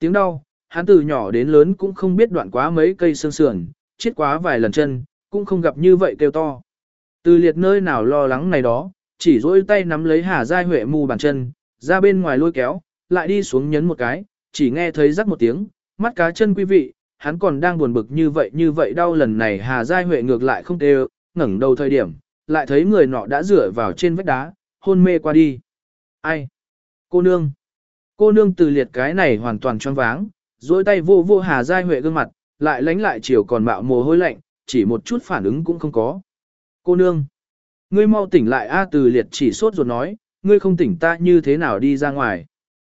Tiếng đau, hắn từ nhỏ đến lớn cũng không biết đoạn quá mấy cây xương sườn, chết quá vài lần chân, cũng không gặp như vậy kêu to. Từ liệt nơi nào lo lắng này đó, chỉ dỗi tay nắm lấy Hà Giai Huệ mù bàn chân, ra bên ngoài lôi kéo, lại đi xuống nhấn một cái, chỉ nghe thấy rắc một tiếng, mắt cá chân quý vị, hắn còn đang buồn bực như vậy như vậy đau lần này Hà Giai Huệ ngược lại không tê ngẩng đầu thời điểm, lại thấy người nọ đã dựa vào trên vách đá, hôn mê qua đi. Ai? Cô nương. Cô nương từ liệt cái này hoàn toàn choáng váng, duỗi tay vô vô Hà Giai Huệ gương mặt, lại lánh lại chiều còn mạo mồ hôi lạnh, chỉ một chút phản ứng cũng không có. Cô nương. Ngươi mau tỉnh lại A từ liệt chỉ sốt ruột nói, ngươi không tỉnh ta như thế nào đi ra ngoài.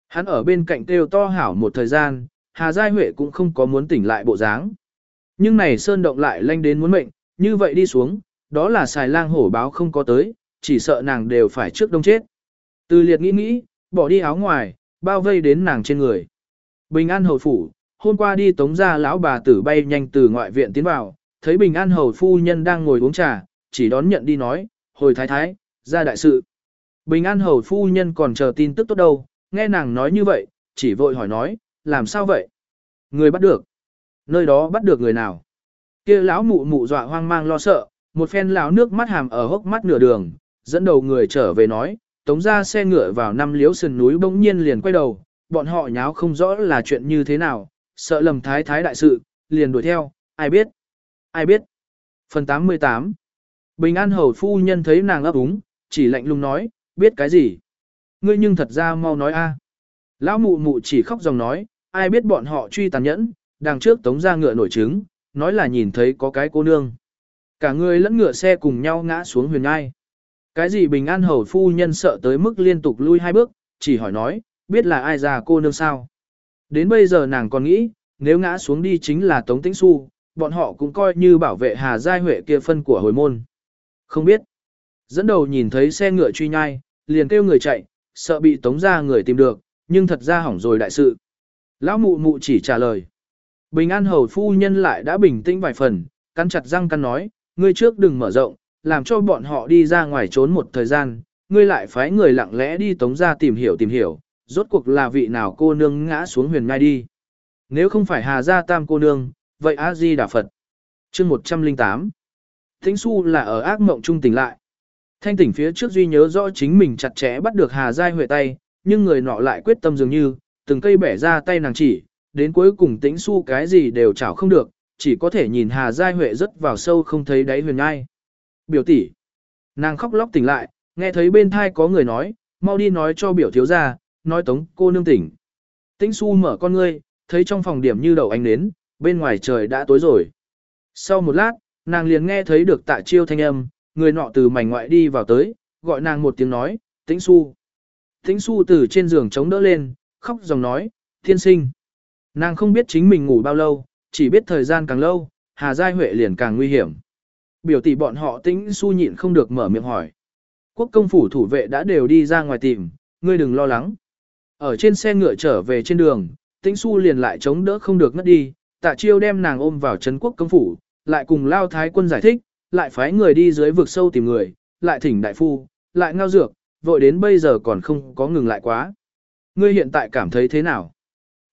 Hắn ở bên cạnh kêu to hảo một thời gian, Hà Giai Huệ cũng không có muốn tỉnh lại bộ dáng. Nhưng này sơn động lại lanh đến muốn mệnh, như vậy đi xuống, đó là xài lang hổ báo không có tới, chỉ sợ nàng đều phải trước đông chết. Từ liệt nghĩ nghĩ, bỏ đi áo ngoài, bao vây đến nàng trên người. Bình an hầu phủ, hôm qua đi tống ra lão bà tử bay nhanh từ ngoại viện tiến vào, thấy bình an hầu phu nhân đang ngồi uống trà, chỉ đón nhận đi nói, hồi thái thái, ra đại sự. Bình an hầu phu nhân còn chờ tin tức tốt đâu, nghe nàng nói như vậy, chỉ vội hỏi nói, làm sao vậy? Người bắt được. Nơi đó bắt được người nào? kia lão mụ mụ dọa hoang mang lo sợ, một phen lão nước mắt hàm ở hốc mắt nửa đường, dẫn đầu người trở về nói, tống ra xe ngựa vào năm liếu sườn núi bỗng nhiên liền quay đầu, bọn họ nháo không rõ là chuyện như thế nào, sợ lầm thái thái đại sự, liền đuổi theo, ai biết? Ai biết? Phần 88 Bình an hầu phu nhân thấy nàng ấp úng, chỉ lạnh lùng nói, biết cái gì? Ngươi nhưng thật ra mau nói a. Lão mụ mụ chỉ khóc dòng nói, ai biết bọn họ truy tàn nhẫn, đằng trước tống ra ngựa nổi trứng, nói là nhìn thấy có cái cô nương. Cả người lẫn ngựa xe cùng nhau ngã xuống huyền ngai. Cái gì bình an hầu phu nhân sợ tới mức liên tục lui hai bước, chỉ hỏi nói, biết là ai già cô nương sao. Đến bây giờ nàng còn nghĩ, nếu ngã xuống đi chính là Tống Tĩnh Xu, bọn họ cũng coi như bảo vệ Hà Giai Huệ kia phân của hồi môn. Không biết. Dẫn đầu nhìn thấy xe ngựa truy nhai, liền kêu người chạy, sợ bị Tống ra người tìm được, nhưng thật ra hỏng rồi đại sự. Lão mụ mụ chỉ trả lời. Bình an hầu phu nhân lại đã bình tĩnh vài phần, cắn chặt răng căn nói, ngươi trước đừng mở rộng, làm cho bọn họ đi ra ngoài trốn một thời gian, ngươi lại phái người lặng lẽ đi tống ra tìm hiểu tìm hiểu, rốt cuộc là vị nào cô nương ngã xuống huyền ngai đi. Nếu không phải Hà Gia Tam cô nương, vậy A Di Đà Phật. Chương 108. Thính Xu là ở ác mộng trung tỉnh lại. Thanh tỉnh phía trước duy nhớ rõ chính mình chặt chẽ bắt được Hà Giai Huệ tay, nhưng người nọ lại quyết tâm dường như, từng cây bẻ ra tay nàng chỉ, đến cuối cùng tĩnh su cái gì đều chảo không được, chỉ có thể nhìn Hà Giai Huệ rất vào sâu không thấy đáy huyền ngai. Biểu tỷ, Nàng khóc lóc tỉnh lại, nghe thấy bên thai có người nói, mau đi nói cho biểu thiếu gia, nói tống cô nương tỉnh. Tĩnh su mở con ngươi, thấy trong phòng điểm như đầu ánh nến, bên ngoài trời đã tối rồi. Sau một lát, nàng liền nghe thấy được tạ chiêu thanh âm, người nọ từ mảnh ngoại đi vào tới, gọi nàng một tiếng nói, tĩnh su. Tĩnh su từ trên giường chống đỡ lên, khóc dòng nói, thiên sinh. Nàng không biết chính mình ngủ bao lâu, chỉ biết thời gian càng lâu, Hà Giai Huệ liền càng nguy hiểm. Biểu tỷ bọn họ tĩnh su nhịn không được mở miệng hỏi. Quốc công phủ thủ vệ đã đều đi ra ngoài tìm, ngươi đừng lo lắng. Ở trên xe ngựa trở về trên đường, tĩnh su liền lại chống đỡ không được ngất đi, tạ chiêu đem nàng ôm vào trấn quốc công phủ, lại cùng lao thái quân giải thích, lại phái người đi dưới vực sâu tìm người, lại thỉnh đại phu, lại ngao dược, vội đến bây giờ còn không có ngừng lại quá. Ngươi hiện tại cảm thấy thế nào?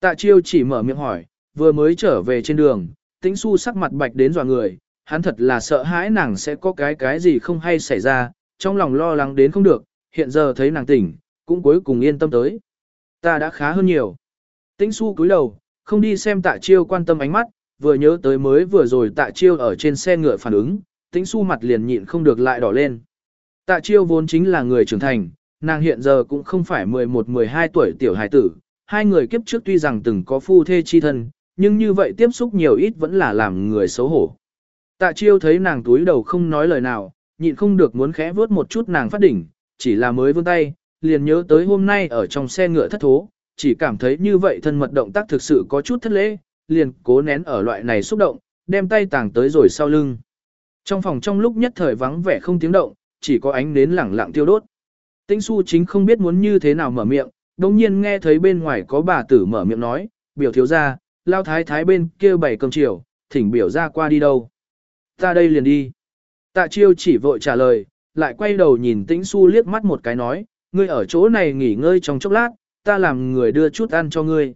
Tạ chiêu chỉ mở miệng hỏi, vừa mới trở về trên đường, tĩnh su sắc mặt bạch đến dò người, hắn thật là sợ hãi nàng sẽ có cái cái gì không hay xảy ra, trong lòng lo lắng đến không được, hiện giờ thấy nàng tỉnh, cũng cuối cùng yên tâm tới. Ta đã khá hơn nhiều. Tĩnh su cúi đầu, không đi xem tạ chiêu quan tâm ánh mắt, vừa nhớ tới mới vừa rồi tạ chiêu ở trên xe ngựa phản ứng, tĩnh su mặt liền nhịn không được lại đỏ lên. Tạ chiêu vốn chính là người trưởng thành, nàng hiện giờ cũng không phải 11-12 tuổi tiểu hài tử, hai người kiếp trước tuy rằng từng có phu thê chi thân, nhưng như vậy tiếp xúc nhiều ít vẫn là làm người xấu hổ. Tạ chiêu thấy nàng túi đầu không nói lời nào, nhịn không được muốn khẽ vớt một chút nàng phát đỉnh, chỉ là mới vươn tay, liền nhớ tới hôm nay ở trong xe ngựa thất thố, chỉ cảm thấy như vậy thân mật động tác thực sự có chút thất lễ, liền cố nén ở loại này xúc động, đem tay tàng tới rồi sau lưng. Trong phòng trong lúc nhất thời vắng vẻ không tiếng động, chỉ có ánh nến lẳng lặng tiêu đốt. Tĩnh su chính không biết muốn như thế nào mở miệng, đồng nhiên nghe thấy bên ngoài có bà tử mở miệng nói, biểu thiếu ra, lao thái thái bên kia bảy cơm chiều, thỉnh biểu ra qua đi đâu. Ta đây liền đi. Tạ chiêu chỉ vội trả lời, lại quay đầu nhìn tĩnh su liếc mắt một cái nói, ngươi ở chỗ này nghỉ ngơi trong chốc lát, ta làm người đưa chút ăn cho ngươi.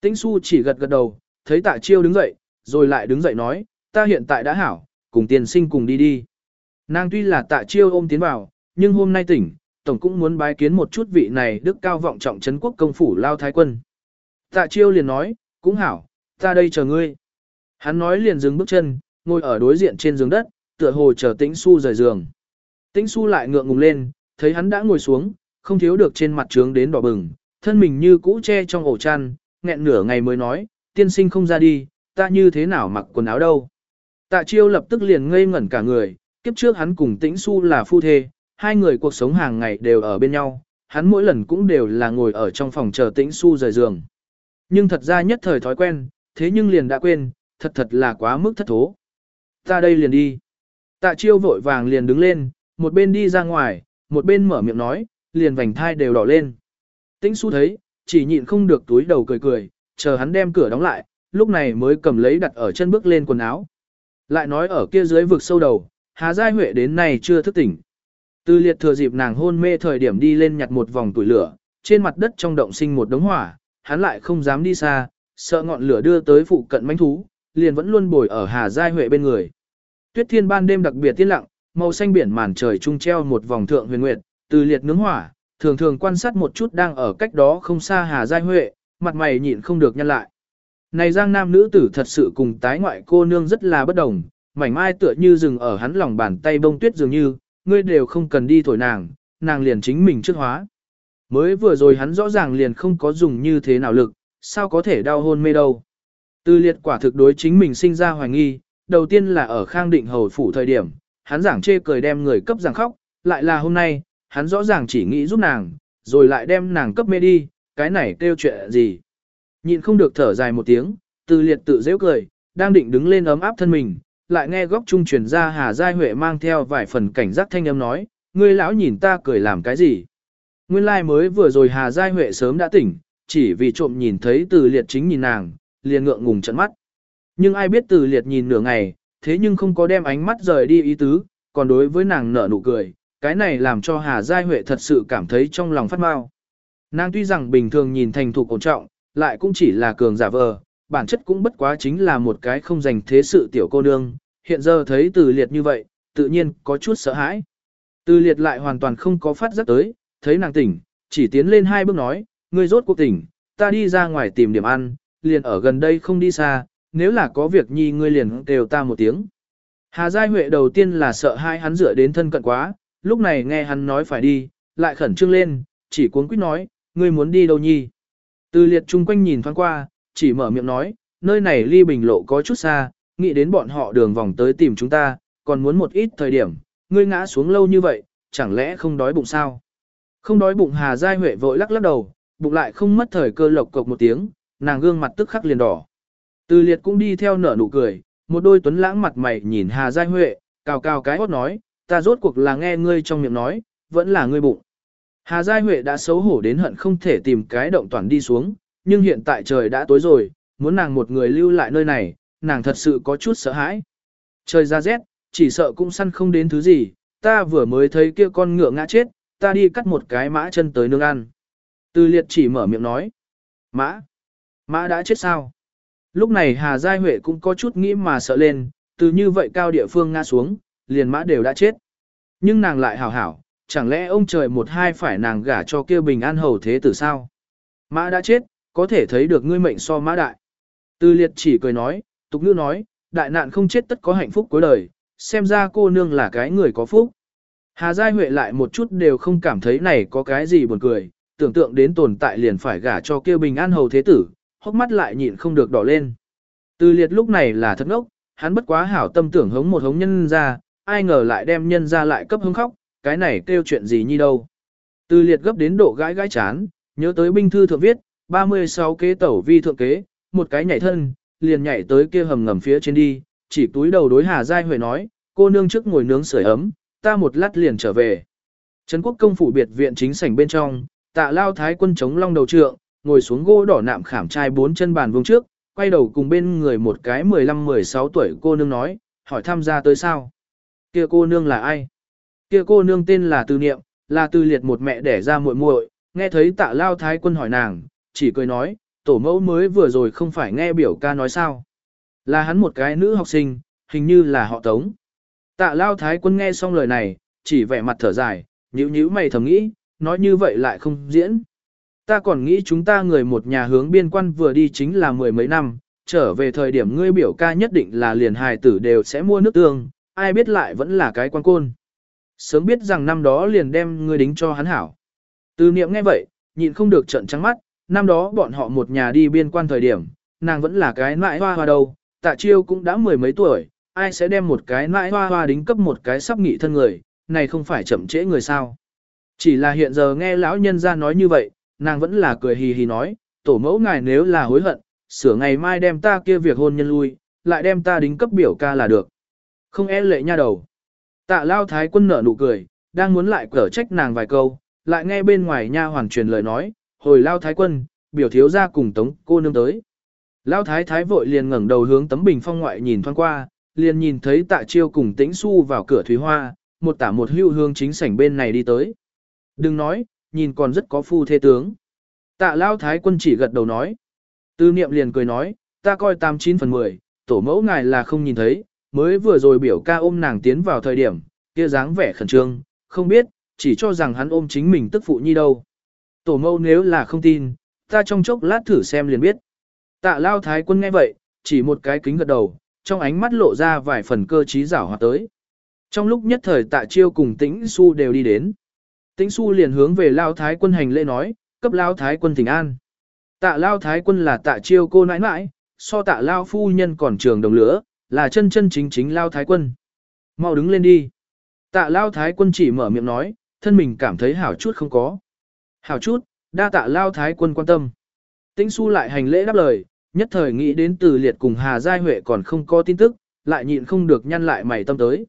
Tĩnh su chỉ gật gật đầu, thấy tạ chiêu đứng dậy, rồi lại đứng dậy nói, ta hiện tại đã hảo, cùng tiền sinh cùng đi đi. Nàng tuy là tạ chiêu ôm tiến vào, nhưng hôm nay tỉnh, tổng cũng muốn bái kiến một chút vị này đức cao vọng trọng trấn quốc công phủ lao thái quân. Tạ chiêu liền nói, cũng hảo, ta đây chờ ngươi. Hắn nói liền dừng bước chân, ngồi ở đối diện trên giường đất, tựa hồ chờ tĩnh su rời giường. Tĩnh su lại ngượng ngùng lên, thấy hắn đã ngồi xuống, không thiếu được trên mặt trướng đến đỏ bừng, thân mình như cũ che trong ổ chăn, nghẹn nửa ngày mới nói, tiên sinh không ra đi, ta như thế nào mặc quần áo đâu. Tạ chiêu lập tức liền ngây ngẩn cả người, kiếp trước hắn cùng tĩnh su là phu thê, hai người cuộc sống hàng ngày đều ở bên nhau, hắn mỗi lần cũng đều là ngồi ở trong phòng chờ tĩnh su rời giường. Nhưng thật ra nhất thời thói quen, thế nhưng liền đã quên, thật thật là quá mức thất thố. Ta đây liền đi. Tạ chiêu vội vàng liền đứng lên, một bên đi ra ngoài, một bên mở miệng nói, liền vành thai đều đỏ lên. Tĩnh su thấy, chỉ nhịn không được túi đầu cười cười, chờ hắn đem cửa đóng lại, lúc này mới cầm lấy đặt ở chân bước lên quần áo. Lại nói ở kia dưới vực sâu đầu, Hà Giai Huệ đến nay chưa thức tỉnh. Từ liệt thừa dịp nàng hôn mê thời điểm đi lên nhặt một vòng tuổi lửa, trên mặt đất trong động sinh một đống hỏa, hắn lại không dám đi xa, sợ ngọn lửa đưa tới phụ cận manh thú, liền vẫn luôn bồi ở Hà Giai Huệ bên người. Tuyết thiên ban đêm đặc biệt tiên lặng, màu xanh biển màn trời trung treo một vòng thượng huyền nguyệt, từ liệt nướng hỏa, thường thường quan sát một chút đang ở cách đó không xa Hà Giai Huệ, mặt mày nhịn không được nhăn lại. Này giang nam nữ tử thật sự cùng tái ngoại cô nương rất là bất đồng, mảnh mai tựa như dừng ở hắn lòng bàn tay bông tuyết dường như, ngươi đều không cần đi thổi nàng, nàng liền chính mình trước hóa. Mới vừa rồi hắn rõ ràng liền không có dùng như thế nào lực, sao có thể đau hôn mê đâu. Tư liệt quả thực đối chính mình sinh ra hoài nghi, đầu tiên là ở khang định hầu phủ thời điểm, hắn giảng chê cười đem người cấp giảng khóc, lại là hôm nay, hắn rõ ràng chỉ nghĩ giúp nàng, rồi lại đem nàng cấp mê đi, cái này kêu chuyện gì. Nhịn không được thở dài một tiếng, từ liệt tự dễ cười, đang định đứng lên ấm áp thân mình, lại nghe góc trung truyền ra Hà Giai Huệ mang theo vài phần cảnh giác thanh âm nói, ngươi lão nhìn ta cười làm cái gì. Nguyên lai like mới vừa rồi Hà Giai Huệ sớm đã tỉnh, chỉ vì trộm nhìn thấy từ liệt chính nhìn nàng, liền ngượng ngùng trận mắt. Nhưng ai biết từ liệt nhìn nửa ngày, thế nhưng không có đem ánh mắt rời đi ý tứ, còn đối với nàng nở nụ cười, cái này làm cho Hà Giai Huệ thật sự cảm thấy trong lòng phát mau. Nàng tuy rằng bình thường nhìn thành thục ổn trọng, lại cũng chỉ là cường giả vờ, bản chất cũng bất quá chính là một cái không dành thế sự tiểu cô nương, hiện giờ thấy từ liệt như vậy, tự nhiên có chút sợ hãi. Từ liệt lại hoàn toàn không có phát giác tới, thấy nàng tỉnh, chỉ tiến lên hai bước nói, ngươi rốt cuộc tỉnh, ta đi ra ngoài tìm điểm ăn, liền ở gần đây không đi xa, nếu là có việc nhi ngươi liền đều ta một tiếng. Hà Giai Huệ đầu tiên là sợ hai hắn dựa đến thân cận quá, lúc này nghe hắn nói phải đi, lại khẩn trương lên, chỉ cuốn quýt nói, ngươi muốn đi đâu nhi. Từ liệt chung quanh nhìn thoáng qua, chỉ mở miệng nói, nơi này ly bình lộ có chút xa, nghĩ đến bọn họ đường vòng tới tìm chúng ta, còn muốn một ít thời điểm, ngươi ngã xuống lâu như vậy, chẳng lẽ không đói bụng sao? Không đói bụng Hà Giai Huệ vội lắc lắc đầu, bụng lại không mất thời cơ lộc cộc một tiếng, nàng gương mặt tức khắc liền đỏ. Từ liệt cũng đi theo nở nụ cười, một đôi tuấn lãng mặt mày nhìn Hà Giai Huệ, cào cào cái hót nói, ta rốt cuộc là nghe ngươi trong miệng nói, vẫn là ngươi bụng. Hà Giai Huệ đã xấu hổ đến hận không thể tìm cái động toàn đi xuống, nhưng hiện tại trời đã tối rồi, muốn nàng một người lưu lại nơi này, nàng thật sự có chút sợ hãi. Trời ra rét, chỉ sợ cũng săn không đến thứ gì, ta vừa mới thấy kia con ngựa ngã chết, ta đi cắt một cái mã chân tới nương ăn. Từ liệt chỉ mở miệng nói. Mã? Mã đã chết sao? Lúc này Hà Giai Huệ cũng có chút nghĩ mà sợ lên, từ như vậy cao địa phương ngã xuống, liền mã đều đã chết. Nhưng nàng lại hảo hảo, chẳng lẽ ông trời một hai phải nàng gả cho kia bình an hầu thế tử sao? Mã đã chết, có thể thấy được ngươi mệnh so mã đại. Từ liệt chỉ cười nói, tục ngữ nói, đại nạn không chết tất có hạnh phúc cuối đời, xem ra cô nương là cái người có phúc. Hà Giai Huệ lại một chút đều không cảm thấy này có cái gì buồn cười, tưởng tượng đến tồn tại liền phải gả cho kia bình an hầu thế tử, hốc mắt lại nhịn không được đỏ lên. Từ liệt lúc này là thật ngốc, hắn bất quá hảo tâm tưởng hống một hống nhân ra, ai ngờ lại đem nhân ra lại cấp hứng khóc, cái này kêu chuyện gì như đâu. Từ liệt gấp đến độ gãi gãi chán, nhớ tới binh thư thượng viết, 36 kế tẩu vi thượng kế, một cái nhảy thân, liền nhảy tới kia hầm ngầm phía trên đi, chỉ túi đầu đối Hà Giai Huệ nói, cô nương trước ngồi nướng sưởi ấm, ta một lát liền trở về. Trấn quốc công phủ biệt viện chính sảnh bên trong, tạ lao thái quân chống long đầu trượng, ngồi xuống gỗ đỏ nạm khảm trai bốn chân bàn vương trước, quay đầu cùng bên người một cái 15-16 tuổi cô nương nói, hỏi tham gia tới sao. Kia cô nương là ai? Kia cô nương tên là Tư Niệm, là Tư Liệt một mẹ đẻ ra muội muội, nghe thấy tạ lao thái quân hỏi nàng, chỉ cười nói, tổ mẫu mới vừa rồi không phải nghe biểu ca nói sao. Là hắn một cái nữ học sinh, hình như là họ tống. Tạ lao thái quân nghe xong lời này, chỉ vẻ mặt thở dài, nhíu nhíu mày thầm nghĩ, nói như vậy lại không diễn. Ta còn nghĩ chúng ta người một nhà hướng biên quan vừa đi chính là mười mấy năm, trở về thời điểm ngươi biểu ca nhất định là liền hài tử đều sẽ mua nước tương, ai biết lại vẫn là cái quan côn. Sớm biết rằng năm đó liền đem ngươi đính cho hắn hảo. Từ niệm nghe vậy, nhịn không được trận trắng mắt, năm đó bọn họ một nhà đi biên quan thời điểm, nàng vẫn là cái nãi hoa hoa đâu, tạ chiêu cũng đã mười mấy tuổi, ai sẽ đem một cái nãi hoa hoa đính cấp một cái sắp nghị thân người, này không phải chậm trễ người sao. Chỉ là hiện giờ nghe lão nhân ra nói như vậy, nàng vẫn là cười hì hì nói, tổ mẫu ngài nếu là hối hận, sửa ngày mai đem ta kia việc hôn nhân lui, lại đem ta đính cấp biểu ca là được. Không e lệ nha đầu. Tạ lao thái quân nở nụ cười, đang muốn lại cở trách nàng vài câu, lại nghe bên ngoài nha hoàn truyền lời nói, hồi lao thái quân, biểu thiếu ra cùng tống cô nương tới. Lao thái thái vội liền ngẩng đầu hướng tấm bình phong ngoại nhìn thoáng qua, liền nhìn thấy tạ chiêu cùng tĩnh su vào cửa thủy hoa, một tả một hưu hương chính sảnh bên này đi tới. Đừng nói, nhìn còn rất có phu thế tướng. Tạ lao thái quân chỉ gật đầu nói. Tư niệm liền cười nói, ta coi 89 phần 10, tổ mẫu ngài là không nhìn thấy, mới vừa rồi biểu ca ôm nàng tiến vào thời điểm, kia dáng vẻ khẩn trương, không biết, chỉ cho rằng hắn ôm chính mình tức phụ nhi đâu. Tổ mẫu nếu là không tin, ta trong chốc lát thử xem liền biết. Tạ lao thái quân nghe vậy, chỉ một cái kính gật đầu, trong ánh mắt lộ ra vài phần cơ trí giảo hoạt tới. Trong lúc nhất thời tạ chiêu cùng tĩnh su đều đi đến. Tĩnh su liền hướng về lao thái quân hành lễ nói, cấp lao thái quân thỉnh an. Tạ lao thái quân là tạ chiêu cô nãi nãi, so tạ lao phu nhân còn trường đồng lửa, là chân chân chính chính lao thái quân. Mau đứng lên đi. Tạ lao thái quân chỉ mở miệng nói, thân mình cảm thấy hảo chút không có. Hảo chút, đa tạ lao thái quân quan tâm. Tĩnh su lại hành lễ đáp lời, nhất thời nghĩ đến từ liệt cùng Hà Giai Huệ còn không có tin tức, lại nhịn không được nhăn lại mày tâm tới.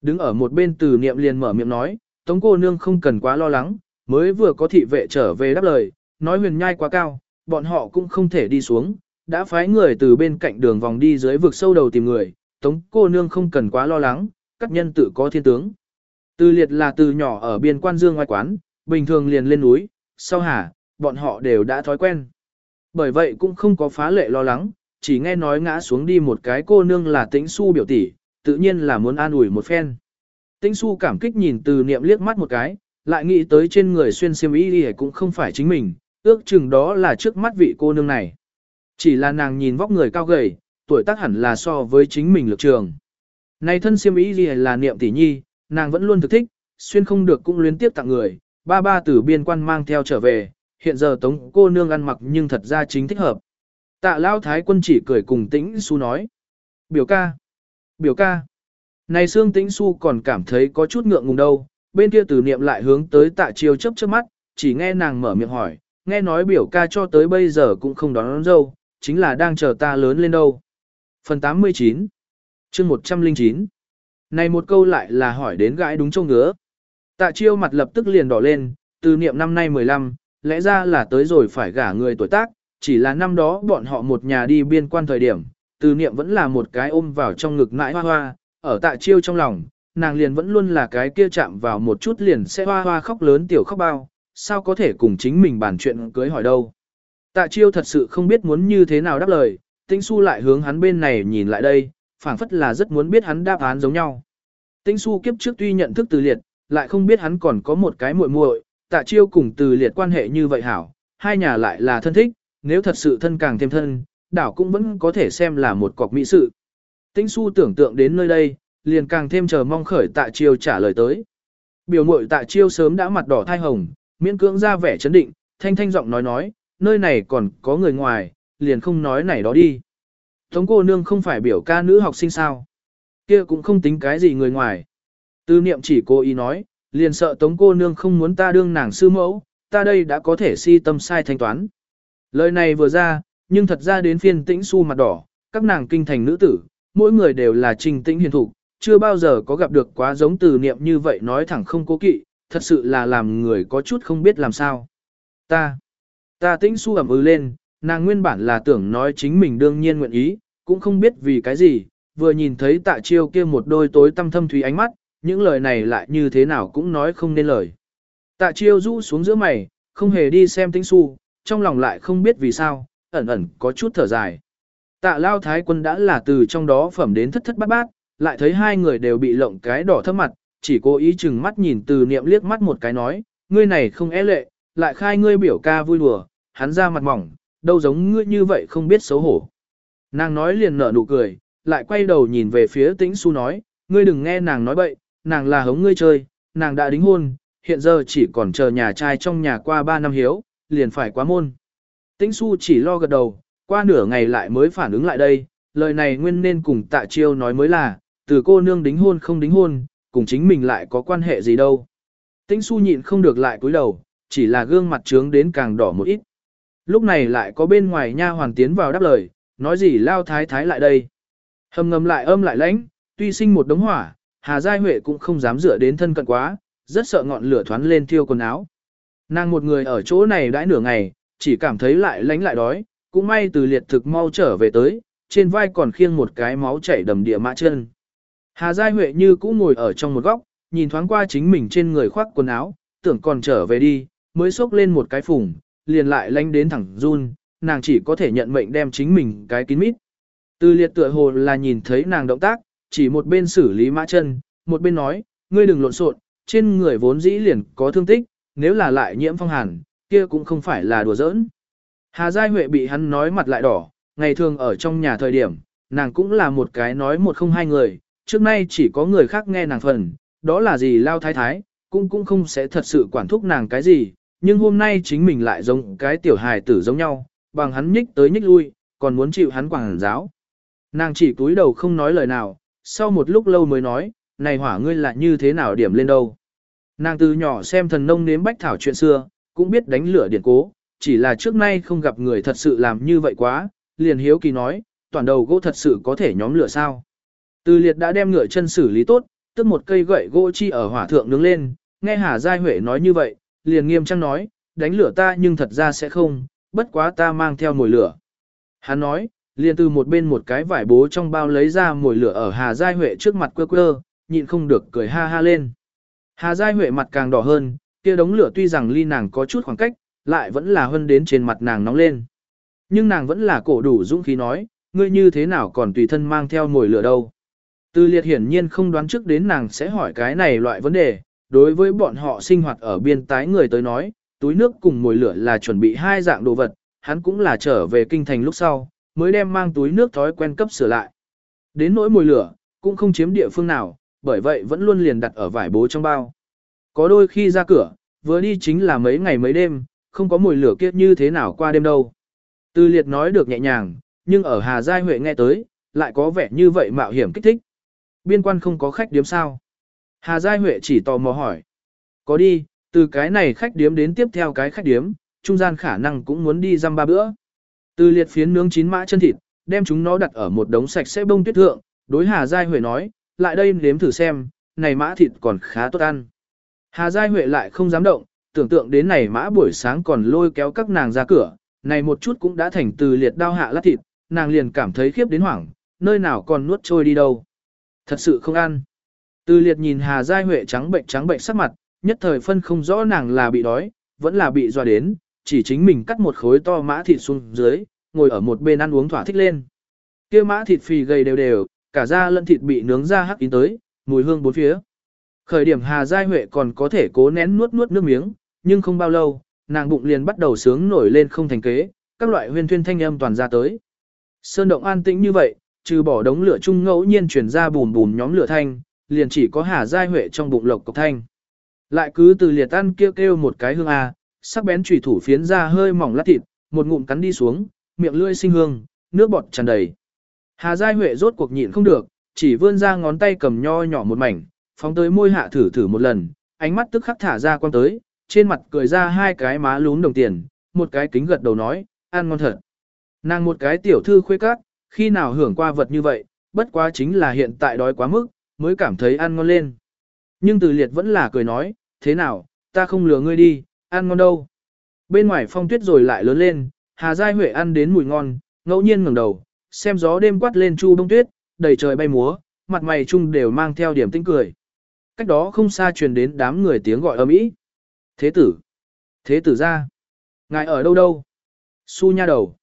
Đứng ở một bên từ niệm liền mở miệng nói, tống cô nương không cần quá lo lắng, mới vừa có thị vệ trở về đáp lời, nói huyền nhai quá cao, bọn họ cũng không thể đi xuống, đã phái người từ bên cạnh đường vòng đi dưới vực sâu đầu tìm người, tống cô nương không cần quá lo lắng, các nhân tự có thiên tướng. Từ liệt là từ nhỏ ở biên quan dương ngoài quán, bình thường liền lên núi, sau hả? bọn họ đều đã thói quen. Bởi vậy cũng không có phá lệ lo lắng, chỉ nghe nói ngã xuống đi một cái cô nương là tĩnh su biểu tỷ, tự nhiên là muốn an ủi một phen. Tĩnh su cảm kích nhìn từ niệm liếc mắt một cái, lại nghĩ tới trên người xuyên xiêm y đi cũng không phải chính mình, ước chừng đó là trước mắt vị cô nương này. Chỉ là nàng nhìn vóc người cao gầy, tuổi tác hẳn là so với chính mình lực trường. Này thân xiêm y gì là niệm tỷ nhi, nàng vẫn luôn thực thích, xuyên không được cũng luyến tiếp tặng người, ba ba từ biên quan mang theo trở về, hiện giờ tống cô nương ăn mặc nhưng thật ra chính thích hợp. Tạ lao thái quân chỉ cười cùng tĩnh su nói. Biểu ca. Biểu ca. Này xương tĩnh su còn cảm thấy có chút ngượng ngùng đâu, bên kia tử niệm lại hướng tới tạ chiêu chấp trước mắt, chỉ nghe nàng mở miệng hỏi, nghe nói biểu ca cho tới bây giờ cũng không đón, đón dâu, chính là đang chờ ta lớn lên đâu. Phần 89 chương 109 Này một câu lại là hỏi đến gãi đúng châu ngứa. Tạ chiêu mặt lập tức liền đỏ lên, từ niệm năm nay 15, lẽ ra là tới rồi phải gả người tuổi tác, chỉ là năm đó bọn họ một nhà đi biên quan thời điểm, từ niệm vẫn là một cái ôm vào trong ngực mãi hoa hoa, ở tạ chiêu trong lòng, nàng liền vẫn luôn là cái kia chạm vào một chút liền sẽ hoa hoa khóc lớn tiểu khóc bao, sao có thể cùng chính mình bàn chuyện cưới hỏi đâu. Tạ chiêu thật sự không biết muốn như thế nào đáp lời, tĩnh su lại hướng hắn bên này nhìn lại đây, phảng phất là rất muốn biết hắn đáp án giống nhau. Tĩnh su kiếp trước tuy nhận thức từ liệt, lại không biết hắn còn có một cái muội muội, tạ chiêu cùng từ liệt quan hệ như vậy hảo, hai nhà lại là thân thích, nếu thật sự thân càng thêm thân, đảo cũng vẫn có thể xem là một cọc mỹ sự. Tĩnh su tưởng tượng đến nơi đây, liền càng thêm chờ mong khởi tạ chiêu trả lời tới. Biểu mội tạ chiêu sớm đã mặt đỏ thai hồng, miễn cưỡng ra vẻ chấn định, thanh thanh giọng nói nói, nơi này còn có người ngoài, liền không nói này đó đi. Tống cô nương không phải biểu ca nữ học sinh sao. kia cũng không tính cái gì người ngoài. Tư niệm chỉ cô ý nói, liền sợ tống cô nương không muốn ta đương nàng sư mẫu, ta đây đã có thể si tâm sai thanh toán. Lời này vừa ra, nhưng thật ra đến phiên tĩnh su mặt đỏ, các nàng kinh thành nữ tử, mỗi người đều là trình tĩnh hiền thục, chưa bao giờ có gặp được quá giống từ niệm như vậy nói thẳng không cố kỵ, thật sự là làm người có chút không biết làm sao. Ta, ta tĩnh su ẩm ư lên, nàng nguyên bản là tưởng nói chính mình đương nhiên nguyện ý, cũng không biết vì cái gì, vừa nhìn thấy tạ chiêu kia một đôi tối tâm thâm thủy ánh mắt, những lời này lại như thế nào cũng nói không nên lời. Tạ chiêu rũ xuống giữa mày, không hề đi xem tĩnh su, trong lòng lại không biết vì sao, ẩn ẩn có chút thở dài. Tạ lao thái quân đã là từ trong đó phẩm đến thất thất bát bát, lại thấy hai người đều bị lộng cái đỏ thấp mặt, chỉ cố ý chừng mắt nhìn từ niệm liếc mắt một cái nói, ngươi này không é lệ, lại khai ngươi biểu ca vui đùa, hắn ra mặt mỏng, đâu giống ngươi như vậy không biết xấu hổ. Nàng nói liền nở nụ cười, lại quay đầu nhìn về phía tĩnh su nói, ngươi đừng nghe nàng nói bậy, nàng là hống ngươi chơi, nàng đã đính hôn, hiện giờ chỉ còn chờ nhà trai trong nhà qua 3 năm hiếu, liền phải quá môn. Tĩnh su chỉ lo gật đầu, qua nửa ngày lại mới phản ứng lại đây, lời này nguyên nên cùng tạ chiêu nói mới là, từ cô nương đính hôn không đính hôn, cùng chính mình lại có quan hệ gì đâu. Tĩnh su nhịn không được lại cúi đầu, chỉ là gương mặt trướng đến càng đỏ một ít. Lúc này lại có bên ngoài nha hoàn tiến vào đáp lời, nói gì lao thái thái lại đây. Hầm ngầm lại âm lại lãnh, tuy sinh một đống hỏa, Hà Giai Huệ cũng không dám dựa đến thân cận quá, rất sợ ngọn lửa thoán lên thiêu quần áo. Nàng một người ở chỗ này đãi nửa ngày, chỉ cảm thấy lại lánh lại đói, cũng may từ liệt thực mau trở về tới, trên vai còn khiêng một cái máu chảy đầm địa mã chân. Hà Giai Huệ như cũ ngồi ở trong một góc, nhìn thoáng qua chính mình trên người khoác quần áo, tưởng còn trở về đi, mới xốc lên một cái phùng, liền lại lánh đến thẳng run, nàng chỉ có thể nhận mệnh đem chính mình cái kín mít. Từ liệt tựa hồ là nhìn thấy nàng động tác, chỉ một bên xử lý mã chân, một bên nói, ngươi đừng lộn xộn, trên người vốn dĩ liền có thương tích, nếu là lại nhiễm phong hàn, kia cũng không phải là đùa giỡn. Hà Giai Huệ bị hắn nói mặt lại đỏ, ngày thường ở trong nhà thời điểm, nàng cũng là một cái nói một không hai người, trước nay chỉ có người khác nghe nàng phần, đó là gì lao thái thái, cũng cũng không sẽ thật sự quản thúc nàng cái gì, nhưng hôm nay chính mình lại giống cái tiểu hài tử giống nhau, bằng hắn nhích tới nhích lui, còn muốn chịu hắn quảng giáo. Nàng chỉ cúi đầu không nói lời nào, sau một lúc lâu mới nói, này hỏa ngươi là như thế nào điểm lên đâu. Nàng từ nhỏ xem thần nông nếm bách thảo chuyện xưa, cũng biết đánh lửa điện cố, chỉ là trước nay không gặp người thật sự làm như vậy quá, liền hiếu kỳ nói, toàn đầu gỗ thật sự có thể nhóm lửa sao. Từ liệt đã đem ngựa chân xử lý tốt, tức một cây gậy gỗ chi ở hỏa thượng nướng lên, nghe Hà Giai Huệ nói như vậy, liền nghiêm trang nói, đánh lửa ta nhưng thật ra sẽ không, bất quá ta mang theo mồi lửa. Hắn nói, liền từ một bên một cái vải bố trong bao lấy ra mồi lửa ở Hà Giai Huệ trước mặt quơ quơ, nhịn không được cười ha ha lên. Hà Giai Huệ mặt càng đỏ hơn, kia đống lửa tuy rằng ly nàng có chút khoảng cách, lại vẫn là hơn đến trên mặt nàng nóng lên. Nhưng nàng vẫn là cổ đủ dũng khí nói, ngươi như thế nào còn tùy thân mang theo mồi lửa đâu. Tư liệt hiển nhiên không đoán trước đến nàng sẽ hỏi cái này loại vấn đề, đối với bọn họ sinh hoạt ở biên tái người tới nói, túi nước cùng mồi lửa là chuẩn bị hai dạng đồ vật, hắn cũng là trở về kinh thành lúc sau, mới đem mang túi nước thói quen cấp sửa lại. Đến nỗi mồi lửa, cũng không chiếm địa phương nào, bởi vậy vẫn luôn liền đặt ở vải bố trong bao. Có đôi khi ra cửa, vừa đi chính là mấy ngày mấy đêm, không có mùi lửa kia như thế nào qua đêm đâu. Tư liệt nói được nhẹ nhàng, nhưng ở Hà Giai Huệ nghe tới, lại có vẻ như vậy mạo hiểm kích thích. Biên quan không có khách điếm sao? Hà Giai Huệ chỉ tò mò hỏi. Có đi, từ cái này khách điếm đến tiếp theo cái khách điếm, trung gian khả năng cũng muốn đi dăm ba bữa. Từ liệt phiến nướng chín mã chân thịt, đem chúng nó đặt ở một đống sạch sẽ bông tuyết thượng, đối Hà Giai Huệ nói, lại đây nếm thử xem, này mã thịt còn khá tốt ăn. Hà Giai Huệ lại không dám động, tưởng tượng đến này mã buổi sáng còn lôi kéo các nàng ra cửa, này một chút cũng đã thành từ liệt đao hạ lát thịt, nàng liền cảm thấy khiếp đến hoảng, nơi nào còn nuốt trôi đi đâu. Thật sự không ăn. Từ liệt nhìn Hà Giai Huệ trắng bệnh trắng bệnh sắc mặt, nhất thời phân không rõ nàng là bị đói, vẫn là bị dọa đến, chỉ chính mình cắt một khối to mã thịt xuống dưới, ngồi ở một bên ăn uống thỏa thích lên. kia mã thịt phì gầy đều đều, cả da lẫn thịt bị nướng ra hắc ý tới, mùi hương bốn phía. Khởi điểm Hà Giai Huệ còn có thể cố nén nuốt nuốt nước miếng, nhưng không bao lâu, nàng bụng liền bắt đầu sướng nổi lên không thành kế, các loại huyên thuyên thanh âm toàn ra tới. Sơn động an tĩnh như vậy, trừ bỏ đống lửa chung ngẫu nhiên truyền ra bùn bùn nhóm lửa thanh, liền chỉ có Hà Giai Huệ trong bụng lộc cộc thanh. Lại cứ từ liệt ăn kêu kêu một cái hương a, sắc bén chủy thủ phiến ra hơi mỏng lát thịt, một ngụm cắn đi xuống, miệng lưỡi sinh hương, nước bọt tràn đầy. Hà Giai Huệ rốt cuộc nhịn không được, chỉ vươn ra ngón tay cầm nho nhỏ một mảnh, phóng tới môi hạ thử thử một lần, ánh mắt tức khắc thả ra quan tới, trên mặt cười ra hai cái má lún đồng tiền, một cái kính gật đầu nói, ăn ngon thật. Nàng một cái tiểu thư khuê các, khi nào hưởng qua vật như vậy, bất quá chính là hiện tại đói quá mức, mới cảm thấy ăn ngon lên. Nhưng từ liệt vẫn là cười nói, thế nào, ta không lừa ngươi đi, ăn ngon đâu. Bên ngoài phong tuyết rồi lại lớn lên, Hà Giai Huệ ăn đến mùi ngon, ngẫu nhiên ngẩng đầu, xem gió đêm quát lên chu bông tuyết, đầy trời bay múa, mặt mày chung đều mang theo điểm tinh cười. Cách đó không xa truyền đến đám người tiếng gọi ầm ĩ. Thế tử! Thế tử ra! Ngài ở đâu đâu? Su nha đầu!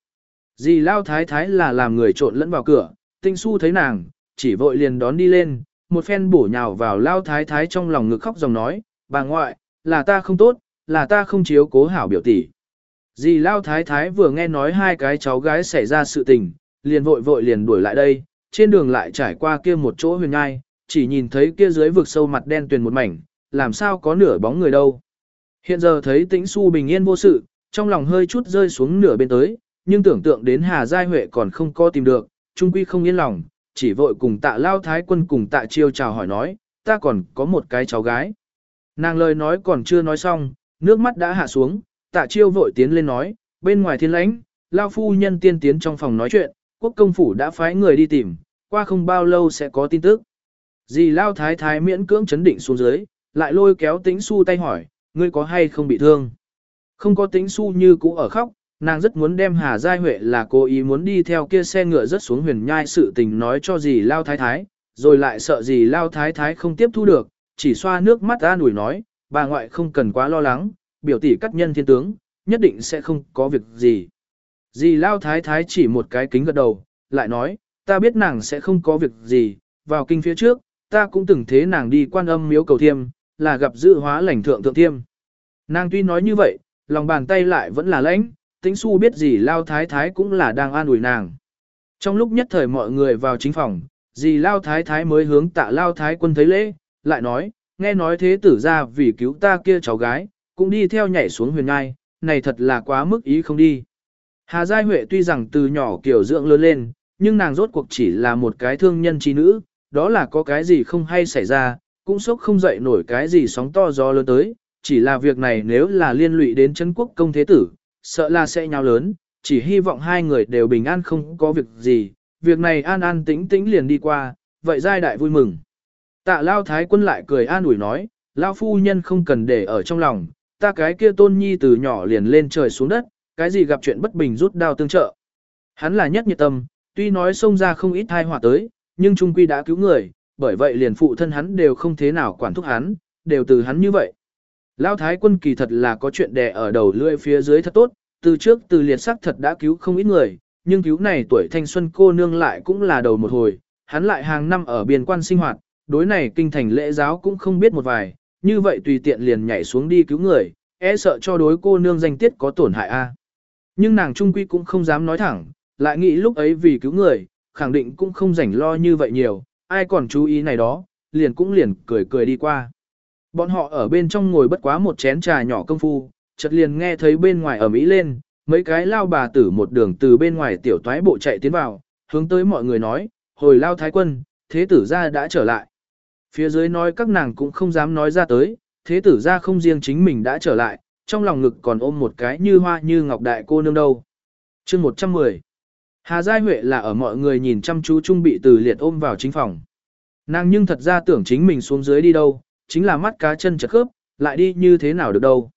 Dì lao thái thái là làm người trộn lẫn vào cửa, tinh su thấy nàng, chỉ vội liền đón đi lên, một phen bổ nhào vào lao thái thái trong lòng ngực khóc dòng nói, bà ngoại, là ta không tốt, là ta không chiếu cố hảo biểu tỷ. Dì lao thái thái vừa nghe nói hai cái cháu gái xảy ra sự tình, liền vội vội liền đuổi lại đây, trên đường lại trải qua kia một chỗ huyền ngai, chỉ nhìn thấy kia dưới vực sâu mặt đen tuyền một mảnh, làm sao có nửa bóng người đâu. Hiện giờ thấy tĩnh su bình yên vô sự, trong lòng hơi chút rơi xuống nửa bên tới, nhưng tưởng tượng đến Hà Giai Huệ còn không có tìm được, trung quy không yên lòng, chỉ vội cùng tạ lao thái quân cùng tạ chiêu chào hỏi nói, ta còn có một cái cháu gái. Nàng lời nói còn chưa nói xong, nước mắt đã hạ xuống, tạ chiêu vội tiến lên nói, bên ngoài thiên lãnh, lao phu nhân tiên tiến trong phòng nói chuyện, quốc công phủ đã phái người đi tìm, qua không bao lâu sẽ có tin tức. Dì lao thái thái miễn cưỡng chấn định xuống dưới, lại lôi kéo tĩnh su tay hỏi, ngươi có hay không bị thương? Không có tính su như cũ ở khóc, nàng rất muốn đem Hà Giai Huệ là cô ý muốn đi theo kia xe ngựa rất xuống huyền nhai sự tình nói cho dì lao thái thái, rồi lại sợ gì lao thái thái không tiếp thu được, chỉ xoa nước mắt ra nủi nói, bà ngoại không cần quá lo lắng, biểu tỷ cắt nhân thiên tướng, nhất định sẽ không có việc gì. Dì lao thái thái chỉ một cái kính gật đầu, lại nói, ta biết nàng sẽ không có việc gì, vào kinh phía trước, ta cũng từng thế nàng đi quan âm miếu cầu thiêm, là gặp dự hóa lành thượng thượng thiêm. Nàng tuy nói như vậy, lòng bàn tay lại vẫn là lãnh, tính su biết gì lao thái thái cũng là đang an ủi nàng. Trong lúc nhất thời mọi người vào chính phòng, dì lao thái thái mới hướng tạ lao thái quân thấy lễ, lại nói, nghe nói thế tử ra vì cứu ta kia cháu gái, cũng đi theo nhảy xuống huyền ngai, này thật là quá mức ý không đi. Hà Giai Huệ tuy rằng từ nhỏ kiểu dưỡng lớn lên, nhưng nàng rốt cuộc chỉ là một cái thương nhân trí nữ, đó là có cái gì không hay xảy ra, cũng sốc không dậy nổi cái gì sóng to gió lớn tới, chỉ là việc này nếu là liên lụy đến chân quốc công thế tử, sợ là sẽ nhào lớn, chỉ hy vọng hai người đều bình an không có việc gì, việc này an an tĩnh tĩnh liền đi qua, vậy giai đại vui mừng. Tạ Lao Thái quân lại cười an ủi nói, Lao phu nhân không cần để ở trong lòng, ta cái kia tôn nhi từ nhỏ liền lên trời xuống đất, cái gì gặp chuyện bất bình rút đao tương trợ. Hắn là nhất nhiệt tâm, tuy nói xông ra không ít thai họa tới, nhưng trung quy đã cứu người, bởi vậy liền phụ thân hắn đều không thế nào quản thúc hắn, đều từ hắn như vậy. Lao thái quân kỳ thật là có chuyện đè ở đầu lưỡi phía dưới thật tốt, từ trước từ liệt sắc thật đã cứu không ít người, nhưng cứu này tuổi thanh xuân cô nương lại cũng là đầu một hồi, hắn lại hàng năm ở biên quan sinh hoạt, đối này kinh thành lễ giáo cũng không biết một vài, như vậy tùy tiện liền nhảy xuống đi cứu người, e sợ cho đối cô nương danh tiết có tổn hại a. À. Nhưng nàng trung quy cũng không dám nói thẳng, lại nghĩ lúc ấy vì cứu người, khẳng định cũng không rảnh lo như vậy nhiều, ai còn chú ý này đó, liền cũng liền cười cười đi qua. Bọn họ ở bên trong ngồi bất quá một chén trà nhỏ công phu, chợt liền nghe thấy bên ngoài ở Mỹ lên, mấy cái lao bà tử một đường từ bên ngoài tiểu toái bộ chạy tiến vào, hướng tới mọi người nói, hồi lao thái quân, thế tử gia đã trở lại. Phía dưới nói các nàng cũng không dám nói ra tới, thế tử gia không riêng chính mình đã trở lại, trong lòng ngực còn ôm một cái như hoa như ngọc đại cô nương đâu. chương 110 Hà Giai Huệ là ở mọi người nhìn chăm chú trung bị từ liệt ôm vào chính phòng. Nàng nhưng thật ra tưởng chính mình xuống dưới đi đâu, chính là mắt cá chân chật khớp, lại đi như thế nào được đâu.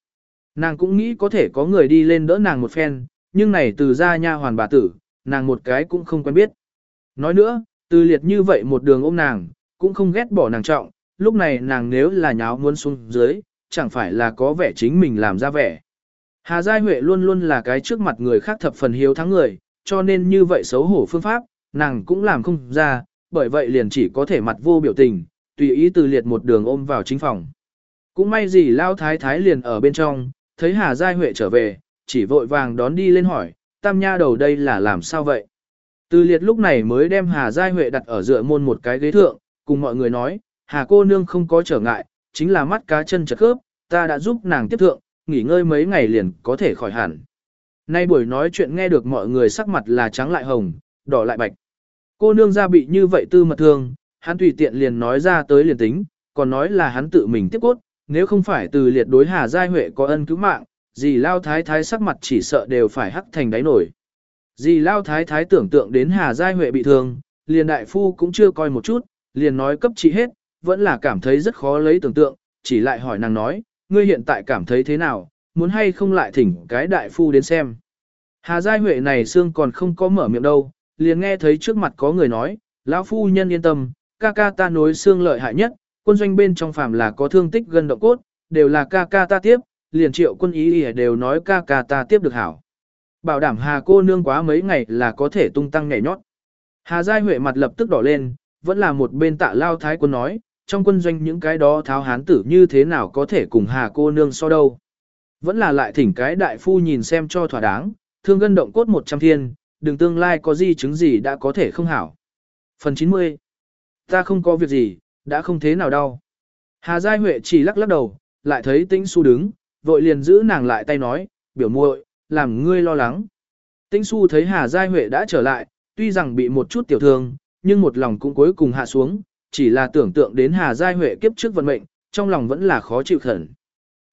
Nàng cũng nghĩ có thể có người đi lên đỡ nàng một phen, nhưng này từ ra nha hoàn bà tử, nàng một cái cũng không quen biết. Nói nữa, từ liệt như vậy một đường ôm nàng, cũng không ghét bỏ nàng trọng, lúc này nàng nếu là nháo muốn xuống dưới, chẳng phải là có vẻ chính mình làm ra vẻ. Hà Giai Huệ luôn luôn là cái trước mặt người khác thập phần hiếu thắng người, cho nên như vậy xấu hổ phương pháp, nàng cũng làm không ra, bởi vậy liền chỉ có thể mặt vô biểu tình, tùy ý từ liệt một đường ôm vào chính phòng. Cũng may gì lao thái thái liền ở bên trong, thấy Hà Giai Huệ trở về, chỉ vội vàng đón đi lên hỏi, tam nha đầu đây là làm sao vậy? Từ liệt lúc này mới đem Hà Giai Huệ đặt ở dựa môn một cái ghế thượng, cùng mọi người nói, Hà cô nương không có trở ngại, chính là mắt cá chân chật khớp, ta đã giúp nàng tiếp thượng, nghỉ ngơi mấy ngày liền có thể khỏi hẳn. Nay buổi nói chuyện nghe được mọi người sắc mặt là trắng lại hồng, đỏ lại bạch. Cô nương ra bị như vậy tư mật thương, hắn tùy tiện liền nói ra tới liền tính, còn nói là hắn tự mình tiếp cốt, nếu không phải từ liệt đối Hà Giai Huệ có ân cứu mạng, dì Lao Thái Thái sắc mặt chỉ sợ đều phải hắc thành đáy nổi. Dì Lao Thái Thái tưởng tượng đến Hà Giai Huệ bị thương, liền đại phu cũng chưa coi một chút, liền nói cấp trị hết, vẫn là cảm thấy rất khó lấy tưởng tượng, chỉ lại hỏi nàng nói, ngươi hiện tại cảm thấy thế nào, muốn hay không lại thỉnh cái đại phu đến xem. Hà Giai Huệ này xương còn không có mở miệng đâu, liền nghe thấy trước mặt có người nói, lão phu nhân yên tâm, ca ca ta nối xương lợi hại nhất, quân doanh bên trong phàm là có thương tích gần động cốt, đều là ca ca ta tiếp, liền triệu quân ý ỉa đều nói ca ca ta tiếp được hảo. bảo đảm Hà cô nương quá mấy ngày là có thể tung tăng nhảy nhót. Hà Giai Huệ mặt lập tức đỏ lên, vẫn là một bên tạ lao thái quân nói, trong quân doanh những cái đó tháo hán tử như thế nào có thể cùng Hà cô nương so đâu. Vẫn là lại thỉnh cái đại phu nhìn xem cho thỏa đáng, thương gân động cốt một trăm thiên, đừng tương lai có gì chứng gì đã có thể không hảo. Phần 90 Ta không có việc gì, đã không thế nào đau. Hà Giai Huệ chỉ lắc lắc đầu, lại thấy tĩnh su đứng, vội liền giữ nàng lại tay nói, biểu muội, làm ngươi lo lắng. Tĩnh su thấy Hà Giai Huệ đã trở lại, tuy rằng bị một chút tiểu thương, nhưng một lòng cũng cuối cùng hạ xuống, chỉ là tưởng tượng đến Hà Giai Huệ kiếp trước vận mệnh, trong lòng vẫn là khó chịu khẩn.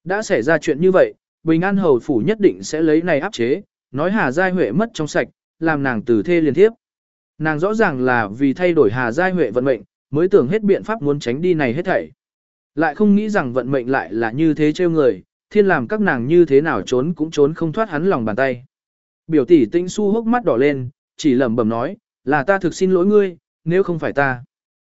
Đã xảy ra chuyện như vậy, Bình An Hầu Phủ nhất định sẽ lấy này áp chế, nói Hà Giai Huệ mất trong sạch, làm nàng từ thê liên tiếp. Nàng rõ ràng là vì thay đổi Hà Giai Huệ vận mệnh, mới tưởng hết biện pháp muốn tránh đi này hết thảy. Lại không nghĩ rằng vận mệnh lại là như thế trêu người, thiên làm các nàng như thế nào trốn cũng trốn không thoát hắn lòng bàn tay. Biểu tỷ tinh su hốc mắt đỏ lên, chỉ lẩm bẩm nói, là ta thực xin lỗi ngươi, nếu không phải ta.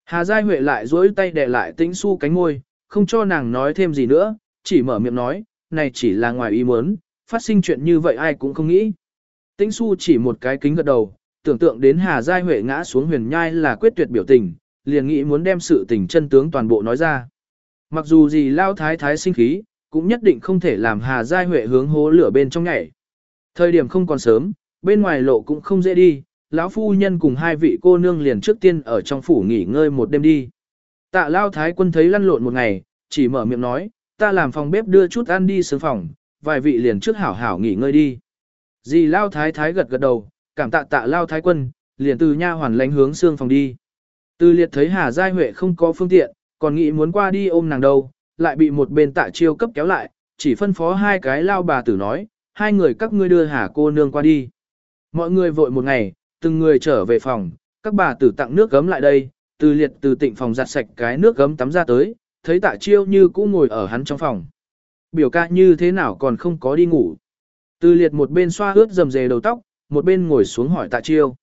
Hà Giai Huệ lại duỗi tay đè lại tinh su cánh môi, không cho nàng nói thêm gì nữa, chỉ mở miệng nói, này chỉ là ngoài ý muốn, phát sinh chuyện như vậy ai cũng không nghĩ. Tĩnh su chỉ một cái kính gật đầu, tưởng tượng đến Hà Giai Huệ ngã xuống huyền nhai là quyết tuyệt biểu tình, liền nghĩ muốn đem sự tình chân tướng toàn bộ nói ra. Mặc dù gì lao thái thái sinh khí, cũng nhất định không thể làm Hà Giai Huệ hướng hố lửa bên trong nhảy. Thời điểm không còn sớm, bên ngoài lộ cũng không dễ đi, lão phu nhân cùng hai vị cô nương liền trước tiên ở trong phủ nghỉ ngơi một đêm đi. Tạ lao thái quân thấy lăn lộn một ngày, chỉ mở miệng nói, ta làm phòng bếp đưa chút ăn đi sướng phòng, vài vị liền trước hảo hảo nghỉ ngơi đi. Dì lao thái thái gật gật đầu, cảm tạ tạ lao thái quân, liền từ nha hoàn lánh hướng xương phòng đi. Từ liệt thấy Hà Giai Huệ không có phương tiện, còn nghĩ muốn qua đi ôm nàng đâu, lại bị một bên tạ chiêu cấp kéo lại, chỉ phân phó hai cái lao bà tử nói, hai người các ngươi đưa Hà cô nương qua đi. Mọi người vội một ngày, từng người trở về phòng, các bà tử tặng nước gấm lại đây, từ liệt từ tịnh phòng giặt sạch cái nước gấm tắm ra tới, thấy tạ chiêu như cũ ngồi ở hắn trong phòng. Biểu ca như thế nào còn không có đi ngủ. Từ liệt một bên xoa ướt dầm dề đầu tóc, một bên ngồi xuống hỏi tạ chiêu.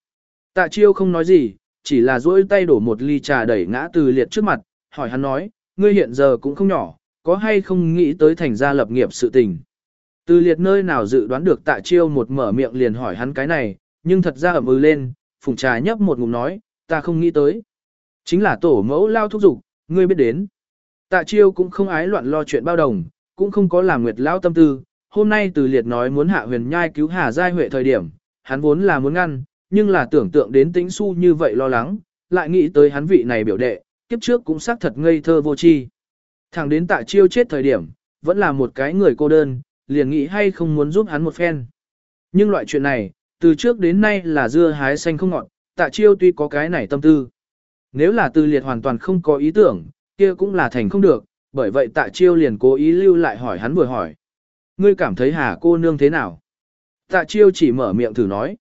Tạ chiêu không nói gì, chỉ là duỗi tay đổ một ly trà đẩy ngã từ liệt trước mặt, hỏi hắn nói, ngươi hiện giờ cũng không nhỏ, có hay không nghĩ tới thành gia lập nghiệp sự tình. Từ liệt nơi nào dự đoán được tạ chiêu một mở miệng liền hỏi hắn cái này, nhưng thật ra ẩm ư lên, phùng trà nhấp một ngụm nói, ta không nghĩ tới. Chính là tổ mẫu lao thúc dục ngươi biết đến. Tạ chiêu cũng không ái loạn lo chuyện bao đồng, cũng không có làm nguyệt lão tâm tư. Hôm nay từ liệt nói muốn hạ huyền nhai cứu hà giai huệ thời điểm, hắn vốn là muốn ngăn, nhưng là tưởng tượng đến tĩnh su như vậy lo lắng, lại nghĩ tới hắn vị này biểu đệ, kiếp trước cũng xác thật ngây thơ vô tri. Thẳng đến tạ chiêu chết thời điểm, vẫn là một cái người cô đơn, liền nghĩ hay không muốn giúp hắn một phen. Nhưng loại chuyện này, từ trước đến nay là dưa hái xanh không ngọt, tạ chiêu tuy có cái này tâm tư. Nếu là từ liệt hoàn toàn không có ý tưởng, kia cũng là thành không được, bởi vậy tạ chiêu liền cố ý lưu lại hỏi hắn vừa hỏi. Ngươi cảm thấy hà cô nương thế nào? Tạ chiêu chỉ mở miệng thử nói.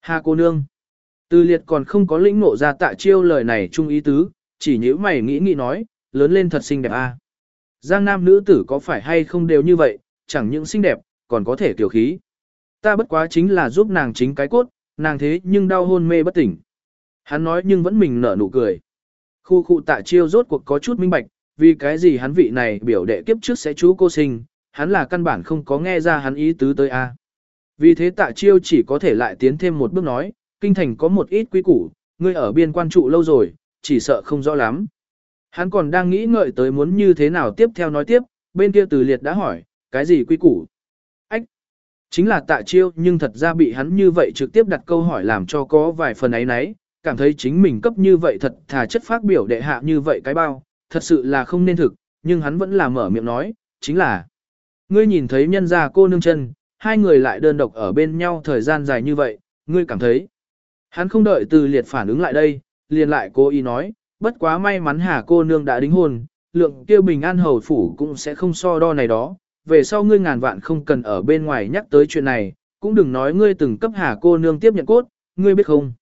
Hà cô nương. Từ liệt còn không có lĩnh ngộ ra tạ chiêu lời này chung ý tứ, chỉ nhữ mày nghĩ nghĩ nói, lớn lên thật xinh đẹp a. Giang nam nữ tử có phải hay không đều như vậy, chẳng những xinh đẹp, còn có thể tiểu khí. Ta bất quá chính là giúp nàng chính cái cốt, nàng thế nhưng đau hôn mê bất tỉnh. Hắn nói nhưng vẫn mình nở nụ cười. Khu khu tạ chiêu rốt cuộc có chút minh bạch, vì cái gì hắn vị này biểu đệ kiếp trước sẽ chú cô sinh, hắn là căn bản không có nghe ra hắn ý tứ tới a. Vì thế tạ chiêu chỉ có thể lại tiến thêm một bước nói, kinh thành có một ít quý củ, ngươi ở biên quan trụ lâu rồi, chỉ sợ không rõ lắm. Hắn còn đang nghĩ ngợi tới muốn như thế nào tiếp theo nói tiếp, bên kia từ liệt đã hỏi, cái gì quý củ? Ách! Chính là tạ chiêu nhưng thật ra bị hắn như vậy trực tiếp đặt câu hỏi làm cho có vài phần ấy nấy, cảm thấy chính mình cấp như vậy thật thà chất phát biểu đệ hạ như vậy cái bao, thật sự là không nên thực, nhưng hắn vẫn là mở miệng nói, chính là Ngươi nhìn thấy nhân gia cô nương chân, hai người lại đơn độc ở bên nhau thời gian dài như vậy, ngươi cảm thấy. Hắn không đợi từ liệt phản ứng lại đây, liền lại cố ý nói, bất quá may mắn hà cô nương đã đính hôn, lượng kia bình an hầu phủ cũng sẽ không so đo này đó, về sau ngươi ngàn vạn không cần ở bên ngoài nhắc tới chuyện này, cũng đừng nói ngươi từng cấp hà cô nương tiếp nhận cốt, ngươi biết không.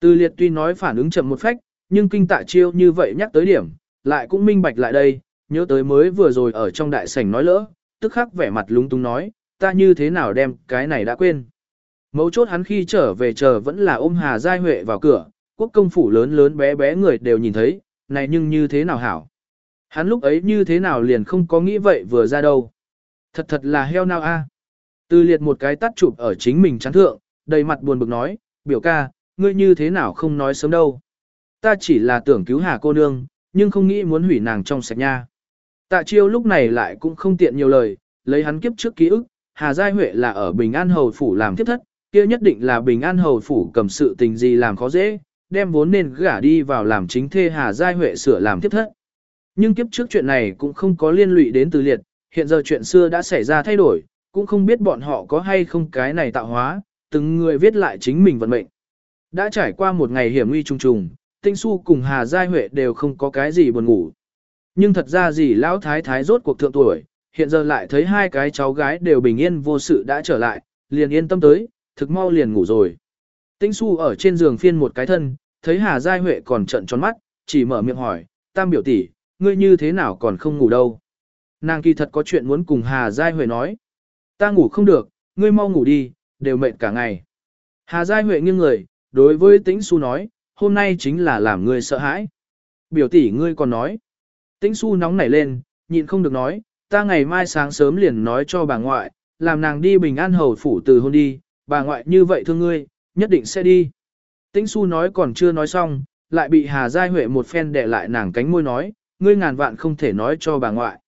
Từ liệt tuy nói phản ứng chậm một phách, nhưng kinh tạ chiêu như vậy nhắc tới điểm, lại cũng minh bạch lại đây, nhớ tới mới vừa rồi ở trong đại sảnh nói lỡ, tức khắc vẻ mặt lúng túng nói, ta như thế nào đem cái này đã quên. Mấu chốt hắn khi trở về chờ vẫn là ôm Hà Giai Huệ vào cửa, quốc công phủ lớn lớn bé bé người đều nhìn thấy, này nhưng như thế nào hảo. Hắn lúc ấy như thế nào liền không có nghĩ vậy vừa ra đâu. Thật thật là heo nào a. Từ liệt một cái tắt chụp ở chính mình chán thượng, đầy mặt buồn bực nói, biểu ca, ngươi như thế nào không nói sớm đâu. Ta chỉ là tưởng cứu hà cô nương, nhưng không nghĩ muốn hủy nàng trong sạch nha. Tạ chiêu lúc này lại cũng không tiện nhiều lời, lấy hắn kiếp trước ký ức, Hà Giai Huệ là ở Bình An Hầu Phủ làm tiếp thất, kia nhất định là Bình An Hầu Phủ cầm sự tình gì làm khó dễ, đem vốn nên gả đi vào làm chính thê Hà Giai Huệ sửa làm tiếp thất. Nhưng kiếp trước chuyện này cũng không có liên lụy đến từ liệt, hiện giờ chuyện xưa đã xảy ra thay đổi, cũng không biết bọn họ có hay không cái này tạo hóa, từng người viết lại chính mình vận mệnh. Đã trải qua một ngày hiểm nguy trùng trùng, Tinh Su cùng Hà Giai Huệ đều không có cái gì buồn ngủ. Nhưng thật ra gì lão thái thái rốt cuộc thượng tuổi, hiện giờ lại thấy hai cái cháu gái đều bình yên vô sự đã trở lại, liền yên tâm tới, thực mau liền ngủ rồi. Tinh Su ở trên giường phiên một cái thân, thấy Hà Giai Huệ còn trận tròn mắt, chỉ mở miệng hỏi, tam biểu tỷ, ngươi như thế nào còn không ngủ đâu. Nàng kỳ thật có chuyện muốn cùng Hà Giai Huệ nói. Ta ngủ không được, ngươi mau ngủ đi, đều mệt cả ngày. Hà Giai Huệ nghiêng người, đối với Tĩnh Su nói, hôm nay chính là làm ngươi sợ hãi. Biểu tỷ ngươi còn nói. Tĩnh Su nóng nảy lên, nhịn không được nói, ta ngày mai sáng sớm liền nói cho bà ngoại, làm nàng đi bình an hầu phủ từ hôn đi, bà ngoại như vậy thương ngươi, nhất định sẽ đi. Tĩnh Su nói còn chưa nói xong, lại bị Hà Giai Huệ một phen đè lại nàng cánh môi nói, ngươi ngàn vạn không thể nói cho bà ngoại.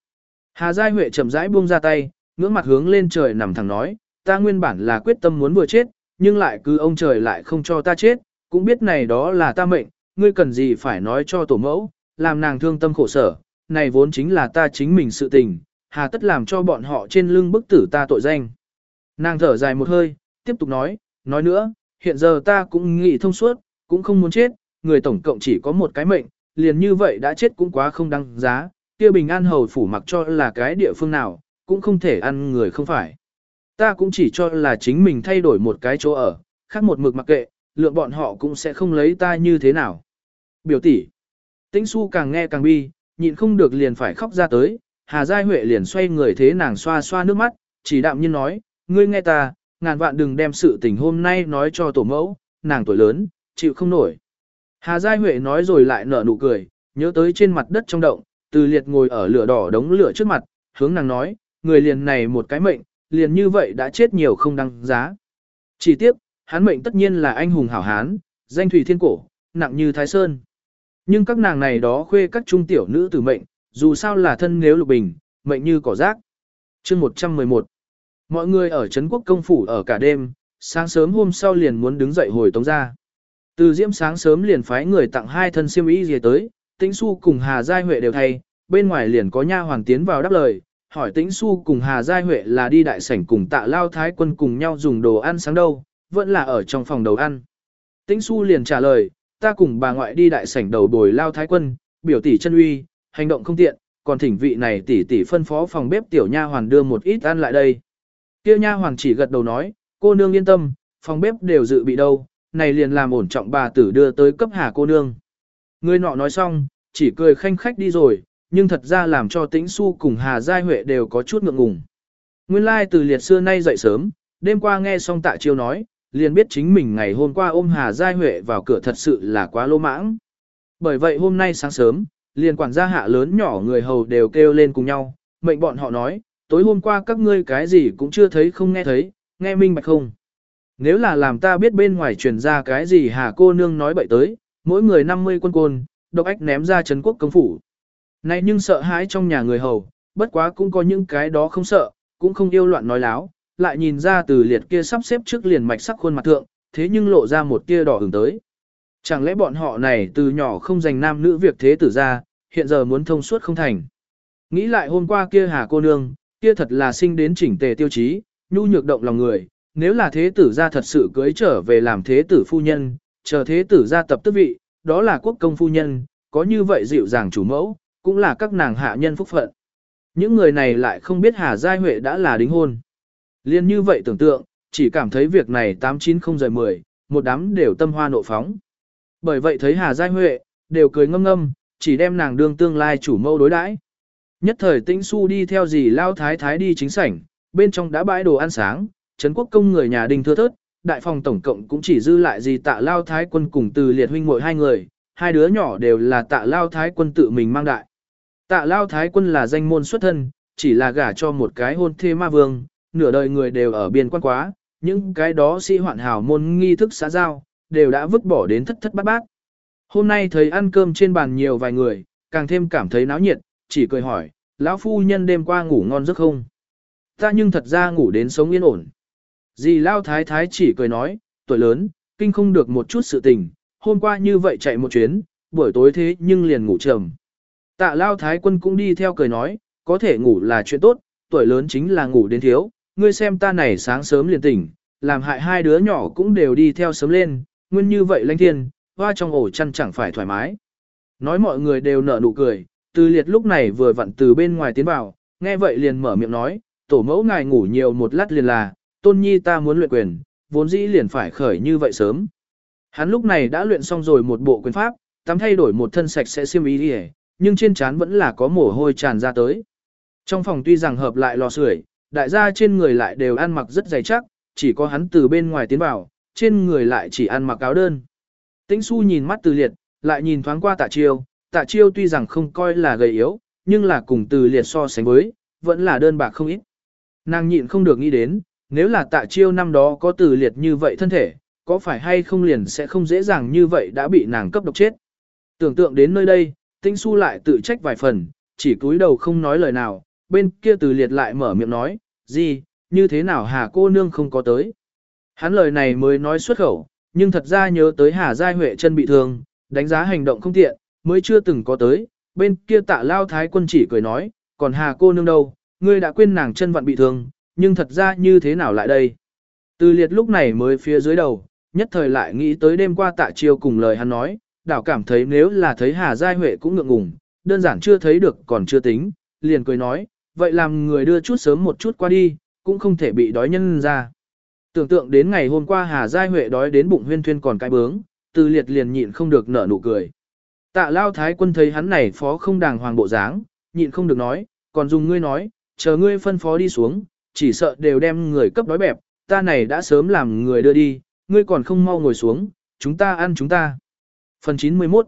Hà Giai Huệ chậm rãi buông ra tay, ngưỡng mặt hướng lên trời nằm thẳng nói, ta nguyên bản là quyết tâm muốn vừa chết, nhưng lại cứ ông trời lại không cho ta chết, cũng biết này đó là ta mệnh, ngươi cần gì phải nói cho tổ mẫu, làm nàng thương tâm khổ sở, này vốn chính là ta chính mình sự tình, hà tất làm cho bọn họ trên lưng bức tử ta tội danh. Nàng thở dài một hơi, tiếp tục nói, nói nữa, hiện giờ ta cũng nghĩ thông suốt, cũng không muốn chết, người tổng cộng chỉ có một cái mệnh, liền như vậy đã chết cũng quá không đăng giá, kia bình an hầu phủ mặc cho là cái địa phương nào, cũng không thể ăn người không phải. Ta cũng chỉ cho là chính mình thay đổi một cái chỗ ở, khác một mực mặc kệ, lượng bọn họ cũng sẽ không lấy ta như thế nào. Biểu tỷ, tĩnh su càng nghe càng bi, nhịn không được liền phải khóc ra tới, Hà Giai Huệ liền xoay người thế nàng xoa xoa nước mắt, chỉ đạm nhiên nói, ngươi nghe ta, ngàn vạn đừng đem sự tình hôm nay nói cho tổ mẫu, nàng tuổi lớn, chịu không nổi. Hà Giai Huệ nói rồi lại nở nụ cười, nhớ tới trên mặt đất trong động, từ liệt ngồi ở lửa đỏ đống lửa trước mặt, hướng nàng nói, người liền này một cái mệnh, liền như vậy đã chết nhiều không đăng giá. Chỉ tiếc, hắn mệnh tất nhiên là anh hùng hảo hán, danh thủy thiên cổ, nặng như thái sơn. Nhưng các nàng này đó khuê các trung tiểu nữ tử mệnh, dù sao là thân nếu lục bình, mệnh như cỏ rác. chương 111 Mọi người ở Trấn Quốc công phủ ở cả đêm, sáng sớm hôm sau liền muốn đứng dậy hồi tống ra. Từ diễm sáng sớm liền phái người tặng hai thân siêm y gì tới, tĩnh su cùng Hà Giai Huệ đều thay, bên ngoài liền có nha hoàng tiến vào đáp lời, hỏi tĩnh su cùng Hà Giai Huệ là đi đại sảnh cùng tạ lao thái quân cùng nhau dùng đồ ăn sáng đâu, vẫn là ở trong phòng đầu ăn. Tĩnh su liền trả lời, ta cùng bà ngoại đi đại sảnh đầu bồi lao thái quân, biểu tỷ chân uy, hành động không tiện, còn thỉnh vị này tỷ tỷ phân phó phòng bếp tiểu nha hoàn đưa một ít ăn lại đây. Tiêu nha hoàn chỉ gật đầu nói, cô nương yên tâm, phòng bếp đều dự bị đâu, này liền làm ổn trọng bà tử đưa tới cấp hà cô nương. Người nọ nói xong, chỉ cười khanh khách đi rồi, nhưng thật ra làm cho tĩnh su cùng Hà Giai Huệ đều có chút ngượng ngùng. Nguyên lai từ liệt xưa nay dậy sớm, đêm qua nghe xong tạ chiêu nói, liền biết chính mình ngày hôm qua ôm Hà Giai Huệ vào cửa thật sự là quá lô mãng. Bởi vậy hôm nay sáng sớm, liền quản gia hạ lớn nhỏ người hầu đều kêu lên cùng nhau, mệnh bọn họ nói, tối hôm qua các ngươi cái gì cũng chưa thấy không nghe thấy, nghe minh bạch không. Nếu là làm ta biết bên ngoài truyền ra cái gì hà cô nương nói bậy tới, mỗi người 50 quân côn, độc ách ném ra Trấn quốc công phủ. Này nhưng sợ hãi trong nhà người hầu, bất quá cũng có những cái đó không sợ, cũng không yêu loạn nói láo, lại nhìn ra từ liệt kia sắp xếp trước liền mạch sắc khuôn mặt thượng, thế nhưng lộ ra một tia đỏ hứng tới. Chẳng lẽ bọn họ này từ nhỏ không dành nam nữ việc thế tử ra, hiện giờ muốn thông suốt không thành. Nghĩ lại hôm qua kia hà cô nương, kia thật là sinh đến chỉnh tề tiêu chí, nhu nhược động lòng người, nếu là thế tử ra thật sự cưới trở về làm thế tử phu nhân, chờ thế tử ra tập tước vị, đó là quốc công phu nhân, có như vậy dịu dàng chủ mẫu, cũng là các nàng hạ nhân phúc phận. Những người này lại không biết Hà Giai Huệ đã là đính hôn. Liên như vậy tưởng tượng, chỉ cảm thấy việc này 8-9-0-10, một đám đều tâm hoa nộ phóng. Bởi vậy thấy Hà Giai Huệ, đều cười ngâm ngâm, chỉ đem nàng đương tương lai chủ mâu đối đãi. Nhất thời tĩnh su đi theo gì lao thái thái đi chính sảnh, bên trong đã bãi đồ ăn sáng, Trấn quốc công người nhà đình thưa thớt, đại phòng tổng cộng cũng chỉ dư lại gì tạ lao thái quân cùng từ liệt huynh muội hai người, hai đứa nhỏ đều là tạ lao thái quân tự mình mang đại. Tạ lao thái quân là danh môn xuất thân, chỉ là gả cho một cái hôn thê ma vương, nửa đời người đều ở biên quan quá, những cái đó sĩ hoạn hào môn nghi thức xã giao, đều đã vứt bỏ đến thất thất bát bát. Hôm nay thấy ăn cơm trên bàn nhiều vài người, càng thêm cảm thấy náo nhiệt, chỉ cười hỏi, lão phu nhân đêm qua ngủ ngon giấc không? Ta nhưng thật ra ngủ đến sống yên ổn. Dì Lao Thái Thái chỉ cười nói, tuổi lớn, kinh không được một chút sự tình, hôm qua như vậy chạy một chuyến, buổi tối thế nhưng liền ngủ trầm. Tạ Lao Thái quân cũng đi theo cười nói, có thể ngủ là chuyện tốt, tuổi lớn chính là ngủ đến thiếu, ngươi xem ta này sáng sớm liền tỉnh, làm hại hai đứa nhỏ cũng đều đi theo sớm lên, nguyên như vậy lãnh thiên, hoa trong ổ chăn chẳng phải thoải mái. Nói mọi người đều nở nụ cười, từ liệt lúc này vừa vặn từ bên ngoài tiến vào, nghe vậy liền mở miệng nói, tổ mẫu ngài ngủ nhiều một lát liền là, tôn nhi ta muốn luyện quyền, vốn dĩ liền phải khởi như vậy sớm. Hắn lúc này đã luyện xong rồi một bộ quyền pháp, tắm thay đổi một thân sạch sẽ xiêm y đi nhưng trên trán vẫn là có mồ hôi tràn ra tới. Trong phòng tuy rằng hợp lại lò sưởi, đại gia trên người lại đều ăn mặc rất dày chắc, chỉ có hắn từ bên ngoài tiến vào, trên người lại chỉ ăn mặc áo đơn. Tĩnh su nhìn mắt từ liệt, lại nhìn thoáng qua tạ chiêu, tạ chiêu tuy rằng không coi là gầy yếu, nhưng là cùng từ liệt so sánh với, vẫn là đơn bạc không ít. Nàng nhịn không được nghĩ đến, nếu là tạ chiêu năm đó có từ liệt như vậy thân thể, có phải hay không liền sẽ không dễ dàng như vậy đã bị nàng cấp độc chết. Tưởng tượng đến nơi đây, tinh su lại tự trách vài phần, chỉ cúi đầu không nói lời nào, bên kia từ liệt lại mở miệng nói, gì, như thế nào hà cô nương không có tới. Hắn lời này mới nói xuất khẩu, nhưng thật ra nhớ tới hà giai huệ chân bị thương, đánh giá hành động không tiện, mới chưa từng có tới, bên kia tạ lao thái quân chỉ cười nói, còn hà cô nương đâu, ngươi đã quên nàng chân vặn bị thương, nhưng thật ra như thế nào lại đây. Từ liệt lúc này mới phía dưới đầu, nhất thời lại nghĩ tới đêm qua tạ chiêu cùng lời hắn nói, đảo cảm thấy nếu là thấy Hà Giai Huệ cũng ngượng ngùng, đơn giản chưa thấy được còn chưa tính, liền cười nói, vậy làm người đưa chút sớm một chút qua đi, cũng không thể bị đói nhân ra. Tưởng tượng đến ngày hôm qua Hà Giai Huệ đói đến bụng huyên thuyên còn cái bướng, từ liệt liền nhịn không được nở nụ cười. Tạ Lao Thái quân thấy hắn này phó không đàng hoàng bộ dáng, nhịn không được nói, còn dùng ngươi nói, chờ ngươi phân phó đi xuống, chỉ sợ đều đem người cấp đói bẹp, ta này đã sớm làm người đưa đi, ngươi còn không mau ngồi xuống, chúng ta ăn chúng ta. Phần 91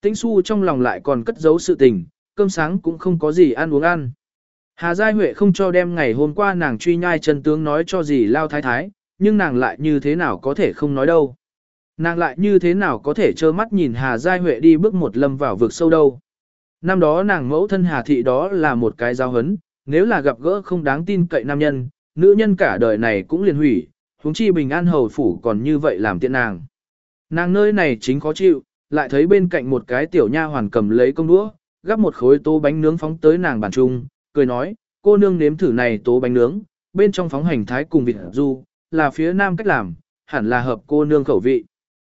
Tĩnh su trong lòng lại còn cất giấu sự tình, cơm sáng cũng không có gì ăn uống ăn. Hà Giai Huệ không cho đem ngày hôm qua nàng truy nhai chân tướng nói cho gì lao thái thái, nhưng nàng lại như thế nào có thể không nói đâu. Nàng lại như thế nào có thể trơ mắt nhìn Hà Giai Huệ đi bước một lâm vào vực sâu đâu. Năm đó nàng mẫu thân Hà Thị đó là một cái giáo hấn, nếu là gặp gỡ không đáng tin cậy nam nhân, nữ nhân cả đời này cũng liền hủy, huống chi bình an hầu phủ còn như vậy làm tiện nàng. Nàng nơi này chính khó chịu, lại thấy bên cạnh một cái tiểu nha hoàn cầm lấy công đũa, gắp một khối tô bánh nướng phóng tới nàng bàn trung, cười nói, cô nương nếm thử này tố bánh nướng, bên trong phóng hành thái cùng vịt du, là phía nam cách làm, hẳn là hợp cô nương khẩu vị.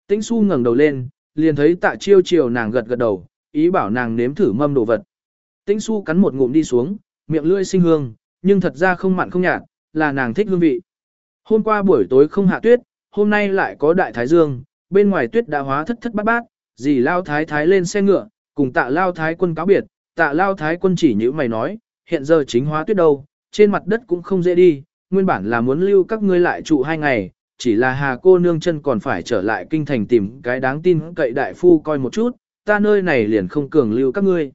Tĩnh su ngẩng đầu lên, liền thấy tạ chiêu chiều nàng gật gật đầu, ý bảo nàng nếm thử mâm đồ vật. Tĩnh su cắn một ngụm đi xuống, miệng lưỡi sinh hương, nhưng thật ra không mặn không nhạt, là nàng thích hương vị. Hôm qua buổi tối không hạ tuyết, hôm nay lại có đại thái dương, bên ngoài tuyết đã hóa thất thất bát bát, dì lao thái thái lên xe ngựa, cùng tạ lao thái quân cáo biệt, tạ lao thái quân chỉ như mày nói, hiện giờ chính hóa tuyết đâu, trên mặt đất cũng không dễ đi, nguyên bản là muốn lưu các ngươi lại trụ hai ngày, chỉ là hà cô nương chân còn phải trở lại kinh thành tìm cái đáng tin cậy đại phu coi một chút, ta nơi này liền không cường lưu các ngươi.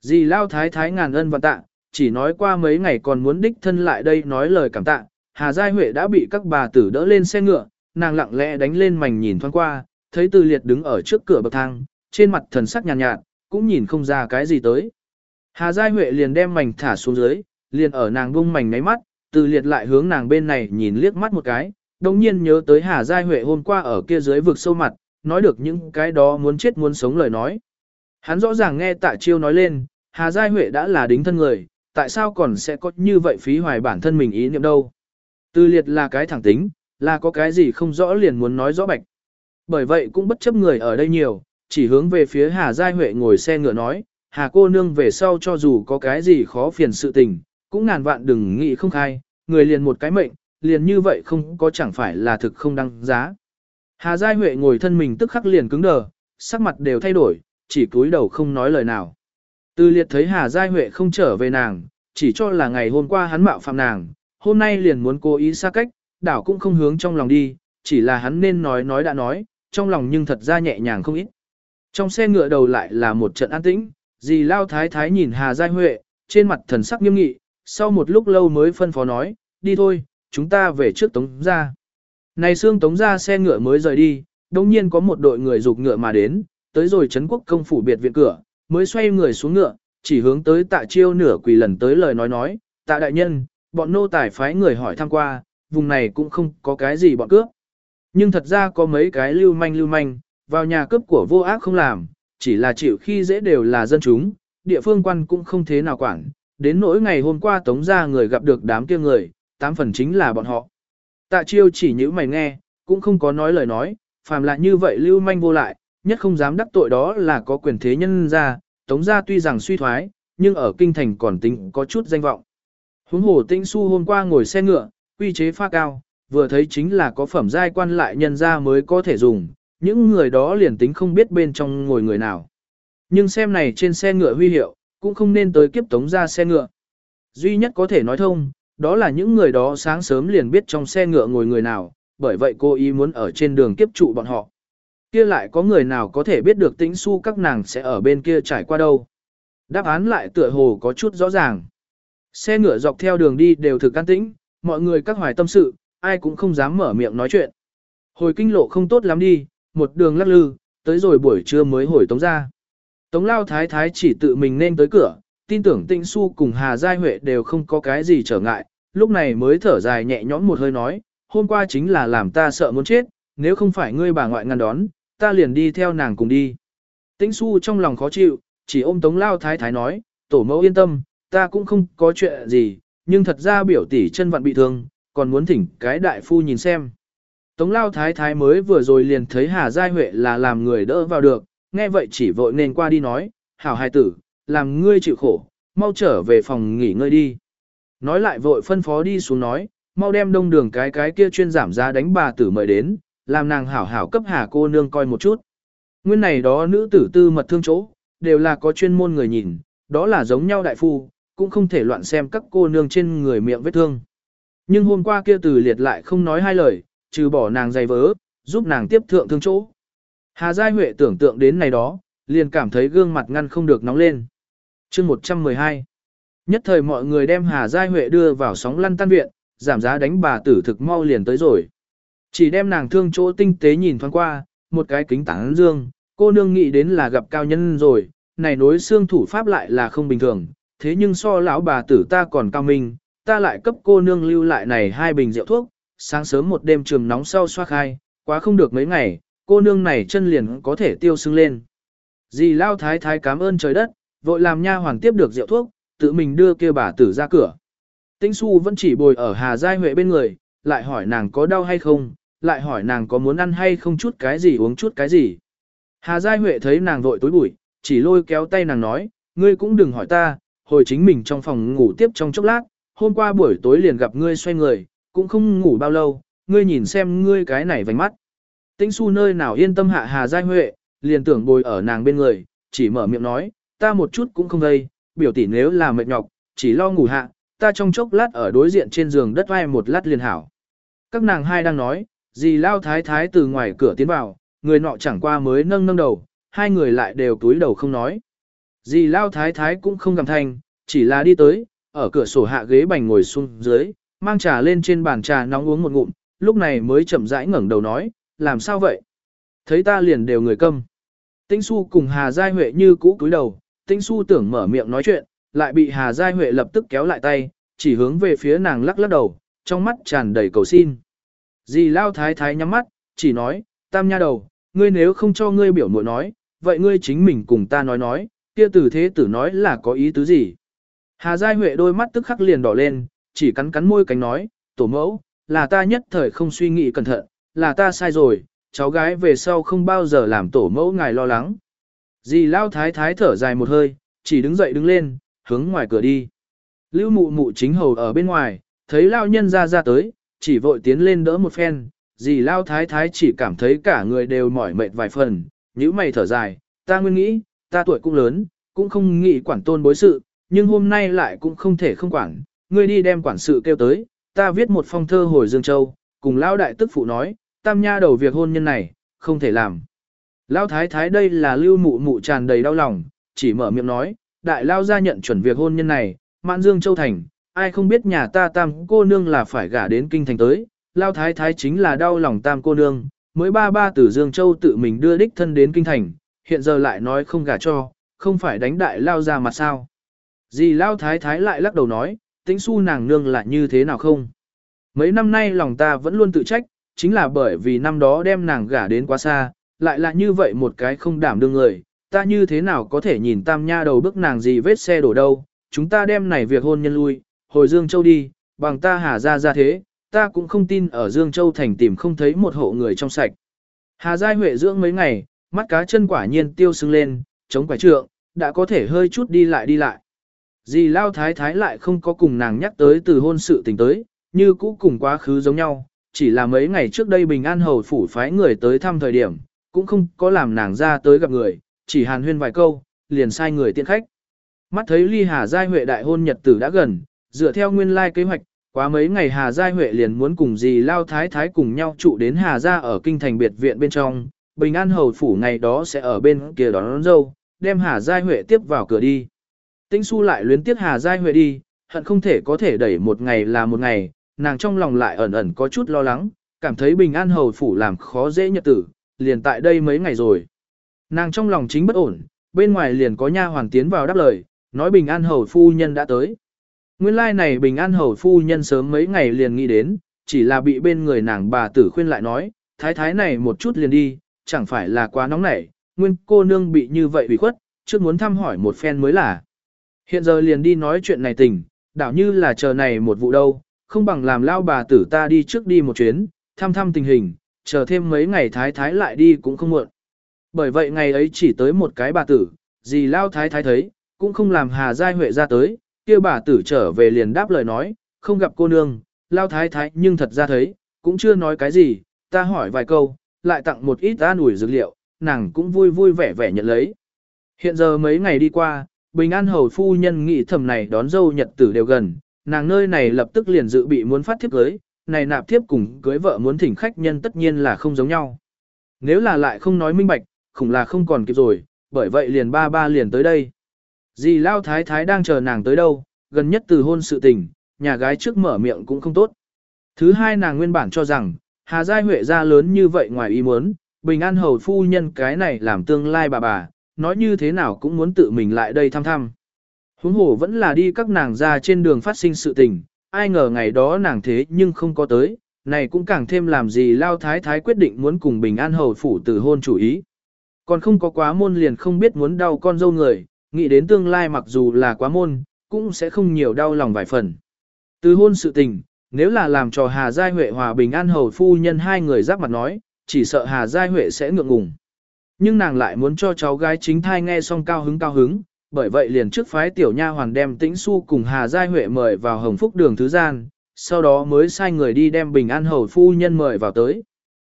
Dì lao thái thái ngàn ân và tạ, chỉ nói qua mấy ngày còn muốn đích thân lại đây nói lời cảm tạ, Hà Giai Huệ đã bị các bà tử đỡ lên xe ngựa, nàng lặng lẽ đánh lên mảnh nhìn thoáng qua, thấy Từ Liệt đứng ở trước cửa bậc thang, trên mặt thần sắc nhàn nhạt, nhạt, cũng nhìn không ra cái gì tới. Hà Giai Huệ liền đem mảnh thả xuống dưới, liền ở nàng bung mảnh ngáy mắt, Từ Liệt lại hướng nàng bên này nhìn liếc mắt một cái, đồng nhiên nhớ tới Hà Giai Huệ hôm qua ở kia dưới vực sâu mặt, nói được những cái đó muốn chết muốn sống lời nói. Hắn rõ ràng nghe tạ chiêu nói lên, Hà Giai Huệ đã là đính thân người, tại sao còn sẽ có như vậy phí hoài bản thân mình ý niệm đâu. Từ liệt là cái thẳng tính, là có cái gì không rõ liền muốn nói rõ bạch. Bởi vậy cũng bất chấp người ở đây nhiều, chỉ hướng về phía Hà Giai Huệ ngồi xe ngựa nói, Hà cô nương về sau cho dù có cái gì khó phiền sự tình, cũng ngàn vạn đừng nghĩ không khai, người liền một cái mệnh, liền như vậy không có chẳng phải là thực không đăng giá. Hà Giai Huệ ngồi thân mình tức khắc liền cứng đờ, sắc mặt đều thay đổi, chỉ cúi đầu không nói lời nào. Từ liệt thấy Hà Giai Huệ không trở về nàng, chỉ cho là ngày hôm qua hắn mạo phạm nàng, hôm nay liền muốn cố ý xa cách, đảo cũng không hướng trong lòng đi, chỉ là hắn nên nói nói đã nói, trong lòng nhưng thật ra nhẹ nhàng không ít. Trong xe ngựa đầu lại là một trận an tĩnh, dì Lao Thái Thái nhìn Hà Giai Huệ, trên mặt thần sắc nghiêm nghị, sau một lúc lâu mới phân phó nói, đi thôi, chúng ta về trước tống ra. Này xương tống ra xe ngựa mới rời đi, đồng nhiên có một đội người dục ngựa mà đến, tới rồi Trấn quốc công phủ biệt viện cửa, mới xoay người xuống ngựa, chỉ hướng tới tạ chiêu nửa quỳ lần tới lời nói nói, tạ đại nhân, bọn nô tài phái người hỏi thăm qua, vùng này cũng không có cái gì bọn cướp. Nhưng thật ra có mấy cái lưu manh lưu manh, vào nhà cướp của vô ác không làm, chỉ là chịu khi dễ đều là dân chúng, địa phương quan cũng không thế nào quản. Đến nỗi ngày hôm qua tống ra người gặp được đám kia người, tám phần chính là bọn họ. Tạ chiêu chỉ những mày nghe, cũng không có nói lời nói, phàm là như vậy lưu manh vô lại, nhất không dám đắc tội đó là có quyền thế nhân ra, tống ra tuy rằng suy thoái, nhưng ở kinh thành còn tính có chút danh vọng. Huống hồ tinh su hôm qua ngồi xe ngựa, quy chế pha cao, vừa thấy chính là có phẩm giai quan lại nhân ra mới có thể dùng, những người đó liền tính không biết bên trong ngồi người nào. Nhưng xem này trên xe ngựa huy hiệu, cũng không nên tới kiếp tống ra xe ngựa. Duy nhất có thể nói thông, đó là những người đó sáng sớm liền biết trong xe ngựa ngồi người nào, bởi vậy cô ý muốn ở trên đường kiếp trụ bọn họ. Kia lại có người nào có thể biết được tĩnh su các nàng sẽ ở bên kia trải qua đâu. Đáp án lại tựa hồ có chút rõ ràng. Xe ngựa dọc theo đường đi đều thực can tĩnh, mọi người các hoài tâm sự, ai cũng không dám mở miệng nói chuyện. Hồi kinh lộ không tốt lắm đi, một đường lắc lư, tới rồi buổi trưa mới hồi tống ra. Tống lao thái thái chỉ tự mình nên tới cửa, tin tưởng tinh su cùng Hà Giai Huệ đều không có cái gì trở ngại, lúc này mới thở dài nhẹ nhõm một hơi nói, hôm qua chính là làm ta sợ muốn chết, nếu không phải ngươi bà ngoại ngăn đón, ta liền đi theo nàng cùng đi. Tĩnh su trong lòng khó chịu, chỉ ôm tống lao thái thái nói, tổ mẫu yên tâm, ta cũng không có chuyện gì, nhưng thật ra biểu tỷ chân vặn bị thương, còn muốn thỉnh cái đại phu nhìn xem. Tống lao thái thái mới vừa rồi liền thấy Hà Giai Huệ là làm người đỡ vào được, nghe vậy chỉ vội nên qua đi nói, hảo hài tử, làm ngươi chịu khổ, mau trở về phòng nghỉ ngơi đi. Nói lại vội phân phó đi xuống nói, mau đem đông đường cái cái kia chuyên giảm giá đánh bà tử mời đến, làm nàng hảo hảo cấp hà cô nương coi một chút. Nguyên này đó nữ tử tư mật thương chỗ, đều là có chuyên môn người nhìn, đó là giống nhau đại phu, cũng không thể loạn xem các cô nương trên người miệng vết thương. Nhưng hôm qua kia từ liệt lại không nói hai lời, trừ bỏ nàng dày vớ, giúp nàng tiếp thượng thương chỗ. Hà Giai Huệ tưởng tượng đến này đó, liền cảm thấy gương mặt ngăn không được nóng lên. chương 112 Nhất thời mọi người đem Hà Giai Huệ đưa vào sóng lăn tan viện, giảm giá đánh bà tử thực mau liền tới rồi. Chỉ đem nàng thương chỗ tinh tế nhìn thoáng qua, một cái kính tán dương, cô nương nghĩ đến là gặp cao nhân rồi, này nối xương thủ pháp lại là không bình thường, thế nhưng so lão bà tử ta còn cao minh, ta lại cấp cô nương lưu lại này hai bình rượu thuốc, sáng sớm một đêm trường nóng sau xoa khai, quá không được mấy ngày, cô nương này chân liền có thể tiêu sưng lên. Dì lao thái thái cảm ơn trời đất, vội làm nha hoàng tiếp được rượu thuốc, tự mình đưa kia bà tử ra cửa. Tĩnh su vẫn chỉ bồi ở Hà Giai Huệ bên người, lại hỏi nàng có đau hay không, lại hỏi nàng có muốn ăn hay không chút cái gì uống chút cái gì. Hà Giai Huệ thấy nàng vội tối bụi, chỉ lôi kéo tay nàng nói, ngươi cũng đừng hỏi ta, hồi chính mình trong phòng ngủ tiếp trong chốc lát, hôm qua buổi tối liền gặp ngươi xoay người, cũng không ngủ bao lâu, ngươi nhìn xem ngươi cái này vành mắt. Tĩnh su nơi nào yên tâm hạ Hà Giai Huệ, liền tưởng bồi ở nàng bên người, chỉ mở miệng nói, ta một chút cũng không gây, biểu tỷ nếu là mệt nhọc, chỉ lo ngủ hạ, ta trong chốc lát ở đối diện trên giường đất vai một lát liền hảo. Các nàng hai đang nói, dì lao thái thái từ ngoài cửa tiến vào, người nọ chẳng qua mới nâng nâng đầu, hai người lại đều túi đầu không nói. Dì lao thái thái cũng không gầm thanh, chỉ là đi tới, ở cửa sổ hạ ghế bành ngồi xuống dưới, mang trà lên trên bàn trà nóng uống một ngụm, lúc này mới chậm rãi ngẩng đầu nói, làm sao vậy? Thấy ta liền đều người câm. Tĩnh su cùng Hà Giai Huệ như cũ cúi đầu, Tĩnh su tưởng mở miệng nói chuyện, lại bị Hà Giai Huệ lập tức kéo lại tay, chỉ hướng về phía nàng lắc lắc đầu, trong mắt tràn đầy cầu xin. Dì lao thái thái nhắm mắt, chỉ nói, tam nha đầu, ngươi nếu không cho ngươi biểu muội nói, vậy ngươi chính mình cùng ta nói nói, kia tử thế tử nói là có ý tứ gì. Hà Giai Huệ đôi mắt tức khắc liền đỏ lên, chỉ cắn cắn môi cánh nói, tổ mẫu, là ta nhất thời không suy nghĩ cẩn thận, là ta sai rồi, cháu gái về sau không bao giờ làm tổ mẫu ngài lo lắng. Dì lao thái thái thở dài một hơi, chỉ đứng dậy đứng lên, hướng ngoài cửa đi. Lưu mụ mụ chính hầu ở bên ngoài, thấy lao nhân ra ra tới, chỉ vội tiến lên đỡ một phen, dì lao thái thái chỉ cảm thấy cả người đều mỏi mệt vài phần, nhíu mày thở dài, ta nguyên nghĩ, ta tuổi cũng lớn, cũng không nghĩ quản tôn bối sự, nhưng hôm nay lại cũng không thể không quản, ngươi đi đem quản sự kêu tới, ta viết một phong thơ hồi Dương Châu, cùng Lão đại tức phụ nói, tam nha đầu việc hôn nhân này, không thể làm. Lão thái thái đây là lưu mụ mụ tràn đầy đau lòng, chỉ mở miệng nói, đại lao ra nhận chuẩn việc hôn nhân này, mạn Dương Châu Thành, ai không biết nhà ta tam cô nương là phải gả đến kinh thành tới, lao thái thái chính là đau lòng tam cô nương, mới ba ba từ Dương Châu tự mình đưa đích thân đến kinh thành, hiện giờ lại nói không gả cho, không phải đánh đại lao ra mặt sao. Dì lao thái thái lại lắc đầu nói, tính su nàng nương là như thế nào không? Mấy năm nay lòng ta vẫn luôn tự trách, chính là bởi vì năm đó đem nàng gả đến quá xa, lại là như vậy một cái không đảm đương người, ta như thế nào có thể nhìn tam nha đầu bức nàng gì vết xe đổ đâu, chúng ta đem này việc hôn nhân lui, hồi Dương Châu đi, bằng ta hà ra ra thế, ta cũng không tin ở Dương Châu thành tìm không thấy một hộ người trong sạch. Hà Giai Huệ dưỡng mấy ngày, mắt cá chân quả nhiên tiêu sưng lên, chống quải trượng, đã có thể hơi chút đi lại đi lại. Dì Lao Thái Thái lại không có cùng nàng nhắc tới từ hôn sự tình tới, như cũ cùng quá khứ giống nhau, chỉ là mấy ngày trước đây Bình An Hầu phủ phái người tới thăm thời điểm, cũng không có làm nàng ra tới gặp người, chỉ hàn huyên vài câu, liền sai người tiện khách. Mắt thấy ly Hà Giai Huệ đại hôn nhật tử đã gần, dựa theo nguyên lai kế hoạch, quá mấy ngày Hà Giai Huệ liền muốn cùng dì Lao Thái Thái cùng nhau trụ đến Hà Gia ở kinh thành biệt viện bên trong, Bình An Hầu phủ ngày đó sẽ ở bên kia đón, đón dâu, đem Hà Giai Huệ tiếp vào cửa đi. Tĩnh Xu lại luyến tiếc Hà Giai Huệ đi, hận không thể có thể đẩy một ngày là một ngày, nàng trong lòng lại ẩn ẩn có chút lo lắng, cảm thấy Bình An Hầu phủ làm khó dễ nhật tử, liền tại đây mấy ngày rồi. Nàng trong lòng chính bất ổn, bên ngoài liền có nha hoàng tiến vào đáp lời, nói Bình An Hầu phu nhân đã tới. Nguyên lai like này Bình An Hầu phu nhân sớm mấy ngày liền nghĩ đến, chỉ là bị bên người nàng bà tử khuyên lại nói, thái thái này một chút liền đi, chẳng phải là quá nóng nảy, nguyên cô nương bị như vậy bị khuất, trước muốn thăm hỏi một phen mới là. Hiện giờ liền đi nói chuyện này tình, đảo như là chờ này một vụ đâu, không bằng làm lao bà tử ta đi trước đi một chuyến, thăm thăm tình hình, chờ thêm mấy ngày thái thái lại đi cũng không muộn. Bởi vậy ngày ấy chỉ tới một cái bà tử, gì lao thái thái thấy, cũng không làm Hà Giai Huệ ra tới, kia bà tử trở về liền đáp lời nói, không gặp cô nương, lao thái thái nhưng thật ra thấy, cũng chưa nói cái gì, ta hỏi vài câu, lại tặng một ít an ủi dược liệu, nàng cũng vui vui vẻ vẻ nhận lấy. Hiện giờ mấy ngày đi qua, Bình An Hầu Phu Nhân nghĩ thầm này đón dâu nhật tử đều gần, nàng nơi này lập tức liền dự bị muốn phát thiếp cưới, này nạp thiếp cùng cưới vợ muốn thỉnh khách nhân tất nhiên là không giống nhau. Nếu là lại không nói minh bạch, khủng là không còn kịp rồi, bởi vậy liền ba ba liền tới đây. Dì Lao Thái Thái đang chờ nàng tới đâu, gần nhất từ hôn sự tình, nhà gái trước mở miệng cũng không tốt. Thứ hai nàng nguyên bản cho rằng, Hà Giai Huệ ra lớn như vậy ngoài ý muốn, Bình An Hầu Phu Nhân cái này làm tương lai bà bà, nói như thế nào cũng muốn tự mình lại đây thăm thăm. Huống hồ vẫn là đi các nàng ra trên đường phát sinh sự tình, ai ngờ ngày đó nàng thế nhưng không có tới, này cũng càng thêm làm gì Lao Thái Thái quyết định muốn cùng Bình An Hầu Phủ từ hôn chủ ý. Còn không có quá môn liền không biết muốn đau con dâu người, nghĩ đến tương lai mặc dù là quá môn, cũng sẽ không nhiều đau lòng vài phần. Từ hôn sự tình, nếu là làm cho Hà Giai Huệ hòa Bình An Hầu Phu Nhân hai người giáp mặt nói, chỉ sợ Hà Giai Huệ sẽ ngượng ngùng. Nhưng nàng lại muốn cho cháu gái chính thai nghe xong cao hứng cao hứng, bởi vậy liền trước phái tiểu nha hoàn đem tĩnh su cùng Hà Giai Huệ mời vào Hồng Phúc đường thứ gian, sau đó mới sai người đi đem Bình An Hầu Phu Nhân mời vào tới.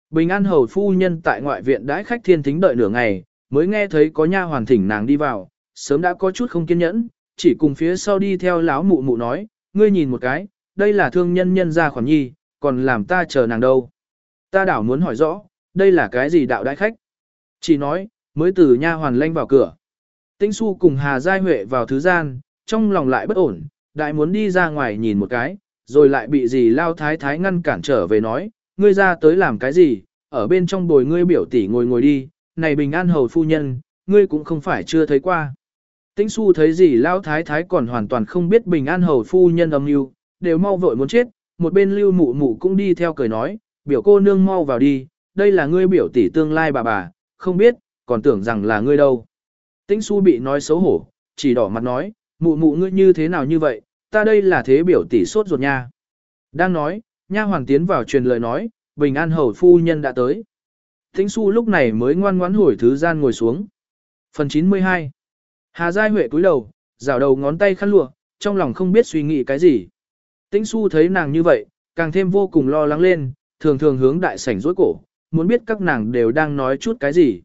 Bình An Hầu Phu Nhân tại ngoại viện đãi khách thiên thính đợi nửa ngày, mới nghe thấy có nha hoàn thỉnh nàng đi vào, sớm đã có chút không kiên nhẫn, chỉ cùng phía sau đi theo lão mụ mụ nói, ngươi nhìn một cái, đây là thương nhân nhân gia khoản nhi, còn làm ta chờ nàng đâu. Ta đảo muốn hỏi rõ, đây là cái gì đạo đại khách? Chỉ nói, mới từ nha hoàn lanh vào cửa. Tĩnh su cùng Hà Giai Huệ vào thứ gian, trong lòng lại bất ổn, đại muốn đi ra ngoài nhìn một cái, rồi lại bị gì lao thái thái ngăn cản trở về nói, ngươi ra tới làm cái gì, ở bên trong bồi ngươi biểu tỷ ngồi ngồi đi, này bình an hầu phu nhân, ngươi cũng không phải chưa thấy qua. Tĩnh su thấy gì lao thái thái còn hoàn toàn không biết bình an hầu phu nhân âm mưu đều mau vội muốn chết, một bên lưu mụ mụ cũng đi theo cười nói, biểu cô nương mau vào đi, đây là ngươi biểu tỷ tương lai bà bà, không biết, còn tưởng rằng là ngươi đâu. Tĩnh su bị nói xấu hổ, chỉ đỏ mặt nói, mụ mụ ngươi như thế nào như vậy, ta đây là thế biểu tỷ sốt ruột nha. Đang nói, nha hoàng tiến vào truyền lời nói, bình an hầu phu nhân đã tới. Tĩnh su lúc này mới ngoan ngoãn hồi thứ gian ngồi xuống. Phần 92 Hà Giai Huệ cúi đầu, rào đầu ngón tay khăn lụa, trong lòng không biết suy nghĩ cái gì. Tĩnh su thấy nàng như vậy, càng thêm vô cùng lo lắng lên, thường thường hướng đại sảnh rối cổ, muốn biết các nàng đều đang nói chút cái gì.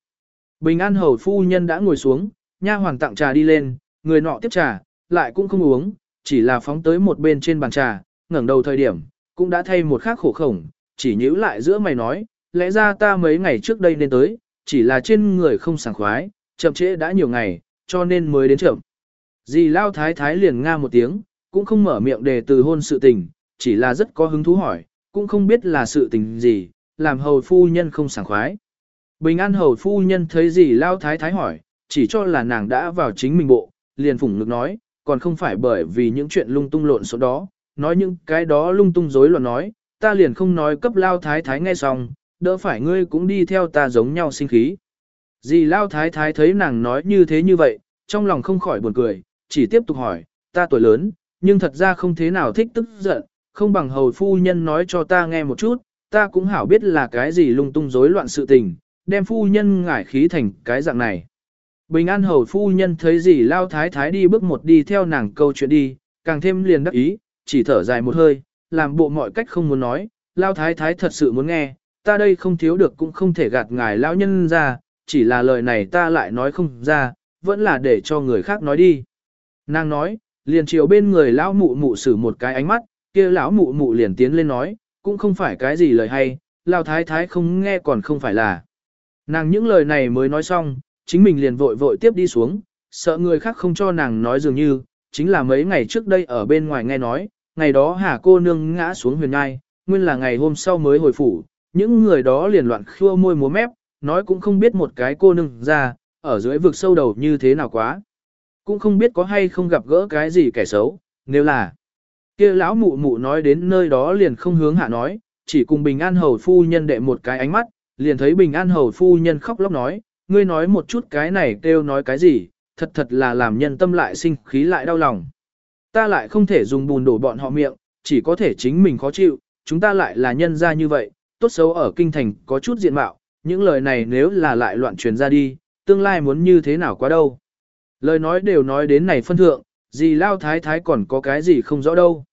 Bình an hầu phu nhân đã ngồi xuống, nha hoàng tặng trà đi lên, người nọ tiếp trà, lại cũng không uống, chỉ là phóng tới một bên trên bàn trà, ngẩng đầu thời điểm, cũng đã thay một khác khổ khổng, chỉ nhíu lại giữa mày nói, lẽ ra ta mấy ngày trước đây nên tới, chỉ là trên người không sảng khoái, chậm trễ đã nhiều ngày, cho nên mới đến chậm. Dì lao thái thái liền nga một tiếng, cũng không mở miệng đề từ hôn sự tình, chỉ là rất có hứng thú hỏi, cũng không biết là sự tình gì, làm hầu phu nhân không sảng khoái. Bình an hầu phu nhân thấy gì lao thái thái hỏi, chỉ cho là nàng đã vào chính mình bộ, liền phủng ngực nói, còn không phải bởi vì những chuyện lung tung lộn số đó, nói những cái đó lung tung rối loạn nói, ta liền không nói cấp lao thái thái nghe xong, đỡ phải ngươi cũng đi theo ta giống nhau sinh khí. Dì lao thái thái thấy nàng nói như thế như vậy, trong lòng không khỏi buồn cười, chỉ tiếp tục hỏi, ta tuổi lớn, nhưng thật ra không thế nào thích tức giận, không bằng hầu phu nhân nói cho ta nghe một chút, ta cũng hảo biết là cái gì lung tung rối loạn sự tình, đem phu nhân ngải khí thành cái dạng này. Bình an hầu phu nhân thấy gì lao thái thái đi bước một đi theo nàng câu chuyện đi, càng thêm liền đắc ý, chỉ thở dài một hơi, làm bộ mọi cách không muốn nói, lao thái thái thật sự muốn nghe, ta đây không thiếu được cũng không thể gạt ngài lao nhân ra, chỉ là lời này ta lại nói không ra, vẫn là để cho người khác nói đi. Nàng nói, liền chiều bên người lão mụ mụ xử một cái ánh mắt, kia lão mụ mụ liền tiến lên nói, cũng không phải cái gì lời hay, lão thái thái không nghe còn không phải là. Nàng những lời này mới nói xong, chính mình liền vội vội tiếp đi xuống, sợ người khác không cho nàng nói dường như, chính là mấy ngày trước đây ở bên ngoài nghe nói, ngày đó hà cô nương ngã xuống huyền ngai, nguyên là ngày hôm sau mới hồi phủ, những người đó liền loạn khua môi múa mép, nói cũng không biết một cái cô nương ra, ở dưới vực sâu đầu như thế nào quá. Cũng không biết có hay không gặp gỡ cái gì kẻ xấu, nếu là kia lão mụ mụ nói đến nơi đó liền không hướng hạ nói, chỉ cùng bình an hầu phu nhân đệ một cái ánh mắt, liền thấy bình an hầu phu nhân khóc lóc nói, ngươi nói một chút cái này kêu nói cái gì, thật thật là làm nhân tâm lại sinh khí lại đau lòng. Ta lại không thể dùng bùn đổ bọn họ miệng, chỉ có thể chính mình khó chịu, chúng ta lại là nhân ra như vậy, tốt xấu ở kinh thành có chút diện mạo, những lời này nếu là lại loạn truyền ra đi, tương lai muốn như thế nào quá đâu. Lời nói đều nói đến này phân thượng, gì lao thái thái còn có cái gì không rõ đâu.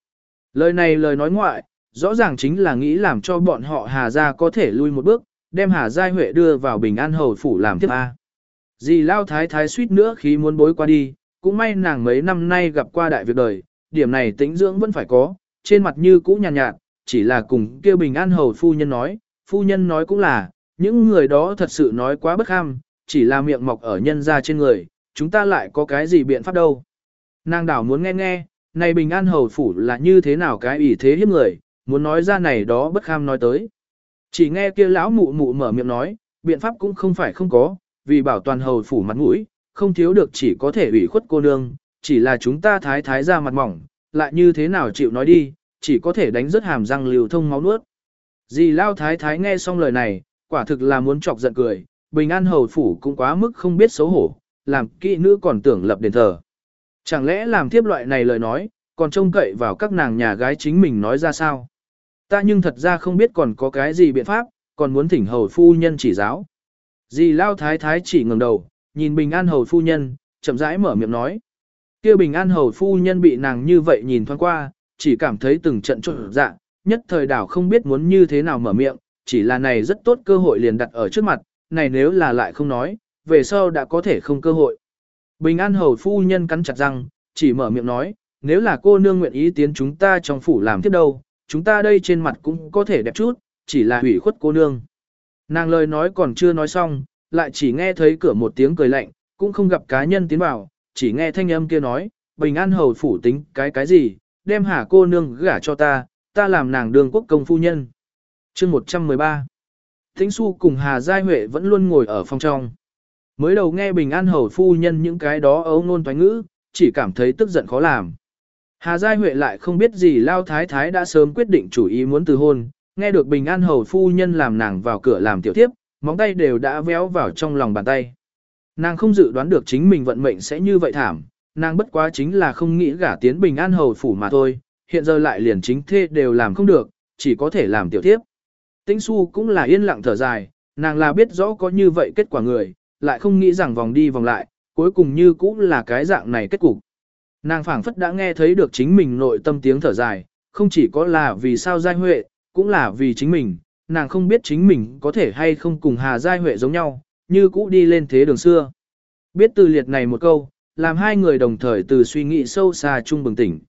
Lời này lời nói ngoại, rõ ràng chính là nghĩ làm cho bọn họ Hà Gia có thể lui một bước, đem Hà Giai Huệ đưa vào bình an hầu phủ làm tiếp A. Dì lao thái thái suýt nữa khi muốn bối qua đi, cũng may nàng mấy năm nay gặp qua đại việc đời, điểm này tĩnh dưỡng vẫn phải có, trên mặt như cũ nhàn nhạt, nhạt, chỉ là cùng kêu bình an hầu phu nhân nói, phu nhân nói cũng là, những người đó thật sự nói quá bất ham, chỉ là miệng mọc ở nhân ra trên người, chúng ta lại có cái gì biện pháp đâu. Nàng đảo muốn nghe nghe, này bình an hầu phủ là như thế nào cái ủy thế hiếp người, muốn nói ra này đó bất kham nói tới. Chỉ nghe kia lão mụ mụ mở miệng nói, biện pháp cũng không phải không có, vì bảo toàn hầu phủ mặt mũi, không thiếu được chỉ có thể ủy khuất cô nương, chỉ là chúng ta thái thái ra mặt mỏng, lại như thế nào chịu nói đi, chỉ có thể đánh rớt hàm răng liều thông máu nuốt. Dì lao thái thái nghe xong lời này, quả thực là muốn chọc giận cười, bình an hầu phủ cũng quá mức không biết xấu hổ, làm kỹ nữ còn tưởng lập đền thờ. Chẳng lẽ làm tiếp loại này lời nói, còn trông cậy vào các nàng nhà gái chính mình nói ra sao? Ta nhưng thật ra không biết còn có cái gì biện pháp, còn muốn thỉnh hầu phu nhân chỉ giáo. Dì lao thái thái chỉ ngẩng đầu, nhìn bình an hầu phu nhân, chậm rãi mở miệng nói. kia bình an hầu phu nhân bị nàng như vậy nhìn thoáng qua, chỉ cảm thấy từng trận trộn dạ, nhất thời đảo không biết muốn như thế nào mở miệng, chỉ là này rất tốt cơ hội liền đặt ở trước mặt, này nếu là lại không nói, về sau đã có thể không cơ hội. Bình an hầu phu nhân cắn chặt răng, chỉ mở miệng nói, nếu là cô nương nguyện ý tiến chúng ta trong phủ làm tiếp đâu, chúng ta đây trên mặt cũng có thể đẹp chút, chỉ là hủy khuất cô nương. Nàng lời nói còn chưa nói xong, lại chỉ nghe thấy cửa một tiếng cười lạnh, cũng không gặp cá nhân tiến vào, chỉ nghe thanh âm kia nói, bình an hầu phủ tính cái cái gì, đem hà cô nương gả cho ta, ta làm nàng đường quốc công phu nhân. chương 113 Thính su cùng Hà Giai Huệ vẫn luôn ngồi ở phòng trong. Mới đầu nghe bình an hầu phu nhân những cái đó ấu ngôn toán ngữ, chỉ cảm thấy tức giận khó làm. Hà Giai Huệ lại không biết gì Lao Thái Thái đã sớm quyết định chủ ý muốn từ hôn, nghe được bình an hầu phu nhân làm nàng vào cửa làm tiểu tiếp, móng tay đều đã véo vào trong lòng bàn tay. Nàng không dự đoán được chính mình vận mệnh sẽ như vậy thảm, nàng bất quá chính là không nghĩ gả tiến bình an hầu phủ mà thôi, hiện giờ lại liền chính thê đều làm không được, chỉ có thể làm tiểu tiếp. Tĩnh su cũng là yên lặng thở dài, nàng là biết rõ có như vậy kết quả người, lại không nghĩ rằng vòng đi vòng lại, cuối cùng như cũng là cái dạng này kết cục. Nàng phảng phất đã nghe thấy được chính mình nội tâm tiếng thở dài, không chỉ có là vì sao giai huệ, cũng là vì chính mình, nàng không biết chính mình có thể hay không cùng Hà Giai Huệ giống nhau, như cũ đi lên thế đường xưa. Biết từ liệt này một câu, làm hai người đồng thời từ suy nghĩ sâu xa chung bừng tỉnh.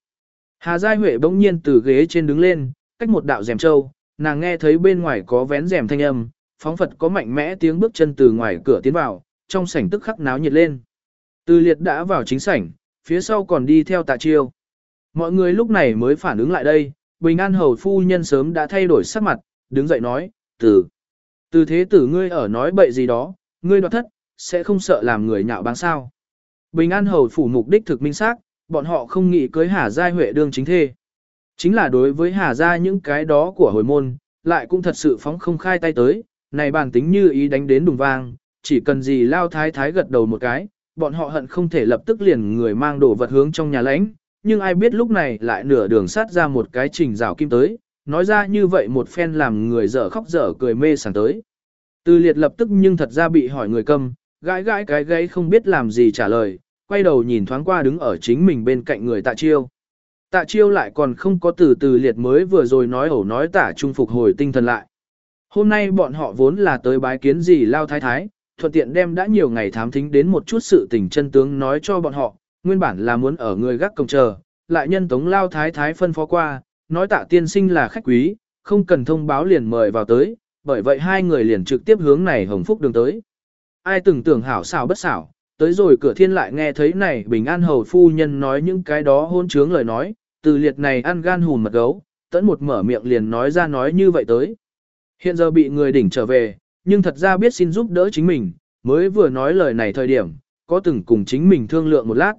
Hà Giai Huệ bỗng nhiên từ ghế trên đứng lên, cách một đạo rèm trâu, nàng nghe thấy bên ngoài có vén rèm thanh âm, phóng phật có mạnh mẽ tiếng bước chân từ ngoài cửa tiến vào, trong sảnh tức khắc náo nhiệt lên. Từ liệt đã vào chính sảnh, phía sau còn đi theo tạ chiêu. Mọi người lúc này mới phản ứng lại đây, Bình An Hầu phu nhân sớm đã thay đổi sắc mặt, đứng dậy nói, từ, từ thế tử ngươi ở nói bậy gì đó, ngươi đoạt thất, sẽ không sợ làm người nhạo báng sao. Bình An Hầu phủ mục đích thực minh xác, bọn họ không nghĩ cưới Hà Giai Huệ đương chính thê. Chính là đối với Hà Gia những cái đó của hồi môn, lại cũng thật sự phóng không khai tay tới, này bản tính như ý đánh đến đùng vang, chỉ cần gì lao thái thái gật đầu một cái, bọn họ hận không thể lập tức liền người mang đồ vật hướng trong nhà lãnh, nhưng ai biết lúc này lại nửa đường sát ra một cái trình rào kim tới, nói ra như vậy một phen làm người dở khóc dở cười mê sảng tới. Từ liệt lập tức nhưng thật ra bị hỏi người câm, gãi gãi cái gáy không biết làm gì trả lời, quay đầu nhìn thoáng qua đứng ở chính mình bên cạnh người tạ chiêu. Tạ chiêu lại còn không có từ từ liệt mới vừa rồi nói ẩu nói tả trung phục hồi tinh thần lại. Hôm nay bọn họ vốn là tới bái kiến gì lao thái thái, thuận tiện đem đã nhiều ngày thám thính đến một chút sự tình chân tướng nói cho bọn họ, nguyên bản là muốn ở người gác cổng chờ, lại nhân tống lao thái thái phân phó qua, nói tạ tiên sinh là khách quý, không cần thông báo liền mời vào tới, bởi vậy hai người liền trực tiếp hướng này hồng phúc đường tới. Ai từng tưởng hảo xảo bất xảo, tới rồi cửa thiên lại nghe thấy này bình an hầu phu nhân nói những cái đó hôn trướng lời nói, từ liệt này ăn gan hùn mật gấu, tẫn một mở miệng liền nói ra nói như vậy tới. Hiện giờ bị người đỉnh trở về, nhưng thật ra biết xin giúp đỡ chính mình, mới vừa nói lời này thời điểm, có từng cùng chính mình thương lượng một lát.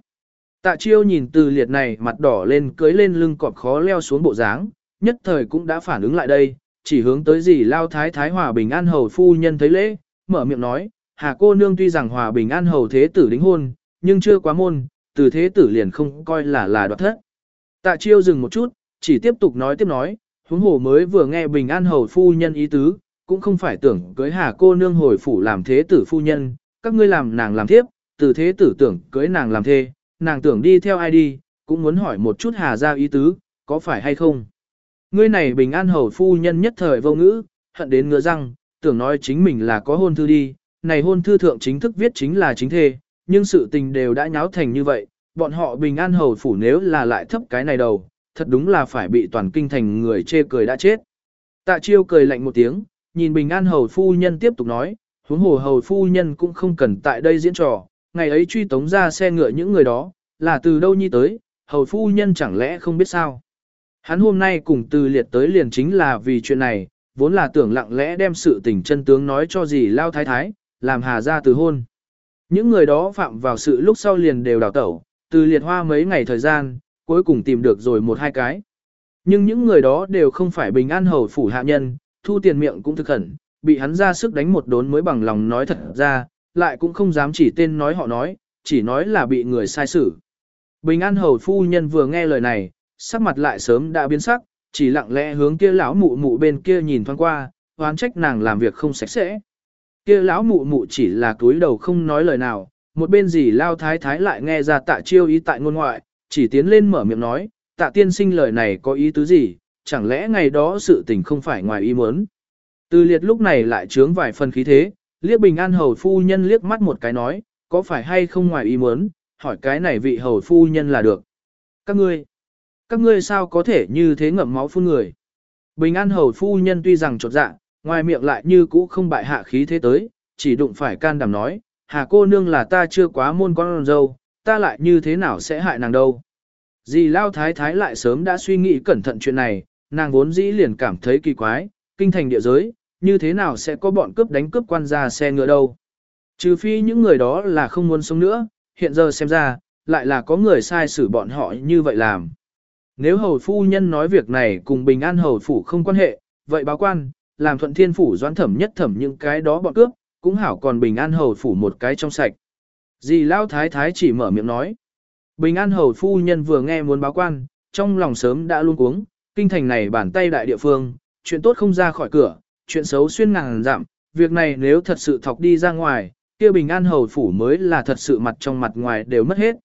Tạ chiêu nhìn từ liệt này mặt đỏ lên cưới lên lưng cọp khó leo xuống bộ dáng, nhất thời cũng đã phản ứng lại đây, chỉ hướng tới gì lao thái thái hòa bình an hầu phu nhân thấy lễ, mở miệng nói, hà cô nương tuy rằng hòa bình an hầu thế tử đính hôn, nhưng chưa quá môn, từ thế tử liền không coi là là đoạt thất. Tạ chiêu dừng một chút, chỉ tiếp tục nói tiếp nói, huống hồ mới vừa nghe bình an hầu phu nhân ý tứ, cũng không phải tưởng cưới hà cô nương hồi phủ làm thế tử phu nhân, các ngươi làm nàng làm thiếp, từ thế tử tưởng cưới nàng làm thê, nàng tưởng đi theo ai đi, cũng muốn hỏi một chút hà ra ý tứ, có phải hay không. Ngươi này bình an hầu phu nhân nhất thời vô ngữ, hận đến ngựa răng, tưởng nói chính mình là có hôn thư đi, này hôn thư thượng chính thức viết chính là chính thê, nhưng sự tình đều đã nháo thành như vậy, bọn họ bình an hầu phủ nếu là lại thấp cái này đầu, thật đúng là phải bị toàn kinh thành người chê cười đã chết. Tạ chiêu cười lạnh một tiếng, nhìn bình an hầu phu nhân tiếp tục nói, huống hồ hầu phu nhân cũng không cần tại đây diễn trò, ngày ấy truy tống ra xe ngựa những người đó, là từ đâu nhi tới, hầu phu nhân chẳng lẽ không biết sao. Hắn hôm nay cùng từ liệt tới liền chính là vì chuyện này, vốn là tưởng lặng lẽ đem sự tình chân tướng nói cho gì lao thái thái, làm hà ra từ hôn. Những người đó phạm vào sự lúc sau liền đều đào tẩu, từ liệt hoa mấy ngày thời gian, cuối cùng tìm được rồi một hai cái. Nhưng những người đó đều không phải bình an hầu phủ hạ nhân, thu tiền miệng cũng thực khẩn, bị hắn ra sức đánh một đốn mới bằng lòng nói thật ra, lại cũng không dám chỉ tên nói họ nói, chỉ nói là bị người sai xử. Bình an hầu phu nhân vừa nghe lời này, sắc mặt lại sớm đã biến sắc, chỉ lặng lẽ hướng kia lão mụ mụ bên kia nhìn thoáng qua, oán trách nàng làm việc không sạch sẽ. Kia lão mụ mụ chỉ là túi đầu không nói lời nào, một bên gì lao thái thái lại nghe ra tạ chiêu ý tại ngôn ngoại, chỉ tiến lên mở miệng nói, tạ tiên sinh lời này có ý tứ gì, chẳng lẽ ngày đó sự tình không phải ngoài ý muốn. Từ liệt lúc này lại trướng vài phần khí thế, liếc bình an hầu phu nhân liếc mắt một cái nói, có phải hay không ngoài ý muốn, hỏi cái này vị hầu phu nhân là được. Các ngươi, các ngươi sao có thể như thế ngậm máu phun người. Bình an hầu phu nhân tuy rằng trột dạ, ngoài miệng lại như cũ không bại hạ khí thế tới, chỉ đụng phải can đảm nói, hà cô nương là ta chưa quá môn con dâu, ta lại như thế nào sẽ hại nàng đâu. Dì Lao Thái Thái lại sớm đã suy nghĩ cẩn thận chuyện này, nàng vốn dĩ liền cảm thấy kỳ quái, kinh thành địa giới, như thế nào sẽ có bọn cướp đánh cướp quan ra xe ngựa đâu. Trừ phi những người đó là không muốn sống nữa, hiện giờ xem ra, lại là có người sai xử bọn họ như vậy làm. Nếu hầu phu nhân nói việc này cùng bình an hầu phủ không quan hệ, vậy báo quan, làm thuận thiên phủ doãn thẩm nhất thẩm những cái đó bọn cướp, cũng hảo còn bình an hầu phủ một cái trong sạch. Dì Lao Thái Thái chỉ mở miệng nói. Bình an hầu phu nhân vừa nghe muốn báo quan, trong lòng sớm đã luôn cuống, kinh thành này bản tay đại địa phương, chuyện tốt không ra khỏi cửa, chuyện xấu xuyên ngàn dặm, việc này nếu thật sự thọc đi ra ngoài, kia bình an hầu phủ mới là thật sự mặt trong mặt ngoài đều mất hết.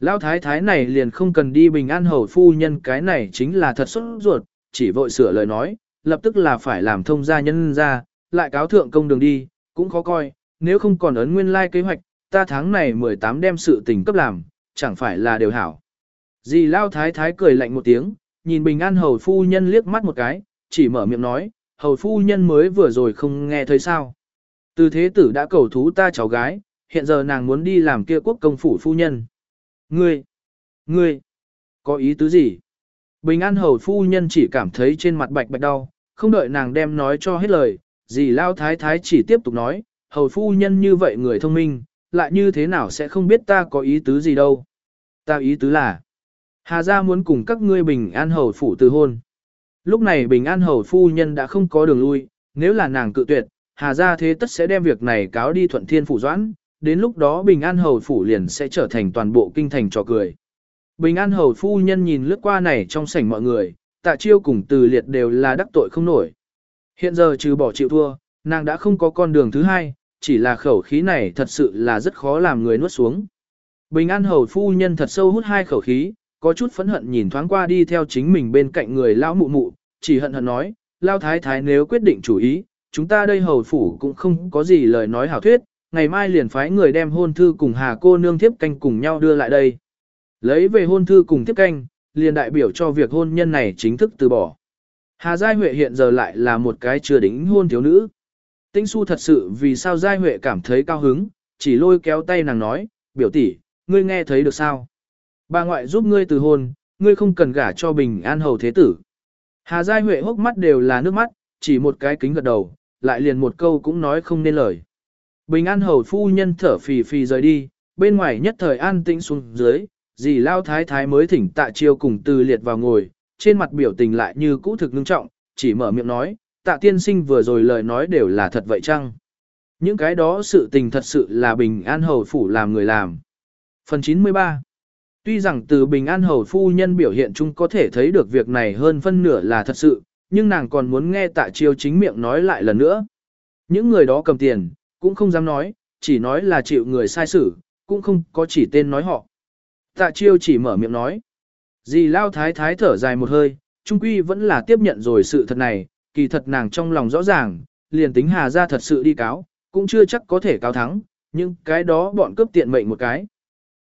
Lão thái thái này liền không cần đi bình an hầu phu nhân cái này chính là thật xuất ruột, chỉ vội sửa lời nói, lập tức là phải làm thông gia nhân ra, lại cáo thượng công đường đi, cũng khó coi, nếu không còn ấn nguyên lai like kế hoạch, ta tháng này 18 đem sự tình cấp làm, chẳng phải là đều hảo. Dì Lao Thái Thái cười lạnh một tiếng, nhìn Bình An Hầu Phu Nhân liếc mắt một cái, chỉ mở miệng nói, Hầu Phu Nhân mới vừa rồi không nghe thấy sao. Từ thế tử đã cầu thú ta cháu gái, hiện giờ nàng muốn đi làm kia quốc công phủ phu nhân. Ngươi, ngươi, Có ý tứ gì? Bình an hầu phu nhân chỉ cảm thấy trên mặt bạch bạch đau, không đợi nàng đem nói cho hết lời, dì lao thái thái chỉ tiếp tục nói, hầu phu nhân như vậy người thông minh, lại như thế nào sẽ không biết ta có ý tứ gì đâu. Ta ý tứ là, Hà gia muốn cùng các ngươi bình an hầu phủ từ hôn. Lúc này bình an hầu phu nhân đã không có đường lui, nếu là nàng cự tuyệt, Hà gia thế tất sẽ đem việc này cáo đi thuận thiên phủ doãn, đến lúc đó bình an hầu phủ liền sẽ trở thành toàn bộ kinh thành trò cười. Bình an hầu phu nhân nhìn lướt qua này trong sảnh mọi người, tạ chiêu cùng từ liệt đều là đắc tội không nổi. Hiện giờ trừ bỏ chịu thua, nàng đã không có con đường thứ hai, chỉ là khẩu khí này thật sự là rất khó làm người nuốt xuống. Bình an hầu phu nhân thật sâu hút hai khẩu khí, có chút phẫn hận nhìn thoáng qua đi theo chính mình bên cạnh người lao mụ mụ, chỉ hận hận nói, lao thái thái nếu quyết định chủ ý, chúng ta đây hầu phủ cũng không có gì lời nói hảo thuyết, ngày mai liền phái người đem hôn thư cùng hà cô nương tiếp canh cùng nhau đưa lại đây. Lấy về hôn thư cùng tiếp canh, liền đại biểu cho việc hôn nhân này chính thức từ bỏ. Hà Giai Huệ hiện giờ lại là một cái chưa đính hôn thiếu nữ. Tĩnh su thật sự vì sao Giai Huệ cảm thấy cao hứng, chỉ lôi kéo tay nàng nói, biểu tỷ, ngươi nghe thấy được sao? Bà ngoại giúp ngươi từ hôn, ngươi không cần gả cho bình an hầu thế tử. Hà Giai Huệ hốc mắt đều là nước mắt, chỉ một cái kính gật đầu, lại liền một câu cũng nói không nên lời. Bình an hầu phu nhân thở phì phì rời đi, bên ngoài nhất thời an tĩnh xuống dưới, dì lao thái thái mới thỉnh tạ chiêu cùng từ liệt vào ngồi, trên mặt biểu tình lại như cũ thực ngưng trọng, chỉ mở miệng nói, tạ tiên sinh vừa rồi lời nói đều là thật vậy chăng? Những cái đó sự tình thật sự là bình an hầu phủ làm người làm. Phần 93 Tuy rằng từ bình an hầu phu nhân biểu hiện chung có thể thấy được việc này hơn phân nửa là thật sự, nhưng nàng còn muốn nghe tạ chiêu chính miệng nói lại lần nữa. Những người đó cầm tiền, cũng không dám nói, chỉ nói là chịu người sai xử, cũng không có chỉ tên nói họ. Tạ chiêu chỉ mở miệng nói. Dì lao thái thái thở dài một hơi, trung quy vẫn là tiếp nhận rồi sự thật này, kỳ thật nàng trong lòng rõ ràng, liền tính hà ra thật sự đi cáo, cũng chưa chắc có thể cáo thắng, nhưng cái đó bọn cướp tiện mệnh một cái.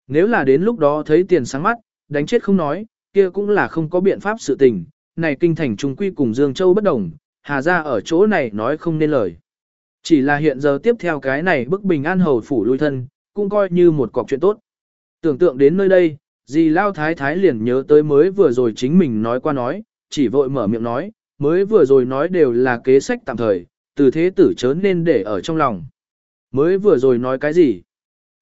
Nếu là đến lúc đó thấy tiền sáng mắt, đánh chết không nói, kia cũng là không có biện pháp sự tình, này kinh thành trung quy cùng Dương Châu bất đồng, hà ra ở chỗ này nói không nên lời. Chỉ là hiện giờ tiếp theo cái này bức bình an hầu phủ lui thân, cũng coi như một cọc chuyện tốt. Tưởng tượng đến nơi đây, dì Lao Thái Thái liền nhớ tới mới vừa rồi chính mình nói qua nói, chỉ vội mở miệng nói, mới vừa rồi nói đều là kế sách tạm thời, từ thế tử chớ nên để ở trong lòng. Mới vừa rồi nói cái gì?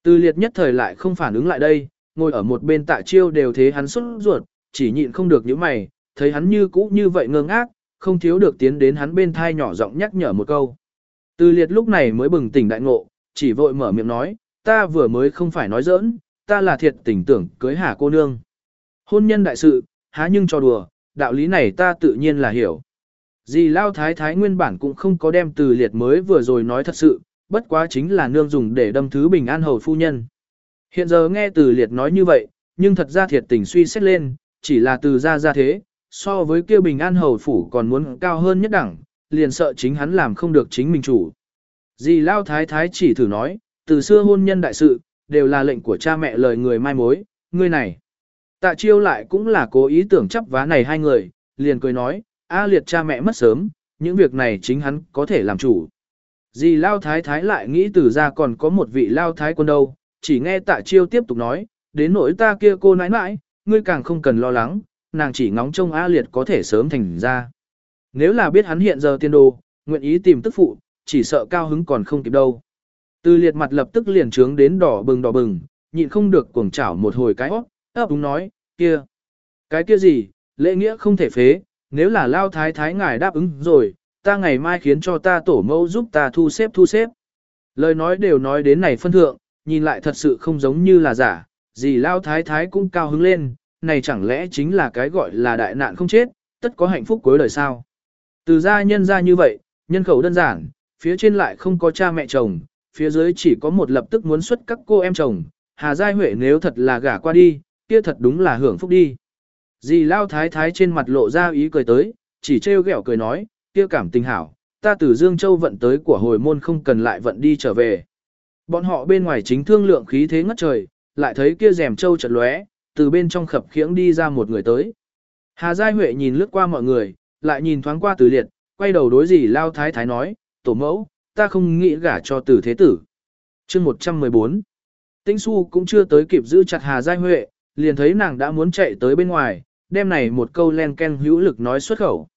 Từ liệt nhất thời lại không phản ứng lại đây, ngồi ở một bên tạ chiêu đều thế hắn xuất ruột, chỉ nhịn không được những mày, thấy hắn như cũ như vậy ngơ ngác, không thiếu được tiến đến hắn bên thai nhỏ giọng nhắc nhở một câu. Từ liệt lúc này mới bừng tỉnh đại ngộ, chỉ vội mở miệng nói, ta vừa mới không phải nói giỡn, ta là thiệt tình tưởng cưới hà cô nương. Hôn nhân đại sự, há nhưng cho đùa, đạo lý này ta tự nhiên là hiểu. Dì Lao Thái Thái nguyên bản cũng không có đem từ liệt mới vừa rồi nói thật sự, bất quá chính là nương dùng để đâm thứ bình an hầu phu nhân. Hiện giờ nghe từ liệt nói như vậy, nhưng thật ra thiệt tình suy xét lên, chỉ là từ ra ra thế, so với kia bình an hầu phủ còn muốn cao hơn nhất đẳng, liền sợ chính hắn làm không được chính mình chủ. Dì Lao Thái Thái chỉ thử nói, từ xưa hôn nhân đại sự, đều là lệnh của cha mẹ lời người mai mối, ngươi này. Tạ chiêu lại cũng là cố ý tưởng chấp vá này hai người, liền cười nói, A liệt cha mẹ mất sớm, những việc này chính hắn có thể làm chủ. Dì Lao Thái Thái lại nghĩ từ ra còn có một vị Lao Thái quân đâu, chỉ nghe tạ chiêu tiếp tục nói, đến nỗi ta kia cô nãi nãi, ngươi càng không cần lo lắng, nàng chỉ ngóng trông A liệt có thể sớm thành ra. Nếu là biết hắn hiện giờ tiên đồ, nguyện ý tìm tức phụ, chỉ sợ cao hứng còn không kịp đâu. Từ liệt mặt lập tức liền trướng đến đỏ bừng đỏ bừng, nhịn không được cuồng chảo một hồi cái óc, ấp đúng nói, kia. Cái kia gì, lễ nghĩa không thể phế, nếu là lao thái thái ngài đáp ứng rồi, ta ngày mai khiến cho ta tổ mẫu giúp ta thu xếp thu xếp. Lời nói đều nói đến này phân thượng, nhìn lại thật sự không giống như là giả, gì lao thái thái cũng cao hứng lên, này chẳng lẽ chính là cái gọi là đại nạn không chết, tất có hạnh phúc cuối đời sao. Từ gia nhân ra như vậy, nhân khẩu đơn giản, phía trên lại không có cha mẹ chồng, phía dưới chỉ có một lập tức muốn xuất các cô em chồng, Hà Giai Huệ nếu thật là gả qua đi, kia thật đúng là hưởng phúc đi. Dì Lao Thái Thái trên mặt lộ ra ý cười tới, chỉ trêu ghẹo cười nói, kia cảm tình hảo, ta từ Dương Châu vận tới của hồi môn không cần lại vận đi trở về. Bọn họ bên ngoài chính thương lượng khí thế ngất trời, lại thấy kia rèm châu chật lóe, từ bên trong khập khiễng đi ra một người tới. Hà Giai Huệ nhìn lướt qua mọi người, lại nhìn thoáng qua từ liệt, quay đầu đối dì Lao Thái Thái nói, tổ mẫu, ta không nghĩ gả cho tử thế tử. chương 114 Tĩnh Xu cũng chưa tới kịp giữ chặt Hà Giai Huệ, liền thấy nàng đã muốn chạy tới bên ngoài, đem này một câu len ken hữu lực nói xuất khẩu.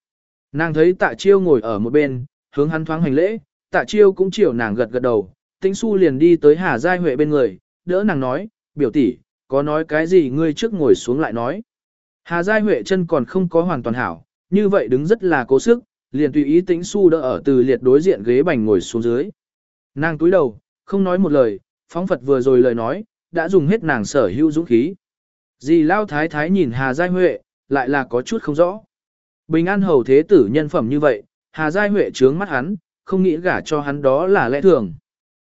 Nàng thấy tạ chiêu ngồi ở một bên, hướng hắn thoáng hành lễ, tạ chiêu cũng chiều nàng gật gật đầu, tĩnh su liền đi tới Hà Giai Huệ bên người, đỡ nàng nói, biểu tỷ, có nói cái gì ngươi trước ngồi xuống lại nói. Hà Giai Huệ chân còn không có hoàn toàn hảo, như vậy đứng rất là cố sức, liền tùy ý tĩnh su đỡ ở từ liệt đối diện ghế bành ngồi xuống dưới. Nàng túi đầu, không nói một lời, phóng Phật vừa rồi lời nói, đã dùng hết nàng sở hữu dũng khí. Dì Lao Thái Thái nhìn Hà Giai Huệ, lại là có chút không rõ. Bình an hầu thế tử nhân phẩm như vậy, Hà Giai Huệ trướng mắt hắn, không nghĩ gả cho hắn đó là lẽ thường.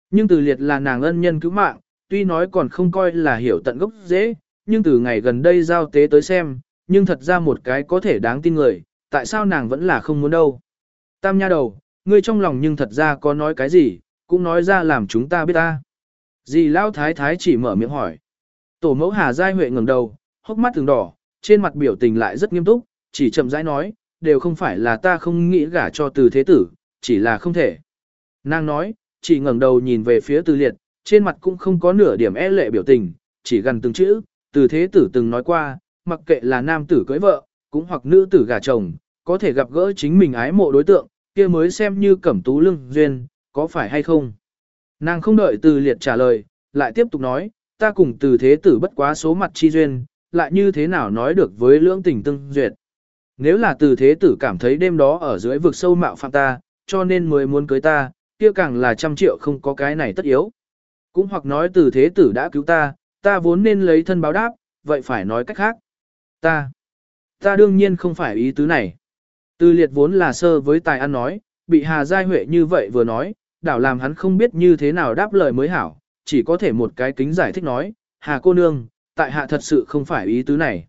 Nhưng từ liệt là nàng ân nhân cứu mạng, tuy nói còn không coi là hiểu tận gốc dễ, nhưng từ ngày gần đây giao tế tới xem, nhưng thật ra một cái có thể đáng tin người, tại sao nàng vẫn là không muốn đâu. Tam nha đầu, ngươi trong lòng nhưng thật ra có nói cái gì, cũng nói ra làm chúng ta biết ta. Dì Lao Thái Thái chỉ mở miệng hỏi. Tổ mẫu Hà Giai Huệ ngẩng đầu, hốc mắt từng đỏ, trên mặt biểu tình lại rất nghiêm túc, chỉ chậm rãi nói, đều không phải là ta không nghĩ gả cho từ thế tử, chỉ là không thể. Nàng nói, chỉ ngẩng đầu nhìn về phía từ liệt, trên mặt cũng không có nửa điểm e lệ biểu tình, chỉ gần từng chữ, từ thế tử từng nói qua, mặc kệ là nam tử cưới vợ, cũng hoặc nữ tử gả chồng, có thể gặp gỡ chính mình ái mộ đối tượng, kia mới xem như cẩm tú lưng duyên, có phải hay không. Nàng không đợi từ liệt trả lời, lại tiếp tục nói, ta cùng từ thế tử bất quá số mặt chi duyên, lại như thế nào nói được với lưỡng tình tương duyệt. Nếu là từ thế tử cảm thấy đêm đó ở dưới vực sâu mạo phạm ta, cho nên mới muốn cưới ta, kia càng là trăm triệu không có cái này tất yếu. Cũng hoặc nói từ thế tử đã cứu ta, ta vốn nên lấy thân báo đáp, vậy phải nói cách khác. Ta, ta đương nhiên không phải ý tứ này. Từ liệt vốn là sơ với tài ăn nói, bị Hà Giai Huệ như vậy vừa nói, đảo làm hắn không biết như thế nào đáp lời mới hảo, chỉ có thể một cái kính giải thích nói, Hà cô nương, tại hạ thật sự không phải ý tứ này.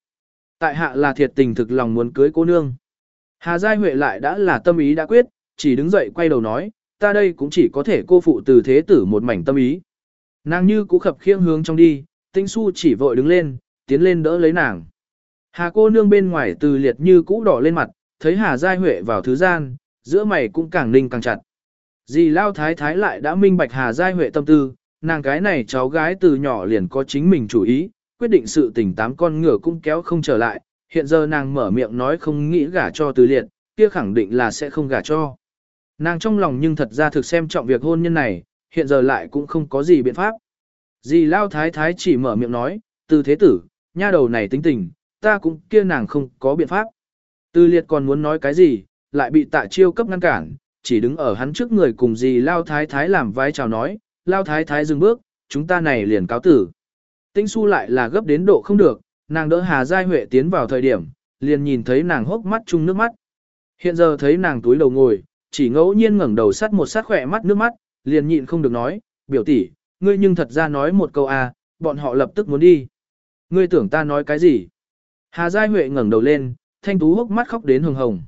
Tại hạ là thiệt tình thực lòng muốn cưới cô nương. Hà Giai Huệ lại đã là tâm ý đã quyết, chỉ đứng dậy quay đầu nói, ta đây cũng chỉ có thể cô phụ từ thế tử một mảnh tâm ý. Nàng như cũ khập khiêng hướng trong đi, tinh su chỉ vội đứng lên, tiến lên đỡ lấy nàng. Hà cô nương bên ngoài từ liệt như cũ đỏ lên mặt, thấy Hà Giai Huệ vào thứ gian, giữa mày cũng càng ninh càng chặt. Dì Lao Thái Thái lại đã minh bạch Hà Giai Huệ tâm tư, nàng cái này cháu gái từ nhỏ liền có chính mình chủ ý, quyết định sự tình tám con ngựa cũng kéo không trở lại, hiện giờ nàng mở miệng nói không nghĩ gả cho từ liệt, kia khẳng định là sẽ không gả cho. Nàng trong lòng nhưng thật ra thực xem trọng việc hôn nhân này, hiện giờ lại cũng không có gì biện pháp. Dì Lao Thái Thái chỉ mở miệng nói, từ thế tử, nha đầu này tính tình, ta cũng kia nàng không có biện pháp. Từ liệt còn muốn nói cái gì, lại bị tạ chiêu cấp ngăn cản, chỉ đứng ở hắn trước người cùng dì Lao Thái Thái làm vai chào nói, Lao Thái Thái dừng bước, chúng ta này liền cáo tử. Tinh su lại là gấp đến độ không được, nàng đỡ Hà Giai Huệ tiến vào thời điểm, liền nhìn thấy nàng hốc mắt chung nước mắt. Hiện giờ thấy nàng túi đầu ngồi, chỉ ngẫu nhiên ngẩng đầu sắt một sát khỏe mắt nước mắt, liền nhịn không được nói, biểu tỷ, ngươi nhưng thật ra nói một câu à, bọn họ lập tức muốn đi. Ngươi tưởng ta nói cái gì? Hà Giai Huệ ngẩng đầu lên, thanh tú hốc mắt khóc đến hồng hồng.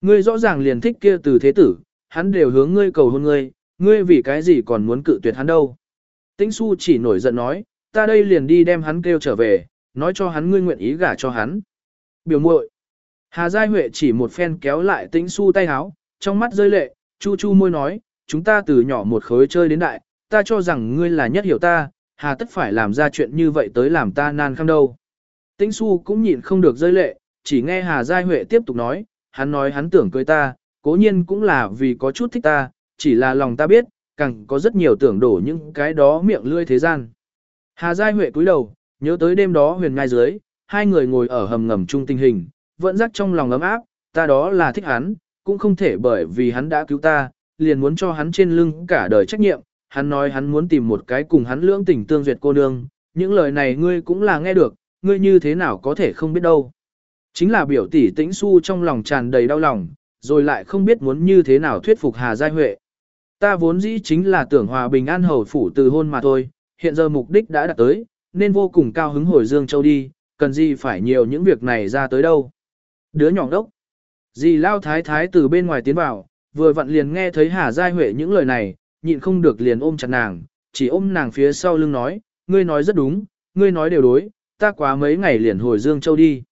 Ngươi rõ ràng liền thích kia từ thế tử, hắn đều hướng ngươi cầu hôn ngươi, ngươi vì cái gì còn muốn cự tuyệt hắn đâu. Tĩnh su chỉ nổi giận nói, ta đây liền đi đem hắn kêu trở về, nói cho hắn ngươi nguyện ý gả cho hắn. Biểu muội. Hà Giai Huệ chỉ một phen kéo lại tĩnh su tay háo, trong mắt rơi lệ, chu chu môi nói, chúng ta từ nhỏ một khối chơi đến đại, ta cho rằng ngươi là nhất hiểu ta, hà tất phải làm ra chuyện như vậy tới làm ta nan khăm đâu. Tĩnh su cũng nhịn không được rơi lệ, chỉ nghe Hà Giai Huệ tiếp tục nói, hắn nói hắn tưởng cưới ta, cố nhiên cũng là vì có chút thích ta, chỉ là lòng ta biết, càng có rất nhiều tưởng đổ những cái đó miệng lươi thế gian. Hà Giai Huệ cúi đầu, nhớ tới đêm đó huyền ngai dưới, hai người ngồi ở hầm ngầm chung tình hình, vẫn rắc trong lòng ấm áp, ta đó là thích hắn, cũng không thể bởi vì hắn đã cứu ta, liền muốn cho hắn trên lưng cả đời trách nhiệm, hắn nói hắn muốn tìm một cái cùng hắn lưỡng tình tương duyệt cô nương, những lời này ngươi cũng là nghe được, ngươi như thế nào có thể không biết đâu. Chính là biểu tỷ tĩnh su trong lòng tràn đầy đau lòng, rồi lại không biết muốn như thế nào thuyết phục Hà Giai Huệ. Ta vốn dĩ chính là tưởng hòa bình an hầu phủ từ hôn mà thôi, hiện giờ mục đích đã đạt tới, nên vô cùng cao hứng hồi Dương Châu đi, cần gì phải nhiều những việc này ra tới đâu. Đứa nhỏ đốc. Dì lao thái thái từ bên ngoài tiến vào, vừa vặn liền nghe thấy Hà Giai Huệ những lời này, nhịn không được liền ôm chặt nàng, chỉ ôm nàng phía sau lưng nói, ngươi nói rất đúng, ngươi nói đều đối, ta quá mấy ngày liền hồi Dương Châu đi.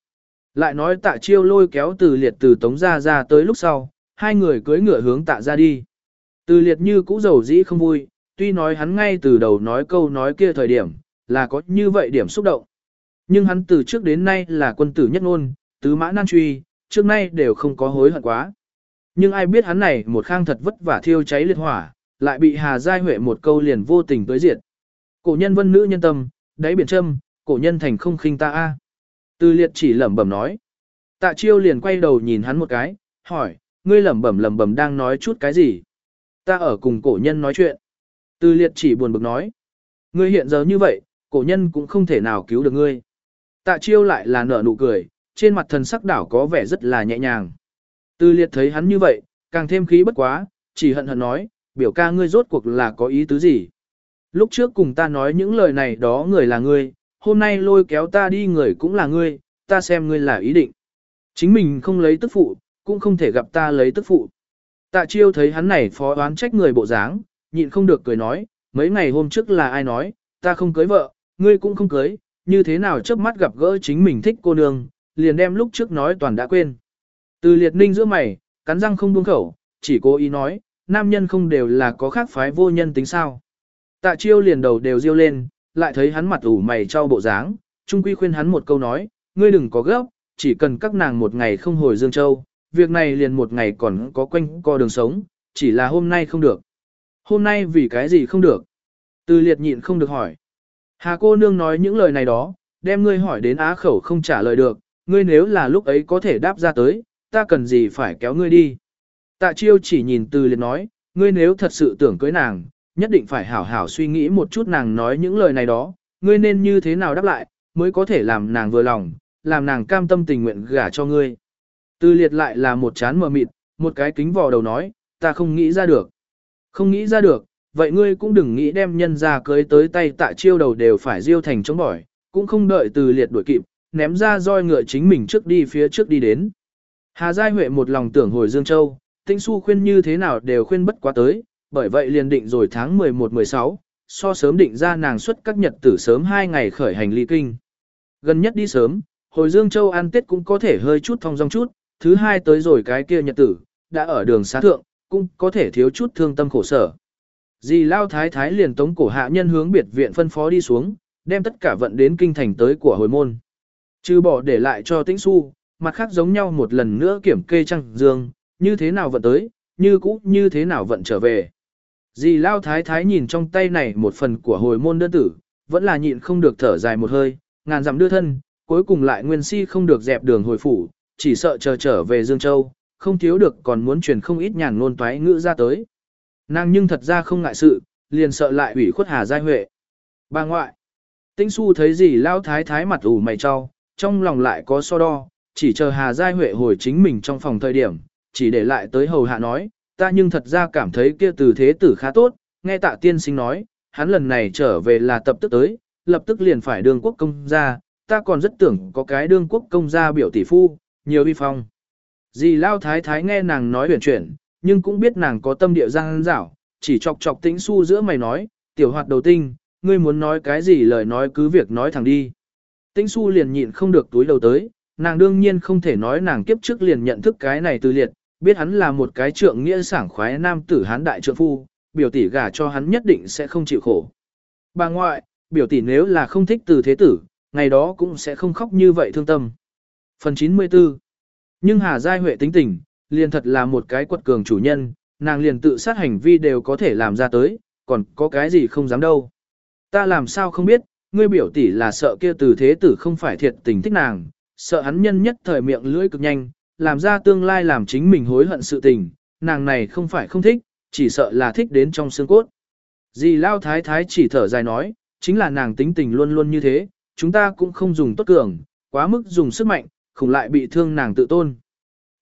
Lại nói tạ chiêu lôi kéo từ liệt từ tống ra ra tới lúc sau, hai người cưới ngựa hướng tạ ra đi. Từ liệt như cũ dầu dĩ không vui, tuy nói hắn ngay từ đầu nói câu nói kia thời điểm, là có như vậy điểm xúc động. Nhưng hắn từ trước đến nay là quân tử nhất ngôn, tứ mã nan truy, trước nay đều không có hối hận quá. Nhưng ai biết hắn này một khang thật vất vả thiêu cháy liệt hỏa, lại bị Hà Giai Huệ một câu liền vô tình tới diệt. Cổ nhân vân nữ nhân tâm, đáy biển châm, cổ nhân thành không khinh ta a. Từ liệt chỉ lẩm bẩm nói. Tạ chiêu liền quay đầu nhìn hắn một cái, hỏi, ngươi lẩm bẩm lẩm bẩm đang nói chút cái gì? Ta ở cùng cổ nhân nói chuyện. Từ liệt chỉ buồn bực nói. Ngươi hiện giờ như vậy, cổ nhân cũng không thể nào cứu được ngươi. Tạ chiêu lại là nở nụ cười, trên mặt thần sắc đảo có vẻ rất là nhẹ nhàng. Từ liệt thấy hắn như vậy, càng thêm khí bất quá, chỉ hận hận nói, biểu ca ngươi rốt cuộc là có ý tứ gì. Lúc trước cùng ta nói những lời này đó người là ngươi, hôm nay lôi kéo ta đi người cũng là ngươi, ta xem ngươi là ý định. Chính mình không lấy tức phụ, cũng không thể gặp ta lấy tức phụ. Tạ chiêu thấy hắn này phó đoán trách người bộ dáng, nhịn không được cười nói, mấy ngày hôm trước là ai nói, ta không cưới vợ, ngươi cũng không cưới, như thế nào chớp mắt gặp gỡ chính mình thích cô nương, liền đem lúc trước nói toàn đã quên. Từ liệt ninh giữa mày, cắn răng không buông khẩu, chỉ cố ý nói, nam nhân không đều là có khác phái vô nhân tính sao. Tạ chiêu liền đầu đều riêu lên, lại thấy hắn mặt ủ mày trao bộ dáng, trung quy khuyên hắn một câu nói, ngươi đừng có gấp, chỉ cần các nàng một ngày không hồi Dương Châu, việc này liền một ngày còn có quanh co đường sống, chỉ là hôm nay không được. Hôm nay vì cái gì không được? Từ liệt nhịn không được hỏi. Hà cô nương nói những lời này đó, đem ngươi hỏi đến á khẩu không trả lời được, ngươi nếu là lúc ấy có thể đáp ra tới, ta cần gì phải kéo ngươi đi. Tạ chiêu chỉ nhìn từ liệt nói, ngươi nếu thật sự tưởng cưới nàng, nhất định phải hảo hảo suy nghĩ một chút nàng nói những lời này đó, ngươi nên như thế nào đáp lại, mới có thể làm nàng vừa lòng, làm nàng cam tâm tình nguyện gả cho ngươi. Từ liệt lại là một chán mờ mịt, một cái kính vò đầu nói, ta không nghĩ ra được. Không nghĩ ra được, vậy ngươi cũng đừng nghĩ đem nhân ra cưới tới tay tạ chiêu đầu đều phải diêu thành chống bỏi, cũng không đợi từ liệt đuổi kịp, ném ra roi ngựa chính mình trước đi phía trước đi đến. Hà Giai Huệ một lòng tưởng hồi Dương Châu, Tĩnh Xu khuyên như thế nào đều khuyên bất quá tới, bởi vậy liền định rồi tháng 11-16, so sớm định ra nàng xuất các nhật tử sớm 2 ngày khởi hành ly kinh. Gần nhất đi sớm, hồi Dương Châu ăn Tết cũng có thể hơi chút thong dong chút, thứ hai tới rồi cái kia nhật tử, đã ở đường xá thượng, cũng có thể thiếu chút thương tâm khổ sở. Dì Lao Thái Thái liền tống cổ hạ nhân hướng biệt viện phân phó đi xuống, đem tất cả vận đến kinh thành tới của hồi môn. Chứ bỏ để lại cho tĩnh su, mặt khác giống nhau một lần nữa kiểm kê trăng dương, như thế nào vận tới, như cũ như thế nào vận trở về. Dì Lao Thái Thái nhìn trong tay này một phần của hồi môn đơn tử, vẫn là nhịn không được thở dài một hơi, ngàn dặm đưa thân, cuối cùng lại nguyên si không được dẹp đường hồi phủ, chỉ sợ chờ trở về Dương Châu, không thiếu được còn muốn truyền không ít nhàn ngôn toái ngữ ra tới. Nàng nhưng thật ra không ngại sự, liền sợ lại ủy khuất Hà Giai Huệ. Bà ngoại, Tĩnh Xu thấy gì Lao Thái Thái mặt ủ mày cho, trong lòng lại có so đo, chỉ chờ Hà Giai Huệ hồi chính mình trong phòng thời điểm, chỉ để lại tới hầu hạ nói, ta nhưng thật ra cảm thấy kia từ thế tử khá tốt, nghe tạ tiên sinh nói, hắn lần này trở về là tập tức tới, lập tức liền phải đương quốc công gia, ta còn rất tưởng có cái đương quốc công gia biểu tỷ phu, nhiều vi phong. Dì Lao Thái Thái nghe nàng nói huyền chuyển, nhưng cũng biết nàng có tâm địa giang dảo, chỉ chọc chọc tĩnh su giữa mày nói, tiểu hoạt đầu tinh, ngươi muốn nói cái gì lời nói cứ việc nói thẳng đi. Tĩnh su liền nhịn không được túi đầu tới, nàng đương nhiên không thể nói nàng kiếp trước liền nhận thức cái này từ liệt, biết hắn là một cái trượng nghĩa sảng khoái nam tử hán đại trượng phu, biểu tỷ gả cho hắn nhất định sẽ không chịu khổ. Bà ngoại, biểu tỷ nếu là không thích từ thế tử, ngày đó cũng sẽ không khóc như vậy thương tâm. Phần 94 Nhưng Hà Giai Huệ tính tình, liền thật là một cái quật cường chủ nhân, nàng liền tự sát hành vi đều có thể làm ra tới, còn có cái gì không dám đâu. Ta làm sao không biết, ngươi biểu tỷ là sợ kia từ thế tử không phải thiệt tình thích nàng, sợ hắn nhân nhất thời miệng lưỡi cực nhanh, làm ra tương lai làm chính mình hối hận sự tình, nàng này không phải không thích, chỉ sợ là thích đến trong xương cốt. Dì Lao Thái Thái chỉ thở dài nói, chính là nàng tính tình luôn luôn như thế, chúng ta cũng không dùng tốt cường, quá mức dùng sức mạnh, khủng lại bị thương nàng tự tôn.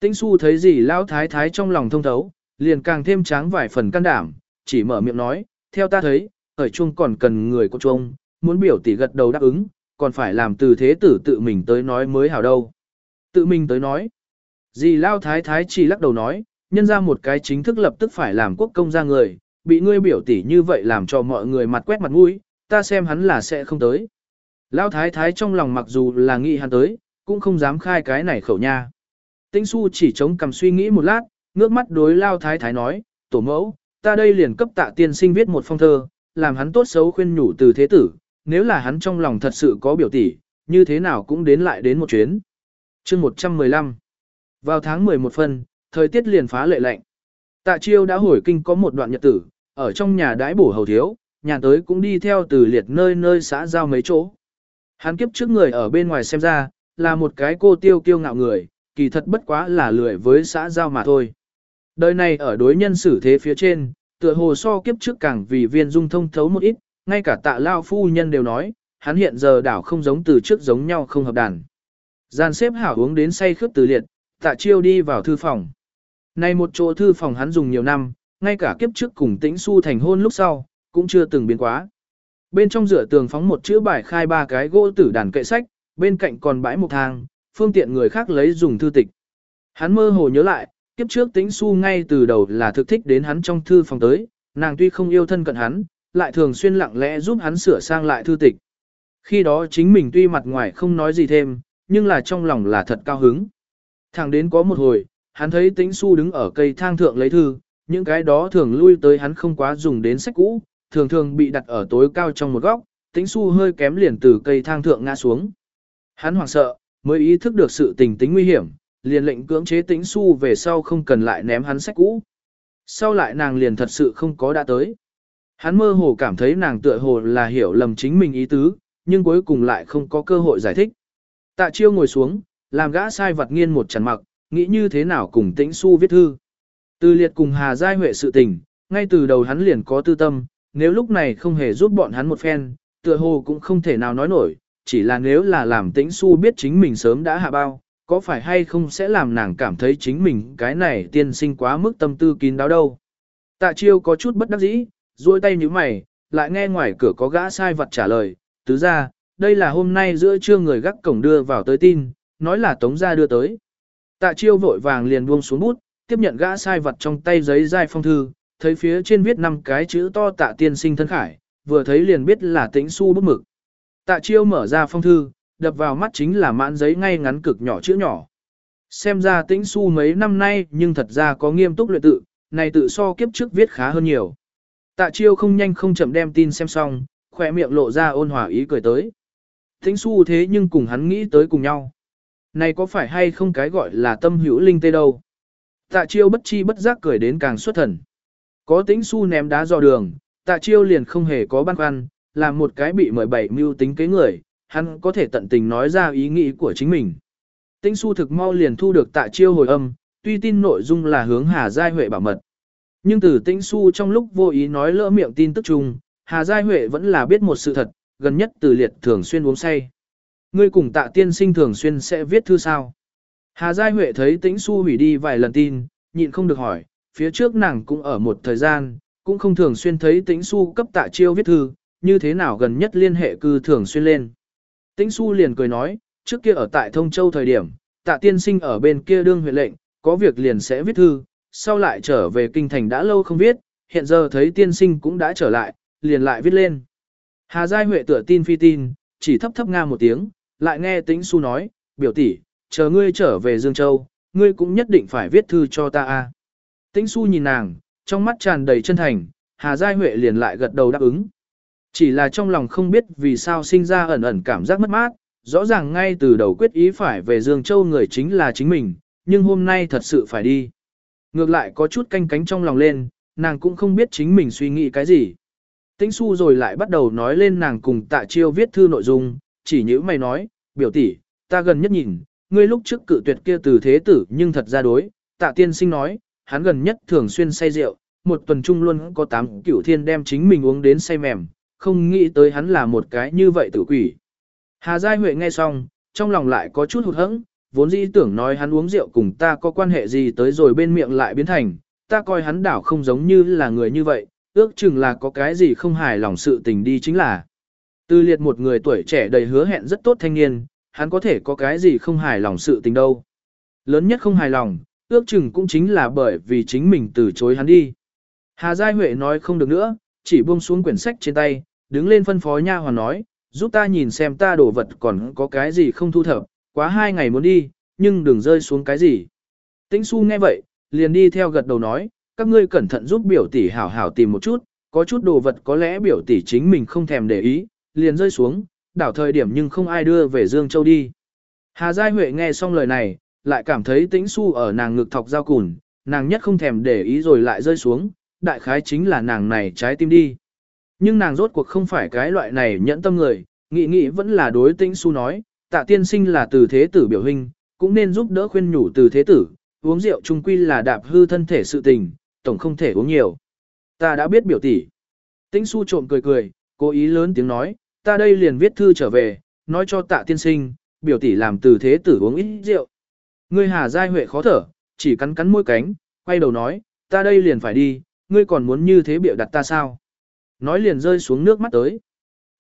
Tĩnh su thấy gì lão Thái Thái trong lòng thông thấu, liền càng thêm tráng vài phần can đảm, chỉ mở miệng nói, theo ta thấy, ở chung còn cần người có chung, muốn biểu tỷ gật đầu đáp ứng, còn phải làm từ thế tử tự mình tới nói mới hảo đâu. Tự mình tới nói. Dì Lao Thái Thái chỉ lắc đầu nói, nhân ra một cái chính thức lập tức phải làm quốc công ra người, bị ngươi biểu tỷ như vậy làm cho mọi người mặt quét mặt mũi, ta xem hắn là sẽ không tới. Lao Thái Thái trong lòng mặc dù là nghĩ hắn tới, cũng không dám khai cái này khẩu nha. Tĩnh su chỉ chống cầm suy nghĩ một lát, ngước mắt đối Lao Thái Thái nói, tổ mẫu, ta đây liền cấp tạ tiên sinh viết một phong thơ, làm hắn tốt xấu khuyên nhủ từ thế tử, nếu là hắn trong lòng thật sự có biểu tỷ, như thế nào cũng đến lại đến một chuyến. chương 115 Vào tháng 11 phân, thời tiết liền phá lệ lạnh. Tạ chiêu đã hồi kinh có một đoạn nhật tử, ở trong nhà đãi bổ hầu thiếu, nhà tới cũng đi theo từ liệt nơi nơi xã giao mấy chỗ. Hắn kiếp trước người ở bên ngoài xem ra, là một cái cô tiêu kiêu ngạo người, kỳ thật bất quá là lười với xã giao mà thôi. Đời này ở đối nhân xử thế phía trên, tựa hồ so kiếp trước càng vì viên dung thông thấu một ít, ngay cả tạ lao phu nhân đều nói, hắn hiện giờ đảo không giống từ trước giống nhau không hợp đàn. Gian xếp hảo uống đến say khướt từ liệt, tạ chiêu đi vào thư phòng. Này một chỗ thư phòng hắn dùng nhiều năm, ngay cả kiếp trước cùng tĩnh su thành hôn lúc sau, cũng chưa từng biến quá. Bên trong rửa tường phóng một chữ bài khai ba cái gỗ tử đàn kệ sách, bên cạnh còn bãi một thang, phương tiện người khác lấy dùng thư tịch. Hắn mơ hồ nhớ lại, kiếp trước tĩnh su ngay từ đầu là thực thích đến hắn trong thư phòng tới, nàng tuy không yêu thân cận hắn, lại thường xuyên lặng lẽ giúp hắn sửa sang lại thư tịch. Khi đó chính mình tuy mặt ngoài không nói gì thêm, nhưng là trong lòng là thật cao hứng. Thẳng đến có một hồi, hắn thấy tĩnh su đứng ở cây thang thượng lấy thư, những cái đó thường lui tới hắn không quá dùng đến sách cũ, thường thường bị đặt ở tối cao trong một góc, tĩnh su hơi kém liền từ cây thang thượng ngã xuống. Hắn hoảng sợ, mới ý thức được sự tình tính nguy hiểm, liền lệnh cưỡng chế tĩnh su về sau không cần lại ném hắn sách cũ. Sau lại nàng liền thật sự không có đã tới. Hắn mơ hồ cảm thấy nàng tựa hồ là hiểu lầm chính mình ý tứ, nhưng cuối cùng lại không có cơ hội giải thích. Tạ chiêu ngồi xuống, làm gã sai vật nghiên một chắn mặc, nghĩ như thế nào cùng tĩnh su viết thư. Từ liệt cùng Hà Giai Huệ sự tình, ngay từ đầu hắn liền có tư tâm, nếu lúc này không hề giúp bọn hắn một phen, tựa hồ cũng không thể nào nói nổi, chỉ là nếu là làm tĩnh su biết chính mình sớm đã hạ bao, có phải hay không sẽ làm nàng cảm thấy chính mình cái này tiên sinh quá mức tâm tư kín đáo đâu. Tạ chiêu có chút bất đắc dĩ, duỗi tay như mày, lại nghe ngoài cửa có gã sai vật trả lời, tứ ra, đây là hôm nay giữa trưa người gác cổng đưa vào tới tin, nói là tống gia đưa tới. Tạ chiêu vội vàng liền buông xuống bút, tiếp nhận gã sai vật trong tay giấy dai phong thư, thấy phía trên viết năm cái chữ to tạ tiên sinh thân khải, vừa thấy liền biết là tĩnh su bút mực. Tạ chiêu mở ra phong thư, đập vào mắt chính là mãn giấy ngay ngắn cực nhỏ chữ nhỏ. Xem ra tĩnh su mấy năm nay nhưng thật ra có nghiêm túc luyện tự, này tự so kiếp trước viết khá hơn nhiều. Tạ chiêu không nhanh không chậm đem tin xem xong, khỏe miệng lộ ra ôn hòa ý cười tới. Tĩnh su thế nhưng cùng hắn nghĩ tới cùng nhau. Này có phải hay không cái gọi là tâm hữu linh tê đâu. Tạ chiêu bất chi bất giác cười đến càng xuất thần. Có tĩnh su ném đá dò đường, tạ chiêu liền không hề có băn khoăn, làm một cái bị mời bảy mưu tính kế người, hắn có thể tận tình nói ra ý nghĩ của chính mình. Tĩnh su thực mau liền thu được tạ chiêu hồi âm, tuy tin nội dung là hướng Hà Giai Huệ bảo mật. Nhưng từ tĩnh su trong lúc vô ý nói lỡ miệng tin tức chung, Hà Giai Huệ vẫn là biết một sự thật, gần nhất từ liệt thường xuyên uống say. Ngươi cùng tạ tiên sinh thường xuyên sẽ viết thư sao? Hà Giai Huệ thấy tĩnh su hủy đi vài lần tin, nhịn không được hỏi, phía trước nàng cũng ở một thời gian, cũng không thường xuyên thấy tĩnh su cấp tạ chiêu viết thư, như thế nào gần nhất liên hệ cư thường xuyên lên. Tĩnh su liền cười nói, trước kia ở tại Thông Châu thời điểm, tạ tiên sinh ở bên kia đương huyện lệnh, có việc liền sẽ viết thư, sau lại trở về kinh thành đã lâu không viết, hiện giờ thấy tiên sinh cũng đã trở lại, liền lại viết lên. Hà Giai Huệ tựa tin phi tin, chỉ thấp thấp nga một tiếng, lại nghe tĩnh su nói, biểu tỷ, chờ ngươi trở về Dương Châu, ngươi cũng nhất định phải viết thư cho ta a. Tĩnh su nhìn nàng, trong mắt tràn đầy chân thành, Hà Giai Huệ liền lại gật đầu đáp ứng. Chỉ là trong lòng không biết vì sao sinh ra ẩn ẩn cảm giác mất mát, rõ ràng ngay từ đầu quyết ý phải về Dương Châu người chính là chính mình, nhưng hôm nay thật sự phải đi. Ngược lại có chút canh cánh trong lòng lên, nàng cũng không biết chính mình suy nghĩ cái gì. Tĩnh su rồi lại bắt đầu nói lên nàng cùng tạ chiêu viết thư nội dung, chỉ như mày nói, biểu tỷ, ta gần nhất nhìn, ngươi lúc trước cự tuyệt kia từ thế tử nhưng thật ra đối, tạ tiên sinh nói, hắn gần nhất thường xuyên say rượu, một tuần chung luôn có tám cửu thiên đem chính mình uống đến say mềm, không nghĩ tới hắn là một cái như vậy tử quỷ. Hà Giai Huệ nghe xong, trong lòng lại có chút hụt hẫng, vốn dĩ tưởng nói hắn uống rượu cùng ta có quan hệ gì tới rồi bên miệng lại biến thành, ta coi hắn đảo không giống như là người như vậy, ước chừng là có cái gì không hài lòng sự tình đi chính là. Tư liệt một người tuổi trẻ đầy hứa hẹn rất tốt thanh niên, hắn có thể có cái gì không hài lòng sự tình đâu. Lớn nhất không hài lòng, ước chừng cũng chính là bởi vì chính mình từ chối hắn đi. Hà Giai Huệ nói không được nữa, chỉ buông xuống quyển sách trên tay, đứng lên phân phó nha hoàn nói, giúp ta nhìn xem ta đồ vật còn có cái gì không thu thập, quá hai ngày muốn đi, nhưng đừng rơi xuống cái gì. Tĩnh su nghe vậy, liền đi theo gật đầu nói, các ngươi cẩn thận giúp biểu tỷ hảo hảo tìm một chút, có chút đồ vật có lẽ biểu tỷ chính mình không thèm để ý, liền rơi xuống, đảo thời điểm nhưng không ai đưa về Dương Châu đi. Hà Giai Huệ nghe xong lời này, lại cảm thấy tĩnh su ở nàng ngực thọc dao cùn, nàng nhất không thèm để ý rồi lại rơi xuống, đại khái chính là nàng này trái tim đi. Nhưng nàng rốt cuộc không phải cái loại này nhẫn tâm người, nghĩ nghĩ vẫn là đối tĩnh su nói, tạ tiên sinh là từ thế tử biểu hình, cũng nên giúp đỡ khuyên nhủ từ thế tử, uống rượu trung quy là đạp hư thân thể sự tình, tổng không thể uống nhiều. Ta đã biết biểu tỷ. Tĩnh su trộm cười cười, cố ý lớn tiếng nói, ta đây liền viết thư trở về, nói cho tạ tiên sinh, biểu tỷ làm từ thế tử uống ít rượu. Ngươi hà giai huệ khó thở, chỉ cắn cắn môi cánh, quay đầu nói, ta đây liền phải đi, ngươi còn muốn như thế biểu đặt ta sao? Nói liền rơi xuống nước mắt tới.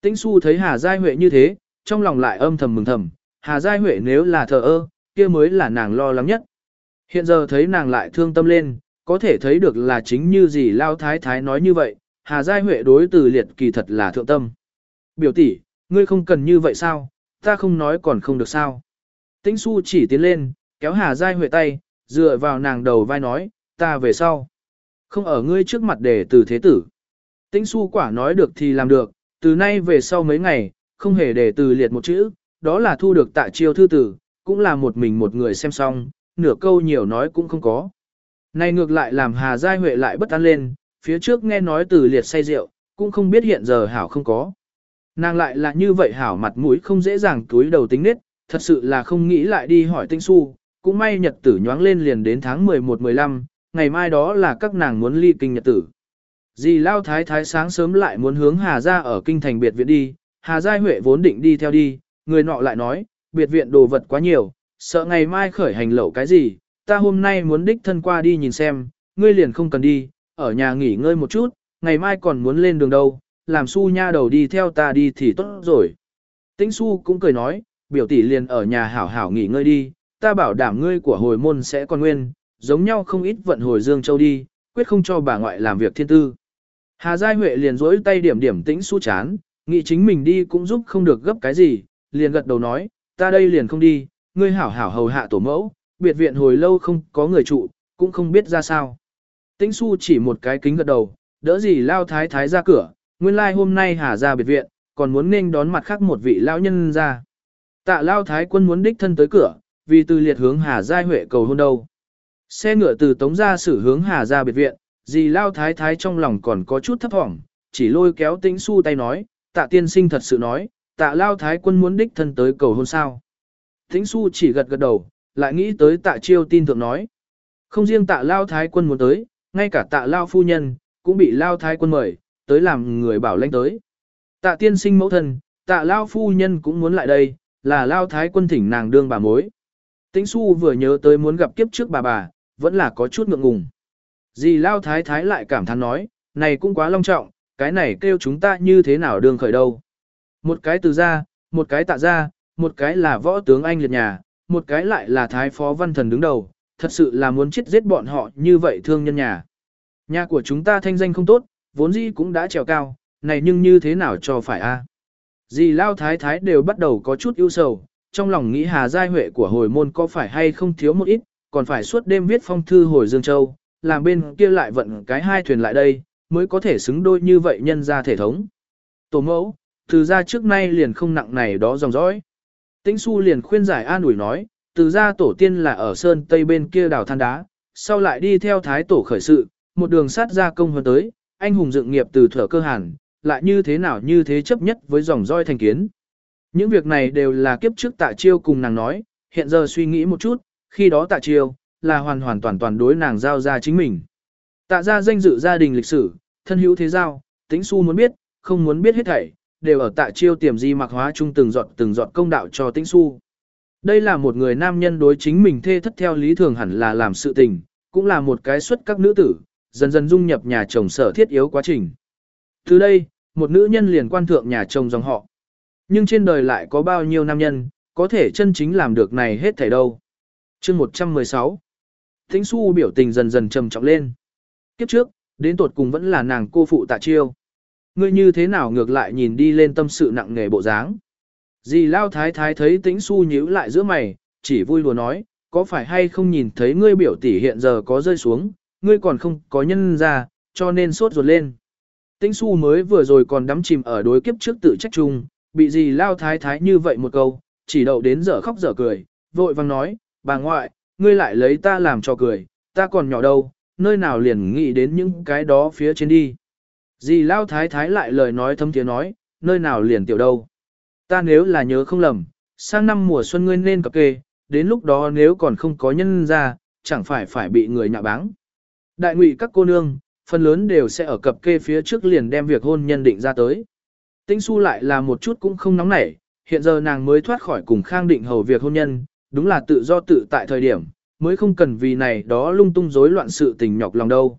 Tĩnh su thấy hà giai huệ như thế, trong lòng lại âm thầm mừng thầm, hà giai huệ nếu là thờ ơ, kia mới là nàng lo lắng nhất. Hiện giờ thấy nàng lại thương tâm lên, có thể thấy được là chính như gì Lao Thái Thái nói như vậy, Hà Giai Huệ đối từ liệt kỳ thật là thượng tâm. Biểu tỷ, ngươi không cần như vậy sao, ta không nói còn không được sao. Tĩnh su chỉ tiến lên, kéo Hà Giai Huệ tay, dựa vào nàng đầu vai nói, ta về sau. Không ở ngươi trước mặt để từ thế tử. Tĩnh su quả nói được thì làm được, từ nay về sau mấy ngày, không hề để từ liệt một chữ, đó là thu được tại chiêu thư tử, cũng là một mình một người xem xong, nửa câu nhiều nói cũng không có. Này ngược lại làm Hà Giai Huệ lại bất an lên, phía trước nghe nói từ liệt say rượu, cũng không biết hiện giờ hảo không có. Nàng lại là như vậy hảo mặt mũi không dễ dàng túi đầu tính nết, thật sự là không nghĩ lại đi hỏi tinh su, cũng may nhật tử nhoáng lên liền đến tháng 11-15, ngày mai đó là các nàng muốn ly kinh nhật tử. Dì Lao Thái Thái sáng sớm lại muốn hướng Hà ra ở kinh thành biệt viện đi, Hà Giai Huệ vốn định đi theo đi, người nọ lại nói, biệt viện đồ vật quá nhiều, sợ ngày mai khởi hành lẩu cái gì, ta hôm nay muốn đích thân qua đi nhìn xem, ngươi liền không cần đi, ở nhà nghỉ ngơi một chút, ngày mai còn muốn lên đường đâu, làm su nha đầu đi theo ta đi thì tốt rồi. Tĩnh su cũng cười nói, biểu tỷ liền ở nhà hảo hảo nghỉ ngơi đi, ta bảo đảm ngươi của hồi môn sẽ còn nguyên, giống nhau không ít vận hồi Dương Châu đi, quyết không cho bà ngoại làm việc thiên tư. Hà Giai Huệ liền rỗi tay điểm điểm tĩnh su chán, nghĩ chính mình đi cũng giúp không được gấp cái gì, liền gật đầu nói, ta đây liền không đi, ngươi hảo hảo hầu hạ tổ mẫu, biệt viện hồi lâu không có người trụ, cũng không biết ra sao. Tĩnh su chỉ một cái kính gật đầu, đỡ gì lao thái thái ra cửa, nguyên lai like hôm nay hà ra biệt viện, còn muốn nên đón mặt khác một vị lao nhân ra. Tạ lao thái quân muốn đích thân tới cửa, vì từ liệt hướng hà giai huệ cầu hôn đâu. Xe ngựa từ tống ra xử hướng hà ra biệt viện, dì lao thái thái trong lòng còn có chút thấp thỏm, chỉ lôi kéo tĩnh su tay nói, tạ tiên sinh thật sự nói, tạ lao thái quân muốn đích thân tới cầu hôn sao. Tĩnh su chỉ gật gật đầu, lại nghĩ tới tạ chiêu tin thượng nói. Không riêng tạ lao thái quân muốn tới, ngay cả tạ lao phu nhân, cũng bị lao thái quân mời, tới làm người bảo lãnh tới. Tạ tiên sinh mẫu thân, tạ lao phu nhân cũng muốn lại đây, là lao thái quân thỉnh nàng đương bà mối. Tĩnh su vừa nhớ tới muốn gặp kiếp trước bà bà, vẫn là có chút ngượng ngùng. Dì lao thái thái lại cảm thán nói, này cũng quá long trọng, cái này kêu chúng ta như thế nào đường khởi đâu. Một cái từ ra, một cái tạ ra, một cái là võ tướng Anh liệt nhà, một cái lại là thái phó văn thần đứng đầu, thật sự là muốn chết giết bọn họ như vậy thương nhân nhà. Nhà của chúng ta thanh danh không tốt, vốn dĩ cũng đã trèo cao, này nhưng như thế nào cho phải a? À? Dì Lao Thái Thái đều bắt đầu có chút ưu sầu, trong lòng nghĩ Hà Giai Huệ của hồi môn có phải hay không thiếu một ít, còn phải suốt đêm viết phong thư hồi Dương Châu, làm bên kia lại vận cái hai thuyền lại đây, mới có thể xứng đôi như vậy nhân ra thể thống. Tổ mẫu, từ ra trước nay liền không nặng này đó dòng dõi. Tĩnh su liền khuyên giải an ủi nói, từ ra tổ tiên là ở sơn tây bên kia đào than đá, sau lại đi theo thái tổ khởi sự, một đường sát ra công hơn tới, anh hùng dựng nghiệp từ thở cơ hàn, lại như thế nào như thế chấp nhất với dòng roi thành kiến. Những việc này đều là kiếp trước tạ chiêu cùng nàng nói, hiện giờ suy nghĩ một chút, khi đó tạ chiêu, là hoàn hoàn toàn toàn đối nàng giao ra chính mình. Tạ ra danh dự gia đình lịch sử, thân hữu thế giao, tính su muốn biết, không muốn biết hết thảy, đều ở tạ chiêu tiềm di mặc hóa chung từng giọt từng giọt công đạo cho tính su. Đây là một người nam nhân đối chính mình thê thất theo lý thường hẳn là làm sự tình, cũng là một cái xuất các nữ tử, dần dần dung nhập nhà chồng sở thiết yếu quá trình. Từ đây, một nữ nhân liền quan thượng nhà chồng dòng họ. Nhưng trên đời lại có bao nhiêu nam nhân, có thể chân chính làm được này hết thảy đâu. chương 116 Thính su biểu tình dần dần trầm trọng lên. Kiếp trước, đến tột cùng vẫn là nàng cô phụ tạ chiêu. Ngươi như thế nào ngược lại nhìn đi lên tâm sự nặng nề bộ dáng. Dì Lao Thái Thái thấy tĩnh su nhíu lại giữa mày, chỉ vui lùa nói, có phải hay không nhìn thấy ngươi biểu tỷ hiện giờ có rơi xuống, ngươi còn không có nhân ra, cho nên sốt ruột lên. Tĩnh su mới vừa rồi còn đắm chìm ở đối kiếp trước tự trách chung, bị Dì lao thái thái như vậy một câu, chỉ đậu đến giờ khóc giờ cười, vội vang nói, bà ngoại, ngươi lại lấy ta làm cho cười, ta còn nhỏ đâu, nơi nào liền nghĩ đến những cái đó phía trên đi. Dì lao thái thái lại lời nói thâm tiếng nói, nơi nào liền tiểu đâu. Ta nếu là nhớ không lầm, sang năm mùa xuân ngươi nên cập kê, đến lúc đó nếu còn không có nhân ra, chẳng phải phải bị người nhạ báng. Đại ngụy các cô nương, phần lớn đều sẽ ở cập kê phía trước liền đem việc hôn nhân định ra tới. Tĩnh su lại là một chút cũng không nóng nảy, hiện giờ nàng mới thoát khỏi cùng khang định hầu việc hôn nhân, đúng là tự do tự tại thời điểm, mới không cần vì này đó lung tung rối loạn sự tình nhọc lòng đâu.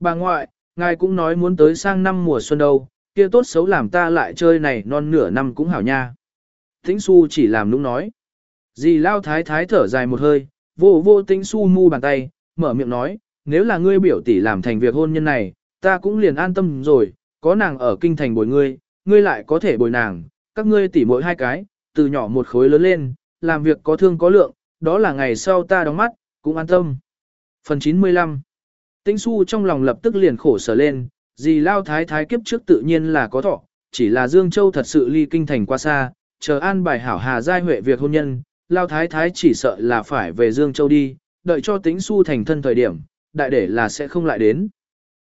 Bà ngoại, ngài cũng nói muốn tới sang năm mùa xuân đâu, kia tốt xấu làm ta lại chơi này non nửa năm cũng hảo nha. Tĩnh su chỉ làm nũng nói. Dì lao thái thái thở dài một hơi, vô vô tĩnh su mu bàn tay, mở miệng nói, nếu là ngươi biểu tỷ làm thành việc hôn nhân này, ta cũng liền an tâm rồi, có nàng ở kinh thành bồi ngươi, ngươi lại có thể bồi nàng, các ngươi tỷ mỗi hai cái, từ nhỏ một khối lớn lên, làm việc có thương có lượng, đó là ngày sau ta đóng mắt, cũng an tâm. Phần 95 Tĩnh su trong lòng lập tức liền khổ sở lên, dì lao thái thái kiếp trước tự nhiên là có thọ, chỉ là Dương Châu thật sự ly kinh thành qua xa, chờ an bài hảo hà giai huệ việc hôn nhân, lao thái thái chỉ sợ là phải về Dương Châu đi, đợi cho tĩnh su thành thân thời điểm, đại để là sẽ không lại đến.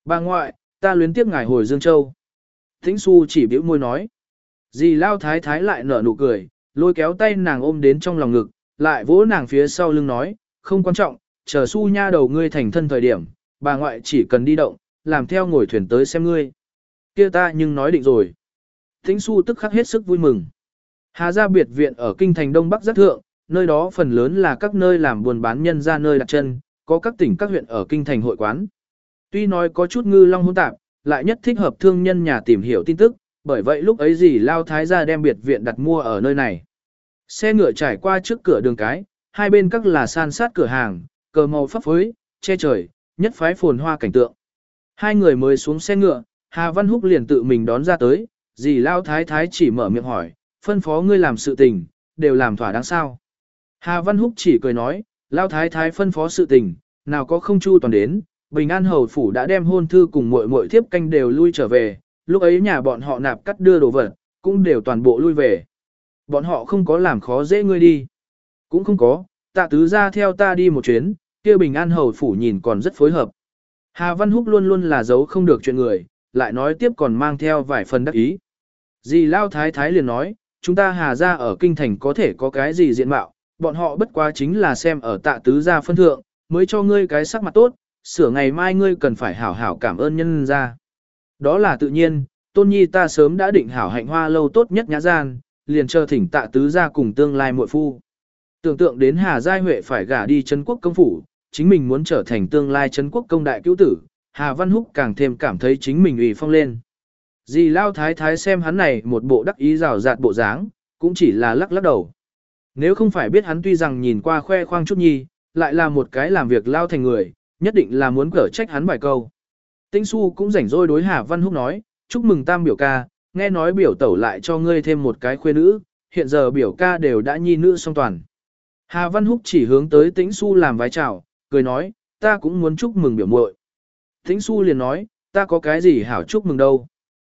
Bà ngoại, ta luyến tiếc ngài hồi Dương Châu. Tĩnh su chỉ biểu môi nói. Dì lao thái thái lại nở nụ cười, lôi kéo tay nàng ôm đến trong lòng ngực, lại vỗ nàng phía sau lưng nói, không quan trọng, chờ su nha đầu ngươi thành thân thời điểm, bà ngoại chỉ cần đi động, làm theo ngồi thuyền tới xem ngươi. kia ta nhưng nói định rồi. Tĩnh su tức khắc hết sức vui mừng. Hà gia biệt viện ở kinh thành Đông Bắc rất thượng, nơi đó phần lớn là các nơi làm buôn bán nhân ra nơi đặt chân, có các tỉnh các huyện ở kinh thành hội quán. Tuy nói có chút ngư long hỗn tạp, lại nhất thích hợp thương nhân nhà tìm hiểu tin tức, bởi vậy lúc ấy gì lao thái gia đem biệt viện đặt mua ở nơi này. Xe ngựa trải qua trước cửa đường cái, hai bên các là san sát cửa hàng, cờ màu phấp phới, che trời, nhất phái phồn hoa cảnh tượng. Hai người mới xuống xe ngựa, Hà Văn Húc liền tự mình đón ra tới, dì lao thái thái chỉ mở miệng hỏi, phân phó ngươi làm sự tình, đều làm thỏa đáng sao. Hà Văn Húc chỉ cười nói, lao thái thái phân phó sự tình, nào có không chu toàn đến, Bình An Hầu Phủ đã đem hôn thư cùng muội muội thiếp canh đều lui trở về, lúc ấy nhà bọn họ nạp cắt đưa đồ vật, cũng đều toàn bộ lui về. Bọn họ không có làm khó dễ ngươi đi. Cũng không có, tạ tứ ra theo ta đi một chuyến, kia Bình An Hầu Phủ nhìn còn rất phối hợp. Hà Văn Húc luôn luôn là giấu không được chuyện người, lại nói tiếp còn mang theo vài phần đắc ý. Dì Lao Thái Thái liền nói, chúng ta hà ra ở kinh thành có thể có cái gì diện mạo, bọn họ bất quá chính là xem ở tạ tứ gia phân thượng, mới cho ngươi cái sắc mặt tốt, sửa ngày mai ngươi cần phải hảo hảo cảm ơn nhân ra. Đó là tự nhiên, tôn nhi ta sớm đã định hảo hạnh hoa lâu tốt nhất nhã gian, liền chờ thỉnh tạ tứ gia cùng tương lai muội phu. Tưởng tượng đến Hà Giai Huệ phải gả đi Trấn Quốc công phủ, chính mình muốn trở thành tương lai Trấn Quốc công đại cứu tử, Hà Văn Húc càng thêm cảm thấy chính mình ủy phong lên. Dì Lao Thái Thái xem hắn này một bộ đắc ý rào rạt bộ dáng, cũng chỉ là lắc lắc đầu. Nếu không phải biết hắn tuy rằng nhìn qua khoe khoang chút nhi, lại là một cái làm việc lao thành người, nhất định là muốn cở trách hắn vài câu. Tinh su cũng rảnh rỗi đối Hà Văn Húc nói, chúc mừng tam biểu ca, nghe nói biểu tẩu lại cho ngươi thêm một cái khuê nữ, hiện giờ biểu ca đều đã nhi nữ song toàn. Hà Văn Húc chỉ hướng tới Tĩnh Su làm vái chào, cười nói, ta cũng muốn chúc mừng biểu muội. Tĩnh Su liền nói, ta có cái gì hảo chúc mừng đâu.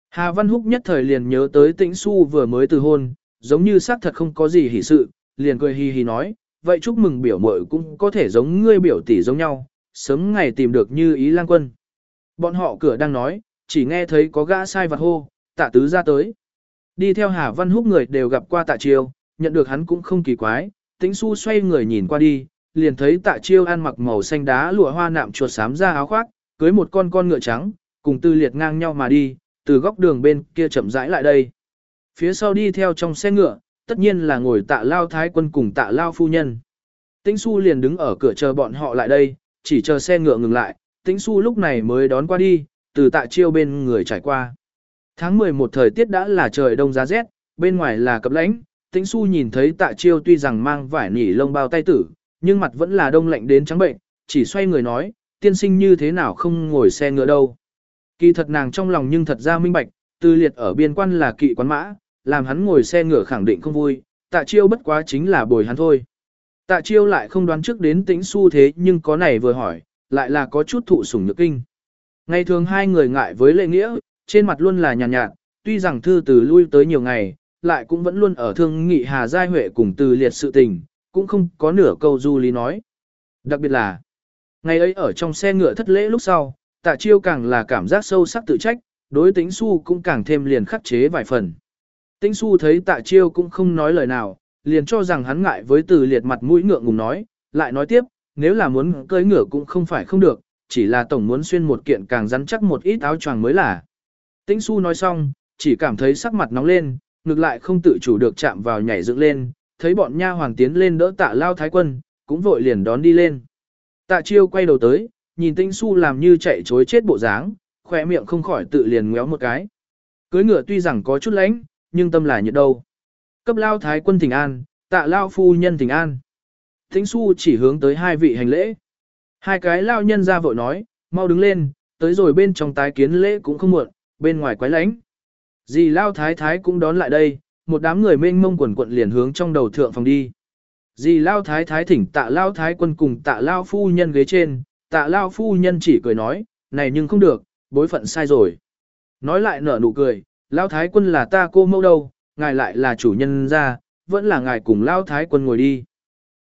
Hà Văn Húc nhất thời liền nhớ tới Tĩnh Su vừa mới từ hôn, giống như xác thật không có gì hỉ sự, liền cười hi hi nói, vậy chúc mừng biểu muội cũng có thể giống ngươi biểu tỷ giống nhau, sớm ngày tìm được như ý lang quân. Bọn họ cửa đang nói, chỉ nghe thấy có gã sai vặt hô, tạ tứ ra tới. Đi theo Hà Văn Húc người đều gặp qua tạ chiêu, nhận được hắn cũng không kỳ quái, tĩnh su xoay người nhìn qua đi, liền thấy tạ chiêu ăn mặc màu xanh đá lụa hoa nạm chuột xám ra áo khoác, cưới một con con ngựa trắng, cùng tư liệt ngang nhau mà đi, từ góc đường bên kia chậm rãi lại đây. Phía sau đi theo trong xe ngựa, tất nhiên là ngồi tạ lao thái quân cùng tạ lao phu nhân. Tĩnh su liền đứng ở cửa chờ bọn họ lại đây, chỉ chờ xe ngựa ngừng lại, tĩnh su lúc này mới đón qua đi, từ tạ chiêu bên người trải qua. Tháng 11 thời tiết đã là trời đông giá rét, bên ngoài là cập lãnh, tĩnh su nhìn thấy tạ chiêu tuy rằng mang vải nỉ lông bao tay tử, nhưng mặt vẫn là đông lạnh đến trắng bệnh, chỉ xoay người nói, tiên sinh như thế nào không ngồi xe ngựa đâu. Kỳ thật nàng trong lòng nhưng thật ra minh bạch, tư liệt ở biên quan là kỵ quán mã, làm hắn ngồi xe ngựa khẳng định không vui, tạ chiêu bất quá chính là bồi hắn thôi. Tạ chiêu lại không đoán trước đến tĩnh su thế nhưng có này vừa hỏi, lại là có chút thụ sủng nhược kinh. Ngày thường hai người ngại với lệ nghĩa, trên mặt luôn là nhàn nhạt, nhạt, tuy rằng thư từ lui tới nhiều ngày, lại cũng vẫn luôn ở thương nghị Hà Giai Huệ cùng từ liệt sự tình, cũng không có nửa câu du lý nói. Đặc biệt là, ngày ấy ở trong xe ngựa thất lễ lúc sau, tạ chiêu càng là cảm giác sâu sắc tự trách, đối tính su cũng càng thêm liền khắc chế vài phần. Tĩnh su thấy tạ chiêu cũng không nói lời nào, liền cho rằng hắn ngại với từ liệt mặt mũi ngượng ngùng nói, lại nói tiếp, nếu là muốn cưỡi ngựa cũng không phải không được, chỉ là tổng muốn xuyên một kiện càng rắn chắc một ít áo choàng mới là. Tĩnh su nói xong, chỉ cảm thấy sắc mặt nóng lên, ngược lại không tự chủ được chạm vào nhảy dựng lên, thấy bọn nha hoàng tiến lên đỡ tạ lao thái quân, cũng vội liền đón đi lên. Tạ chiêu quay đầu tới, nhìn Tĩnh su làm như chạy chối chết bộ dáng, khóe miệng không khỏi tự liền ngéo một cái. Cưới ngựa tuy rằng có chút lạnh, nhưng tâm là nhiệt đâu. Cấp lao thái quân thỉnh an, tạ lao phu nhân thỉnh an. Tĩnh su chỉ hướng tới hai vị hành lễ. Hai cái lao nhân ra vội nói, mau đứng lên, tới rồi bên trong tái kiến lễ cũng không muộn, bên ngoài quái lánh. Dì lao thái thái cũng đón lại đây, một đám người mênh mông quần quận liền hướng trong đầu thượng phòng đi. Dì lao thái thái thỉnh tạ lao thái quân cùng tạ lao phu nhân ghế trên, tạ lao phu nhân chỉ cười nói, này nhưng không được, bối phận sai rồi. Nói lại nở nụ cười, lao thái quân là ta cô mẫu đâu, ngài lại là chủ nhân ra, vẫn là ngài cùng lao thái quân ngồi đi.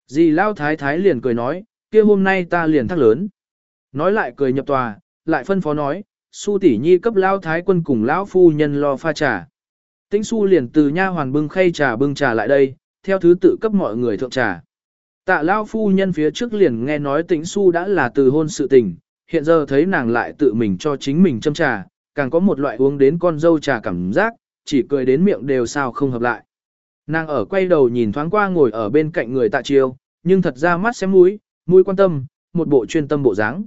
Dì lao thái thái liền cười nói, kia hôm nay ta liền thắc lớn. Nói lại cười nhập tòa, lại phân phó nói, su tỷ nhi cấp lao thái quân cùng lão phu nhân lo pha trà. Tĩnh su liền từ nha hoàn bưng khay trà bưng trà lại đây, theo thứ tự cấp mọi người thượng trà. Tạ lao phu nhân phía trước liền nghe nói tĩnh su đã là từ hôn sự tình, hiện giờ thấy nàng lại tự mình cho chính mình châm trà, càng có một loại uống đến con dâu trà cảm giác, chỉ cười đến miệng đều sao không hợp lại. Nàng ở quay đầu nhìn thoáng qua ngồi ở bên cạnh người tạ chiêu, nhưng thật ra mắt xem mũi, mũi quan tâm, một bộ chuyên tâm bộ dáng.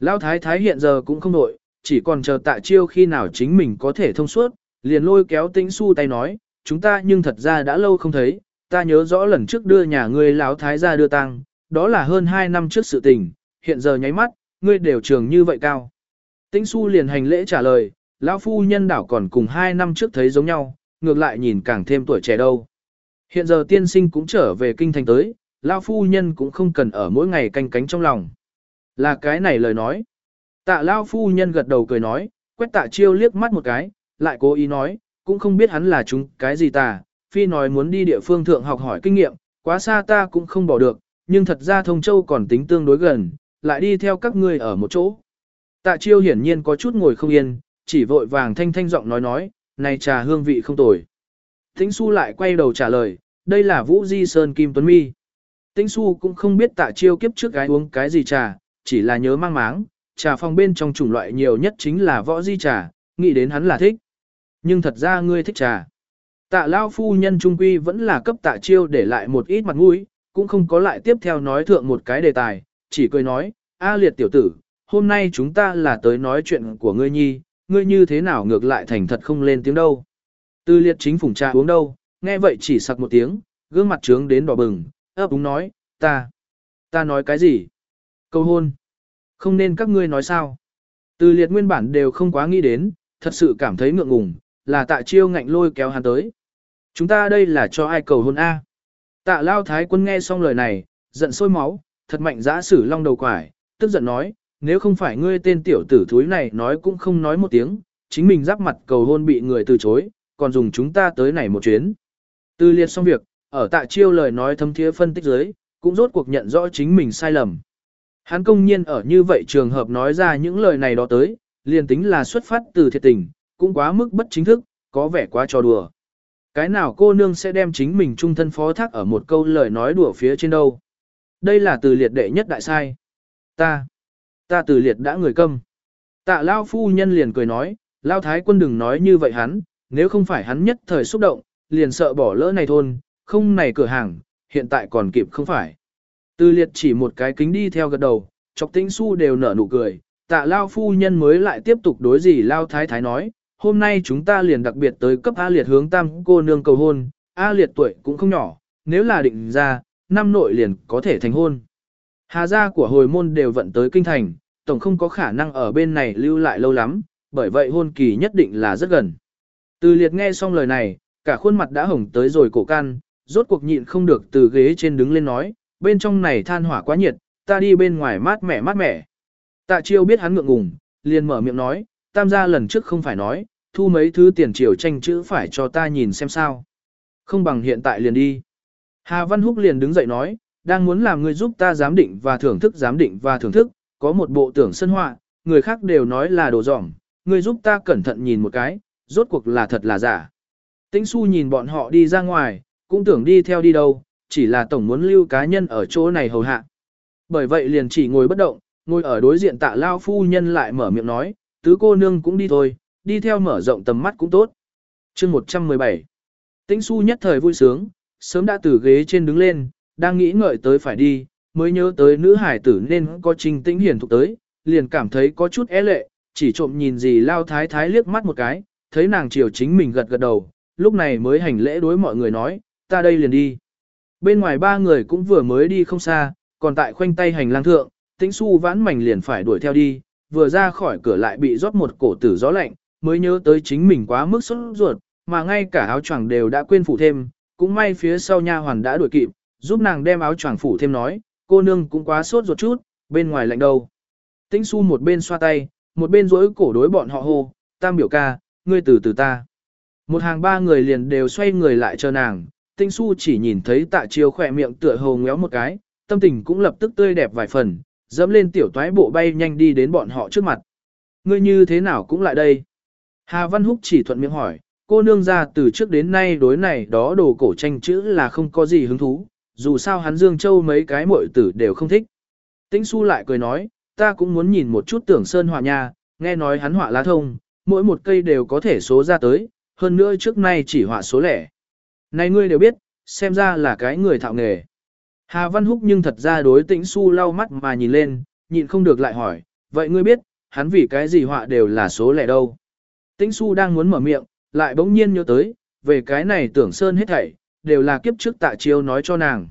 Lão thái thái hiện giờ cũng không nội, chỉ còn chờ tạ chiêu khi nào chính mình có thể thông suốt, liền lôi kéo tĩnh su tay nói, chúng ta nhưng thật ra đã lâu không thấy, ta nhớ rõ lần trước đưa nhà ngươi lão thái ra đưa tang, đó là hơn 2 năm trước sự tình, hiện giờ nháy mắt, ngươi đều trường như vậy cao. Tĩnh su liền hành lễ trả lời, lão phu nhân đảo còn cùng 2 năm trước thấy giống nhau, ngược lại nhìn càng thêm tuổi trẻ đâu. Hiện giờ tiên sinh cũng trở về kinh thành tới, lão phu nhân cũng không cần ở mỗi ngày canh cánh trong lòng. Là cái này lời nói. Tạ lão phu nhân gật đầu cười nói, quét tạ chiêu liếc mắt một cái, lại cố ý nói, cũng không biết hắn là chúng cái gì ta. phi nói muốn đi địa phương thượng học hỏi kinh nghiệm, quá xa ta cũng không bỏ được, nhưng thật ra thông châu còn tính tương đối gần, lại đi theo các ngươi ở một chỗ. Tạ chiêu hiển nhiên có chút ngồi không yên, chỉ vội vàng thanh thanh giọng nói nói, này trà hương vị không tồi. Tĩnh su lại quay đầu trả lời, đây là Vũ Di Sơn Kim Tuấn Mi. Tĩnh su cũng không biết tạ chiêu kiếp trước gái uống cái gì trà, chỉ là nhớ mang máng, trà phòng bên trong chủng loại nhiều nhất chính là võ di trà, nghĩ đến hắn là thích. Nhưng thật ra ngươi thích trà. Tạ lao phu nhân trung quy vẫn là cấp tạ chiêu để lại một ít mặt mũi, cũng không có lại tiếp theo nói thượng một cái đề tài, chỉ cười nói, A liệt tiểu tử, hôm nay chúng ta là tới nói chuyện của ngươi nhi, ngươi như thế nào ngược lại thành thật không lên tiếng đâu. Tư liệt chính phủng trà uống đâu, nghe vậy chỉ sặc một tiếng, gương mặt trướng đến đỏ bừng, ấp úng nói, ta, ta nói cái gì? Câu hôn. Không nên các ngươi nói sao. Từ liệt nguyên bản đều không quá nghĩ đến, thật sự cảm thấy ngượng ngùng, là tạ chiêu ngạnh lôi kéo hắn tới. Chúng ta đây là cho ai cầu hôn A. Tạ lao thái quân nghe xong lời này, giận sôi máu, thật mạnh dã sử long đầu quải, tức giận nói, nếu không phải ngươi tên tiểu tử thúi này nói cũng không nói một tiếng, chính mình giáp mặt cầu hôn bị người từ chối, còn dùng chúng ta tới này một chuyến. Từ liệt xong việc, ở tạ chiêu lời nói thâm thiế phân tích dưới, cũng rốt cuộc nhận rõ chính mình sai lầm. Hắn công nhiên ở như vậy trường hợp nói ra những lời này đó tới, liền tính là xuất phát từ thiệt tình, cũng quá mức bất chính thức, có vẻ quá trò đùa. Cái nào cô nương sẽ đem chính mình trung thân phó thác ở một câu lời nói đùa phía trên đâu. Đây là từ liệt đệ nhất đại sai. Ta, ta từ liệt đã người câm. Tạ Lao phu nhân liền cười nói, Lao Thái quân đừng nói như vậy hắn, nếu không phải hắn nhất thời xúc động, liền sợ bỏ lỡ này thôn, không này cửa hàng, hiện tại còn kịp không phải. Từ liệt chỉ một cái kính đi theo gật đầu, chọc tĩnh su đều nở nụ cười, tạ lao phu nhân mới lại tiếp tục đối gì lao thái thái nói, hôm nay chúng ta liền đặc biệt tới cấp A liệt hướng tam cô nương cầu hôn, A liệt tuổi cũng không nhỏ, nếu là định ra, năm nội liền có thể thành hôn. Hà gia của hồi môn đều vận tới kinh thành, tổng không có khả năng ở bên này lưu lại lâu lắm, bởi vậy hôn kỳ nhất định là rất gần. Từ liệt nghe xong lời này, cả khuôn mặt đã hồng tới rồi cổ can, rốt cuộc nhịn không được từ ghế trên đứng lên nói, bên trong này than hỏa quá nhiệt, ta đi bên ngoài mát mẻ mát mẻ. Tạ chiêu biết hắn ngượng ngùng, liền mở miệng nói, tam gia lần trước không phải nói, thu mấy thứ tiền triều tranh chữ phải cho ta nhìn xem sao. Không bằng hiện tại liền đi. Hà Văn Húc liền đứng dậy nói, đang muốn làm người giúp ta giám định và thưởng thức giám định và thưởng thức, có một bộ tưởng sân họa, người khác đều nói là đồ dỏng, người giúp ta cẩn thận nhìn một cái, rốt cuộc là thật là giả. Tĩnh su nhìn bọn họ đi ra ngoài, cũng tưởng đi theo đi đâu, chỉ là tổng muốn lưu cá nhân ở chỗ này hầu hạ. Bởi vậy liền chỉ ngồi bất động, ngồi ở đối diện tạ lao phu nhân lại mở miệng nói, tứ cô nương cũng đi thôi, đi theo mở rộng tầm mắt cũng tốt. chương 117 Tĩnh su nhất thời vui sướng, sớm đã từ ghế trên đứng lên, đang nghĩ ngợi tới phải đi, mới nhớ tới nữ hải tử nên có trình tĩnh hiển thục tới, liền cảm thấy có chút é lệ, chỉ trộm nhìn gì lao thái thái liếc mắt một cái, thấy nàng chiều chính mình gật gật đầu, lúc này mới hành lễ đối mọi người nói, ta đây liền đi. Bên ngoài ba người cũng vừa mới đi không xa, còn tại khoanh tay hành lang thượng, tĩnh su vãn mảnh liền phải đuổi theo đi, vừa ra khỏi cửa lại bị rót một cổ tử gió lạnh, mới nhớ tới chính mình quá mức sốt ruột, mà ngay cả áo choàng đều đã quên phủ thêm, cũng may phía sau nha hoàn đã đuổi kịp, giúp nàng đem áo choàng phủ thêm nói, cô nương cũng quá sốt ruột chút, bên ngoài lạnh đâu. Tĩnh su một bên xoa tay, một bên rỗi cổ đối bọn họ hô, tam biểu ca, ngươi từ từ ta. Một hàng ba người liền đều xoay người lại chờ nàng, Tĩnh su chỉ nhìn thấy tạ chiêu khỏe miệng tựa hồ ngéo một cái, tâm tình cũng lập tức tươi đẹp vài phần, dẫm lên tiểu toái bộ bay nhanh đi đến bọn họ trước mặt. Ngươi như thế nào cũng lại đây. Hà Văn Húc chỉ thuận miệng hỏi, cô nương ra từ trước đến nay đối này đó đồ cổ tranh chữ là không có gì hứng thú, dù sao hắn Dương Châu mấy cái muội tử đều không thích. Tĩnh Xu lại cười nói, ta cũng muốn nhìn một chút tưởng sơn họa nha, nghe nói hắn họa lá thông, mỗi một cây đều có thể số ra tới, hơn nữa trước nay chỉ họa số lẻ. Này ngươi đều biết, xem ra là cái người thạo nghề. Hà Văn Húc nhưng thật ra đối tĩnh su lau mắt mà nhìn lên, nhịn không được lại hỏi, vậy ngươi biết, hắn vì cái gì họa đều là số lẻ đâu. Tĩnh su đang muốn mở miệng, lại bỗng nhiên nhớ tới, về cái này tưởng sơn hết thảy, đều là kiếp trước tạ chiêu nói cho nàng.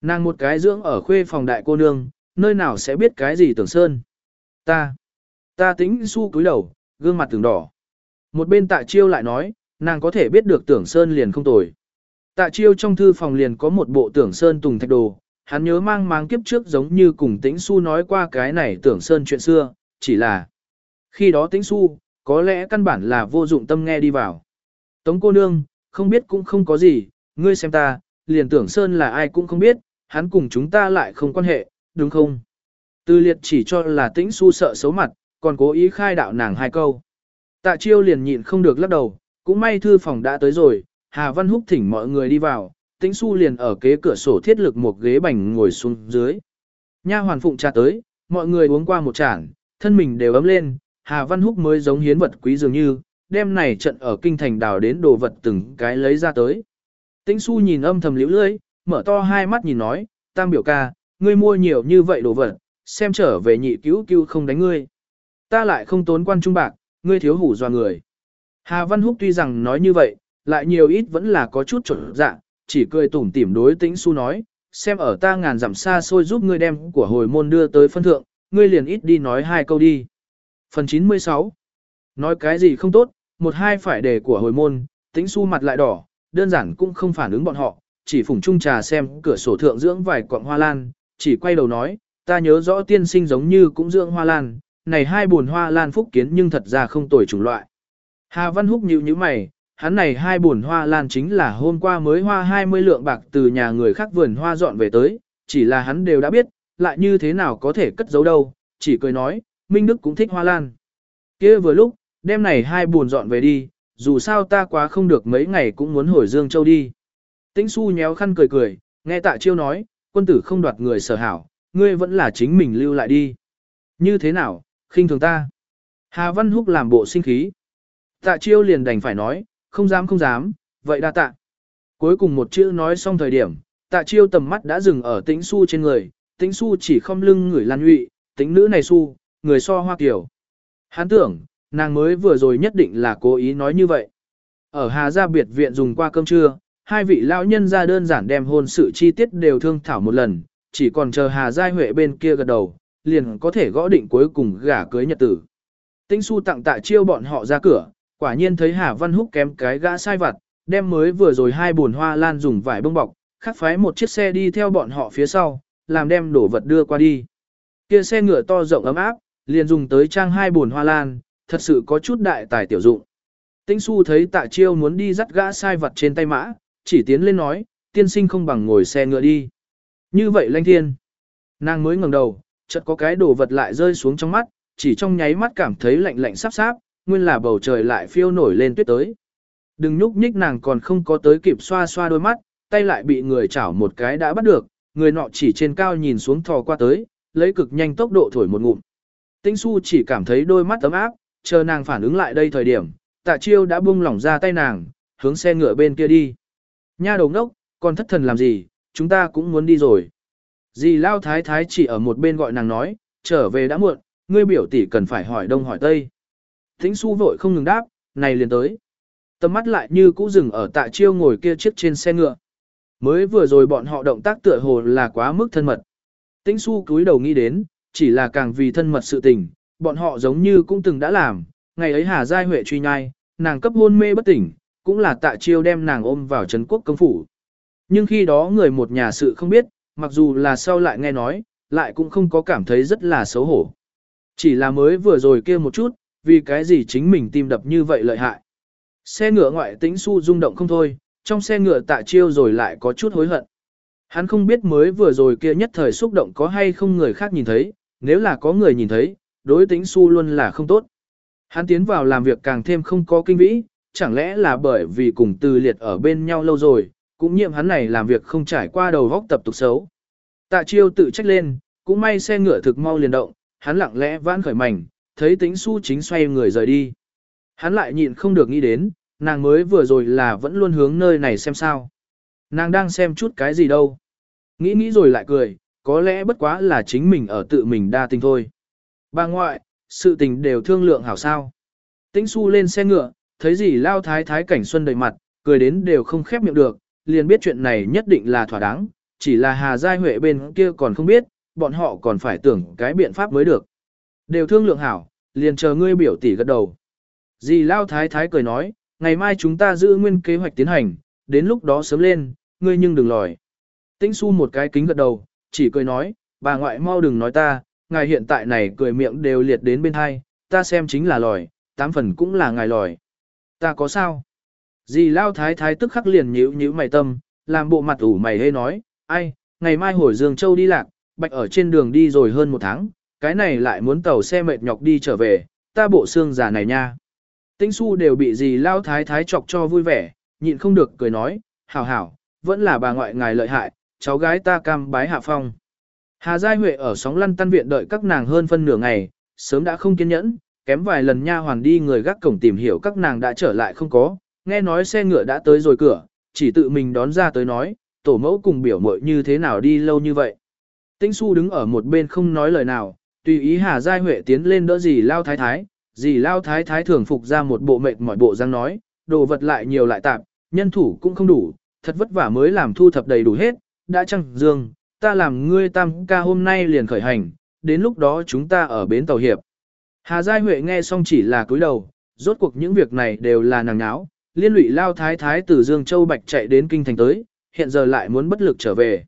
Nàng một cái dưỡng ở khuê phòng đại cô nương, nơi nào sẽ biết cái gì tưởng sơn. Ta, ta tĩnh su cúi đầu, gương mặt tưởng đỏ. Một bên tạ chiêu lại nói, nàng có thể biết được tưởng sơn liền không tồi. Tạ chiêu trong thư phòng liền có một bộ tưởng sơn tùng thạch đồ, hắn nhớ mang mang kiếp trước giống như cùng tĩnh su nói qua cái này tưởng sơn chuyện xưa, chỉ là khi đó tĩnh su, có lẽ căn bản là vô dụng tâm nghe đi vào. Tống cô nương, không biết cũng không có gì, ngươi xem ta, liền tưởng sơn là ai cũng không biết, hắn cùng chúng ta lại không quan hệ, đúng không? Tư liệt chỉ cho là tĩnh su sợ xấu mặt, còn cố ý khai đạo nàng hai câu. Tạ chiêu liền nhịn không được lắc đầu, cũng may thư phòng đã tới rồi, Hà Văn Húc thỉnh mọi người đi vào, Tĩnh su liền ở kế cửa sổ thiết lực một ghế bành ngồi xuống dưới. Nha hoàn phụng trà tới, mọi người uống qua một chản, thân mình đều ấm lên, Hà Văn Húc mới giống hiến vật quý dường như, đem này trận ở kinh thành đào đến đồ vật từng cái lấy ra tới. Tĩnh Su nhìn âm thầm liễu lưỡi, mở to hai mắt nhìn nói, tam biểu ca, ngươi mua nhiều như vậy đồ vật, xem trở về nhị cứu cứu không đánh ngươi. Ta lại không tốn quan trung bạc, ngươi thiếu hủ doa người. Hà Văn Húc tuy rằng nói như vậy, lại nhiều ít vẫn là có chút chuẩn dạ, chỉ cười tủm tỉm đối tĩnh su nói, xem ở ta ngàn dặm xa xôi giúp ngươi đem của hồi môn đưa tới phân thượng, ngươi liền ít đi nói hai câu đi. Phần 96 Nói cái gì không tốt, một hai phải để của hồi môn, tĩnh su mặt lại đỏ, đơn giản cũng không phản ứng bọn họ, chỉ phủng chung trà xem cửa sổ thượng dưỡng vài quặng hoa lan, chỉ quay đầu nói, ta nhớ rõ tiên sinh giống như cũng dưỡng hoa lan, này hai buồn hoa lan phúc kiến nhưng thật ra không tồi chủng loại. Hà Văn Húc nhíu nhíu mày, hắn này hai buồn hoa lan chính là hôm qua mới hoa 20 lượng bạc từ nhà người khác vườn hoa dọn về tới, chỉ là hắn đều đã biết, lại như thế nào có thể cất giấu đâu, chỉ cười nói, Minh Đức cũng thích hoa lan. kia vừa lúc, đêm này hai buồn dọn về đi, dù sao ta quá không được mấy ngày cũng muốn hồi Dương Châu đi. Tĩnh su nhéo khăn cười cười, nghe tạ chiêu nói, quân tử không đoạt người sở hảo, ngươi vẫn là chính mình lưu lại đi. Như thế nào, khinh thường ta. Hà Văn Húc làm bộ sinh khí. Tạ chiêu liền đành phải nói, không dám không dám, vậy đa tạ. Cuối cùng một chữ nói xong thời điểm, tạ chiêu tầm mắt đã dừng ở tĩnh su trên người, tĩnh su chỉ không lưng người lan nhụy, tĩnh nữ này su, người so hoa kiểu. Hắn tưởng, nàng mới vừa rồi nhất định là cố ý nói như vậy. Ở Hà Gia biệt viện dùng qua cơm trưa, hai vị lão nhân ra đơn giản đem hôn sự chi tiết đều thương thảo một lần, chỉ còn chờ Hà Gia Huệ bên kia gật đầu, liền có thể gõ định cuối cùng gả cưới nhật tử. Tĩnh su tặng tạ chiêu bọn họ ra cửa, Quả nhiên thấy Hà Văn Húc kém cái gã sai vặt, đem mới vừa rồi hai buồn hoa lan dùng vải bông bọc, khắc phái một chiếc xe đi theo bọn họ phía sau, làm đem đổ vật đưa qua đi. Kia xe ngựa to rộng ấm áp, liền dùng tới trang hai buồn hoa lan, thật sự có chút đại tài tiểu dụng. Tĩnh su thấy tạ chiêu muốn đi dắt gã sai vật trên tay mã, chỉ tiến lên nói, tiên sinh không bằng ngồi xe ngựa đi. Như vậy lanh thiên. Nàng mới ngẩng đầu, chợt có cái đồ vật lại rơi xuống trong mắt, chỉ trong nháy mắt cảm thấy lạnh lạnh sắp sáp, nguyên là bầu trời lại phiêu nổi lên tuyết tới. Đừng nhúc nhích nàng còn không có tới kịp xoa xoa đôi mắt, tay lại bị người chảo một cái đã bắt được, người nọ chỉ trên cao nhìn xuống thò qua tới, lấy cực nhanh tốc độ thổi một ngụm. Tĩnh su chỉ cảm thấy đôi mắt ấm áp, chờ nàng phản ứng lại đây thời điểm, tạ chiêu đã buông lỏng ra tay nàng, hướng xe ngựa bên kia đi. Nha đầu ngốc, còn thất thần làm gì, chúng ta cũng muốn đi rồi. Dì Lao Thái Thái chỉ ở một bên gọi nàng nói, trở về đã muộn, ngươi biểu tỷ cần phải hỏi đông hỏi tây. Thính su vội không ngừng đáp, này liền tới. Tầm mắt lại như cũ dừng ở tạ chiêu ngồi kia chiếc trên xe ngựa. Mới vừa rồi bọn họ động tác tựa hồ là quá mức thân mật. Tĩnh su cúi đầu nghĩ đến, chỉ là càng vì thân mật sự tình, bọn họ giống như cũng từng đã làm, ngày ấy Hà Giai Huệ truy nhai, nàng cấp hôn mê bất tỉnh, cũng là tạ chiêu đem nàng ôm vào Trấn quốc công phủ. Nhưng khi đó người một nhà sự không biết, mặc dù là sau lại nghe nói, lại cũng không có cảm thấy rất là xấu hổ. Chỉ là mới vừa rồi kia một chút, vì cái gì chính mình tim đập như vậy lợi hại. Xe ngựa ngoại tĩnh su rung động không thôi, trong xe ngựa tạ chiêu rồi lại có chút hối hận. Hắn không biết mới vừa rồi kia nhất thời xúc động có hay không người khác nhìn thấy, nếu là có người nhìn thấy, đối tĩnh su luôn là không tốt. Hắn tiến vào làm việc càng thêm không có kinh vĩ, chẳng lẽ là bởi vì cùng từ liệt ở bên nhau lâu rồi, cũng nhiệm hắn này làm việc không trải qua đầu vóc tập tục xấu. Tạ chiêu tự trách lên, cũng may xe ngựa thực mau liền động, hắn lặng lẽ vãn khởi mảnh, thấy tính su chính xoay người rời đi. Hắn lại nhịn không được nghĩ đến, nàng mới vừa rồi là vẫn luôn hướng nơi này xem sao. Nàng đang xem chút cái gì đâu. Nghĩ nghĩ rồi lại cười, có lẽ bất quá là chính mình ở tự mình đa tình thôi. Bà ngoại, sự tình đều thương lượng hảo sao. Tĩnh su lên xe ngựa, thấy gì lao thái thái cảnh xuân đầy mặt, cười đến đều không khép miệng được, liền biết chuyện này nhất định là thỏa đáng, chỉ là Hà Giai Huệ bên kia còn không biết, bọn họ còn phải tưởng cái biện pháp mới được. Đều thương lượng hảo, liền chờ ngươi biểu tỷ gật đầu. Dì Lao Thái Thái cười nói, ngày mai chúng ta giữ nguyên kế hoạch tiến hành, đến lúc đó sớm lên, ngươi nhưng đừng lòi. Tĩnh su một cái kính gật đầu, chỉ cười nói, bà ngoại mau đừng nói ta, ngài hiện tại này cười miệng đều liệt đến bên hai, ta xem chính là lòi, tám phần cũng là ngài lòi. Ta có sao? Dì Lao Thái Thái tức khắc liền nhíu nhíu mày tâm, làm bộ mặt ủ mày hê nói, ai, ngày mai hồi Dương Châu đi lạc, bạch ở trên đường đi rồi hơn một tháng, cái này lại muốn tàu xe mệt nhọc đi trở về, ta bộ xương già này nha. Tĩnh su đều bị dì Lao Thái Thái chọc cho vui vẻ, nhịn không được cười nói, hảo hảo, vẫn là bà ngoại ngài lợi hại, cháu gái ta cam bái hạ phong. Hà Giai Huệ ở sóng lăn tan viện đợi các nàng hơn phân nửa ngày, sớm đã không kiên nhẫn, kém vài lần nha hoàn đi người gác cổng tìm hiểu các nàng đã trở lại không có, nghe nói xe ngựa đã tới rồi cửa, chỉ tự mình đón ra tới nói, tổ mẫu cùng biểu mội như thế nào đi lâu như vậy. Tĩnh su đứng ở một bên không nói lời nào, tùy ý Hà Giai Huệ tiến lên đỡ dì Lao Thái Thái, dì Lao Thái Thái thường phục ra một bộ mệt mỏi bộ răng nói, đồ vật lại nhiều lại tạp, nhân thủ cũng không đủ, thật vất vả mới làm thu thập đầy đủ hết, đã chăng dương, ta làm ngươi tam ca hôm nay liền khởi hành, đến lúc đó chúng ta ở bến tàu hiệp. Hà Giai Huệ nghe xong chỉ là cúi đầu, rốt cuộc những việc này đều là nàng nháo, liên lụy lao thái thái từ Dương Châu Bạch chạy đến kinh thành tới, hiện giờ lại muốn bất lực trở về.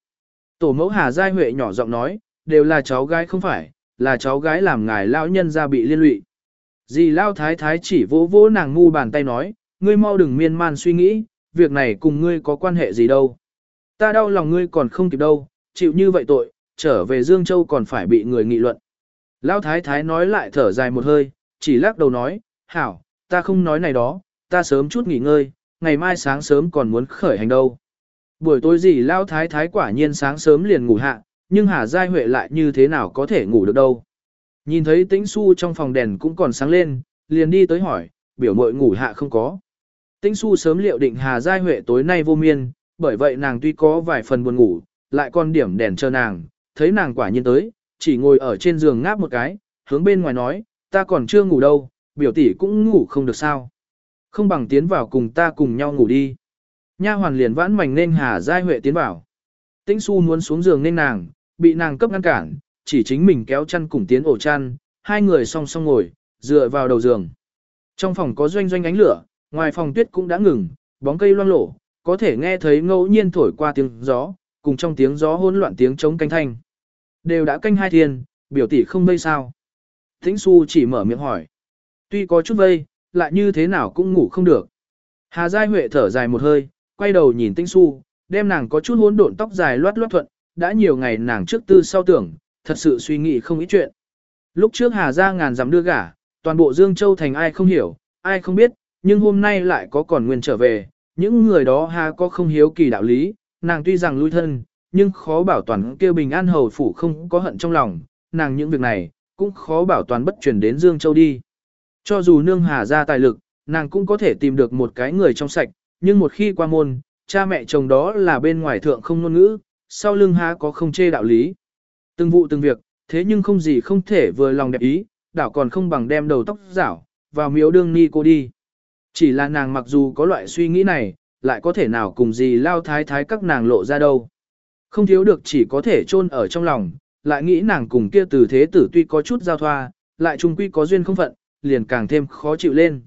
Tổ mẫu Hà Giai Huệ nhỏ giọng nói, đều là cháu gái không phải, là cháu gái làm ngài lão nhân ra bị liên lụy. Dì lao thái thái chỉ vỗ vỗ nàng ngu bàn tay nói, ngươi mau đừng miên man suy nghĩ, việc này cùng ngươi có quan hệ gì đâu. Ta đau lòng ngươi còn không kịp đâu, chịu như vậy tội, trở về Dương Châu còn phải bị người nghị luận. Lão thái thái nói lại thở dài một hơi, chỉ lắc đầu nói, hảo, ta không nói này đó, ta sớm chút nghỉ ngơi, ngày mai sáng sớm còn muốn khởi hành đâu. Buổi tối gì Lão thái thái quả nhiên sáng sớm liền ngủ hạ, nhưng Hà Giai Huệ lại như thế nào có thể ngủ được đâu. Nhìn thấy tĩnh su trong phòng đèn cũng còn sáng lên, liền đi tới hỏi, biểu mội ngủ hạ không có. Tĩnh su sớm liệu định Hà Giai Huệ tối nay vô miên, bởi vậy nàng tuy có vài phần buồn ngủ, lại còn điểm đèn chờ nàng, thấy nàng quả nhiên tới, chỉ ngồi ở trên giường ngáp một cái, hướng bên ngoài nói, ta còn chưa ngủ đâu, biểu tỷ cũng ngủ không được sao. Không bằng tiến vào cùng ta cùng nhau ngủ đi. Nha hoàn liền vãn mảnh nên Hà Giai Huệ tiến vào. Tĩnh Xu muốn xuống giường nên nàng, bị nàng cấp ngăn cản, chỉ chính mình kéo chăn cùng tiến ổ chăn, hai người song song ngồi, dựa vào đầu giường. Trong phòng có doanh doanh ánh lửa, ngoài phòng tuyết cũng đã ngừng, bóng cây loang lổ, có thể nghe thấy ngẫu nhiên thổi qua tiếng gió, cùng trong tiếng gió hỗn loạn tiếng chống canh thanh. Đều đã canh hai thiên, biểu tỷ không vây sao. Thính Xu chỉ mở miệng hỏi. Tuy có chút vây, lại như thế nào cũng ngủ không được. Hà Giai Huệ thở dài một hơi, quay đầu nhìn Tĩnh Xu, đem nàng có chút hỗn độn tóc dài loát loát thuận, đã nhiều ngày nàng trước tư sau tưởng, thật sự suy nghĩ không ít chuyện. Lúc trước Hà gia ngàn dặm đưa gả, toàn bộ Dương Châu thành ai không hiểu, ai không biết, nhưng hôm nay lại có còn nguyên trở về, những người đó ha có không hiếu kỳ đạo lý, nàng tuy rằng lui thân, nhưng khó bảo toàn kêu bình an hầu phủ không có hận trong lòng, nàng những việc này, cũng khó bảo toàn bất chuyển đến Dương Châu đi. Cho dù nương hà ra tài lực, nàng cũng có thể tìm được một cái người trong sạch, nhưng một khi qua môn, cha mẹ chồng đó là bên ngoài thượng không ngôn ngữ, sau lưng há có không chê đạo lý. Từng vụ từng việc, thế nhưng không gì không thể vừa lòng đẹp ý, đảo còn không bằng đem đầu tóc rảo, vào miếu đương ni cô đi. Chỉ là nàng mặc dù có loại suy nghĩ này, lại có thể nào cùng gì lao thái thái các nàng lộ ra đâu. Không thiếu được chỉ có thể chôn ở trong lòng, lại nghĩ nàng cùng kia từ thế tử tuy có chút giao thoa, lại chung quy có duyên không phận, liền càng thêm khó chịu lên.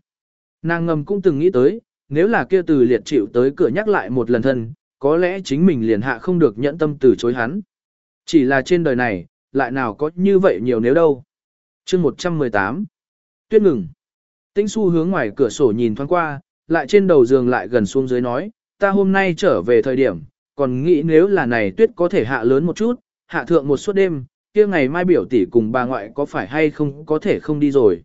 Nàng ngầm cũng từng nghĩ tới, nếu là kia từ liệt chịu tới cửa nhắc lại một lần thân, có lẽ chính mình liền hạ không được nhẫn tâm từ chối hắn. Chỉ là trên đời này, lại nào có như vậy nhiều nếu đâu. chương 118 Tuyết ngừng. Tĩnh su hướng ngoài cửa sổ nhìn thoáng qua, lại trên đầu giường lại gần xuống dưới nói, ta hôm nay trở về thời điểm, còn nghĩ nếu là này tuyết có thể hạ lớn một chút, hạ thượng một suốt đêm, kia ngày mai biểu tỷ cùng bà ngoại có phải hay không có thể không đi rồi.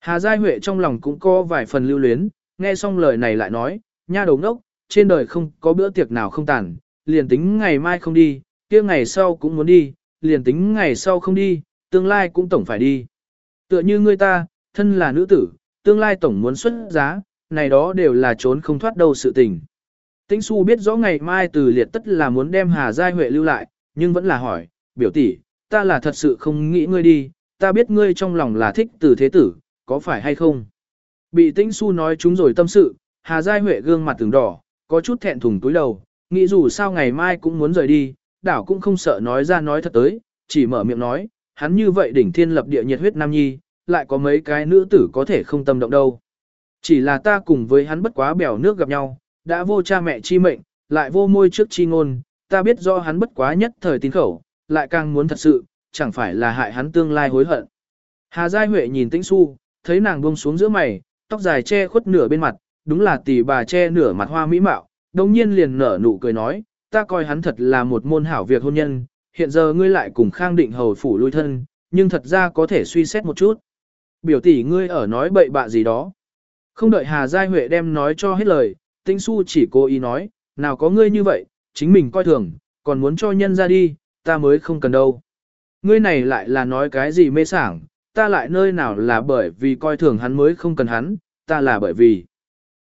Hà Giai Huệ trong lòng cũng có vài phần lưu luyến, nghe xong lời này lại nói, nha đầu ngốc, trên đời không có bữa tiệc nào không tàn, liền tính ngày mai không đi, kia ngày sau cũng muốn đi, liền tính ngày sau không đi, tương lai cũng tổng phải đi. Tựa như ngươi ta, thân là nữ tử, tương lai tổng muốn xuất giá, này đó đều là trốn không thoát đâu sự tình. Tĩnh Xu biết rõ ngày mai từ liệt tất là muốn đem Hà Giai Huệ lưu lại, nhưng vẫn là hỏi, biểu tỷ, ta là thật sự không nghĩ ngươi đi, ta biết ngươi trong lòng là thích từ thế tử, có phải hay không? Bị Tĩnh Xu nói chúng rồi tâm sự, Hà Giai Huệ gương mặt từng đỏ, có chút thẹn thùng túi đầu, nghĩ dù sao ngày mai cũng muốn rời đi, đảo cũng không sợ nói ra nói thật tới, chỉ mở miệng nói, hắn như vậy đỉnh thiên lập địa nhiệt huyết nam nhi, lại có mấy cái nữ tử có thể không tâm động đâu. Chỉ là ta cùng với hắn bất quá bèo nước gặp nhau, đã vô cha mẹ chi mệnh, lại vô môi trước chi ngôn, ta biết do hắn bất quá nhất thời tín khẩu, lại càng muốn thật sự, chẳng phải là hại hắn tương lai hối hận. Hà Giai Huệ nhìn Tĩnh Xu, thấy nàng buông xuống giữa mày, tóc dài che khuất nửa bên mặt, đúng là tỷ bà che nửa mặt hoa mỹ mạo, đồng nhiên liền nở nụ cười nói, ta coi hắn thật là một môn hảo việc hôn nhân, hiện giờ ngươi lại cùng khang định hầu phủ lui thân, nhưng thật ra có thể suy xét một chút. Biểu tỷ ngươi ở nói bậy bạ gì đó. Không đợi Hà Giai Huệ đem nói cho hết lời, Tĩnh Xu chỉ cố ý nói, nào có ngươi như vậy, chính mình coi thường, còn muốn cho nhân ra đi, ta mới không cần đâu. Ngươi này lại là nói cái gì mê sảng, ta lại nơi nào là bởi vì coi thường hắn mới không cần hắn, ta là bởi vì.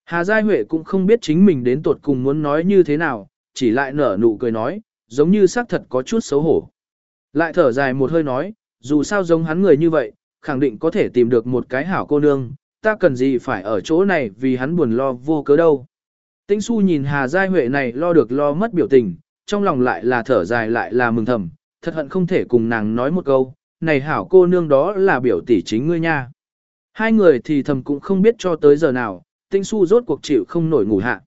Hà Giai Huệ cũng không biết chính mình đến tuột cùng muốn nói như thế nào, chỉ lại nở nụ cười nói, giống như xác thật có chút xấu hổ. Lại thở dài một hơi nói, dù sao giống hắn người như vậy, khẳng định có thể tìm được một cái hảo cô nương, ta cần gì phải ở chỗ này vì hắn buồn lo vô cớ đâu. Tĩnh su nhìn Hà Giai Huệ này lo được lo mất biểu tình, trong lòng lại là thở dài lại là mừng thầm, thật hận không thể cùng nàng nói một câu, này hảo cô nương đó là biểu tỷ chính ngươi nha. Hai người thì thầm cũng không biết cho tới giờ nào, Tĩnh su rốt cuộc chịu không nổi ngủ hạ.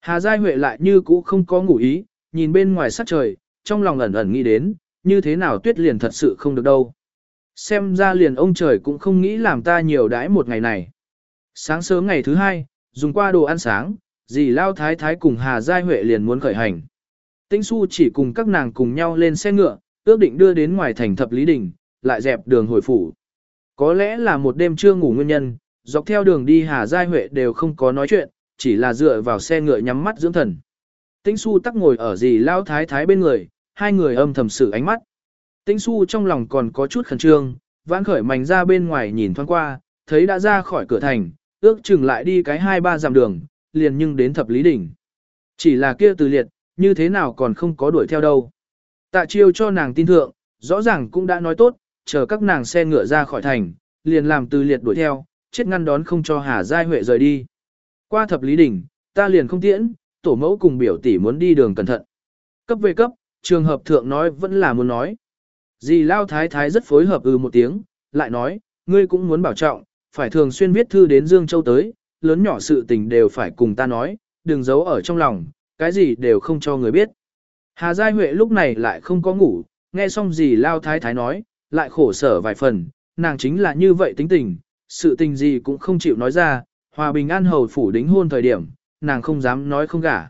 Hà Giai Huệ lại như cũ không có ngủ ý, nhìn bên ngoài sắc trời, trong lòng ẩn ẩn nghĩ đến, như thế nào tuyết liền thật sự không được đâu. Xem ra liền ông trời cũng không nghĩ làm ta nhiều đãi một ngày này. Sáng sớm ngày thứ hai, dùng qua đồ ăn sáng, dì Lao Thái Thái cùng Hà Giai Huệ liền muốn khởi hành. Tĩnh Xu chỉ cùng các nàng cùng nhau lên xe ngựa, ước định đưa đến ngoài thành thập lý đình, lại dẹp đường hồi phủ. Có lẽ là một đêm chưa ngủ nguyên nhân, dọc theo đường đi Hà Giai Huệ đều không có nói chuyện, chỉ là dựa vào xe ngựa nhắm mắt dưỡng thần. Tĩnh Xu tắc ngồi ở dì Lao Thái Thái bên người, hai người âm thầm sự ánh mắt. Tĩnh Su trong lòng còn có chút khẩn trương, vãn khởi mảnh ra bên ngoài nhìn thoáng qua, thấy đã ra khỏi cửa thành, ước chừng lại đi cái hai ba dặm đường, liền nhưng đến thập lý đỉnh. Chỉ là kia từ liệt, như thế nào còn không có đuổi theo đâu. Tạ chiêu cho nàng tin thượng, rõ ràng cũng đã nói tốt, chờ các nàng xe ngựa ra khỏi thành, liền làm từ liệt đuổi theo, chết ngăn đón không cho Hà Giai Huệ rời đi. Qua thập lý đỉnh, ta liền không tiễn, tổ mẫu cùng biểu tỷ muốn đi đường cẩn thận. Cấp về cấp, trường hợp thượng nói vẫn là muốn nói. Dì Lao Thái Thái rất phối hợp ừ một tiếng, lại nói, ngươi cũng muốn bảo trọng, phải thường xuyên viết thư đến Dương Châu tới, lớn nhỏ sự tình đều phải cùng ta nói, đừng giấu ở trong lòng, cái gì đều không cho người biết. Hà Giai Huệ lúc này lại không có ngủ, nghe xong Dì Lao Thái Thái nói, lại khổ sở vài phần, nàng chính là như vậy tính tình, sự tình gì cũng không chịu nói ra, hòa bình an hầu phủ đính hôn thời điểm, nàng không dám nói không gả.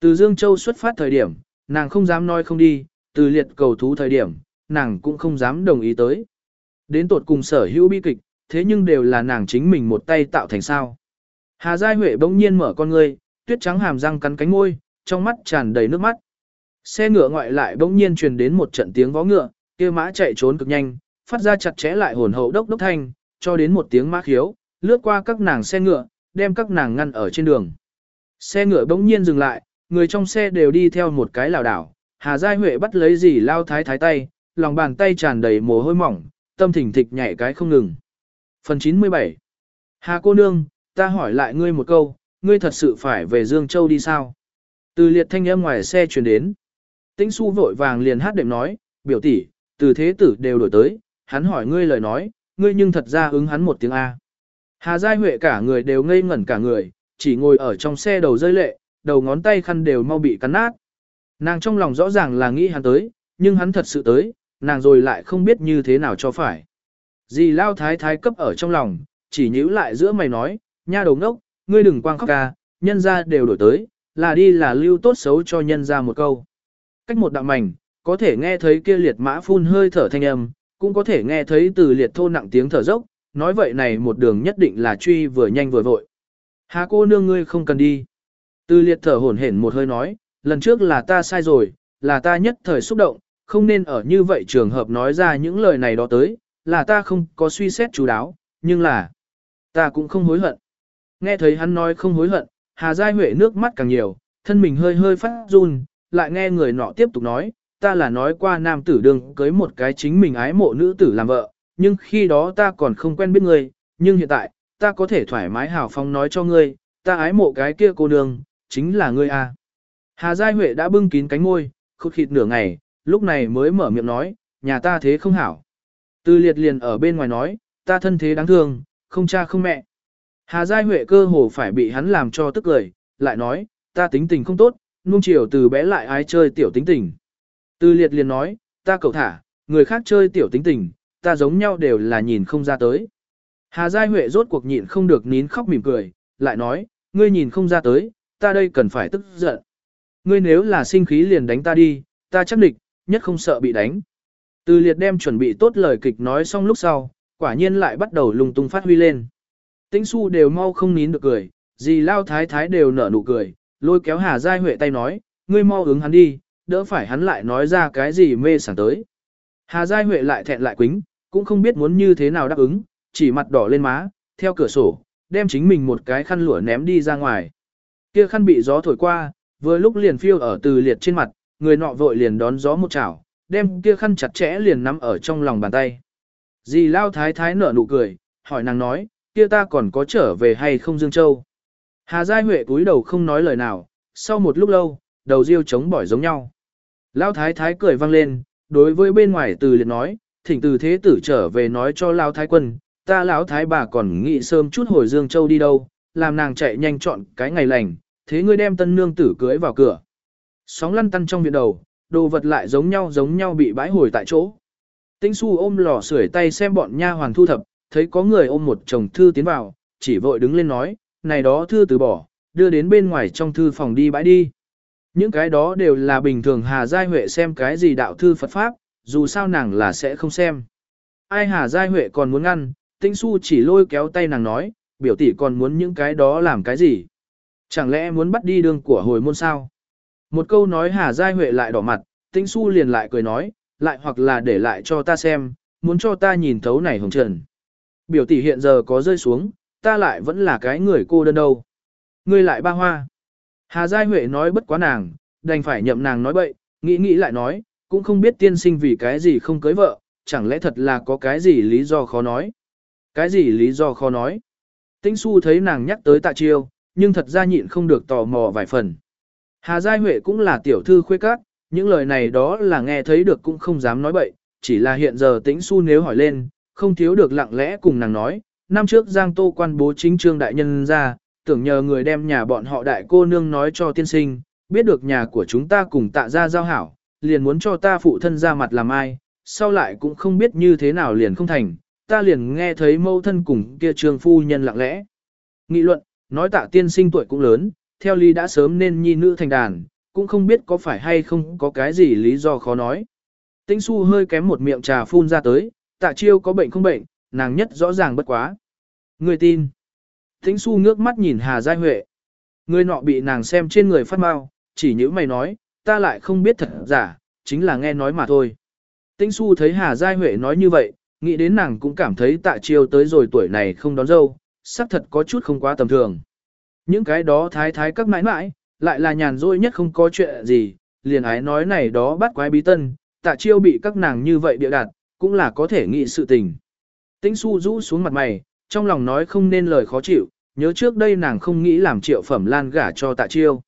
Từ Dương Châu xuất phát thời điểm, nàng không dám nói không đi, từ liệt cầu thú thời điểm, nàng cũng không dám đồng ý tới. Đến tột cùng sở hữu bi kịch, thế nhưng đều là nàng chính mình một tay tạo thành sao. Hà Giai Huệ bỗng nhiên mở con ngươi, tuyết trắng hàm răng cắn cánh môi, trong mắt tràn đầy nước mắt. Xe ngựa ngoại lại bỗng nhiên truyền đến một trận tiếng vó ngựa, kia mã chạy trốn cực nhanh, phát ra chặt chẽ lại hồn hậu đốc đốc thanh, cho đến một tiếng mã khiếu, lướt qua các nàng xe ngựa, đem các nàng ngăn ở trên đường. Xe ngựa bỗng nhiên dừng lại, người trong xe đều đi theo một cái lảo đảo, Hà Giai Huệ bắt lấy gì lao thái thái tay, lòng bàn tay tràn đầy mồ hôi mỏng, tâm thỉnh thịch nhảy cái không ngừng. Phần 97 Hà cô nương, ta hỏi lại ngươi một câu, ngươi thật sự phải về Dương Châu đi sao? Từ liệt thanh âm ngoài xe truyền đến. Tĩnh su vội vàng liền hát đệm nói, biểu tỷ, từ thế tử đều đổi tới, hắn hỏi ngươi lời nói, ngươi nhưng thật ra ứng hắn một tiếng A. Hà Giai Huệ cả người đều ngây ngẩn cả người, chỉ ngồi ở trong xe đầu rơi lệ, đầu ngón tay khăn đều mau bị cắn nát. Nàng trong lòng rõ ràng là nghĩ hắn tới, nhưng hắn thật sự tới, nàng rồi lại không biết như thế nào cho phải. Dì lao thái thái cấp ở trong lòng, chỉ nhíu lại giữa mày nói, nha đầu ngốc, ngươi đừng quang khóc ca, nhân ra đều đổi tới, là đi là lưu tốt xấu cho nhân ra một câu. Cách một đạo mảnh, có thể nghe thấy kia liệt mã phun hơi thở thanh âm, cũng có thể nghe thấy từ liệt thô nặng tiếng thở dốc, nói vậy này một đường nhất định là truy vừa nhanh vừa vội. Hà cô nương ngươi không cần đi. Từ liệt thở hổn hển một hơi nói, lần trước là ta sai rồi, là ta nhất thời xúc động, không nên ở như vậy trường hợp nói ra những lời này đó tới, là ta không có suy xét chú đáo, nhưng là, ta cũng không hối hận. Nghe thấy hắn nói không hối hận, Hà Giai Huệ nước mắt càng nhiều, thân mình hơi hơi phát run, lại nghe người nọ tiếp tục nói, ta là nói qua nam tử đường cưới một cái chính mình ái mộ nữ tử làm vợ, nhưng khi đó ta còn không quen biết ngươi, nhưng hiện tại, ta có thể thoải mái hào phóng nói cho ngươi, ta ái mộ cái kia cô nương, chính là ngươi. À. Hà Giai Huệ đã bưng kín cánh môi, khụt khịt nửa ngày, lúc này mới mở miệng nói, nhà ta thế không hảo. Từ liệt liền ở bên ngoài nói, ta thân thế đáng thương, không cha không mẹ. Hà Giai Huệ cơ hồ phải bị hắn làm cho tức cười, lại nói, ta tính tình không tốt, nuông chiều từ bé lại ai chơi tiểu tính tình. Từ liệt liền nói, ta cầu thả, người khác chơi tiểu tính tình, ta giống nhau đều là nhìn không ra tới. Hà Giai Huệ rốt cuộc nhịn không được nín khóc mỉm cười, lại nói, ngươi nhìn không ra tới, ta đây cần phải tức giận. Ngươi nếu là sinh khí liền đánh ta đi, ta chắc địch, nhất không sợ bị đánh. Từ liệt đem chuẩn bị tốt lời kịch nói xong lúc sau, quả nhiên lại bắt đầu lung tung phát huy lên. Tĩnh su đều mau không nín được cười, dì lao thái thái đều nở nụ cười, lôi kéo Hà Giai Huệ tay nói, ngươi mau ứng hắn đi, đỡ phải hắn lại nói ra cái gì mê sảng tới. Hà Giai Huệ lại thẹn lại quính, cũng không biết muốn như thế nào đáp ứng, chỉ mặt đỏ lên má, theo cửa sổ, đem chính mình một cái khăn lụa ném đi ra ngoài. Kia khăn bị gió thổi qua, vừa lúc liền phiêu ở từ liệt trên mặt, người nọ vội liền đón gió một chảo, đem kia khăn chặt chẽ liền nắm ở trong lòng bàn tay. Dì Lao Thái Thái nở nụ cười, hỏi nàng nói, kia ta còn có trở về hay không Dương Châu. Hà Giai Huệ cúi đầu không nói lời nào, sau một lúc lâu, đầu riêu chống bỏi giống nhau. Lao Thái Thái cười vang lên, đối với bên ngoài từ liền nói, thỉnh từ thế tử trở về nói cho Lao Thái quân, ta lão Thái bà còn nghĩ sớm chút hồi Dương Châu đi đâu, làm nàng chạy nhanh chọn cái ngày lành, thế ngươi đem tân nương tử cưới vào cửa. Sóng lăn tăn trong viện đầu, đồ vật lại giống nhau giống nhau bị bãi hồi tại chỗ. Tĩnh su ôm lò sưởi tay xem bọn nha hoàn thu thập, thấy có người ôm một chồng thư tiến vào, chỉ vội đứng lên nói, này đó thư từ bỏ, đưa đến bên ngoài trong thư phòng đi bãi đi. Những cái đó đều là bình thường Hà Giai Huệ xem cái gì đạo thư Phật Pháp, dù sao nàng là sẽ không xem. Ai Hà Giai Huệ còn muốn ngăn, Tĩnh su chỉ lôi kéo tay nàng nói, biểu tỷ còn muốn những cái đó làm cái gì. Chẳng lẽ muốn bắt đi đường của hồi môn sao? Một câu nói Hà Giai Huệ lại đỏ mặt, Tĩnh Xu liền lại cười nói, lại hoặc là để lại cho ta xem, muốn cho ta nhìn thấu này hồng trần. Biểu tỷ hiện giờ có rơi xuống, ta lại vẫn là cái người cô đơn đâu. Ngươi lại ba hoa. Hà Giai Huệ nói bất quá nàng, đành phải nhậm nàng nói bậy, nghĩ nghĩ lại nói, cũng không biết tiên sinh vì cái gì không cưới vợ, chẳng lẽ thật là có cái gì lý do khó nói. Cái gì lý do khó nói. Tĩnh Xu thấy nàng nhắc tới tạ chiêu, nhưng thật ra nhịn không được tò mò vài phần. Hà Giai Huệ cũng là tiểu thư khuê các, những lời này đó là nghe thấy được cũng không dám nói bậy, chỉ là hiện giờ tĩnh su nếu hỏi lên, không thiếu được lặng lẽ cùng nàng nói, năm trước Giang Tô quan bố chính trương đại nhân ra, tưởng nhờ người đem nhà bọn họ đại cô nương nói cho tiên sinh, biết được nhà của chúng ta cùng tạ ra giao hảo, liền muốn cho ta phụ thân ra mặt làm ai, sau lại cũng không biết như thế nào liền không thành, ta liền nghe thấy mâu thân cùng kia trương phu nhân lặng lẽ. Nghị luận, nói tạ tiên sinh tuổi cũng lớn, theo lý đã sớm nên nhi nữ thành đàn, cũng không biết có phải hay không có cái gì lý do khó nói. Tĩnh su hơi kém một miệng trà phun ra tới, tạ chiêu có bệnh không bệnh, nàng nhất rõ ràng bất quá. Người tin. Tĩnh su ngước mắt nhìn Hà Giai Huệ. Người nọ bị nàng xem trên người phát mau, chỉ những mày nói, ta lại không biết thật giả, chính là nghe nói mà thôi. Tĩnh su thấy Hà Giai Huệ nói như vậy, nghĩ đến nàng cũng cảm thấy tạ chiêu tới rồi tuổi này không đón dâu, xác thật có chút không quá tầm thường. Những cái đó thái thái các mãi mãi, lại là nhàn rỗi nhất không có chuyện gì, liền ái nói này đó bắt quái bí tân, tạ chiêu bị các nàng như vậy bịa đặt, cũng là có thể nghĩ sự tình. Tĩnh su rũ xuống mặt mày, trong lòng nói không nên lời khó chịu, nhớ trước đây nàng không nghĩ làm triệu phẩm lan gả cho tạ chiêu.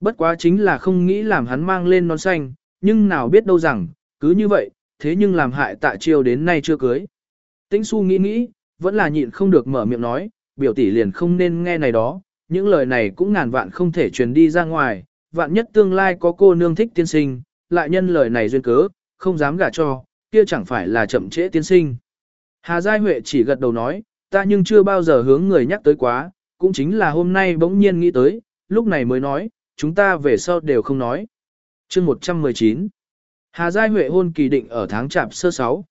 Bất quá chính là không nghĩ làm hắn mang lên non xanh, nhưng nào biết đâu rằng, cứ như vậy, thế nhưng làm hại tạ chiêu đến nay chưa cưới. Tĩnh su nghĩ nghĩ, vẫn là nhịn không được mở miệng nói, biểu tỷ liền không nên nghe này đó, những lời này cũng ngàn vạn không thể truyền đi ra ngoài, vạn nhất tương lai có cô nương thích tiên sinh, lại nhân lời này duyên cớ, không dám gả cho, kia chẳng phải là chậm trễ tiên sinh. Hà Giai Huệ chỉ gật đầu nói, ta nhưng chưa bao giờ hướng người nhắc tới quá, cũng chính là hôm nay bỗng nhiên nghĩ tới, lúc này mới nói, chúng ta về sau đều không nói. chương 119 Hà Giai Huệ hôn kỳ định ở tháng chạp sơ 6.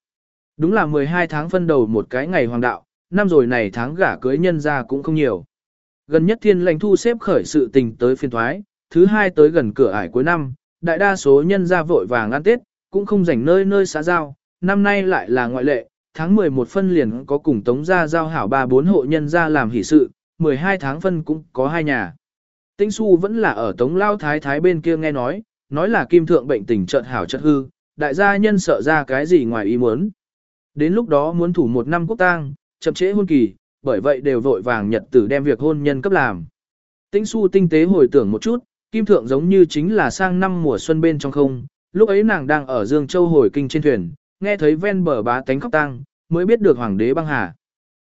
Đúng là 12 tháng phân đầu một cái ngày hoàng đạo, năm rồi này tháng gả cưới nhân ra cũng không nhiều. Gần nhất thiên lãnh thu xếp khởi sự tình tới phiên thoái, thứ hai tới gần cửa ải cuối năm, đại đa số nhân ra vội vàng ăn Tết, cũng không rảnh nơi nơi xã giao, năm nay lại là ngoại lệ, tháng 11 phân liền có cùng tống gia giao hảo ba bốn hộ nhân ra làm hỷ sự, 12 tháng phân cũng có hai nhà. Tĩnh su vẫn là ở tống lao thái thái bên kia nghe nói, nói là kim thượng bệnh tình chợt hảo chợt hư, đại gia nhân sợ ra cái gì ngoài ý muốn. Đến lúc đó muốn thủ một năm quốc tang, chậm trễ hôn kỳ, bởi vậy đều vội vàng nhật tử đem việc hôn nhân cấp làm. Tĩnh su tinh tế hồi tưởng một chút, kim thượng giống như chính là sang năm mùa xuân bên trong không, lúc ấy nàng đang ở Dương Châu hồi kinh trên thuyền, nghe thấy ven bờ bá tánh khóc tang, mới biết được hoàng đế băng hà.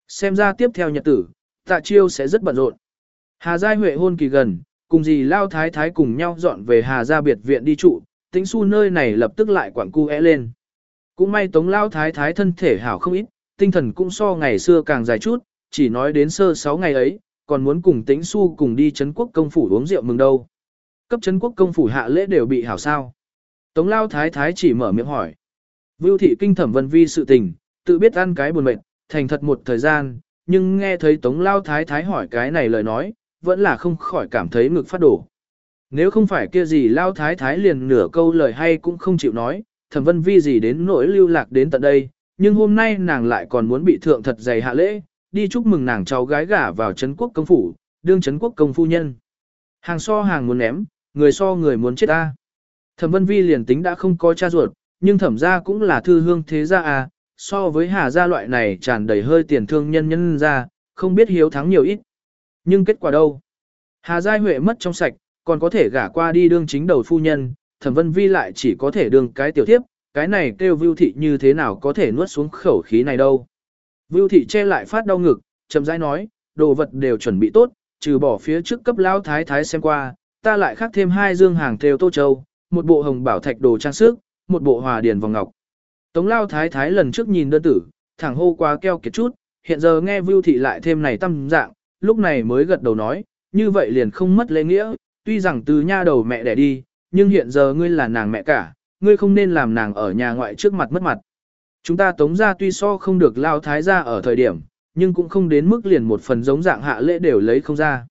Xem ra tiếp theo nhật tử, tạ chiêu sẽ rất bận rộn. Hà Giai Huệ hôn kỳ gần, cùng dì Lao Thái Thái cùng nhau dọn về Hà Gia biệt viện đi trụ, tính su nơi này lập tức lại quảng cu é lên. Cũng may Tống Lao Thái Thái thân thể hảo không ít, tinh thần cũng so ngày xưa càng dài chút, chỉ nói đến sơ 6 ngày ấy, còn muốn cùng tĩnh su cùng đi Trấn quốc công phủ uống rượu mừng đâu. Cấp Trấn quốc công phủ hạ lễ đều bị hảo sao. Tống Lao Thái Thái chỉ mở miệng hỏi. Vưu thị kinh thẩm vân vi sự tình, tự biết ăn cái buồn mệt, thành thật một thời gian, nhưng nghe thấy Tống Lao Thái Thái hỏi cái này lời nói, vẫn là không khỏi cảm thấy ngực phát đổ. Nếu không phải kia gì Lao Thái Thái liền nửa câu lời hay cũng không chịu nói, thẩm vân vi gì đến nỗi lưu lạc đến tận đây, nhưng hôm nay nàng lại còn muốn bị thượng thật dày hạ lễ, đi chúc mừng nàng cháu gái gả vào Trấn quốc công phủ, đương Trấn quốc công phu nhân. Hàng so hàng muốn ném, người so người muốn chết ta. Thẩm vân vi liền tính đã không có cha ruột, nhưng thẩm ra cũng là thư hương thế gia à, so với hà gia loại này tràn đầy hơi tiền thương nhân nhân ra, không biết hiếu thắng nhiều ít. Nhưng kết quả đâu? Hà Giai Huệ mất trong sạch, còn có thể gả qua đi đương chính đầu phu nhân, thẩm vân vi lại chỉ có thể đương cái tiểu thiếp, cái này kêu vưu thị như thế nào có thể nuốt xuống khẩu khí này đâu. Vưu thị che lại phát đau ngực, chậm rãi nói, đồ vật đều chuẩn bị tốt, trừ bỏ phía trước cấp Lão thái thái xem qua, ta lại khắc thêm hai dương hàng theo tô châu, một bộ hồng bảo thạch đồ trang sức, một bộ hòa điền vòng ngọc. Tống lao thái thái lần trước nhìn đơn tử, thẳng hô qua keo kiệt chút, hiện giờ nghe Vưu thị lại thêm này tâm dạng, lúc này mới gật đầu nói, như vậy liền không mất lễ nghĩa, tuy rằng từ nha đầu mẹ đẻ đi, nhưng hiện giờ ngươi là nàng mẹ cả, ngươi không nên làm nàng ở nhà ngoại trước mặt mất mặt. Chúng ta tống ra tuy so không được lao thái ra ở thời điểm, nhưng cũng không đến mức liền một phần giống dạng hạ lễ đều lấy không ra.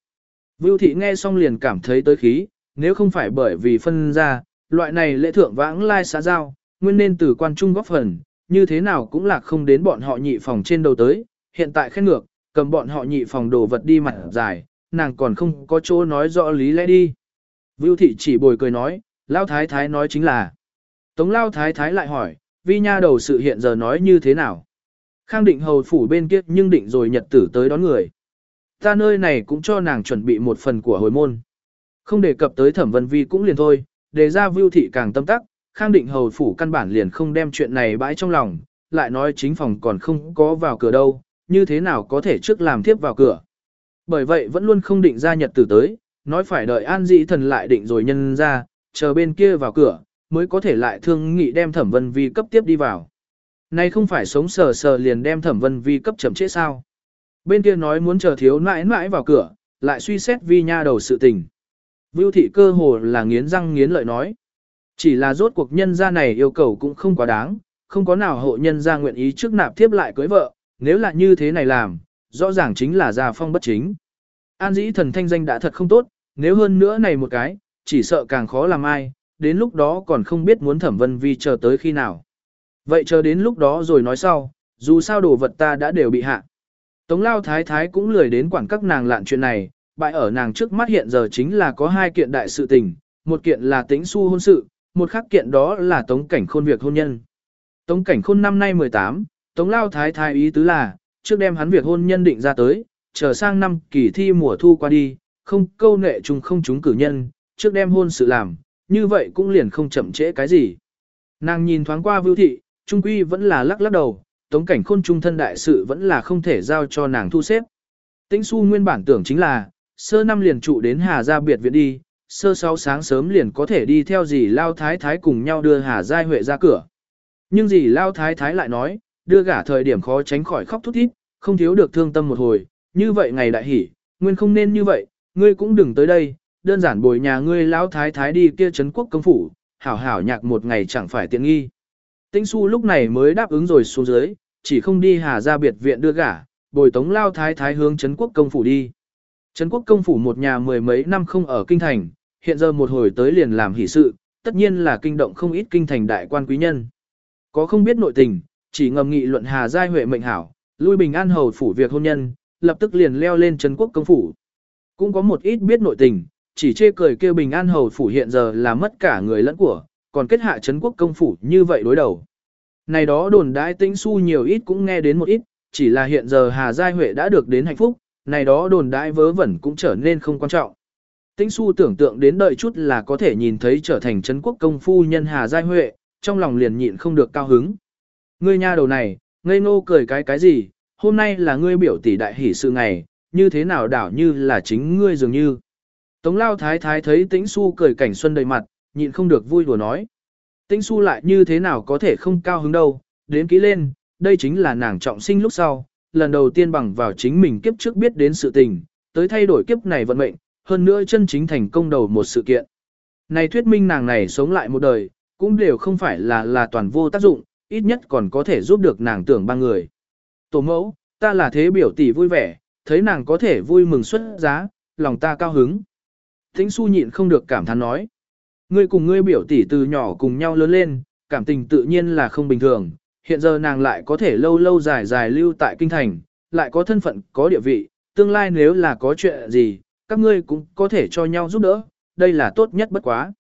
Vưu thị nghe xong liền cảm thấy tới khí, nếu không phải bởi vì phân ra, loại này lễ thượng vãng lai xã giao, nguyên nên từ quan trung góp phần, như thế nào cũng là không đến bọn họ nhị phòng trên đầu tới, hiện tại khét ngược, cầm bọn họ nhị phòng đồ vật đi mặt dài, nàng còn không có chỗ nói rõ lý lẽ đi. Vưu thị chỉ bồi cười nói, Lao Thái Thái nói chính là. Tống Lao Thái Thái lại hỏi, vi nha đầu sự hiện giờ nói như thế nào? Khang định hầu phủ bên kia nhưng định rồi nhật tử tới đón người. Ta nơi này cũng cho nàng chuẩn bị một phần của hồi môn. Không đề cập tới thẩm vân vi cũng liền thôi, đề ra vưu thị càng tâm tắc, khang định hầu phủ căn bản liền không đem chuyện này bãi trong lòng, lại nói chính phòng còn không có vào cửa đâu, như thế nào có thể trước làm tiếp vào cửa. Bởi vậy vẫn luôn không định ra nhật tử tới, nói phải đợi an dĩ thần lại định rồi nhân ra, chờ bên kia vào cửa, mới có thể lại thương nghị đem thẩm vân vi cấp tiếp đi vào. Này không phải sống sờ sờ liền đem thẩm vân vi cấp chậm trễ sao. Bên kia nói muốn chờ thiếu mãi mãi vào cửa, lại suy xét vi nha đầu sự tình. Vưu thị cơ hồ là nghiến răng nghiến lợi nói. Chỉ là rốt cuộc nhân gia này yêu cầu cũng không quá đáng, không có nào hộ nhân gia nguyện ý trước nạp tiếp lại cưới vợ, nếu là như thế này làm, rõ ràng chính là gia phong bất chính. An dĩ thần thanh danh đã thật không tốt, nếu hơn nữa này một cái, chỉ sợ càng khó làm ai, đến lúc đó còn không biết muốn thẩm vân vi chờ tới khi nào. Vậy chờ đến lúc đó rồi nói sau, dù sao đồ vật ta đã đều bị hạ. Tống lao thái thái cũng lười đến quản các nàng lạn chuyện này, bại ở nàng trước mắt hiện giờ chính là có hai kiện đại sự tình, một kiện là tính su hôn sự, một khác kiện đó là tống cảnh khôn việc hôn nhân. Tống cảnh khôn năm nay 18, tống lao thái thái ý tứ là, trước đem hắn việc hôn nhân định ra tới, chờ sang năm kỳ thi mùa thu qua đi, không câu nệ chung không chúng cử nhân, trước đem hôn sự làm, như vậy cũng liền không chậm trễ cái gì. Nàng nhìn thoáng qua vưu thị, trung quy vẫn là lắc lắc đầu, tống cảnh khôn trung thân đại sự vẫn là không thể giao cho nàng thu xếp. Tĩnh su nguyên bản tưởng chính là, sơ năm liền trụ đến Hà Gia biệt viện đi, sơ sáu sáng sớm liền có thể đi theo dì Lao Thái Thái cùng nhau đưa Hà Gia Huệ ra cửa. Nhưng dì Lao Thái Thái lại nói, đưa gả thời điểm khó tránh khỏi khóc thút thít, không thiếu được thương tâm một hồi, như vậy ngày đại hỉ, nguyên không nên như vậy, ngươi cũng đừng tới đây, đơn giản bồi nhà ngươi lão Thái Thái đi kia trấn quốc công phủ, hảo hảo nhạc một ngày chẳng phải tiện nghi. Tĩnh su lúc này mới đáp ứng rồi xuống dưới, chỉ không đi Hà Gia biệt viện đưa gả, bồi tống Lao Thái Thái hướng trấn quốc công phủ đi. Trấn quốc công phủ một nhà mười mấy năm không ở kinh thành, hiện giờ một hồi tới liền làm hỷ sự, tất nhiên là kinh động không ít kinh thành đại quan quý nhân. Có không biết nội tình, chỉ ngầm nghị luận Hà Giai Huệ mệnh hảo, lui bình an hầu phủ việc hôn nhân, lập tức liền leo lên Trấn quốc công phủ. Cũng có một ít biết nội tình, chỉ chê cười kêu bình an hầu phủ hiện giờ là mất cả người lẫn của, còn kết hạ Trấn quốc công phủ như vậy đối đầu. Này đó đồn đãi tĩnh su nhiều ít cũng nghe đến một ít, chỉ là hiện giờ Hà Giai Huệ đã được đến hạnh phúc, này đó đồn đãi vớ vẩn cũng trở nên không quan trọng. Tĩnh su tưởng tượng đến đợi chút là có thể nhìn thấy trở thành Trấn quốc công phu nhân Hà Giai Huệ, trong lòng liền nhịn không được cao hứng. Ngươi nha đầu này, ngây ngô cười cái cái gì, hôm nay là ngươi biểu tỷ đại hỷ sự ngày, như thế nào đảo như là chính ngươi dường như. Tống lao thái thái thấy tĩnh su cười cảnh xuân đầy mặt, nhịn không được vui đùa nói. Tĩnh su lại như thế nào có thể không cao hứng đâu, đến ký lên, đây chính là nàng trọng sinh lúc sau, lần đầu tiên bằng vào chính mình kiếp trước biết đến sự tình, tới thay đổi kiếp này vận mệnh, hơn nữa chân chính thành công đầu một sự kiện. Này thuyết minh nàng này sống lại một đời, cũng đều không phải là là toàn vô tác dụng, ít nhất còn có thể giúp được nàng tưởng ba người. Tổ mẫu, ta là thế biểu tỷ vui vẻ, thấy nàng có thể vui mừng xuất giá, lòng ta cao hứng. Thính su nhịn không được cảm thán nói. Ngươi cùng ngươi biểu tỷ từ nhỏ cùng nhau lớn lên, cảm tình tự nhiên là không bình thường, hiện giờ nàng lại có thể lâu lâu dài dài lưu tại kinh thành, lại có thân phận, có địa vị, tương lai nếu là có chuyện gì, các ngươi cũng có thể cho nhau giúp đỡ, đây là tốt nhất bất quá.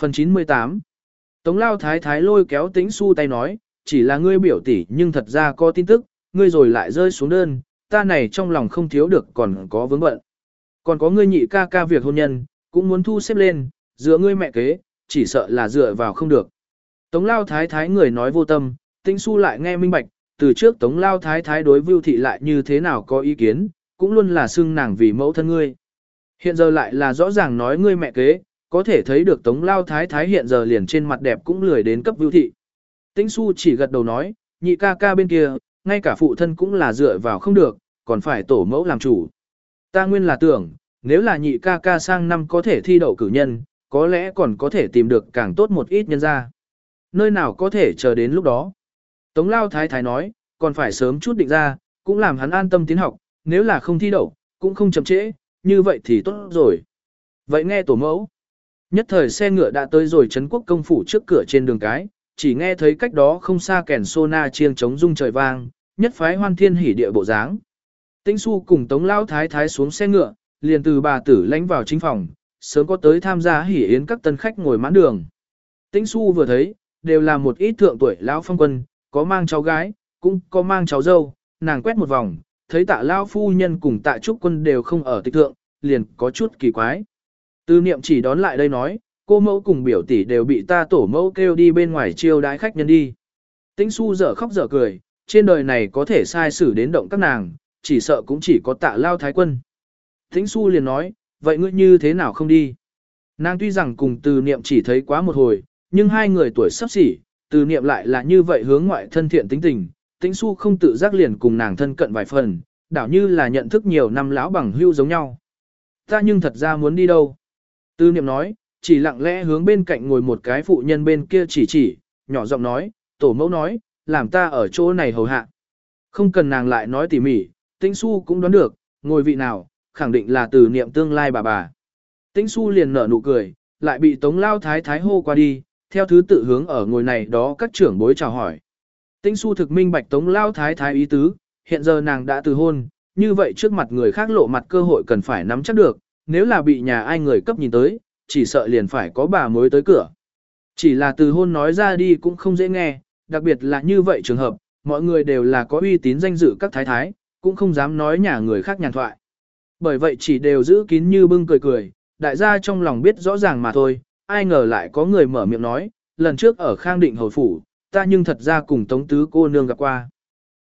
Phần 98 Tống lao thái thái lôi kéo tính su tay nói, chỉ là ngươi biểu tỷ nhưng thật ra có tin tức, ngươi rồi lại rơi xuống đơn, ta này trong lòng không thiếu được còn có vướng bận. Còn có ngươi nhị ca ca việc hôn nhân, cũng muốn thu xếp lên, dựa ngươi mẹ kế, chỉ sợ là dựa vào không được. Tống lao thái thái người nói vô tâm, Tĩnh su lại nghe minh bạch, từ trước tống lao thái thái đối vưu thị lại như thế nào có ý kiến, cũng luôn là xưng nàng vì mẫu thân ngươi. Hiện giờ lại là rõ ràng nói ngươi mẹ kế, có thể thấy được tống lao thái thái hiện giờ liền trên mặt đẹp cũng lười đến cấp vưu thị. Tĩnh su chỉ gật đầu nói, nhị ca ca bên kia, ngay cả phụ thân cũng là dựa vào không được, còn phải tổ mẫu làm chủ. Ta nguyên là tưởng, nếu là nhị ca ca sang năm có thể thi đậu cử nhân, có lẽ còn có thể tìm được càng tốt một ít nhân ra. Nơi nào có thể chờ đến lúc đó. Tống lao thái thái nói, còn phải sớm chút định ra, cũng làm hắn an tâm tiến học, nếu là không thi đậu, cũng không chậm trễ, như vậy thì tốt rồi. Vậy nghe tổ mẫu. Nhất thời xe ngựa đã tới rồi Trấn quốc công phủ trước cửa trên đường cái, chỉ nghe thấy cách đó không xa kèn sô na chiêng trống rung trời vang, nhất phái hoan thiên hỉ địa bộ dáng. Tĩnh su cùng tống Lão thái thái xuống xe ngựa, liền từ bà tử lánh vào chính phòng, sớm có tới tham gia hỉ yến các tân khách ngồi mãn đường. Tĩnh su vừa thấy, đều là một ít thượng tuổi lão phong quân, có mang cháu gái, cũng có mang cháu dâu, nàng quét một vòng, thấy tạ Lão phu nhân cùng tạ trúc quân đều không ở tịch thượng, liền có chút kỳ quái. Tư niệm chỉ đón lại đây nói, cô mẫu cùng biểu tỷ đều bị ta tổ mẫu kêu đi bên ngoài chiêu đái khách nhân đi. Tĩnh su dở khóc dở cười, trên đời này có thể sai xử đến động các nàng, chỉ sợ cũng chỉ có tạ lao thái quân. Thính su liền nói, vậy ngươi như thế nào không đi? Nàng tuy rằng cùng từ niệm chỉ thấy quá một hồi, nhưng hai người tuổi sắp xỉ, từ niệm lại là như vậy hướng ngoại thân thiện tính tình, tĩnh su không tự giác liền cùng nàng thân cận vài phần, đảo như là nhận thức nhiều năm lão bằng hưu giống nhau. Ta nhưng thật ra muốn đi đâu? Tư niệm nói, chỉ lặng lẽ hướng bên cạnh ngồi một cái phụ nhân bên kia chỉ chỉ, nhỏ giọng nói, tổ mẫu nói, làm ta ở chỗ này hầu hạ. Không cần nàng lại nói tỉ mỉ, tĩnh su cũng đoán được, ngồi vị nào, khẳng định là từ niệm tương lai bà bà. Tĩnh su liền nở nụ cười, lại bị tống lao thái thái hô qua đi, theo thứ tự hướng ở ngồi này đó các trưởng bối chào hỏi. Tĩnh su thực minh bạch tống lao thái thái ý tứ, hiện giờ nàng đã từ hôn, như vậy trước mặt người khác lộ mặt cơ hội cần phải nắm chắc được, nếu là bị nhà ai người cấp nhìn tới, chỉ sợ liền phải có bà mới tới cửa. Chỉ là từ hôn nói ra đi cũng không dễ nghe, đặc biệt là như vậy trường hợp, mọi người đều là có uy tín danh dự các thái thái, cũng không dám nói nhà người khác nhàn thoại. Bởi vậy chỉ đều giữ kín như bưng cười cười, đại gia trong lòng biết rõ ràng mà thôi, ai ngờ lại có người mở miệng nói, lần trước ở khang định hồi phủ, ta nhưng thật ra cùng tống tứ cô nương gặp qua.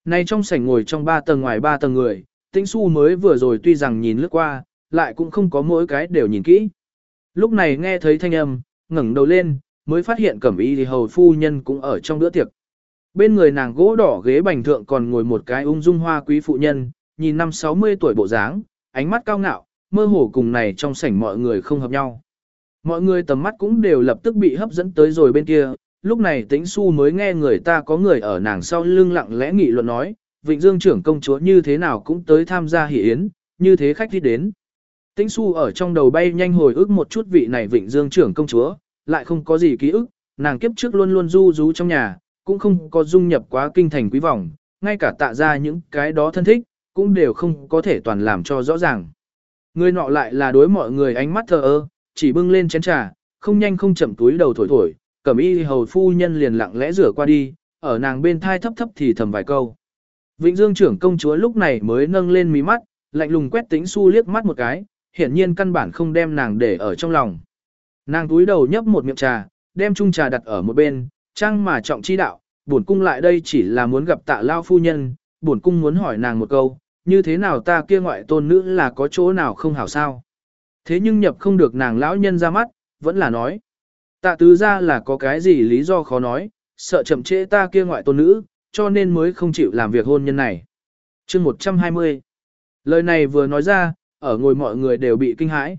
Nay trong sảnh ngồi trong ba tầng ngoài ba tầng người, tĩnh su mới vừa rồi tuy rằng nhìn lướt qua, lại cũng không có mỗi cái đều nhìn kỹ. Lúc này nghe thấy thanh âm, ngẩng đầu lên, mới phát hiện cẩm y thì hầu phu nhân cũng ở trong bữa tiệc. Bên người nàng gỗ đỏ ghế bành thượng còn ngồi một cái ung dung hoa quý phụ nhân, nhìn năm 60 tuổi bộ dáng, ánh mắt cao ngạo, mơ hồ cùng này trong sảnh mọi người không hợp nhau. Mọi người tầm mắt cũng đều lập tức bị hấp dẫn tới rồi bên kia, lúc này tĩnh su mới nghe người ta có người ở nàng sau lưng lặng lẽ nghị luận nói, Vịnh Dương trưởng công chúa như thế nào cũng tới tham gia hỷ yến, như thế khách đi đến. Tĩnh su ở trong đầu bay nhanh hồi ức một chút vị này Vịnh Dương trưởng công chúa, lại không có gì ký ức, nàng kiếp trước luôn luôn du rú trong nhà, cũng không có dung nhập quá kinh thành quý vòng, ngay cả tạ ra những cái đó thân thích, cũng đều không có thể toàn làm cho rõ ràng. Người nọ lại là đối mọi người ánh mắt thờ ơ, chỉ bưng lên chén trà, không nhanh không chậm túi đầu thổi thổi, cẩm y hầu phu nhân liền lặng lẽ rửa qua đi, ở nàng bên thai thấp thấp thì thầm vài câu. Vĩnh Dương trưởng công chúa lúc này mới nâng lên mí mắt, lạnh lùng quét tính su liếc mắt một cái, hiển nhiên căn bản không đem nàng để ở trong lòng. Nàng túi đầu nhấp một miệng trà, đem chung trà đặt ở một bên, trang mà trọng chi đạo, bổn cung lại đây chỉ là muốn gặp tạ lao phu nhân, bổn cung muốn hỏi nàng một câu, như thế nào ta kia ngoại tôn nữ là có chỗ nào không hảo sao. Thế nhưng nhập không được nàng lão nhân ra mắt, vẫn là nói. Tạ tứ ra là có cái gì lý do khó nói, sợ chậm trễ ta kia ngoại tôn nữ, cho nên mới không chịu làm việc hôn nhân này. chương 120 Lời này vừa nói ra, ở ngồi mọi người đều bị kinh hãi.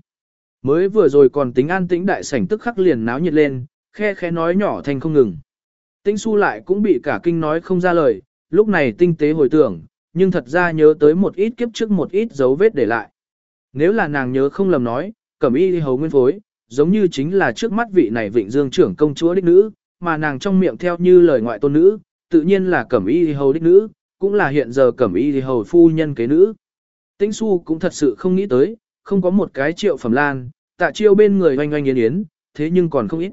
Mới vừa rồi còn tính an tĩnh đại sảnh tức khắc liền náo nhiệt lên, khe khẽ nói nhỏ thành không ngừng. Tĩnh su lại cũng bị cả kinh nói không ra lời, lúc này tinh tế hồi tưởng, nhưng thật ra nhớ tới một ít kiếp trước một ít dấu vết để lại. Nếu là nàng nhớ không lầm nói, cẩm y đi hầu nguyên phối, giống như chính là trước mắt vị này vịnh dương trưởng công chúa đích nữ, mà nàng trong miệng theo như lời ngoại tôn nữ, tự nhiên là cẩm y đi hầu đích nữ, cũng là hiện giờ cẩm y đi hầu phu nhân kế nữ. Tĩnh su cũng thật sự không nghĩ tới, không có một cái triệu phẩm lan, tạ chiêu bên người oanh oanh yến yến, thế nhưng còn không ít.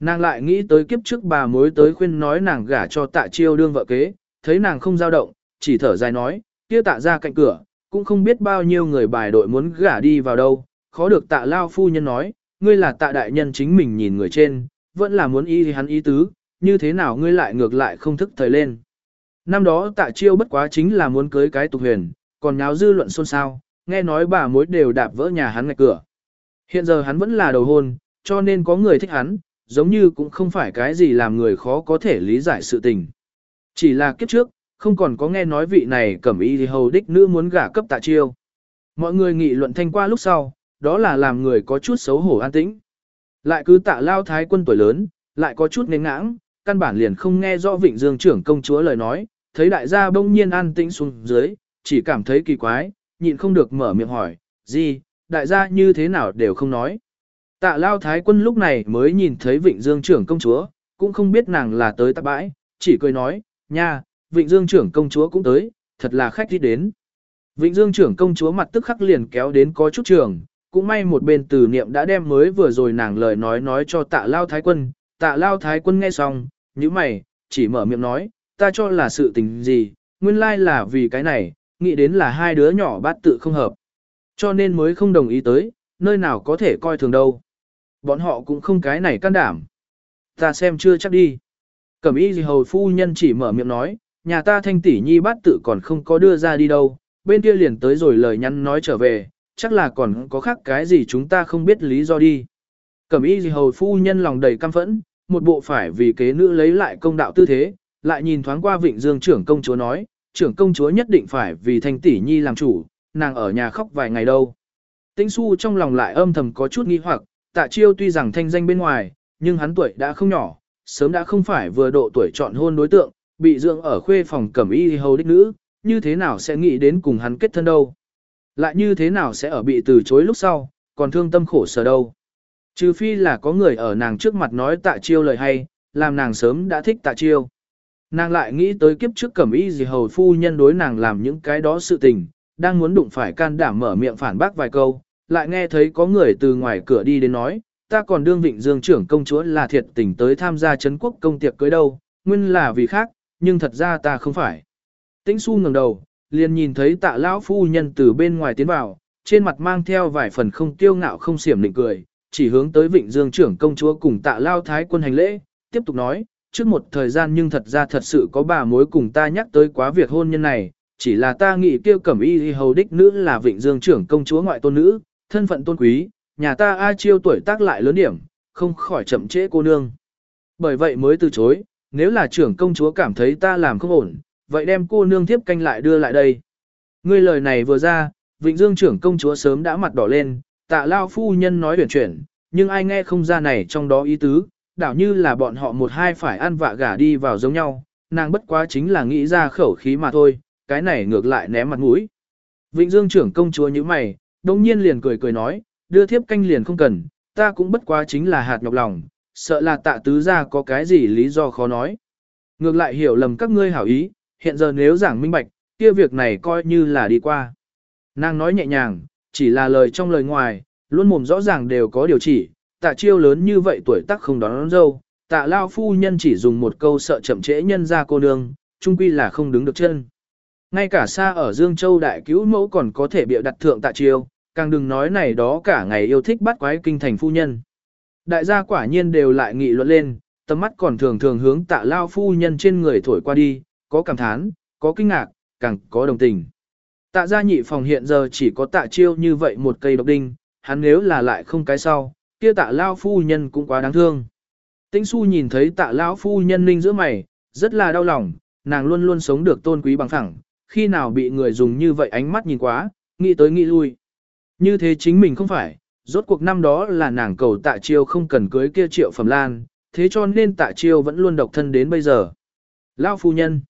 Nàng lại nghĩ tới kiếp trước bà mối tới khuyên nói nàng gả cho tạ chiêu đương vợ kế, thấy nàng không dao động, chỉ thở dài nói, kia tạ ra cạnh cửa, cũng không biết bao nhiêu người bài đội muốn gả đi vào đâu, khó được tạ lao phu nhân nói, ngươi là tạ đại nhân chính mình nhìn người trên, vẫn là muốn y hắn ý tứ, như thế nào ngươi lại ngược lại không thức thời lên. Năm đó tạ chiêu bất quá chính là muốn cưới cái tục huyền, còn nháo dư luận xôn xao, nghe nói bà mối đều đạp vỡ nhà hắn ngạch cửa. Hiện giờ hắn vẫn là đầu hôn, cho nên có người thích hắn, giống như cũng không phải cái gì làm người khó có thể lý giải sự tình. Chỉ là kiếp trước, không còn có nghe nói vị này cẩm y thì hầu đích nữ muốn gả cấp tạ chiêu. Mọi người nghị luận thanh qua lúc sau, đó là làm người có chút xấu hổ an tĩnh. Lại cứ tạ lao thái quân tuổi lớn, lại có chút nén ngãng, căn bản liền không nghe rõ vịnh dương trưởng công chúa lời nói, thấy đại gia bỗng nhiên an tĩnh xuống dưới, chỉ cảm thấy kỳ quái, nhịn không được mở miệng hỏi, gì, đại gia như thế nào đều không nói. Tạ lao thái quân lúc này mới nhìn thấy vịnh dương trưởng công chúa, cũng không biết nàng là tới tạ bãi, chỉ cười nói, nha, vịnh dương trưởng công chúa cũng tới, thật là khách đi đến. Vịnh dương trưởng công chúa mặt tức khắc liền kéo đến có chút trường, cũng may một bên từ niệm đã đem mới vừa rồi nàng lời nói nói cho tạ lao thái quân, tạ lao thái quân nghe xong, như mày, chỉ mở miệng nói, ta cho là sự tình gì, nguyên lai là vì cái này, nghĩ đến là hai đứa nhỏ bát tự không hợp. Cho nên mới không đồng ý tới, nơi nào có thể coi thường đâu. Bọn họ cũng không cái này can đảm. Ta xem chưa chắc đi. Cẩm y gì hầu phu nhân chỉ mở miệng nói, nhà ta thanh tỷ nhi bát tự còn không có đưa ra đi đâu, bên kia liền tới rồi lời nhắn nói trở về, chắc là còn có khác cái gì chúng ta không biết lý do đi. Cẩm y gì hầu phu nhân lòng đầy căm phẫn, một bộ phải vì kế nữ lấy lại công đạo tư thế, lại nhìn thoáng qua vịnh dương trưởng công chúa nói, trưởng công chúa nhất định phải vì thanh tỷ nhi làm chủ, nàng ở nhà khóc vài ngày đâu. Tĩnh su trong lòng lại âm thầm có chút nghi hoặc, tạ chiêu tuy rằng thanh danh bên ngoài, nhưng hắn tuổi đã không nhỏ, sớm đã không phải vừa độ tuổi chọn hôn đối tượng, bị dưỡng ở khuê phòng cẩm y hầu đích nữ, như thế nào sẽ nghĩ đến cùng hắn kết thân đâu. Lại như thế nào sẽ ở bị từ chối lúc sau, còn thương tâm khổ sở đâu. Trừ phi là có người ở nàng trước mặt nói tạ chiêu lời hay, làm nàng sớm đã thích tạ chiêu. Nàng lại nghĩ tới kiếp trước cẩm y gì hầu phu nhân đối nàng làm những cái đó sự tình, đang muốn đụng phải can đảm mở miệng phản bác vài câu, lại nghe thấy có người từ ngoài cửa đi đến nói, ta còn đương vịnh dương trưởng công chúa là thiệt tình tới tham gia chấn quốc công tiệc cưới đâu, nguyên là vì khác, nhưng thật ra ta không phải. Tĩnh su ngẩng đầu, liền nhìn thấy tạ lão phu nhân từ bên ngoài tiến vào, trên mặt mang theo vài phần không tiêu ngạo không xiểm định cười, chỉ hướng tới vịnh dương trưởng công chúa cùng tạ lao thái quân hành lễ, tiếp tục nói, trước một thời gian nhưng thật ra thật sự có bà mối cùng ta nhắc tới quá việc hôn nhân này, chỉ là ta nghĩ kêu cẩm y hầu đích nữ là vịnh dương trưởng công chúa ngoại tôn nữ, thân phận tôn quý, nhà ta A chiêu tuổi tác lại lớn điểm, không khỏi chậm trễ cô nương. Bởi vậy mới từ chối, nếu là trưởng công chúa cảm thấy ta làm không ổn, vậy đem cô nương tiếp canh lại đưa lại đây. Ngươi lời này vừa ra, Vịnh Dương trưởng công chúa sớm đã mặt đỏ lên, tạ lao phu nhân nói huyền chuyển, nhưng ai nghe không ra này trong đó ý tứ, đảo như là bọn họ một hai phải ăn vạ gả đi vào giống nhau, nàng bất quá chính là nghĩ ra khẩu khí mà thôi, cái này ngược lại ném mặt mũi. Vịnh Dương trưởng công chúa như mày, đông nhiên liền cười cười nói, đưa thiếp canh liền không cần, ta cũng bất quá chính là hạt nhọc lòng, sợ là tạ tứ ra có cái gì lý do khó nói. Ngược lại hiểu lầm các ngươi hảo ý, hiện giờ nếu giảng minh bạch, kia việc này coi như là đi qua. Nàng nói nhẹ nhàng, chỉ là lời trong lời ngoài, luôn mồm rõ ràng đều có điều chỉ, tạ chiêu lớn như vậy tuổi tác không đón, đón dâu, tạ lao phu nhân chỉ dùng một câu sợ chậm trễ nhân ra cô nương, trung quy là không đứng được chân. Ngay cả xa ở Dương Châu đại cứu mẫu còn có thể bịa đặt thượng tạ chiêu, càng đừng nói này đó cả ngày yêu thích bắt quái kinh thành phu nhân. Đại gia quả nhiên đều lại nghị luận lên, tầm mắt còn thường thường hướng tạ lao phu nhân trên người thổi qua đi, có cảm thán, có kinh ngạc, càng có đồng tình. Tạ gia nhị phòng hiện giờ chỉ có tạ chiêu như vậy một cây độc đinh, hắn nếu là lại không cái sau, kia tạ lao phu nhân cũng quá đáng thương. Tĩnh su nhìn thấy tạ lão phu nhân ninh giữa mày, rất là đau lòng, nàng luôn luôn sống được tôn quý bằng phẳng, khi nào bị người dùng như vậy ánh mắt nhìn quá, nghĩ tới nghĩ lui. Như thế chính mình không phải, rốt cuộc năm đó là nàng cầu tạ chiêu không cần cưới kia triệu phẩm lan, thế cho nên tạ chiêu vẫn luôn độc thân đến bây giờ. Lao phu nhân.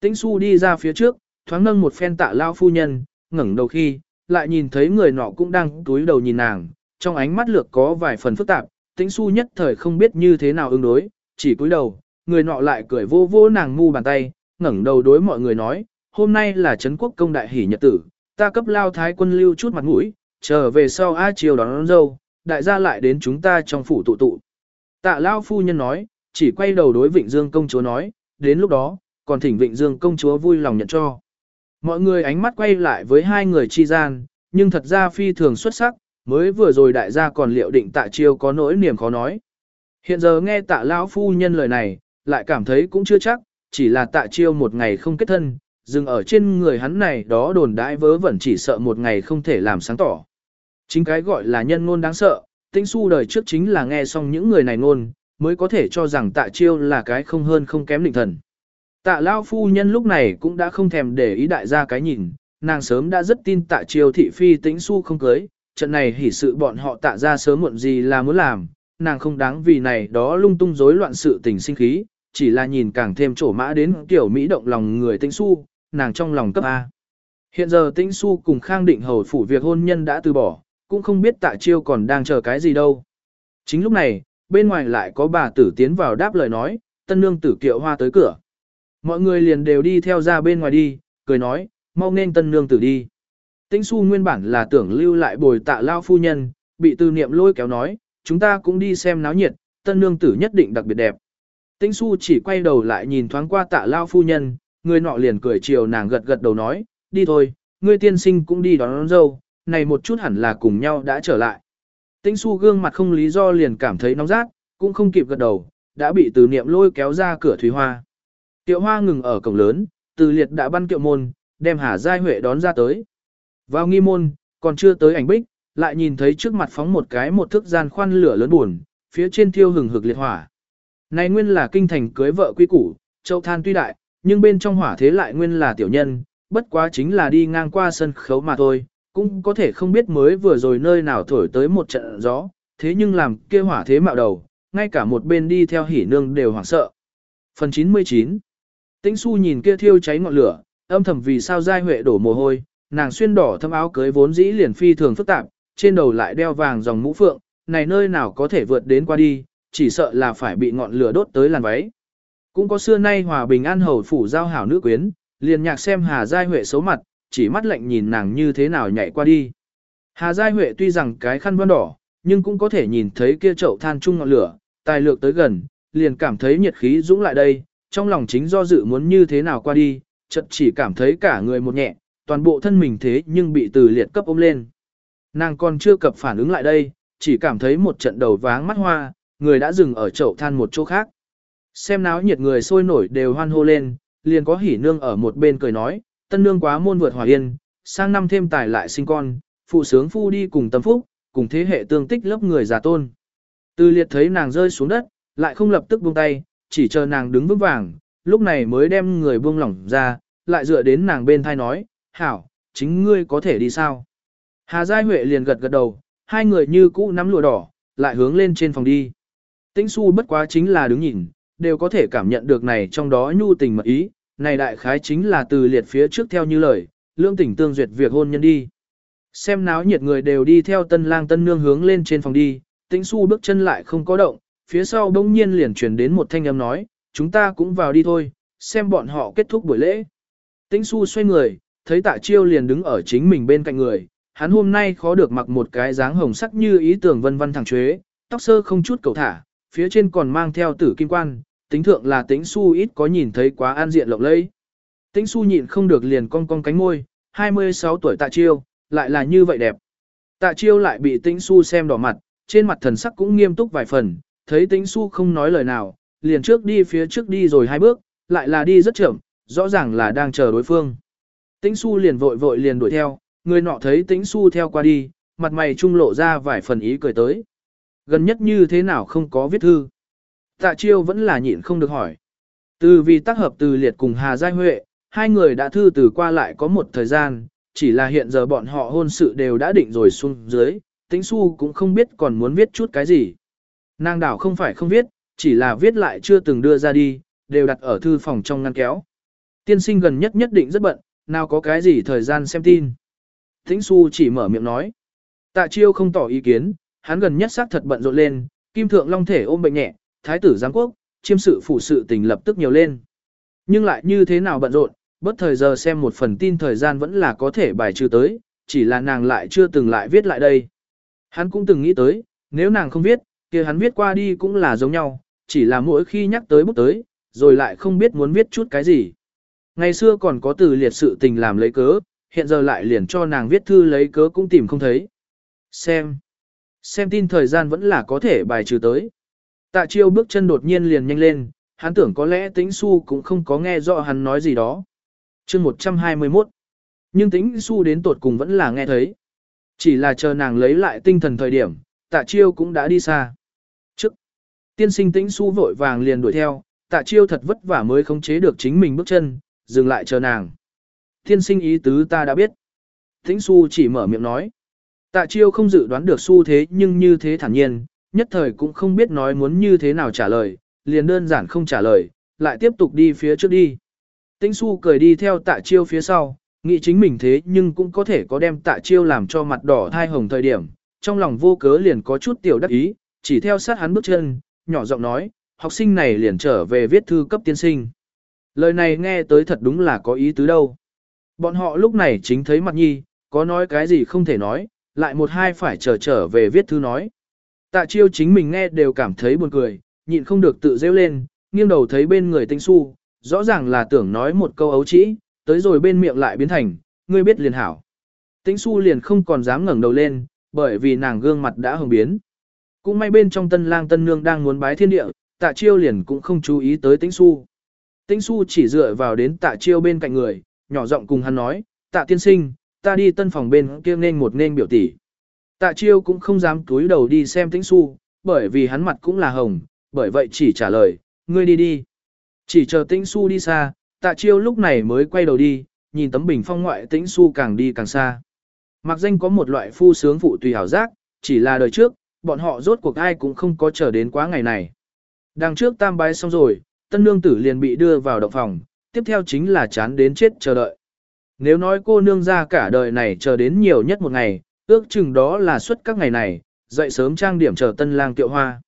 Tĩnh su đi ra phía trước, thoáng nâng một phen tạ lao phu nhân, ngẩng đầu khi, lại nhìn thấy người nọ cũng đang túi đầu nhìn nàng, trong ánh mắt lược có vài phần phức tạp, tĩnh su nhất thời không biết như thế nào ứng đối, chỉ cúi đầu, người nọ lại cười vô vô nàng ngu bàn tay, ngẩng đầu đối mọi người nói, hôm nay là Trấn quốc công đại hỷ nhật tử, ta cấp lao thái quân lưu chút mặt mũi, trở về sau A chiều đón, đón dâu, đại gia lại đến chúng ta trong phủ tụ tụ. Tạ lao phu nhân nói, chỉ quay đầu đối Vịnh Dương công chúa nói, đến lúc đó, còn thỉnh Vịnh Dương công chúa vui lòng nhận cho. Mọi người ánh mắt quay lại với hai người chi gian, nhưng thật ra phi thường xuất sắc, mới vừa rồi đại gia còn liệu định tạ chiêu có nỗi niềm khó nói. Hiện giờ nghe tạ lão phu nhân lời này, lại cảm thấy cũng chưa chắc, chỉ là tạ chiêu một ngày không kết thân, dừng ở trên người hắn này đó đồn đãi vớ vẩn chỉ sợ một ngày không thể làm sáng tỏ. Chính cái gọi là nhân ngôn đáng sợ, tinh su đời trước chính là nghe xong những người này ngôn, mới có thể cho rằng tạ chiêu là cái không hơn không kém định thần. Tạ lao phu nhân lúc này cũng đã không thèm để ý đại gia cái nhìn, nàng sớm đã rất tin tạ chiêu thị phi tĩnh su không cưới, trận này hỉ sự bọn họ tạ ra sớm muộn gì là muốn làm, nàng không đáng vì này đó lung tung rối loạn sự tình sinh khí, chỉ là nhìn càng thêm trổ mã đến kiểu Mỹ động lòng người tĩnh su, nàng trong lòng cấp A. Hiện giờ tĩnh su cùng khang định hầu phủ việc hôn nhân đã từ bỏ, cũng không biết tạ chiêu còn đang chờ cái gì đâu. Chính lúc này, bên ngoài lại có bà tử tiến vào đáp lời nói, tân nương tử kiệu hoa tới cửa. Mọi người liền đều đi theo ra bên ngoài đi, cười nói, mau nên tân nương tử đi. Tĩnh su nguyên bản là tưởng lưu lại bồi tạ lao phu nhân, bị tư niệm lôi kéo nói, chúng ta cũng đi xem náo nhiệt, tân nương tử nhất định đặc biệt đẹp. Tĩnh su chỉ quay đầu lại nhìn thoáng qua tạ lao phu nhân, người nọ liền cười chiều nàng gật gật đầu nói, đi thôi, ngươi tiên sinh cũng đi đón, đón dâu, này một chút hẳn là cùng nhau đã trở lại. Tĩnh su gương mặt không lý do liền cảm thấy nóng rát, cũng không kịp gật đầu, đã bị từ niệm lôi kéo ra cửa thủy hoa. Tiệu hoa ngừng ở cổng lớn, từ liệt đã băn kiệu môn, đem Hà Giai Huệ đón ra tới. Vào nghi môn, còn chưa tới ảnh bích, lại nhìn thấy trước mặt phóng một cái một thước gian khoan lửa lớn buồn, phía trên thiêu hừng hực liệt hỏa. Này nguyên là kinh thành cưới vợ quy củ, châu than tuy đại, nhưng bên trong hỏa thế lại nguyên là tiểu nhân, bất quá chính là đi ngang qua sân khấu mà thôi, cũng có thể không biết mới vừa rồi nơi nào thổi tới một trận gió, thế nhưng làm kia hỏa thế mạo đầu, ngay cả một bên đi theo hỉ nương đều hoảng sợ. Phần 99 Tĩnh su nhìn kia thiêu cháy ngọn lửa, âm thầm vì sao giai huệ đổ mồ hôi, nàng xuyên đỏ thâm áo cưới vốn dĩ liền phi thường phức tạp, trên đầu lại đeo vàng dòng mũ phượng, này nơi nào có thể vượt đến qua đi, chỉ sợ là phải bị ngọn lửa đốt tới làn váy. Cũng có xưa nay hòa bình an hầu phủ giao hảo nữ quyến, liền nhạc xem Hà Giai Huệ xấu mặt, chỉ mắt lạnh nhìn nàng như thế nào nhảy qua đi. Hà Giai Huệ tuy rằng cái khăn vân đỏ, nhưng cũng có thể nhìn thấy kia chậu than chung ngọn lửa, tài lược tới gần, liền cảm thấy nhiệt khí dũng lại đây, trong lòng chính do dự muốn như thế nào qua đi, chợt chỉ cảm thấy cả người một nhẹ, toàn bộ thân mình thế nhưng bị từ liệt cấp ôm lên. Nàng còn chưa cập phản ứng lại đây, chỉ cảm thấy một trận đầu váng mắt hoa, người đã dừng ở chậu than một chỗ khác. Xem náo nhiệt người sôi nổi đều hoan hô lên, liền có hỉ nương ở một bên cười nói, tân nương quá môn vượt hòa yên, sang năm thêm tài lại sinh con, phụ sướng phu đi cùng tâm phúc, cùng thế hệ tương tích lớp người già tôn. Từ liệt thấy nàng rơi xuống đất, lại không lập tức buông tay, chỉ chờ nàng đứng vững vàng, lúc này mới đem người buông lỏng ra, lại dựa đến nàng bên thai nói, hảo, chính ngươi có thể đi sao. Hà Giai Huệ liền gật gật đầu, hai người như cũ nắm lụa đỏ, lại hướng lên trên phòng đi. Tĩnh su bất quá chính là đứng nhìn, đều có thể cảm nhận được này trong đó nhu tình mật ý, này đại khái chính là từ liệt phía trước theo như lời, lương tình tương duyệt việc hôn nhân đi. Xem náo nhiệt người đều đi theo tân lang tân nương hướng lên trên phòng đi, tĩnh su bước chân lại không có động, phía sau bỗng nhiên liền truyền đến một thanh âm nói, chúng ta cũng vào đi thôi, xem bọn họ kết thúc buổi lễ. Tĩnh su xoay người, thấy tạ chiêu liền đứng ở chính mình bên cạnh người, hắn hôm nay khó được mặc một cái dáng hồng sắc như ý tưởng vân vân thẳng chuế, tóc sơ không chút cầu thả, phía trên còn mang theo tử kim quan, tính thượng là tính su ít có nhìn thấy quá an diện lộng lẫy. Tính su nhịn không được liền cong cong cánh môi, 26 tuổi tạ chiêu, lại là như vậy đẹp. Tạ chiêu lại bị Tính su xem đỏ mặt, trên mặt thần sắc cũng nghiêm túc vài phần, thấy Tính su không nói lời nào, liền trước đi phía trước đi rồi hai bước, lại là đi rất chậm, rõ ràng là đang chờ đối phương. Tĩnh su liền vội vội liền đuổi theo, người nọ thấy tĩnh su theo qua đi, mặt mày trung lộ ra vài phần ý cười tới. Gần nhất như thế nào không có viết thư. Tạ chiêu vẫn là nhịn không được hỏi. Từ vì tác hợp từ liệt cùng Hà Giai Huệ, hai người đã thư từ qua lại có một thời gian, chỉ là hiện giờ bọn họ hôn sự đều đã định rồi xuống dưới, tính su cũng không biết còn muốn viết chút cái gì. Nàng đảo không phải không viết, chỉ là viết lại chưa từng đưa ra đi, đều đặt ở thư phòng trong ngăn kéo. Tiên sinh gần nhất nhất định rất bận, nào có cái gì thời gian xem tin. Tĩnh su chỉ mở miệng nói. Tạ chiêu không tỏ ý kiến, hắn gần nhất xác thật bận rộn lên, kim thượng long thể ôm bệnh nhẹ, thái tử giáng quốc, chiêm sự phụ sự tình lập tức nhiều lên. Nhưng lại như thế nào bận rộn, bất thời giờ xem một phần tin thời gian vẫn là có thể bài trừ tới, chỉ là nàng lại chưa từng lại viết lại đây. Hắn cũng từng nghĩ tới, nếu nàng không viết, kia hắn viết qua đi cũng là giống nhau, chỉ là mỗi khi nhắc tới bút tới, rồi lại không biết muốn viết chút cái gì. Ngày xưa còn có từ liệt sự tình làm lấy cớ, hiện giờ lại liền cho nàng viết thư lấy cớ cũng tìm không thấy. Xem. Xem tin thời gian vẫn là có thể bài trừ tới. Tạ chiêu bước chân đột nhiên liền nhanh lên, hắn tưởng có lẽ tĩnh su cũng không có nghe rõ hắn nói gì đó. chương 121. Nhưng tĩnh su đến tột cùng vẫn là nghe thấy. Chỉ là chờ nàng lấy lại tinh thần thời điểm, tạ chiêu cũng đã đi xa. Trước, tiên sinh tĩnh su vội vàng liền đuổi theo, tạ chiêu thật vất vả mới khống chế được chính mình bước chân, dừng lại chờ nàng. Tiên sinh ý tứ ta đã biết. Tĩnh su chỉ mở miệng nói. Tạ chiêu không dự đoán được Su thế nhưng như thế thản nhiên, nhất thời cũng không biết nói muốn như thế nào trả lời, liền đơn giản không trả lời, lại tiếp tục đi phía trước đi. Tĩnh su cười đi theo tạ chiêu phía sau, nghĩ chính mình thế nhưng cũng có thể có đem tạ chiêu làm cho mặt đỏ thai hồng thời điểm, trong lòng vô cớ liền có chút tiểu đắc ý, chỉ theo sát hắn bước chân, nhỏ giọng nói, học sinh này liền trở về viết thư cấp tiên sinh. Lời này nghe tới thật đúng là có ý tứ đâu. Bọn họ lúc này chính thấy mặt nhi, có nói cái gì không thể nói, lại một hai phải trở trở về viết thư nói. Tạ chiêu chính mình nghe đều cảm thấy buồn cười, nhịn không được tự rêu lên, nghiêng đầu thấy bên người tinh su, rõ ràng là tưởng nói một câu ấu trĩ, tới rồi bên miệng lại biến thành, ngươi biết liền hảo. Tĩnh su liền không còn dám ngẩng đầu lên, bởi vì nàng gương mặt đã hồng biến. Cũng may bên trong tân lang tân nương đang muốn bái thiên địa, tạ chiêu liền cũng không chú ý tới tĩnh su. Tĩnh su chỉ dựa vào đến tạ chiêu bên cạnh người, nhỏ giọng cùng hắn nói, tạ tiên sinh, ta đi tân phòng bên kia nên một nên biểu tỷ. Tạ chiêu cũng không dám túi đầu đi xem tĩnh su, bởi vì hắn mặt cũng là hồng, bởi vậy chỉ trả lời, ngươi đi đi. Chỉ chờ tĩnh su đi xa, tạ chiêu lúc này mới quay đầu đi, nhìn tấm bình phong ngoại tĩnh su càng đi càng xa. Mặc danh có một loại phu sướng phụ tùy hảo giác, chỉ là đời trước, bọn họ rốt cuộc ai cũng không có chờ đến quá ngày này. Đằng trước tam bái xong rồi, tân nương tử liền bị đưa vào động phòng, tiếp theo chính là chán đến chết chờ đợi. Nếu nói cô nương ra cả đời này chờ đến nhiều nhất một ngày, ước chừng đó là suốt các ngày này, dậy sớm trang điểm chờ tân lang tiệu hoa.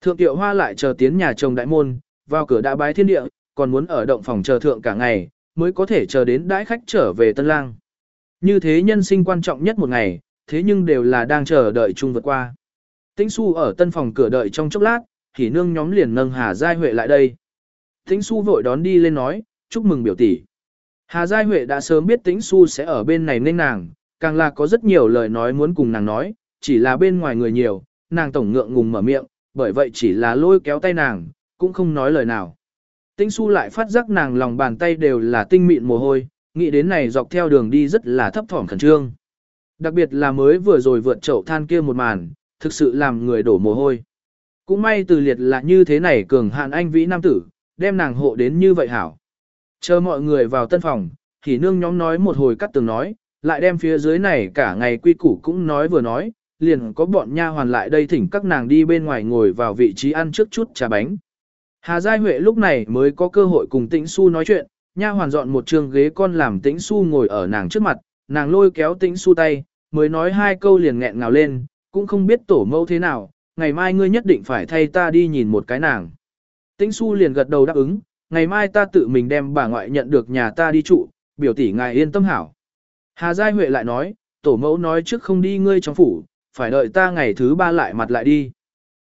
Thượng tiệu hoa lại chờ tiến nhà chồng đại môn, vào cửa đã bái thiên địa, còn muốn ở động phòng chờ thượng cả ngày, mới có thể chờ đến đãi khách trở về tân lang. Như thế nhân sinh quan trọng nhất một ngày, thế nhưng đều là đang chờ đợi chung vượt qua. Tĩnh su ở tân phòng cửa đợi trong chốc lát, thì nương nhóm liền nâng Hà Giai Huệ lại đây. Tĩnh su vội đón đi lên nói, chúc mừng biểu tỷ. Hà Giai Huệ đã sớm biết Tĩnh su sẽ ở bên này nên nàng, càng là có rất nhiều lời nói muốn cùng nàng nói, chỉ là bên ngoài người nhiều, nàng tổng ngượng ngùng mở miệng, bởi vậy chỉ là lôi kéo tay nàng, cũng không nói lời nào. Tĩnh su lại phát giác nàng lòng bàn tay đều là tinh mịn mồ hôi, nghĩ đến này dọc theo đường đi rất là thấp thỏm khẩn trương. Đặc biệt là mới vừa rồi vượt chậu than kia một màn, thực sự làm người đổ mồ hôi. Cũng may từ liệt là như thế này cường hạn anh vĩ nam tử, đem nàng hộ đến như vậy hảo. Chờ mọi người vào tân phòng, thì nương nhóm nói một hồi cắt tường nói, lại đem phía dưới này cả ngày quy củ cũng nói vừa nói, liền có bọn nha hoàn lại đây thỉnh các nàng đi bên ngoài ngồi vào vị trí ăn trước chút trà bánh. Hà Giai Huệ lúc này mới có cơ hội cùng Tĩnh Xu nói chuyện, nha hoàn dọn một trường ghế con làm Tĩnh Xu ngồi ở nàng trước mặt, nàng lôi kéo Tĩnh Xu tay, mới nói hai câu liền nghẹn ngào lên, cũng không biết tổ mẫu thế nào, ngày mai ngươi nhất định phải thay ta đi nhìn một cái nàng. Tĩnh Xu liền gật đầu đáp ứng, ngày mai ta tự mình đem bà ngoại nhận được nhà ta đi trụ, biểu tỷ ngài yên tâm hảo. Hà Giai Huệ lại nói, tổ mẫu nói trước không đi ngươi trong phủ, phải đợi ta ngày thứ ba lại mặt lại đi.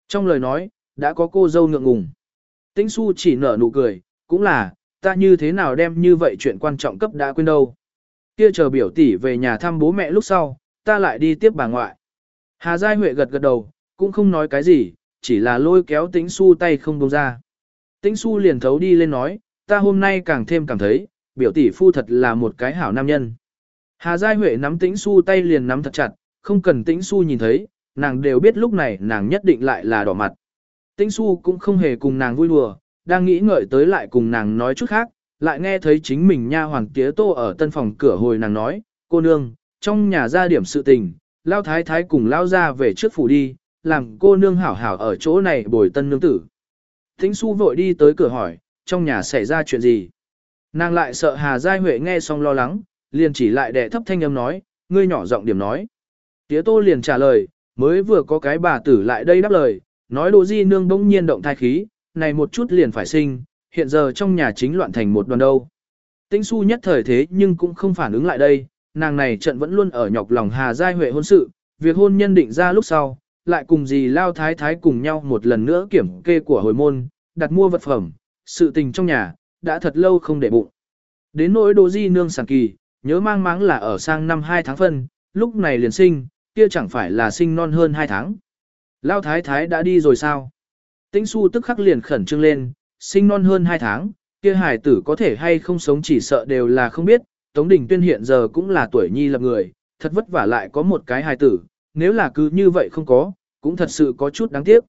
Trong lời nói, đã có cô dâu ngượng ngùng. Tĩnh Xu chỉ nở nụ cười, cũng là, ta như thế nào đem như vậy chuyện quan trọng cấp đã quên đâu. Kia chờ biểu tỷ về nhà thăm bố mẹ lúc sau, ta lại đi tiếp bà ngoại. Hà Giai Huệ gật gật đầu, cũng không nói cái gì, chỉ là lôi kéo Tĩnh Xu tay không buông ra. Tĩnh Xu liền thấu đi lên nói, ta hôm nay càng thêm cảm thấy, biểu tỷ phu thật là một cái hảo nam nhân. Hà Giai Huệ nắm Tĩnh Su tay liền nắm thật chặt, không cần Tĩnh Su nhìn thấy, nàng đều biết lúc này nàng nhất định lại là đỏ mặt. Tĩnh Su cũng không hề cùng nàng vui đùa, đang nghĩ ngợi tới lại cùng nàng nói chút khác, lại nghe thấy chính mình nha hoàng tía tô ở tân phòng cửa hồi nàng nói, cô nương, trong nhà ra điểm sự tình, lao thái thái cùng lao ra về trước phủ đi, làm cô nương hảo hảo ở chỗ này bồi tân nương tử. Tĩnh Su vội đi tới cửa hỏi, trong nhà xảy ra chuyện gì? Nàng lại sợ Hà Giai Huệ nghe xong lo lắng, liền chỉ lại đệ thấp thanh âm nói, ngươi nhỏ giọng điểm nói. Tía tô liền trả lời, mới vừa có cái bà tử lại đây đáp lời, nói đồ di nương bỗng nhiên động thai khí, này một chút liền phải sinh, hiện giờ trong nhà chính loạn thành một đoàn đâu. Tĩnh su nhất thời thế nhưng cũng không phản ứng lại đây, nàng này trận vẫn luôn ở nhọc lòng Hà Giai Huệ hôn sự, việc hôn nhân định ra lúc sau, lại cùng dì Lao Thái Thái cùng nhau một lần nữa kiểm kê của hồi môn, đặt mua vật phẩm, sự tình trong nhà, đã thật lâu không để bụng. Đến nỗi đồ di nương sản kỳ, nhớ mang máng là ở sang năm 2 tháng phân, lúc này liền sinh, kia chẳng phải là sinh non hơn 2 tháng. Lao Thái Thái đã đi rồi sao? Tĩnh su tức khắc liền khẩn trương lên, sinh non hơn 2 tháng, kia hài tử có thể hay không sống chỉ sợ đều là không biết, Tống Đình Tuyên hiện giờ cũng là tuổi nhi lập người, thật vất vả lại có một cái hài tử, nếu là cứ như vậy không có, cũng thật sự có chút đáng tiếc.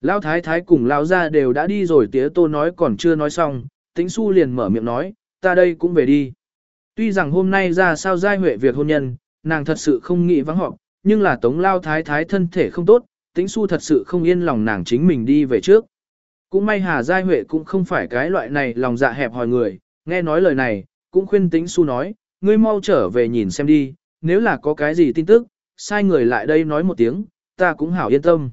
lao thái thái cùng lao gia đều đã đi rồi tía tô nói còn chưa nói xong, tĩnh su liền mở miệng nói, ta đây cũng về đi. Tuy rằng hôm nay ra sao giai huệ việc hôn nhân, nàng thật sự không nghĩ vắng họp, nhưng là tống lao thái thái thân thể không tốt, tĩnh su thật sự không yên lòng nàng chính mình đi về trước. Cũng may Hà Giai Huệ cũng không phải cái loại này lòng dạ hẹp hòi người, nghe nói lời này, cũng khuyên tĩnh su nói, ngươi mau trở về nhìn xem đi, nếu là có cái gì tin tức, sai người lại đây nói một tiếng, ta cũng hảo yên tâm.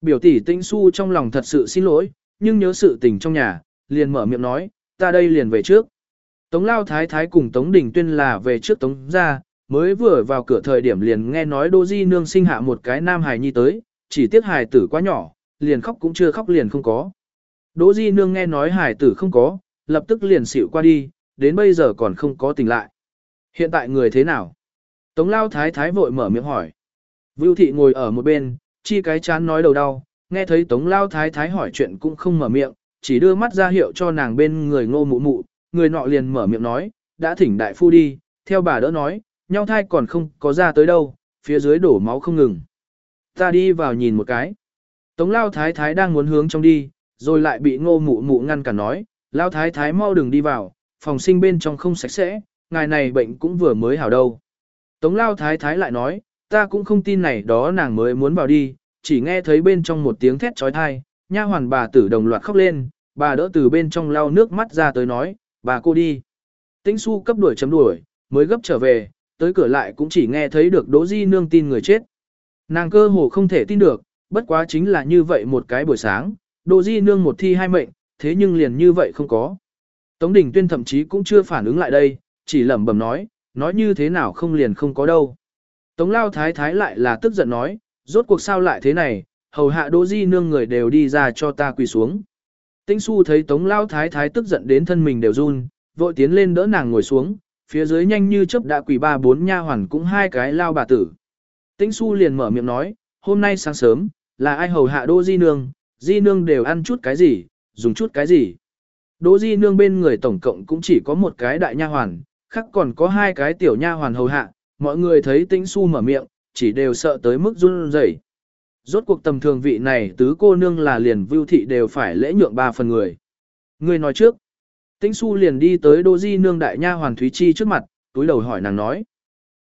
Biểu tỷ tĩnh su trong lòng thật sự xin lỗi, nhưng nhớ sự tình trong nhà, liền mở miệng nói, ta đây liền về trước. Tống Lao Thái Thái cùng Tống Đình Tuyên là về trước Tống ra, mới vừa vào cửa thời điểm liền nghe nói Đô Di Nương sinh hạ một cái nam hài nhi tới, chỉ tiếc hài tử quá nhỏ, liền khóc cũng chưa khóc liền không có. Đỗ Di Nương nghe nói hài tử không có, lập tức liền xỉu qua đi, đến bây giờ còn không có tỉnh lại. Hiện tại người thế nào? Tống Lao Thái Thái vội mở miệng hỏi. Vưu Thị ngồi ở một bên, chi cái chán nói đầu đau, nghe thấy Tống Lao Thái Thái hỏi chuyện cũng không mở miệng, chỉ đưa mắt ra hiệu cho nàng bên người ngô mụ mụ, người nọ liền mở miệng nói, đã thỉnh đại phu đi, theo bà đỡ nói, nhau thai còn không có ra tới đâu, phía dưới đổ máu không ngừng. Ta đi vào nhìn một cái. Tống Lao Thái Thái đang muốn hướng trong đi, rồi lại bị ngô mụ mụ ngăn cả nói, Lao Thái Thái mau đừng đi vào, phòng sinh bên trong không sạch sẽ, ngài này bệnh cũng vừa mới hảo đâu. Tống Lao Thái Thái lại nói, ta cũng không tin này đó nàng mới muốn vào đi, chỉ nghe thấy bên trong một tiếng thét trói thai, nha hoàn bà tử đồng loạt khóc lên, bà đỡ từ bên trong lau nước mắt ra tới nói, bà cô đi. Tĩnh su cấp đuổi chấm đuổi, mới gấp trở về, tới cửa lại cũng chỉ nghe thấy được Đỗ Di Nương tin người chết. Nàng cơ hồ không thể tin được, bất quá chính là như vậy một cái buổi sáng, Đỗ Di Nương một thi hai mệnh, thế nhưng liền như vậy không có. Tống Đình Tuyên thậm chí cũng chưa phản ứng lại đây, chỉ lẩm bẩm nói, nói như thế nào không liền không có đâu. Tống Lao Thái Thái lại là tức giận nói, rốt cuộc sao lại thế này, hầu hạ Đỗ Di Nương người đều đi ra cho ta quỳ xuống. Tĩnh Xu thấy Tống Lao Thái Thái tức giận đến thân mình đều run, vội tiến lên đỡ nàng ngồi xuống, phía dưới nhanh như chớp đã quỳ ba bốn nha hoàn cũng hai cái lao bà tử. Tĩnh Xu liền mở miệng nói, hôm nay sáng sớm, là ai hầu hạ Đỗ Di Nương, Di Nương đều ăn chút cái gì, dùng chút cái gì. Đỗ Di Nương bên người tổng cộng cũng chỉ có một cái đại nha hoàn, khác còn có hai cái tiểu nha hoàn hầu hạ, mọi người thấy Tĩnh Xu mở miệng, chỉ đều sợ tới mức run rẩy. Rốt cuộc tầm thường vị này tứ cô nương là liền vưu thị đều phải lễ nhượng ba phần người. Người nói trước. Tĩnh Su liền đi tới Đô Di Nương đại nha hoàn Thúy Chi trước mặt, túi đầu hỏi nàng nói.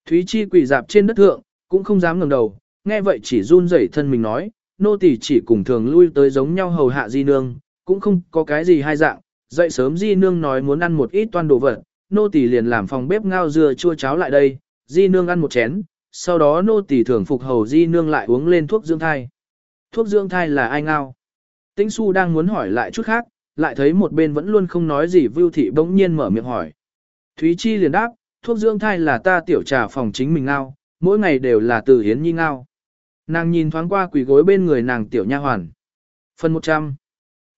Thúy Chi quỳ dạp trên đất thượng, cũng không dám ngẩng đầu, nghe vậy chỉ run rẩy thân mình nói, nô tỳ chỉ cùng thường lui tới giống nhau hầu hạ Di Nương, cũng không có cái gì hai dạng, dậy sớm Di Nương nói muốn ăn một ít toan đồ vật, nô tỳ liền làm phòng bếp ngao dưa chua cháo lại đây, Di Nương ăn một chén, sau đó nô tỳ thường phục hầu Di Nương lại uống lên thuốc dưỡng thai. Thuốc dưỡng thai là ai ngao? Tĩnh su đang muốn hỏi lại chút khác, lại thấy một bên vẫn luôn không nói gì Vưu Thị bỗng nhiên mở miệng hỏi. Thúy Chi liền đáp, thuốc dưỡng thai là ta tiểu trà phòng chính mình ngao, mỗi ngày đều là từ hiến nhi ngao. Nàng nhìn thoáng qua quỷ gối bên người nàng tiểu nha hoàn. Phần 100.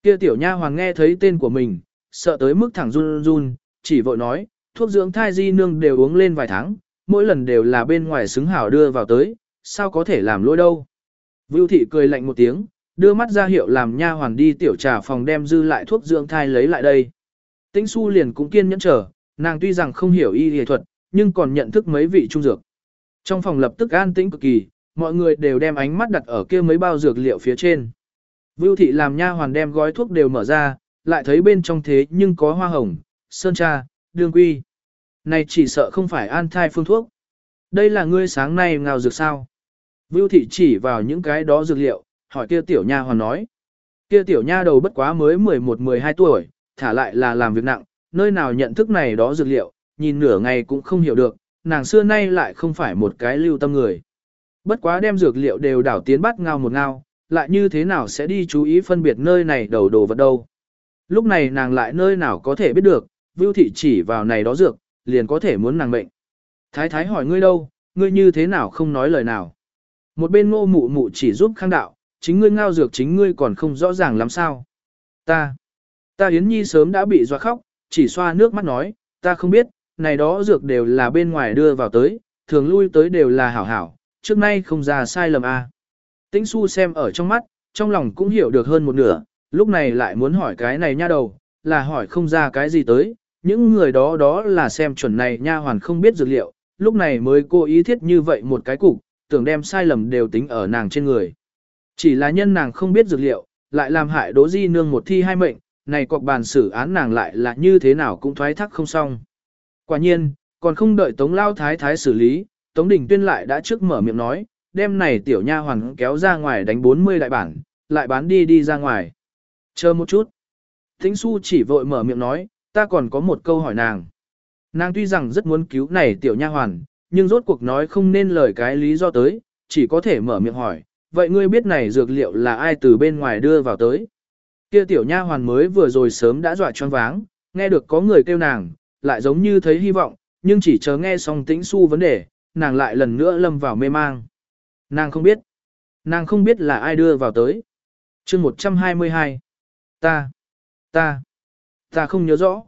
Kia tiểu nha hoàn nghe thấy tên của mình, sợ tới mức thẳng run run, chỉ vội nói, thuốc dưỡng thai di nương đều uống lên vài tháng, mỗi lần đều là bên ngoài xứng hảo đưa vào tới, sao có thể làm lỗi đâu. Vưu thị cười lạnh một tiếng, đưa mắt ra hiệu làm nha hoàn đi tiểu trà phòng đem dư lại thuốc dưỡng thai lấy lại đây. Tĩnh su liền cũng kiên nhẫn chờ, nàng tuy rằng không hiểu y y thuật, nhưng còn nhận thức mấy vị trung dược. Trong phòng lập tức an tĩnh cực kỳ, mọi người đều đem ánh mắt đặt ở kia mấy bao dược liệu phía trên. Vưu thị làm nha hoàn đem gói thuốc đều mở ra, lại thấy bên trong thế nhưng có hoa hồng, sơn tra, đương quy. Này chỉ sợ không phải an thai phương thuốc. Đây là ngươi sáng nay ngào dược sao? Vưu thị chỉ vào những cái đó dược liệu, hỏi kia tiểu nha hoàn nói. Kia tiểu nha đầu bất quá mới 11-12 tuổi, thả lại là làm việc nặng, nơi nào nhận thức này đó dược liệu, nhìn nửa ngày cũng không hiểu được, nàng xưa nay lại không phải một cái lưu tâm người. Bất quá đem dược liệu đều đảo tiến bắt ngao một ngao, lại như thế nào sẽ đi chú ý phân biệt nơi này đầu đồ vật đâu. Lúc này nàng lại nơi nào có thể biết được, Vưu thị chỉ vào này đó dược, liền có thể muốn nàng mệnh. Thái thái hỏi ngươi đâu, ngươi như thế nào không nói lời nào. Một bên ngô mụ mụ chỉ giúp khang đạo, chính ngươi ngao dược chính ngươi còn không rõ ràng làm sao. Ta, ta Yến Nhi sớm đã bị doa khóc, chỉ xoa nước mắt nói, ta không biết, này đó dược đều là bên ngoài đưa vào tới, thường lui tới đều là hảo hảo, trước nay không ra sai lầm a. À. Tĩnh su xem ở trong mắt, trong lòng cũng hiểu được hơn một nửa, lúc này lại muốn hỏi cái này nha đầu, là hỏi không ra cái gì tới, những người đó đó là xem chuẩn này nha hoàn không biết dược liệu, lúc này mới cố ý thiết như vậy một cái cục, tưởng đem sai lầm đều tính ở nàng trên người. Chỉ là nhân nàng không biết dược liệu, lại làm hại đố di nương một thi hai mệnh, này cọc bàn xử án nàng lại là như thế nào cũng thoái thác không xong. Quả nhiên, còn không đợi Tống Lao Thái Thái xử lý, Tống Đình Tuyên lại đã trước mở miệng nói, đem này tiểu nha hoàn kéo ra ngoài đánh 40 đại bản, lại bán đi đi ra ngoài. Chờ một chút. Thính su chỉ vội mở miệng nói, ta còn có một câu hỏi nàng. Nàng tuy rằng rất muốn cứu này tiểu nha hoàn, nhưng rốt cuộc nói không nên lời cái lý do tới, chỉ có thể mở miệng hỏi, vậy ngươi biết này dược liệu là ai từ bên ngoài đưa vào tới? Kia tiểu nha hoàn mới vừa rồi sớm đã dọa choáng váng, nghe được có người kêu nàng, lại giống như thấy hy vọng, nhưng chỉ chờ nghe xong tĩnh su vấn đề, nàng lại lần nữa lâm vào mê mang. Nàng không biết. Nàng không biết là ai đưa vào tới. chương 122. Ta. Ta. Ta không nhớ rõ.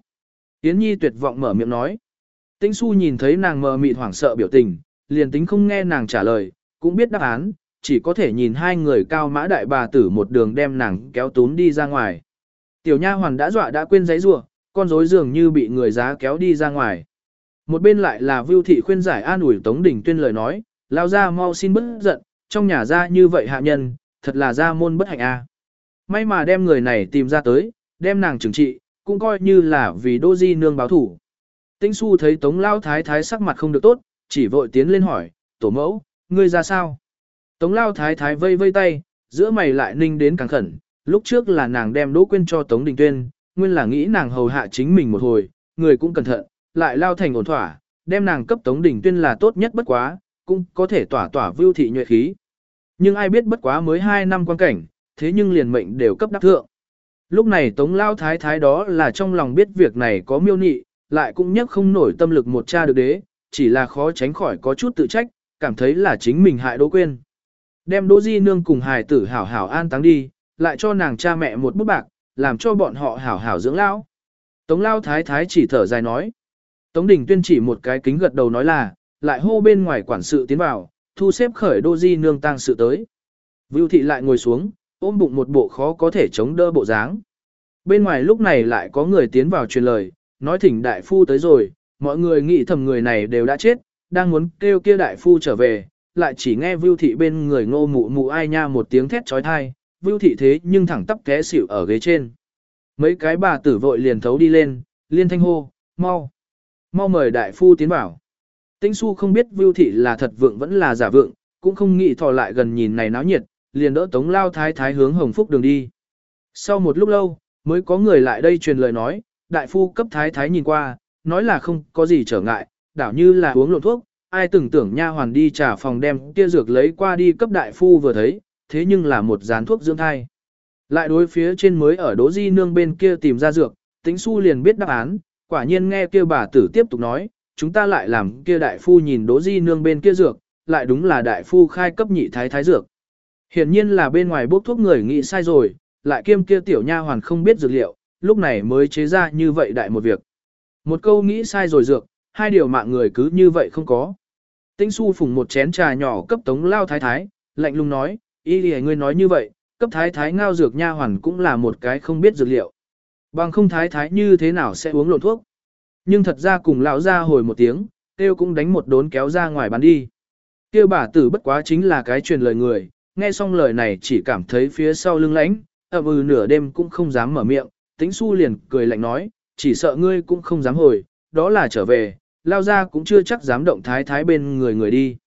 Yến Nhi tuyệt vọng mở miệng nói. Tĩnh su nhìn thấy nàng mờ mịt hoảng sợ biểu tình, liền tính không nghe nàng trả lời, cũng biết đáp án, chỉ có thể nhìn hai người cao mã đại bà tử một đường đem nàng kéo tún đi ra ngoài. Tiểu nha hoàn đã dọa đã quên giấy rủa con rối dường như bị người giá kéo đi ra ngoài. Một bên lại là Vưu thị khuyên giải an ủi Tống Đình Tuyên lời nói, lao ra mau xin bớt giận, trong nhà ra như vậy hạ nhân, thật là ra môn bất hạnh a. May mà đem người này tìm ra tới, đem nàng trừng trị, cũng coi như là vì Đô Di nương báo thủ. Tĩnh Xu thấy Tống Lao Thái Thái sắc mặt không được tốt, chỉ vội tiến lên hỏi, tổ mẫu, ngươi ra sao? Tống lao thái thái vây vây tay, giữa mày lại ninh đến càng khẩn, lúc trước là nàng đem Đỗ Quyên cho Tống Đình Tuyên, nguyên là nghĩ nàng hầu hạ chính mình một hồi, người cũng cẩn thận, lại lao thành ổn thỏa, đem nàng cấp Tống Đình Tuyên là tốt nhất bất quá, cũng có thể tỏa tỏa vưu thị nhuệ khí. Nhưng ai biết bất quá mới 2 năm quan cảnh, thế nhưng liền mệnh đều cấp đắc thượng. Lúc này Tống Lao Thái Thái đó là trong lòng biết việc này có miêu nị, lại cũng nhắc không nổi tâm lực một cha được đế, chỉ là khó tránh khỏi có chút tự trách, cảm thấy là chính mình hại Đỗ Quyên. Đem Đỗ Di Nương cùng hài tử hảo hảo an táng đi, lại cho nàng cha mẹ một bút bạc, làm cho bọn họ hảo hảo dưỡng lão. Tống Lao Thái Thái chỉ thở dài nói. Tống Đình Tuyên chỉ một cái kính gật đầu nói là, lại hô bên ngoài quản sự tiến vào, thu xếp khởi Đỗ Di Nương tang sự tới. Vưu Thị lại ngồi xuống, ôm bụng một bộ khó có thể chống đỡ bộ dáng. Bên ngoài lúc này lại có người tiến vào truyền lời, nói thỉnh đại phu tới rồi, mọi người nghĩ thầm người này đều đã chết, đang muốn kêu kia đại phu trở về, lại chỉ nghe Vưu Thị bên người ngô mụ mụ ai nha một tiếng thét trói thai, Vưu Thị thế nhưng thẳng tắp té xỉu ở ghế trên. Mấy cái bà tử vội liền thấu đi lên, liên thanh hô, mau, mau mời đại phu tiến vào. Tĩnh su không biết Vưu Thị là thật vượng vẫn là giả vượng, cũng không nghĩ thò lại gần nhìn này náo nhiệt, liền đỡ tống lao thái thái hướng hồng phúc đường đi. Sau một lúc lâu, mới có người lại đây truyền lời nói, đại phu cấp thái thái nhìn qua, nói là không có gì trở ngại, đảo như là uống lộn thuốc, ai từng tưởng nha hoàn đi trả phòng đem kia dược lấy qua đi cấp đại phu vừa thấy, thế nhưng là một dán thuốc dưỡng thai. Lại đối phía trên mới ở đỗ di nương bên kia tìm ra dược, tính su liền biết đáp án, quả nhiên nghe kia bà tử tiếp tục nói, chúng ta lại làm kia đại phu nhìn đỗ di nương bên kia dược, lại đúng là đại phu khai cấp nhị thái thái dược. Hiển nhiên là bên ngoài bốc thuốc người nghĩ sai rồi, lại kiêm kia tiểu nha hoàn không biết dược liệu, lúc này mới chế ra như vậy đại một việc. Một câu nghĩ sai rồi dược, hai điều mạng người cứ như vậy không có. Tĩnh su phùng một chén trà nhỏ cấp tống lao thái thái, lạnh lùng nói, y lì ngươi nói như vậy, cấp thái thái ngao dược nha hoàn cũng là một cái không biết dược liệu. Bằng không thái thái như thế nào sẽ uống lộn thuốc. Nhưng thật ra cùng lão ra hồi một tiếng, tiêu cũng đánh một đốn kéo ra ngoài bán đi. Kêu bà tử bất quá chính là cái truyền lời người, nghe xong lời này chỉ cảm thấy phía sau lưng lãnh, ậm ừ nửa đêm cũng không dám mở miệng, tính su liền cười lạnh nói, chỉ sợ ngươi cũng không dám hồi, đó là trở về, lao ra cũng chưa chắc dám động thái thái bên người người đi.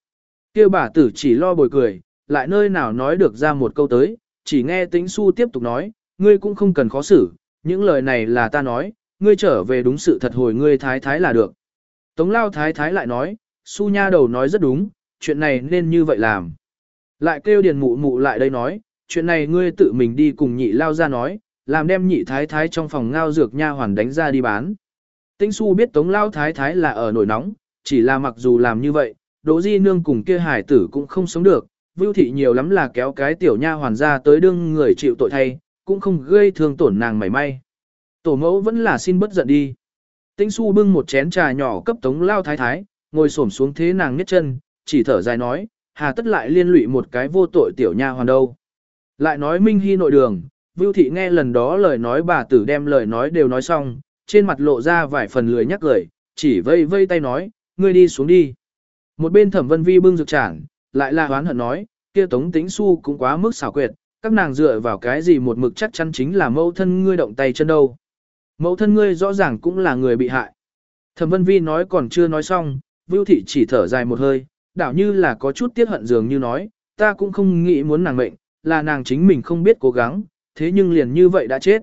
Kêu bà tử chỉ lo bồi cười, lại nơi nào nói được ra một câu tới, chỉ nghe tính su tiếp tục nói, ngươi cũng không cần khó xử, những lời này là ta nói, ngươi trở về đúng sự thật hồi ngươi thái thái là được. Tống lao thái thái lại nói, su nha đầu nói rất đúng, chuyện này nên như vậy làm. Lại kêu điền mụ mụ lại đây nói, chuyện này ngươi tự mình đi cùng nhị lao ra nói, làm đem nhị thái thái trong phòng ngao dược nha hoàn đánh ra đi bán. Tinh su biết tống lao thái thái là ở nổi nóng, chỉ là mặc dù làm như vậy, đỗ di nương cùng kia hải tử cũng không sống được, vưu thị nhiều lắm là kéo cái tiểu nha hoàn ra tới đương người chịu tội thay, cũng không gây thương tổn nàng mảy may. Tổ mẫu vẫn là xin bất giận đi. Tinh su bưng một chén trà nhỏ cấp tống lao thái thái, ngồi xổm xuống thế nàng nhất chân, chỉ thở dài nói, hà tất lại liên lụy một cái vô tội tiểu nha hoàn đâu. Lại nói Minh Hy nội đường, Vưu Thị nghe lần đó lời nói bà tử đem lời nói đều nói xong, trên mặt lộ ra vài phần lười nhắc cười, chỉ vây vây tay nói, ngươi đi xuống đi. Một bên thẩm vân vi bưng dược chản, lại là hoán hận nói, kia tống tính su cũng quá mức xảo quyệt, các nàng dựa vào cái gì một mực chắc chắn chính là mẫu thân ngươi động tay chân đâu. Mẫu thân ngươi rõ ràng cũng là người bị hại. Thẩm vân vi nói còn chưa nói xong, Vưu Thị chỉ thở dài một hơi, đảo như là có chút tiếc hận dường như nói, ta cũng không nghĩ muốn nàng mệnh, là nàng chính mình không biết cố gắng, thế nhưng liền như vậy đã chết.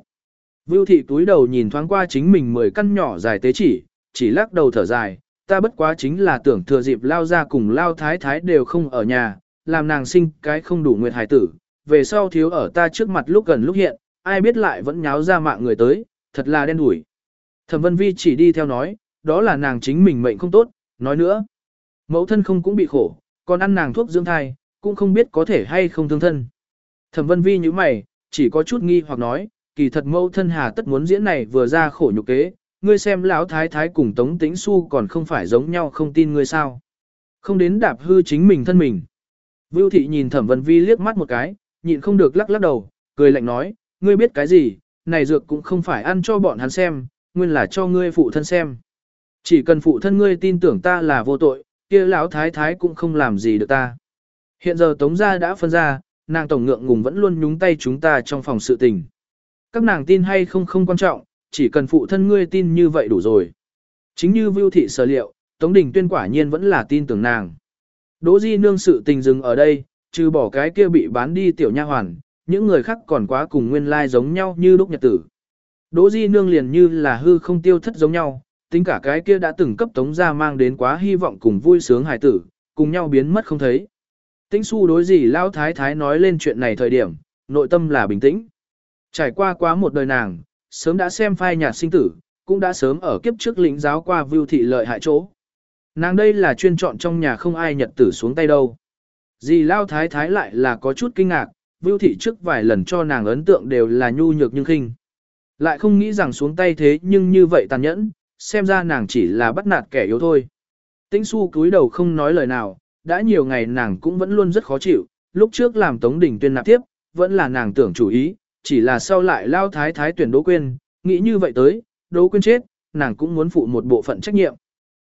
Vưu thị túi đầu nhìn thoáng qua chính mình mười căn nhỏ dài tế chỉ, chỉ lắc đầu thở dài, ta bất quá chính là tưởng thừa dịp lao ra cùng lao thái thái đều không ở nhà, làm nàng sinh cái không đủ nguyệt hải tử, về sau thiếu ở ta trước mặt lúc gần lúc hiện, ai biết lại vẫn nháo ra mạng người tới, thật là đen đủi. Thẩm Vân Vi chỉ đi theo nói, đó là nàng chính mình mệnh không tốt, nói nữa. Mẫu thân không cũng bị khổ, còn ăn nàng thuốc dưỡng thai, cũng không biết có thể hay không thương thân. Thẩm Vân Vi như mày, chỉ có chút nghi hoặc nói, kỳ thật mẫu thân hà tất muốn diễn này vừa ra khổ nhục kế, ngươi xem lão thái thái cùng Tống Tĩnh Xu còn không phải giống nhau không tin ngươi sao? Không đến đạp hư chính mình thân mình. Vưu thị nhìn Thẩm Vân Vi liếc mắt một cái, nhịn không được lắc lắc đầu, cười lạnh nói, ngươi biết cái gì, này dược cũng không phải ăn cho bọn hắn xem, nguyên là cho ngươi phụ thân xem. Chỉ cần phụ thân ngươi tin tưởng ta là vô tội, kia lão thái thái cũng không làm gì được ta. Hiện giờ Tống gia đã phân ra, nàng tổng ngượng ngùng vẫn luôn nhúng tay chúng ta trong phòng sự tình. Các nàng tin hay không không quan trọng, chỉ cần phụ thân ngươi tin như vậy đủ rồi. Chính như Vưu thị sở liệu, Tống Đình Tuyên quả nhiên vẫn là tin tưởng nàng. Đỗ Di nương sự tình dừng ở đây, trừ bỏ cái kia bị bán đi tiểu nha hoàn, những người khác còn quá cùng nguyên lai giống nhau như lúc nhật tử. Đỗ Di Nương liền như là hư không tiêu thất giống nhau, tính cả cái kia đã từng cấp tống ra mang đến quá hy vọng cùng vui sướng hài tử, cùng nhau biến mất không thấy. Tĩnh su đối gì Lao Thái Thái nói lên chuyện này thời điểm, nội tâm là bình tĩnh. Trải qua quá một đời nàng, sớm đã xem phai nhạt sinh tử, cũng đã sớm ở kiếp trước lĩnh giáo qua vưu thị lợi hại chỗ. Nàng đây là chuyên chọn trong nhà không ai nhật tử xuống tay đâu. Dì Lao Thái Thái lại là có chút kinh ngạc, vưu thị trước vài lần cho nàng ấn tượng đều là nhu nhược nhưng khinh. Lại không nghĩ rằng xuống tay thế nhưng như vậy tàn nhẫn, xem ra nàng chỉ là bắt nạt kẻ yếu thôi. Tĩnh su cúi đầu không nói lời nào, đã nhiều ngày nàng cũng vẫn luôn rất khó chịu, lúc trước làm Tống Đình tuyên nạp tiếp, vẫn là nàng tưởng chủ ý, chỉ là sau lại lao thái thái tuyển Đỗ Quyên, nghĩ như vậy tới, Đỗ Quyên chết, nàng cũng muốn phụ một bộ phận trách nhiệm.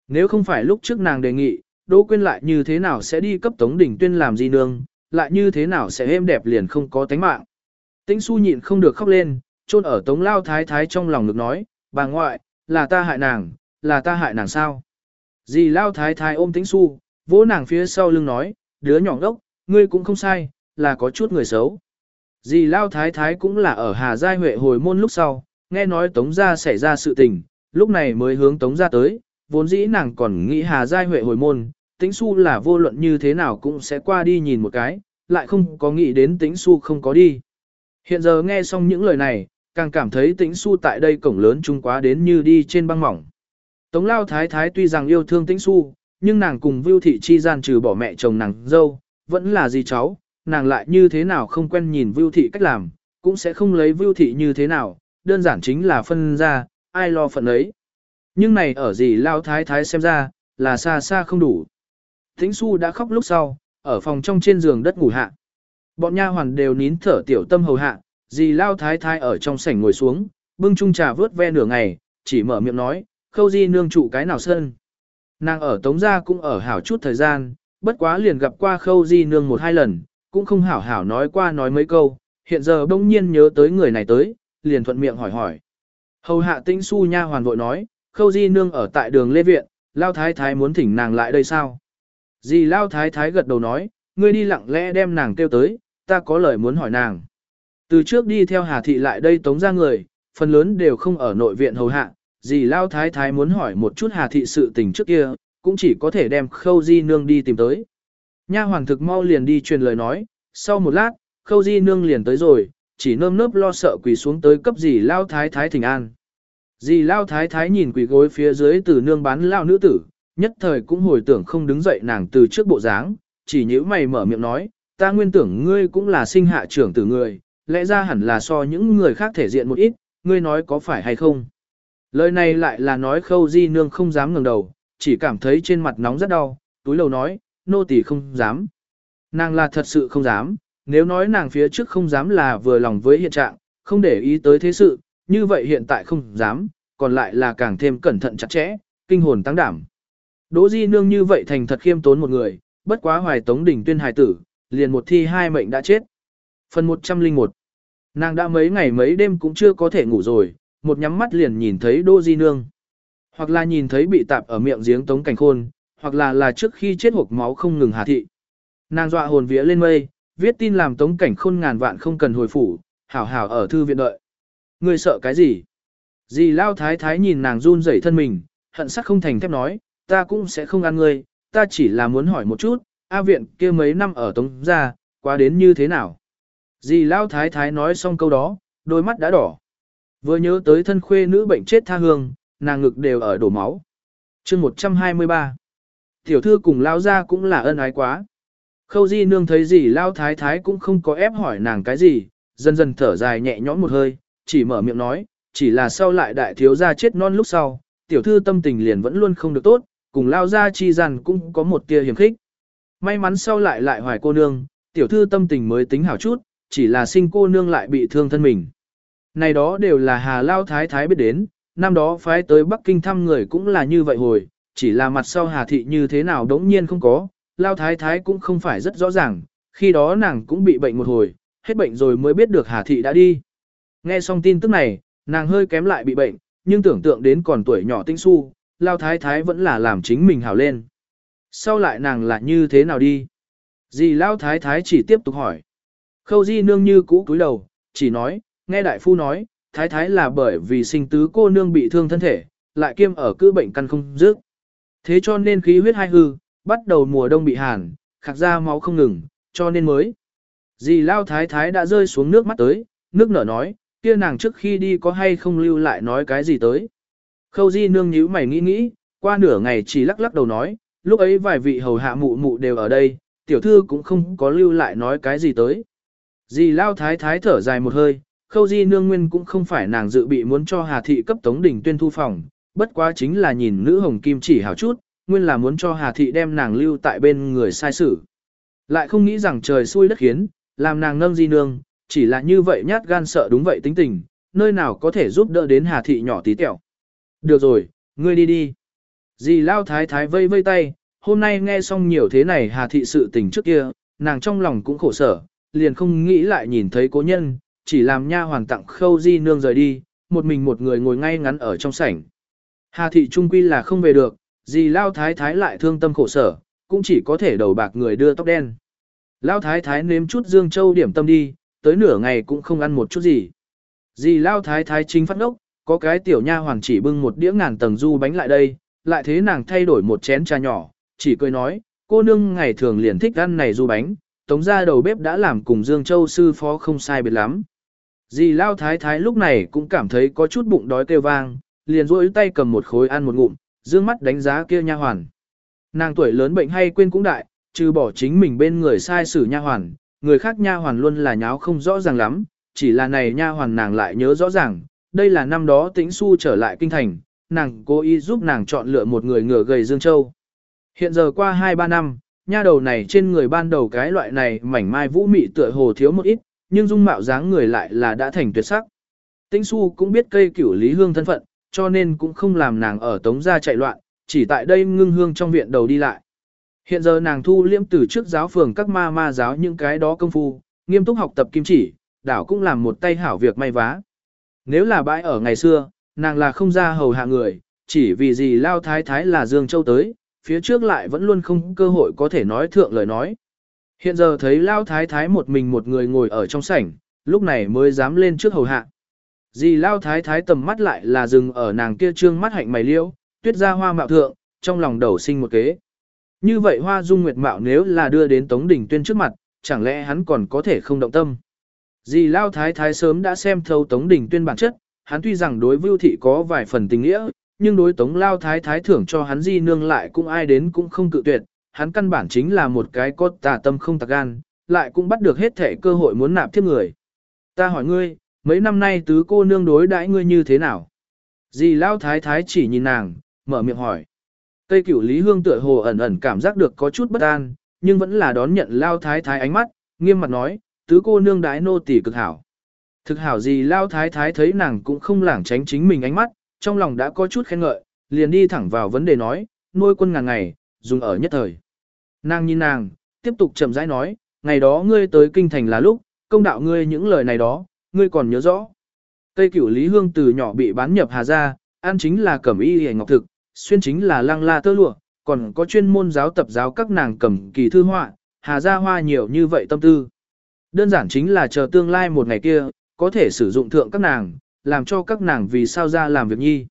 Nếu không phải lúc trước nàng đề nghị, Đỗ Quyên lại như thế nào sẽ đi cấp Tống Đình tuyên làm gì nương, lại như thế nào sẽ êm đẹp liền không có tánh mạng. Tĩnh su nhịn không được khóc lên, chôn ở Tống lao thái thái trong lòng được nói, bà ngoại, là ta hại nàng, là ta hại nàng sao. Dì lao thái thái ôm tĩnh su, vỗ nàng phía sau lưng nói, đứa nhỏ đốc, ngươi cũng không sai, là có chút người xấu. Dì lao thái thái cũng là ở Hà Giai Huệ hồi môn lúc sau, nghe nói Tống gia xảy ra sự tình, lúc này mới hướng Tống gia tới, vốn dĩ nàng còn nghĩ Hà Giai Huệ hồi môn, tĩnh su là vô luận như thế nào cũng sẽ qua đi nhìn một cái, lại không có nghĩ đến tĩnh su không có đi. Hiện giờ nghe xong những lời này, càng cảm thấy tĩnh su tại đây cổng lớn trung quá đến như đi trên băng mỏng. Tống lao thái thái tuy rằng yêu thương tĩnh su, nhưng nàng cùng Vưu Thị chi gian trừ bỏ mẹ chồng nàng dâu, vẫn là gì cháu, nàng lại như thế nào không quen nhìn Vưu Thị cách làm, cũng sẽ không lấy Vưu Thị như thế nào, đơn giản chính là phân ra, ai lo phận ấy. Nhưng này ở gì lao thái thái xem ra, là xa xa không đủ. Tĩnh su đã khóc lúc sau, ở phòng trong trên giường đất ngủ hạ. Bọn nha hoàn đều nín thở tiểu tâm hầu hạ, dì lao thái thái ở trong sảnh ngồi xuống, bưng chung trà vớt ve nửa ngày, chỉ mở miệng nói, khâu di nương trụ cái nào sơn. Nàng ở Tống Gia cũng ở hảo chút thời gian, bất quá liền gặp qua khâu di nương một hai lần, cũng không hảo hảo nói qua nói mấy câu, hiện giờ bỗng nhiên nhớ tới người này tới, liền thuận miệng hỏi hỏi. Hầu hạ tĩnh su nha hoàn vội nói, khâu di nương ở tại đường Lê Viện, Lao Thái Thái muốn thỉnh nàng lại đây sao? Dì Lao Thái Thái gật đầu nói, ngươi đi lặng lẽ đem nàng kêu tới, ta có lời muốn hỏi nàng. Từ trước đi theo Hà Thị lại đây tống ra người, phần lớn đều không ở nội viện hầu hạ, dì Lao Thái Thái muốn hỏi một chút Hà Thị sự tình trước kia, cũng chỉ có thể đem khâu di nương đi tìm tới. Nha hoàng thực mau liền đi truyền lời nói, sau một lát, khâu di nương liền tới rồi, chỉ nơm nớp lo sợ quỳ xuống tới cấp dì Lao Thái Thái thỉnh an. Dì Lao Thái Thái nhìn quỳ gối phía dưới từ nương bán lao nữ tử, nhất thời cũng hồi tưởng không đứng dậy nàng từ trước bộ dáng, chỉ nhíu mày mở miệng nói, ta nguyên tưởng ngươi cũng là sinh hạ trưởng tử người, lẽ ra hẳn là so những người khác thể diện một ít, ngươi nói có phải hay không. Lời này lại là nói khâu di nương không dám ngẩng đầu, chỉ cảm thấy trên mặt nóng rất đau, túi lầu nói, nô tỳ không dám. Nàng là thật sự không dám, nếu nói nàng phía trước không dám là vừa lòng với hiện trạng, không để ý tới thế sự, như vậy hiện tại không dám, còn lại là càng thêm cẩn thận chặt chẽ, kinh hồn tăng đảm. Đỗ Di Nương như vậy thành thật khiêm tốn một người, bất quá hoài tống đỉnh tuyên hài tử, liền một thi hai mệnh đã chết. Phần 101 Nàng đã mấy ngày mấy đêm cũng chưa có thể ngủ rồi, một nhắm mắt liền nhìn thấy đô Di Nương. Hoặc là nhìn thấy bị tạp ở miệng giếng tống cảnh khôn, hoặc là là trước khi chết hộp máu không ngừng hà thị. Nàng dọa hồn vía lên mây, viết tin làm tống cảnh khôn ngàn vạn không cần hồi phủ, hảo hảo ở thư viện đợi. Ngươi sợ cái gì? Dì lao thái thái nhìn nàng run rẩy thân mình, hận sắc không thành thép nói, ta cũng sẽ không ăn ngươi, ta chỉ là muốn hỏi một chút, A viện kia mấy năm ở tống gia, qua đến như thế nào? Dì lao thái thái nói xong câu đó, đôi mắt đã đỏ. Vừa nhớ tới thân khuê nữ bệnh chết tha hương, nàng ngực đều ở đổ máu. chương 123 Tiểu thư cùng lao ra cũng là ân ái quá. Khâu di nương thấy Dì lao thái thái cũng không có ép hỏi nàng cái gì, dần dần thở dài nhẹ nhõm một hơi, chỉ mở miệng nói, chỉ là sau lại đại thiếu gia chết non lúc sau, tiểu thư tâm tình liền vẫn luôn không được tốt, cùng lao ra chi rằng cũng có một tia hiểm khích. May mắn sau lại lại hoài cô nương, tiểu thư tâm tình mới tính hảo chút, chỉ là sinh cô nương lại bị thương thân mình. Này đó đều là hà lao thái thái biết đến, năm đó phái tới Bắc Kinh thăm người cũng là như vậy hồi, chỉ là mặt sau Hà Thị như thế nào đống nhiên không có, Lao Thái Thái cũng không phải rất rõ ràng, khi đó nàng cũng bị bệnh một hồi, hết bệnh rồi mới biết được Hà Thị đã đi. Nghe xong tin tức này, nàng hơi kém lại bị bệnh, nhưng tưởng tượng đến còn tuổi nhỏ tinh su, Lao Thái Thái vẫn là làm chính mình hảo lên. Sau lại nàng là như thế nào đi? Dì Lao Thái Thái chỉ tiếp tục hỏi. Khâu Di Nương như cũ cúi đầu, chỉ nói, nghe đại phu nói, Thái Thái là bởi vì sinh tứ cô nương bị thương thân thể, lại kiêm ở cứ bệnh căn không dứt. Thế cho nên khí huyết hai hư, bắt đầu mùa đông bị hàn, khạc ra máu không ngừng, cho nên mới. Dì Lao Thái Thái đã rơi xuống nước mắt tới, nước nở nói, kia nàng trước khi đi có hay không lưu lại nói cái gì tới. Khâu Di Nương nhíu mày nghĩ nghĩ, qua nửa ngày chỉ lắc lắc đầu nói, lúc ấy vài vị hầu hạ mụ mụ đều ở đây, tiểu thư cũng không có lưu lại nói cái gì tới. Dì Lao Thái Thái thở dài một hơi, khâu di nương nguyên cũng không phải nàng dự bị muốn cho Hà Thị cấp Tống Đình tuyên thu phòng, bất quá chính là nhìn nữ hồng kim chỉ hảo chút, nguyên là muốn cho Hà Thị đem nàng lưu tại bên người sai sử. Lại không nghĩ rằng trời xui đất khiến, làm nàng nâng di nương, chỉ là như vậy nhát gan sợ đúng vậy tính tình, nơi nào có thể giúp đỡ đến Hà Thị nhỏ tí tẹo. Được rồi, ngươi đi đi. Dì Lao Thái Thái vây vây tay, hôm nay nghe xong nhiều thế này Hà Thị sự tình trước kia, nàng trong lòng cũng khổ sở, liền không nghĩ lại nhìn thấy cố nhân, chỉ làm nha hoàng tặng khâu di nương rời đi, một mình một người ngồi ngay ngắn ở trong sảnh. Hà thị trung quy là không về được, gì lao thái thái lại thương tâm khổ sở, cũng chỉ có thể đầu bạc người đưa tóc đen. Lao thái thái nếm chút dương châu điểm tâm đi, tới nửa ngày cũng không ăn một chút gì. Dì lao thái thái chính phát ngốc, có cái tiểu nha hoàng chỉ bưng một đĩa ngàn tầng du bánh lại đây, lại thế nàng thay đổi một chén trà nhỏ, chỉ cười nói, cô nương ngày thường liền thích ăn này du bánh, tống ra đầu bếp đã làm cùng Dương Châu sư phó không sai biệt lắm. Dì Lao Thái Thái lúc này cũng cảm thấy có chút bụng đói kêu vang, liền rỗi tay cầm một khối ăn một ngụm, dương mắt đánh giá kia nha hoàn. Nàng tuổi lớn bệnh hay quên cũng đại, trừ bỏ chính mình bên người sai sử nha hoàn, người khác nha hoàn luôn là nháo không rõ ràng lắm, chỉ là này nha hoàn nàng lại nhớ rõ ràng, đây là năm đó tĩnh su trở lại kinh thành, nàng cố ý giúp nàng chọn lựa một người ngựa gầy Dương Châu. Hiện giờ qua 2-3 năm, nha đầu này trên người ban đầu cái loại này mảnh mai vũ mị tựa hồ thiếu một ít, nhưng dung mạo dáng người lại là đã thành tuyệt sắc. Tĩnh Xu cũng biết cây cửu lý hương thân phận, cho nên cũng không làm nàng ở tống gia chạy loạn, chỉ tại đây ngưng hương trong viện đầu đi lại. Hiện giờ nàng thu liễm từ trước giáo phường các ma ma giáo những cái đó công phu, nghiêm túc học tập kim chỉ, đảo cũng làm một tay hảo việc may vá. Nếu là bãi ở ngày xưa, nàng là không ra hầu hạ người, chỉ vì gì lao thái thái là Dương Châu tới, phía trước lại vẫn luôn không cơ hội có thể nói thượng lời nói. Hiện giờ thấy Lao Thái Thái một mình một người ngồi ở trong sảnh, lúc này mới dám lên trước hầu hạ. Dì Lao Thái Thái tầm mắt lại là dừng ở nàng kia trương mắt hạnh mày liêu, tuyết ra hoa mạo thượng, trong lòng đầu sinh một kế. Như vậy hoa dung nguyệt mạo nếu là đưa đến Tống Đình Tuyên trước mặt, chẳng lẽ hắn còn có thể không động tâm. Dì Lao Thái Thái sớm đã xem thấu Tống Đình Tuyên bản chất, hắn tuy rằng đối Vưu Thị có vài phần tình nghĩa, nhưng đối tống lao thái thái thưởng cho hắn di nương lại cũng ai đến cũng không cự tuyệt, hắn căn bản chính là một cái có tà tâm không tạc gan, lại cũng bắt được hết thể cơ hội muốn nạp tiếp người. Ta hỏi ngươi, mấy năm nay tứ cô nương đối đãi ngươi như thế nào? Dì lao thái thái chỉ nhìn nàng, mở miệng hỏi. Tây cửu lý hương tựa hồ ẩn ẩn cảm giác được có chút bất an, nhưng vẫn là đón nhận lao thái thái ánh mắt, nghiêm mặt nói, tứ cô nương đái nô tỷ cực hảo. Thực hảo gì lao thái thái thấy nàng cũng không lảng tránh chính mình ánh mắt, trong lòng đã có chút khen ngợi, liền đi thẳng vào vấn đề nói, nuôi quân ngàn ngày, dùng ở nhất thời. Nàng nhìn nàng, tiếp tục chậm rãi nói, ngày đó ngươi tới kinh thành là lúc, công đạo ngươi những lời này đó, ngươi còn nhớ rõ. Tây cửu Lý Hương từ nhỏ bị bán nhập Hà Gia, ăn chính là cẩm y hề ngọc thực, xuyên chính là lăng la tơ lụa, còn có chuyên môn giáo tập giáo các nàng cẩm kỳ thư họa, Hà Gia hoa nhiều như vậy tâm tư. Đơn giản chính là chờ tương lai một ngày kia, có thể sử dụng thượng các nàng, làm cho các nàng vì sao ra làm việc nhi.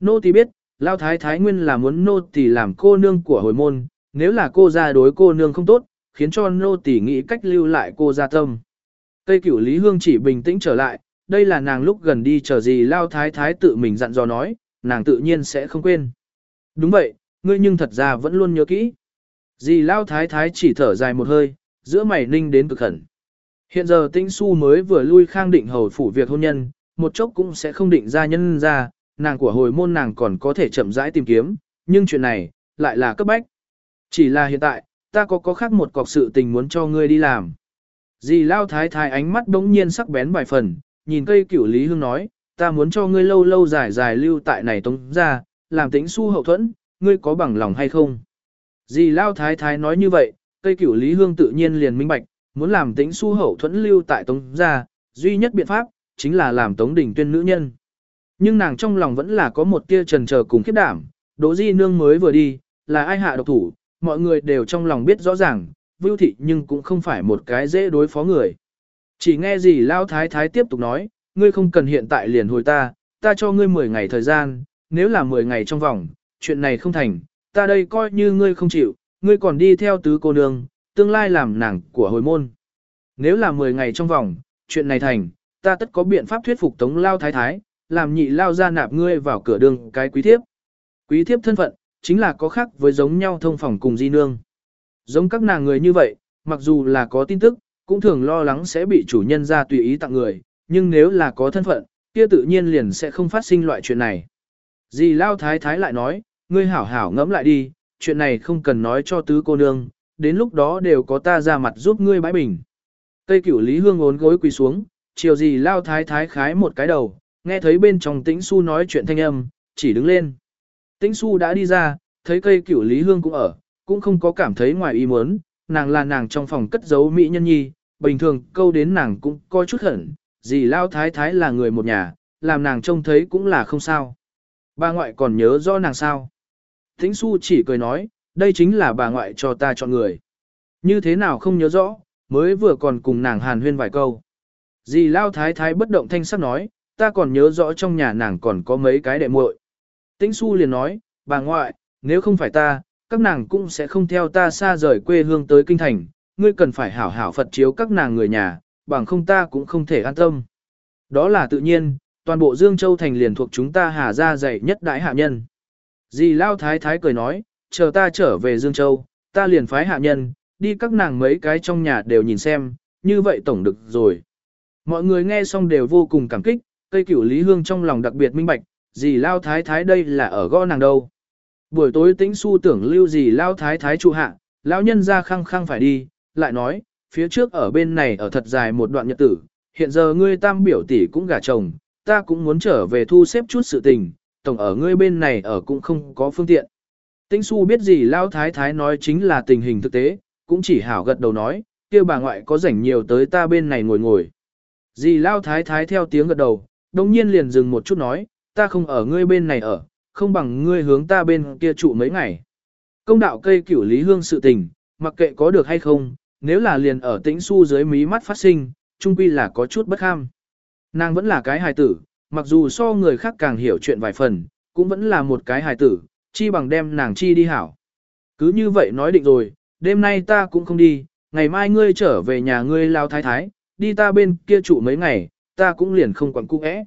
Nô tỳ biết, Lao Thái Thái Nguyên là muốn nô tỳ làm cô nương của hồi môn, nếu là cô ra đối cô nương không tốt, khiến cho nô tỳ nghĩ cách lưu lại cô ra tâm. Tây cửu Lý Hương chỉ bình tĩnh trở lại, đây là nàng lúc gần đi chờ gì Lao Thái Thái tự mình dặn dò nói, nàng tự nhiên sẽ không quên. Đúng vậy, ngươi nhưng thật ra vẫn luôn nhớ kỹ. Dì Lao Thái Thái chỉ thở dài một hơi, giữa mày ninh đến cực khẩn. Hiện giờ tinh su mới vừa lui khang định hầu phủ việc hôn nhân, một chốc cũng sẽ không định ra nhân ra, nàng của hồi môn nàng còn có thể chậm rãi tìm kiếm, nhưng chuyện này, lại là cấp bách. Chỉ là hiện tại, ta có có khác một cọc sự tình muốn cho ngươi đi làm. Dì lao thái thái ánh mắt đống nhiên sắc bén vài phần, nhìn cây cửu Lý Hương nói, ta muốn cho ngươi lâu lâu dài dài lưu tại này tống ra, làm tính su hậu thuẫn, ngươi có bằng lòng hay không? Dì lao thái thái nói như vậy, cây cửu Lý Hương tự nhiên liền minh bạch, muốn làm tính su hậu thuẫn lưu tại tống ra, duy nhất biện pháp, chính là làm Tống Đình Tuyên nữ nhân. Nhưng nàng trong lòng vẫn là có một tia trần chờ cùng khiếp đảm, Đỗ Di Nương mới vừa đi, là ai hạ độc thủ, mọi người đều trong lòng biết rõ ràng, Vưu Thị nhưng cũng không phải một cái dễ đối phó người. Chỉ nghe gì Lao Thái Thái tiếp tục nói, ngươi không cần hiện tại liền hồi ta, ta cho ngươi 10 ngày thời gian, nếu là 10 ngày trong vòng, chuyện này không thành, ta đây coi như ngươi không chịu, ngươi còn đi theo tứ cô nương, tương lai làm nàng của hồi môn. Nếu là 10 ngày trong vòng, chuyện này thành, ta tất có biện pháp thuyết phục tống lao thái thái, làm nhị lao ra nạp ngươi vào cửa đường cái quý thiếp. Quý thiếp thân phận, chính là có khác với giống nhau thông phòng cùng di nương. Giống các nàng người như vậy, mặc dù là có tin tức, cũng thường lo lắng sẽ bị chủ nhân ra tùy ý tặng người, nhưng nếu là có thân phận, kia tự nhiên liền sẽ không phát sinh loại chuyện này. Dì Lao Thái Thái lại nói, ngươi hảo hảo ngẫm lại đi, chuyện này không cần nói cho tứ cô nương, đến lúc đó đều có ta ra mặt giúp ngươi bãi bình. Tây cửu Lý Hương ốn gối quỳ xuống, chiều gì Lao Thái Thái khái một cái đầu, nghe thấy bên trong tĩnh su nói chuyện thanh âm, chỉ đứng lên. Tĩnh su đã đi ra, thấy cây cửu Lý Hương cũng ở, cũng không có cảm thấy ngoài ý muốn, nàng là nàng trong phòng cất giấu mỹ nhân nhi, bình thường câu đến nàng cũng coi chút hận, gì Lao Thái Thái là người một nhà, làm nàng trông thấy cũng là không sao. Bà ngoại còn nhớ rõ nàng sao? Tĩnh su chỉ cười nói, đây chính là bà ngoại cho ta chọn người. Như thế nào không nhớ rõ, mới vừa còn cùng nàng hàn huyên vài câu. Dì Lao Thái Thái bất động thanh sắc nói, ta còn nhớ rõ trong nhà nàng còn có mấy cái đệ muội. Tĩnh su liền nói, bà ngoại, nếu không phải ta, các nàng cũng sẽ không theo ta xa rời quê hương tới kinh thành, ngươi cần phải hảo hảo Phật chiếu các nàng người nhà, bằng không ta cũng không thể an tâm. Đó là tự nhiên, toàn bộ Dương Châu Thành liền thuộc chúng ta hà ra dạy nhất đại hạ nhân. Dì Lao Thái Thái cười nói, chờ ta trở về Dương Châu, ta liền phái hạ nhân, đi các nàng mấy cái trong nhà đều nhìn xem, như vậy tổng được rồi. Mọi người nghe xong đều vô cùng cảm kích, cây cửu Lý Hương trong lòng đặc biệt minh bạch, dì Lao Thái Thái đây là ở gõ nàng đâu. Buổi tối tĩnh su tưởng lưu dì Lao Thái Thái trụ hạ, lão nhân ra khăng khăng phải đi, lại nói, phía trước ở bên này ở thật dài một đoạn nhật tử, hiện giờ ngươi tam biểu tỷ cũng gả chồng, ta cũng muốn trở về thu xếp chút sự tình, tổng ở ngươi bên này ở cũng không có phương tiện. Tĩnh su biết gì Lao Thái Thái nói chính là tình hình thực tế, cũng chỉ hảo gật đầu nói, kia bà ngoại có rảnh nhiều tới ta bên này ngồi ngồi. Dì Lao Thái Thái theo tiếng gật đầu, đồng nhiên liền dừng một chút nói, ta không ở ngươi bên này ở, không bằng ngươi hướng ta bên kia trụ mấy ngày. Công đạo cây cửu lý hương sự tình, mặc kệ có được hay không, nếu là liền ở tĩnh su dưới mí mắt phát sinh, trung quy là có chút bất ham. Nàng vẫn là cái hài tử, mặc dù so người khác càng hiểu chuyện vài phần, cũng vẫn là một cái hài tử, chi bằng đem nàng chi đi hảo. Cứ như vậy nói định rồi, đêm nay ta cũng không đi, ngày mai ngươi trở về nhà ngươi lao thái thái, đi ta bên kia trụ mấy ngày, ta cũng liền không quản cung ẽ.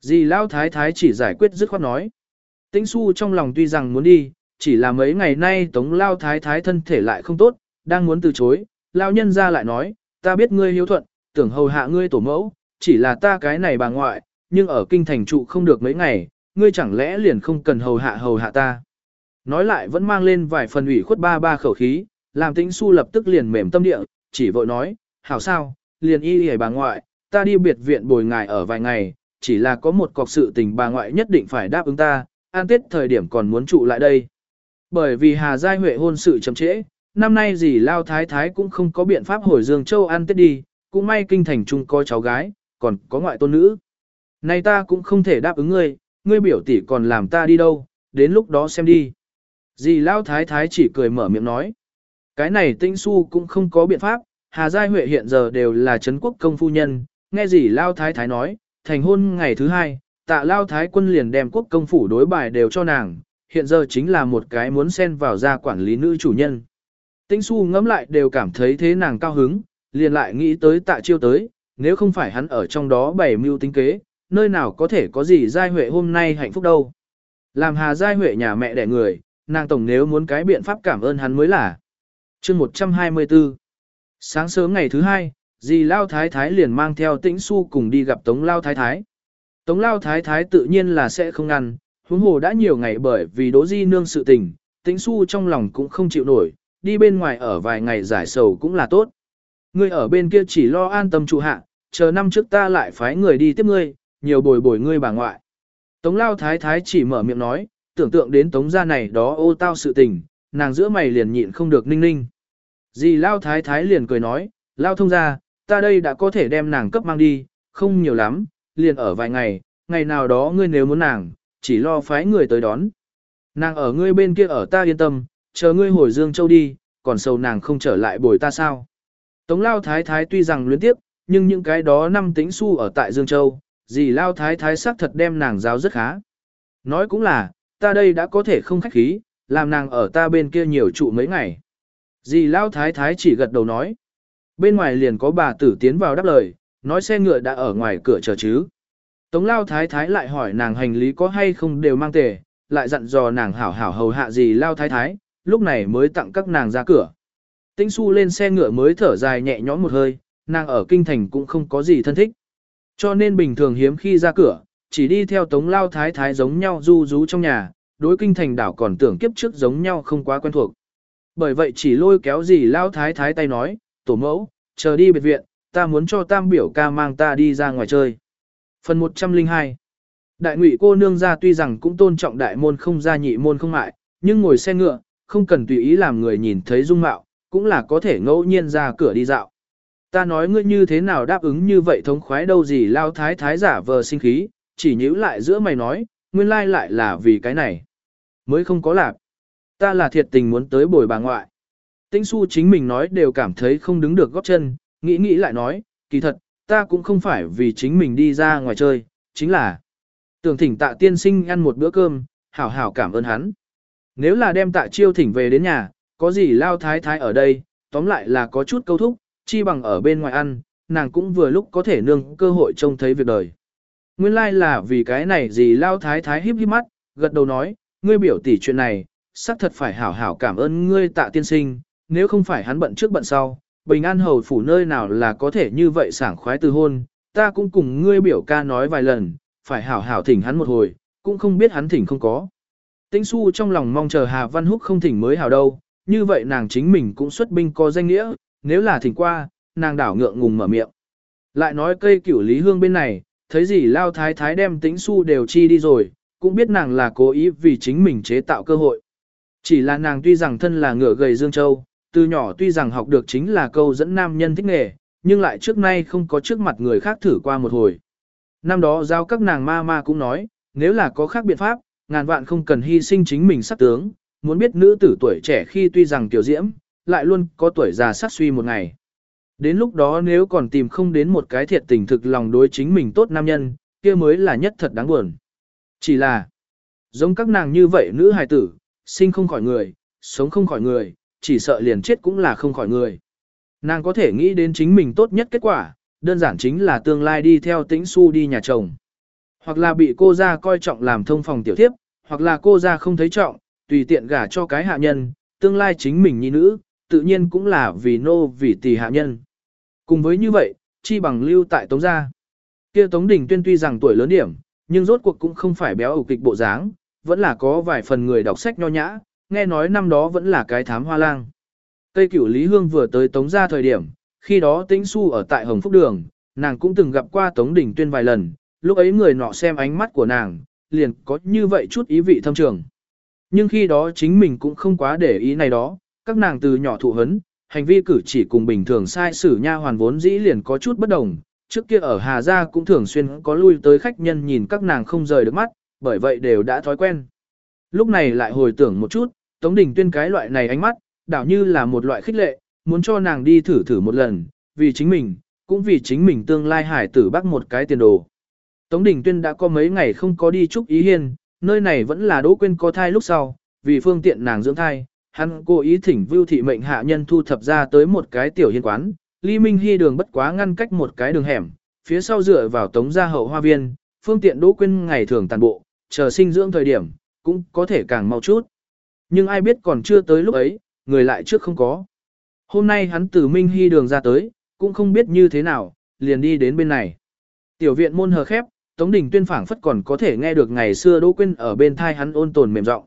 Dì lao thái thái chỉ giải quyết dứt khoát nói. Tĩnh su trong lòng tuy rằng muốn đi, chỉ là mấy ngày nay tống lao thái thái thân thể lại không tốt, đang muốn từ chối, lao nhân ra lại nói, ta biết ngươi hiếu thuận, tưởng hầu hạ ngươi tổ mẫu, chỉ là ta cái này bà ngoại, nhưng ở kinh thành trụ không được mấy ngày, ngươi chẳng lẽ liền không cần hầu hạ hầu hạ ta. Nói lại vẫn mang lên vài phần ủy khuất ba ba khẩu khí, làm tĩnh su lập tức liền mềm tâm địa, chỉ vội nói, hảo sao, liền y hề bà ngoại, ta đi biệt viện bồi ngài ở vài ngày, chỉ là có một cọc sự tình bà ngoại nhất định phải đáp ứng ta, an tết thời điểm còn muốn trụ lại đây. Bởi vì Hà Giai Huệ hôn sự chậm trễ, năm nay gì Lao Thái Thái cũng không có biện pháp hồi Dương Châu an tết đi, cũng may kinh thành chung có cháu gái, còn có ngoại tôn nữ. Này ta cũng không thể đáp ứng ngươi, ngươi biểu tỷ còn làm ta đi đâu, đến lúc đó xem đi. Dì Lao Thái Thái chỉ cười mở miệng nói. Cái này tinh su cũng không có biện pháp, Hà Giai Huệ hiện giờ đều là Trấn quốc công phu nhân, nghe gì Lao Thái Thái nói, thành hôn ngày thứ hai, tạ Lao Thái quân liền đem quốc công phủ đối bài đều cho nàng, hiện giờ chính là một cái muốn xen vào ra quản lý nữ chủ nhân. Tĩnh su ngẫm lại đều cảm thấy thế nàng cao hứng, liền lại nghĩ tới tạ chiêu tới, nếu không phải hắn ở trong đó bày mưu tính kế, nơi nào có thể có gì Giai Huệ hôm nay hạnh phúc đâu. Làm Hà Giai Huệ nhà mẹ đẻ người, nàng tổng nếu muốn cái biện pháp cảm ơn hắn mới là. chương 124 Sáng sớm ngày thứ hai, dì Lao Thái Thái liền mang theo tĩnh su cùng đi gặp Tống Lao Thái Thái. Tống Lao Thái Thái tự nhiên là sẽ không ngăn, huống hồ đã nhiều ngày bởi vì đố di nương sự tình, tĩnh su trong lòng cũng không chịu nổi, đi bên ngoài ở vài ngày giải sầu cũng là tốt. Ngươi ở bên kia chỉ lo an tâm trụ hạ, chờ năm trước ta lại phái người đi tiếp ngươi, nhiều bồi bồi ngươi bà ngoại. Tống lao thái thái chỉ mở miệng nói, tưởng tượng đến tống gia này đó ô tao sự tình, nàng giữa mày liền nhịn không được ninh ninh. Dì lao thái thái liền cười nói, lao thông ra, ta đây đã có thể đem nàng cấp mang đi, không nhiều lắm, liền ở vài ngày, ngày nào đó ngươi nếu muốn nàng, chỉ lo phái người tới đón. Nàng ở ngươi bên kia ở ta yên tâm, chờ ngươi hồi Dương Châu đi, còn sầu nàng không trở lại bồi ta sao. Tống lao thái thái tuy rằng luyến tiếp, nhưng những cái đó năm tính su ở tại Dương Châu, Dì lao thái thái xác thật đem nàng giáo rất khá. Nói cũng là, ta đây đã có thể không khách khí, làm nàng ở ta bên kia nhiều trụ mấy ngày. Dì lao thái thái chỉ gật đầu nói. Bên ngoài liền có bà tử tiến vào đáp lời, nói xe ngựa đã ở ngoài cửa chờ chứ. Tống lao thái thái lại hỏi nàng hành lý có hay không đều mang tề, lại dặn dò nàng hảo hảo hầu hạ Dì lao thái thái, lúc này mới tặng các nàng ra cửa. Tĩnh su lên xe ngựa mới thở dài nhẹ nhõm một hơi, nàng ở kinh thành cũng không có gì thân thích. Cho nên bình thường hiếm khi ra cửa, chỉ đi theo tống lao thái thái giống nhau du rú trong nhà, đối kinh thành đảo còn tưởng kiếp trước giống nhau không quá quen thuộc. Bởi vậy chỉ lôi kéo gì lao thái thái tay nói, tổ mẫu, chờ đi biệt viện, ta muốn cho tam biểu ca mang ta đi ra ngoài chơi. Phần 102 Đại ngụy cô nương ra tuy rằng cũng tôn trọng đại môn không ra nhị môn không mại, nhưng ngồi xe ngựa, không cần tùy ý làm người nhìn thấy dung mạo, cũng là có thể ngẫu nhiên ra cửa đi dạo. Ta nói ngươi như thế nào đáp ứng như vậy thống khoái đâu gì lao thái thái giả vờ sinh khí, chỉ nhíu lại giữa mày nói, nguyên lai lại là vì cái này. Mới không có lạc. Ta là thiệt tình muốn tới bồi bà ngoại. Tĩnh su chính mình nói đều cảm thấy không đứng được góp chân, nghĩ nghĩ lại nói, kỳ thật, ta cũng không phải vì chính mình đi ra ngoài chơi, chính là tưởng thỉnh tạ tiên sinh ăn một bữa cơm, hảo hảo cảm ơn hắn. Nếu là đem tạ chiêu thỉnh về đến nhà, có gì lao thái thái ở đây, tóm lại là có chút câu thúc, chi bằng ở bên ngoài ăn, nàng cũng vừa lúc có thể nương cơ hội trông thấy việc đời. Nguyên lai like là vì cái này gì lao thái thái híp híp mắt, gật đầu nói, ngươi biểu tỷ chuyện này, xác thật phải hảo hảo cảm ơn ngươi tạ tiên sinh, nếu không phải hắn bận trước bận sau, bình an hầu phủ nơi nào là có thể như vậy sảng khoái từ hôn, ta cũng cùng ngươi biểu ca nói vài lần, phải hảo hảo thỉnh hắn một hồi, cũng không biết hắn thỉnh không có. Tĩnh su trong lòng mong chờ Hà Văn Húc không thỉnh mới hảo đâu, như vậy nàng chính mình cũng xuất binh có danh nghĩa, nếu là thỉnh qua, nàng đảo ngượng ngùng mở miệng. Lại nói cây cửu lý hương bên này, thấy gì lao thái thái đem tĩnh su đều chi đi rồi, cũng biết nàng là cố ý vì chính mình chế tạo cơ hội. Chỉ là nàng tuy rằng thân là ngựa gầy Dương Châu, từ nhỏ tuy rằng học được chính là câu dẫn nam nhân thích nghề, nhưng lại trước nay không có trước mặt người khác thử qua một hồi. Năm đó giao các nàng ma ma cũng nói, nếu là có khác biện pháp, ngàn vạn không cần hy sinh chính mình sắc tướng, muốn biết nữ tử tuổi trẻ khi tuy rằng tiểu diễm, lại luôn có tuổi già sát suy một ngày. Đến lúc đó nếu còn tìm không đến một cái thiệt tình thực lòng đối chính mình tốt nam nhân, kia mới là nhất thật đáng buồn. Chỉ là, giống các nàng như vậy nữ hài tử, sinh không khỏi người, sống không khỏi người, chỉ sợ liền chết cũng là không khỏi người. Nàng có thể nghĩ đến chính mình tốt nhất kết quả, đơn giản chính là tương lai đi theo tĩnh su đi nhà chồng. Hoặc là bị cô ra coi trọng làm thông phòng tiểu thiếp, hoặc là cô ra không thấy trọng, tùy tiện gả cho cái hạ nhân, tương lai chính mình nhi nữ, tự nhiên cũng là vì nô vì tỷ hạ nhân. Cùng với như vậy, chi bằng lưu tại Tống gia. Kia Tống Đình Tuyên tuy rằng tuổi lớn điểm, nhưng rốt cuộc cũng không phải béo ủ kịch bộ dáng, vẫn là có vài phần người đọc sách nho nhã, nghe nói năm đó vẫn là cái thám hoa lang. Tây cửu Lý Hương vừa tới Tống ra thời điểm, khi đó Tĩnh Xu ở tại Hồng Phúc Đường, nàng cũng từng gặp qua Tống Đình Tuyên vài lần, lúc ấy người nọ xem ánh mắt của nàng, liền có như vậy chút ý vị thâm trường. Nhưng khi đó chính mình cũng không quá để ý này đó, các nàng từ nhỏ thụ hấn, hành vi cử chỉ cùng bình thường sai sử nha hoàn vốn dĩ liền có chút bất đồng, trước kia ở Hà Gia cũng thường xuyên có lui tới khách nhân nhìn các nàng không rời được mắt, bởi vậy đều đã thói quen. Lúc này lại hồi tưởng một chút, Tống Đình Tuyên cái loại này ánh mắt, đảo như là một loại khích lệ, muốn cho nàng đi thử thử một lần, vì chính mình, cũng vì chính mình tương lai hải tử bắc một cái tiền đồ. Tống Đình Tuyên đã có mấy ngày không có đi chúc ý hiên, nơi này vẫn là Đỗ Quyên có thai lúc sau, vì phương tiện nàng dưỡng thai, hắn cố ý thỉnh Vưu thị mệnh hạ nhân thu thập ra tới một cái tiểu hiên quán, Ly Minh Hy đường bất quá ngăn cách một cái đường hẻm, phía sau dựa vào tống gia hậu hoa viên, phương tiện Đỗ Quyên ngày thường tàn bộ, chờ sinh dưỡng thời điểm, cũng có thể càng mau chút. Nhưng ai biết còn chưa tới lúc ấy, người lại trước không có. Hôm nay hắn từ Minh Hy đường ra tới, cũng không biết như thế nào, liền đi đến bên này. Tiểu viện môn hờ khép, Tống Đình Tuyên phảng phất còn có thể nghe được ngày xưa Đỗ Quyên ở bên thai hắn ôn tồn mềm giọng.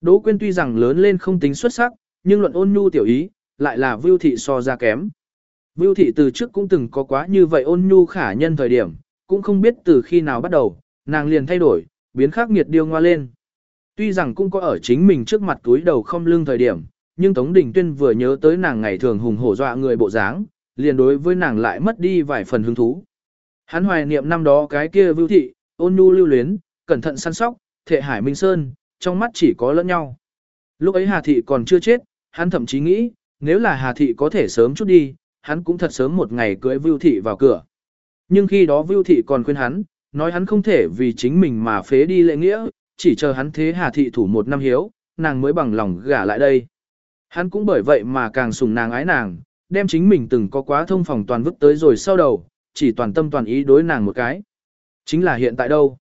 Đỗ Quyên tuy rằng lớn lên không tính xuất sắc, nhưng luận ôn nhu tiểu ý, lại là Vưu thị so ra kém. Vưu thị từ trước cũng từng có quá như vậy ôn nhu khả nhân thời điểm, cũng không biết từ khi nào bắt đầu, nàng liền thay đổi, biến khắc nghiệt điêu ngoa lên. Tuy rằng cũng có ở chính mình trước mặt túi đầu không lưng thời điểm, nhưng Tống Đình Tuyên vừa nhớ tới nàng ngày thường hùng hổ dọa người bộ dáng, liền đối với nàng lại mất đi vài phần hứng thú. Hắn hoài niệm năm đó cái kia vưu thị, ôn nhu lưu luyến, cẩn thận săn sóc, thệ hải minh sơn, trong mắt chỉ có lẫn nhau. Lúc ấy Hà thị còn chưa chết, hắn thậm chí nghĩ, nếu là Hà Thị có thể sớm chút đi, hắn cũng thật sớm một ngày cưới Vưu Thị vào cửa. Nhưng khi đó Vưu Thị còn khuyên hắn, nói hắn không thể vì chính mình mà phế đi lệ nghĩa, chỉ chờ hắn thế Hà Thị thủ một năm hiếu, nàng mới bằng lòng gả lại đây. Hắn cũng bởi vậy mà càng sùng nàng ái nàng, đem chính mình từng có quá thông phòng toàn vứt tới rồi sau đầu, chỉ toàn tâm toàn ý đối nàng một cái. Chính là hiện tại đâu?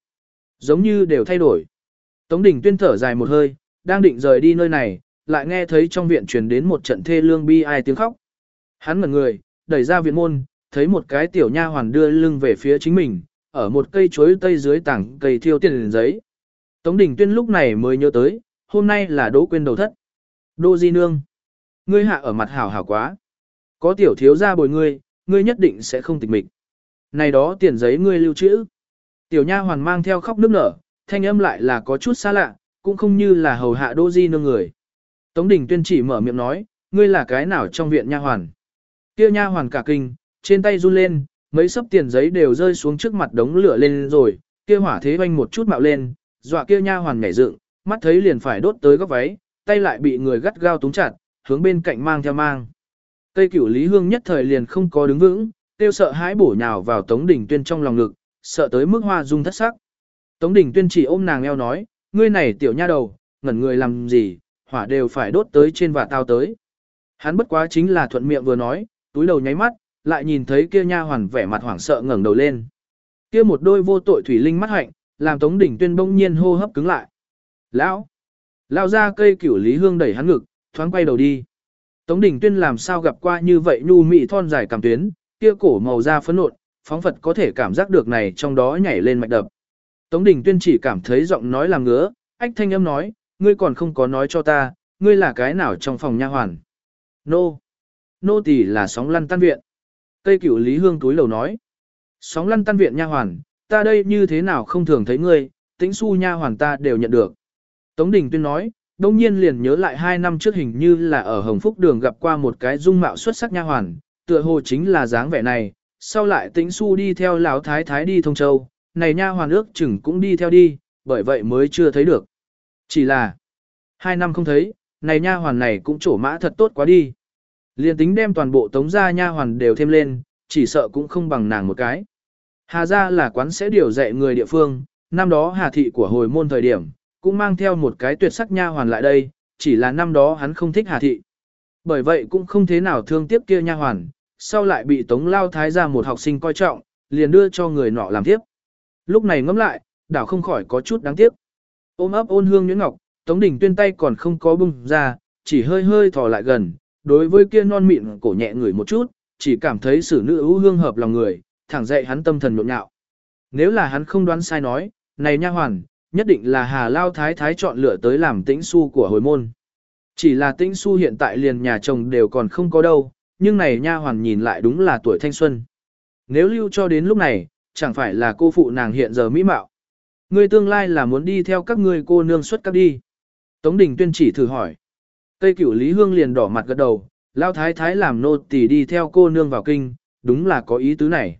Giống như đều thay đổi. Tống Đình tuyên thở dài một hơi, đang định rời đi nơi này, lại nghe thấy trong viện truyền đến một trận thê lương bi ai tiếng khóc. Hắn ngẩn người, đẩy ra viện môn, thấy một cái tiểu nha hoàn đưa lưng về phía chính mình, ở một cây chuối tây dưới tảng cây thiêu tiền giấy. Tống Đình Tuyên lúc này mới nhớ tới, hôm nay là đỗ quyên đầu thất. Đô Di Nương. Ngươi hạ ở mặt hảo hảo quá. Có tiểu thiếu ra bồi ngươi, ngươi nhất định sẽ không tịch mịch. Này đó tiền giấy ngươi lưu trữ. Tiểu nha hoàn mang theo khóc nước nở, thanh âm lại là có chút xa lạ, cũng không như là hầu hạ Đô Di Nương người. Tống Đình Tuyên chỉ mở miệng nói, ngươi là cái nào trong viện nha hoàn. Kia nha hoàn cả kinh, trên tay run lên, mấy sấp tiền giấy đều rơi xuống trước mặt đống lửa lên rồi, kia hỏa thế vanh một chút mạo lên, dọa kia nha hoàn nhảy dựng, mắt thấy liền phải đốt tới góc váy, tay lại bị người gắt gao túng chặt, hướng bên cạnh mang theo mang. Tây cửu Lý Hương nhất thời liền không có đứng vững, tiêu sợ hãi bổ nhào vào Tống Đình Tuyên trong lòng ngực, sợ tới mức hoa dung thất sắc. Tống Đình Tuyên chỉ ôm nàng eo nói, ngươi này tiểu nha đầu, ngẩn người làm gì, hỏa đều phải đốt tới trên và tao tới. Hắn bất quá chính là thuận miệng vừa nói, túi đầu nháy mắt, lại nhìn thấy kia nha hoàn vẻ mặt hoảng sợ ngẩng đầu lên. Kia một đôi vô tội thủy linh mắt hạnh, làm Tống Đình Tuyên bỗng nhiên hô hấp cứng lại. Lão! Lao ra cây cửu lý hương đẩy hắn ngực, thoáng quay đầu đi. Tống Đình Tuyên làm sao gặp qua như vậy nhu mị thon dài cảm tuyến, kia cổ màu da phấn nộn, phóng phật có thể cảm giác được này trong đó nhảy lên mạch đập. Tống Đình Tuyên chỉ cảm thấy giọng nói làm ngứa, ách thanh âm nói, ngươi còn không có nói cho ta, ngươi là cái nào trong phòng nha hoàn. Nô! Nô tỳ là sóng lăn tan viện. Tây cửu Lý Hương túi lầu nói. Sóng lăn tan viện nha hoàn, ta đây như thế nào không thường thấy ngươi, tĩnh su nha hoàn ta đều nhận được. Tống Đình Tuyên nói, đông nhiên liền nhớ lại hai năm trước hình như là ở Hồng Phúc Đường gặp qua một cái dung mạo xuất sắc nha hoàn, tựa hồ chính là dáng vẻ này, sau lại tĩnh su đi theo lão thái thái đi thông châu, này nha hoàn ước chừng cũng đi theo đi, bởi vậy mới chưa thấy được. Chỉ là, hai năm không thấy, này nha hoàn này cũng trổ mã thật tốt quá đi. Liên tính đem toàn bộ tống gia nha hoàn đều thêm lên, chỉ sợ cũng không bằng nàng một cái. Hà gia là quán sẽ điều dạy người địa phương, năm đó hà thị của hồi môn thời điểm, cũng mang theo một cái tuyệt sắc nha hoàn lại đây, chỉ là năm đó hắn không thích hà thị. Bởi vậy cũng không thế nào thương tiếc kia nha hoàn, sau lại bị tống lao thái ra một học sinh coi trọng, liền đưa cho người nọ làm tiếp. Lúc này ngẫm lại, đảo không khỏi có chút đáng tiếc. Ôm ấp ôn hương nhuyễn ngọc, tống đỉnh tuyên tay còn không có bung ra, chỉ hơi hơi thò lại gần, đối với kia non mịn cổ nhẹ người một chút, chỉ cảm thấy sử nữ ưu hương hợp lòng người, thẳng dậy hắn tâm thần nhộn nhạo. Nếu là hắn không đoán sai nói, này nha hoàn, nhất định là Hà Lao Thái Thái chọn lựa tới làm tĩnh su của hồi môn. Chỉ là tĩnh su hiện tại liền nhà chồng đều còn không có đâu, nhưng này nha hoàn nhìn lại đúng là tuổi thanh xuân. Nếu lưu cho đến lúc này, chẳng phải là cô phụ nàng hiện giờ mỹ mạo. Ngươi tương lai là muốn đi theo các ngươi cô nương xuất các đi. Tống Đình Tuyên chỉ thử hỏi. Tây cửu Lý Hương liền đỏ mặt gật đầu, Lao Thái Thái làm nô tỳ đi theo cô nương vào kinh, đúng là có ý tứ này.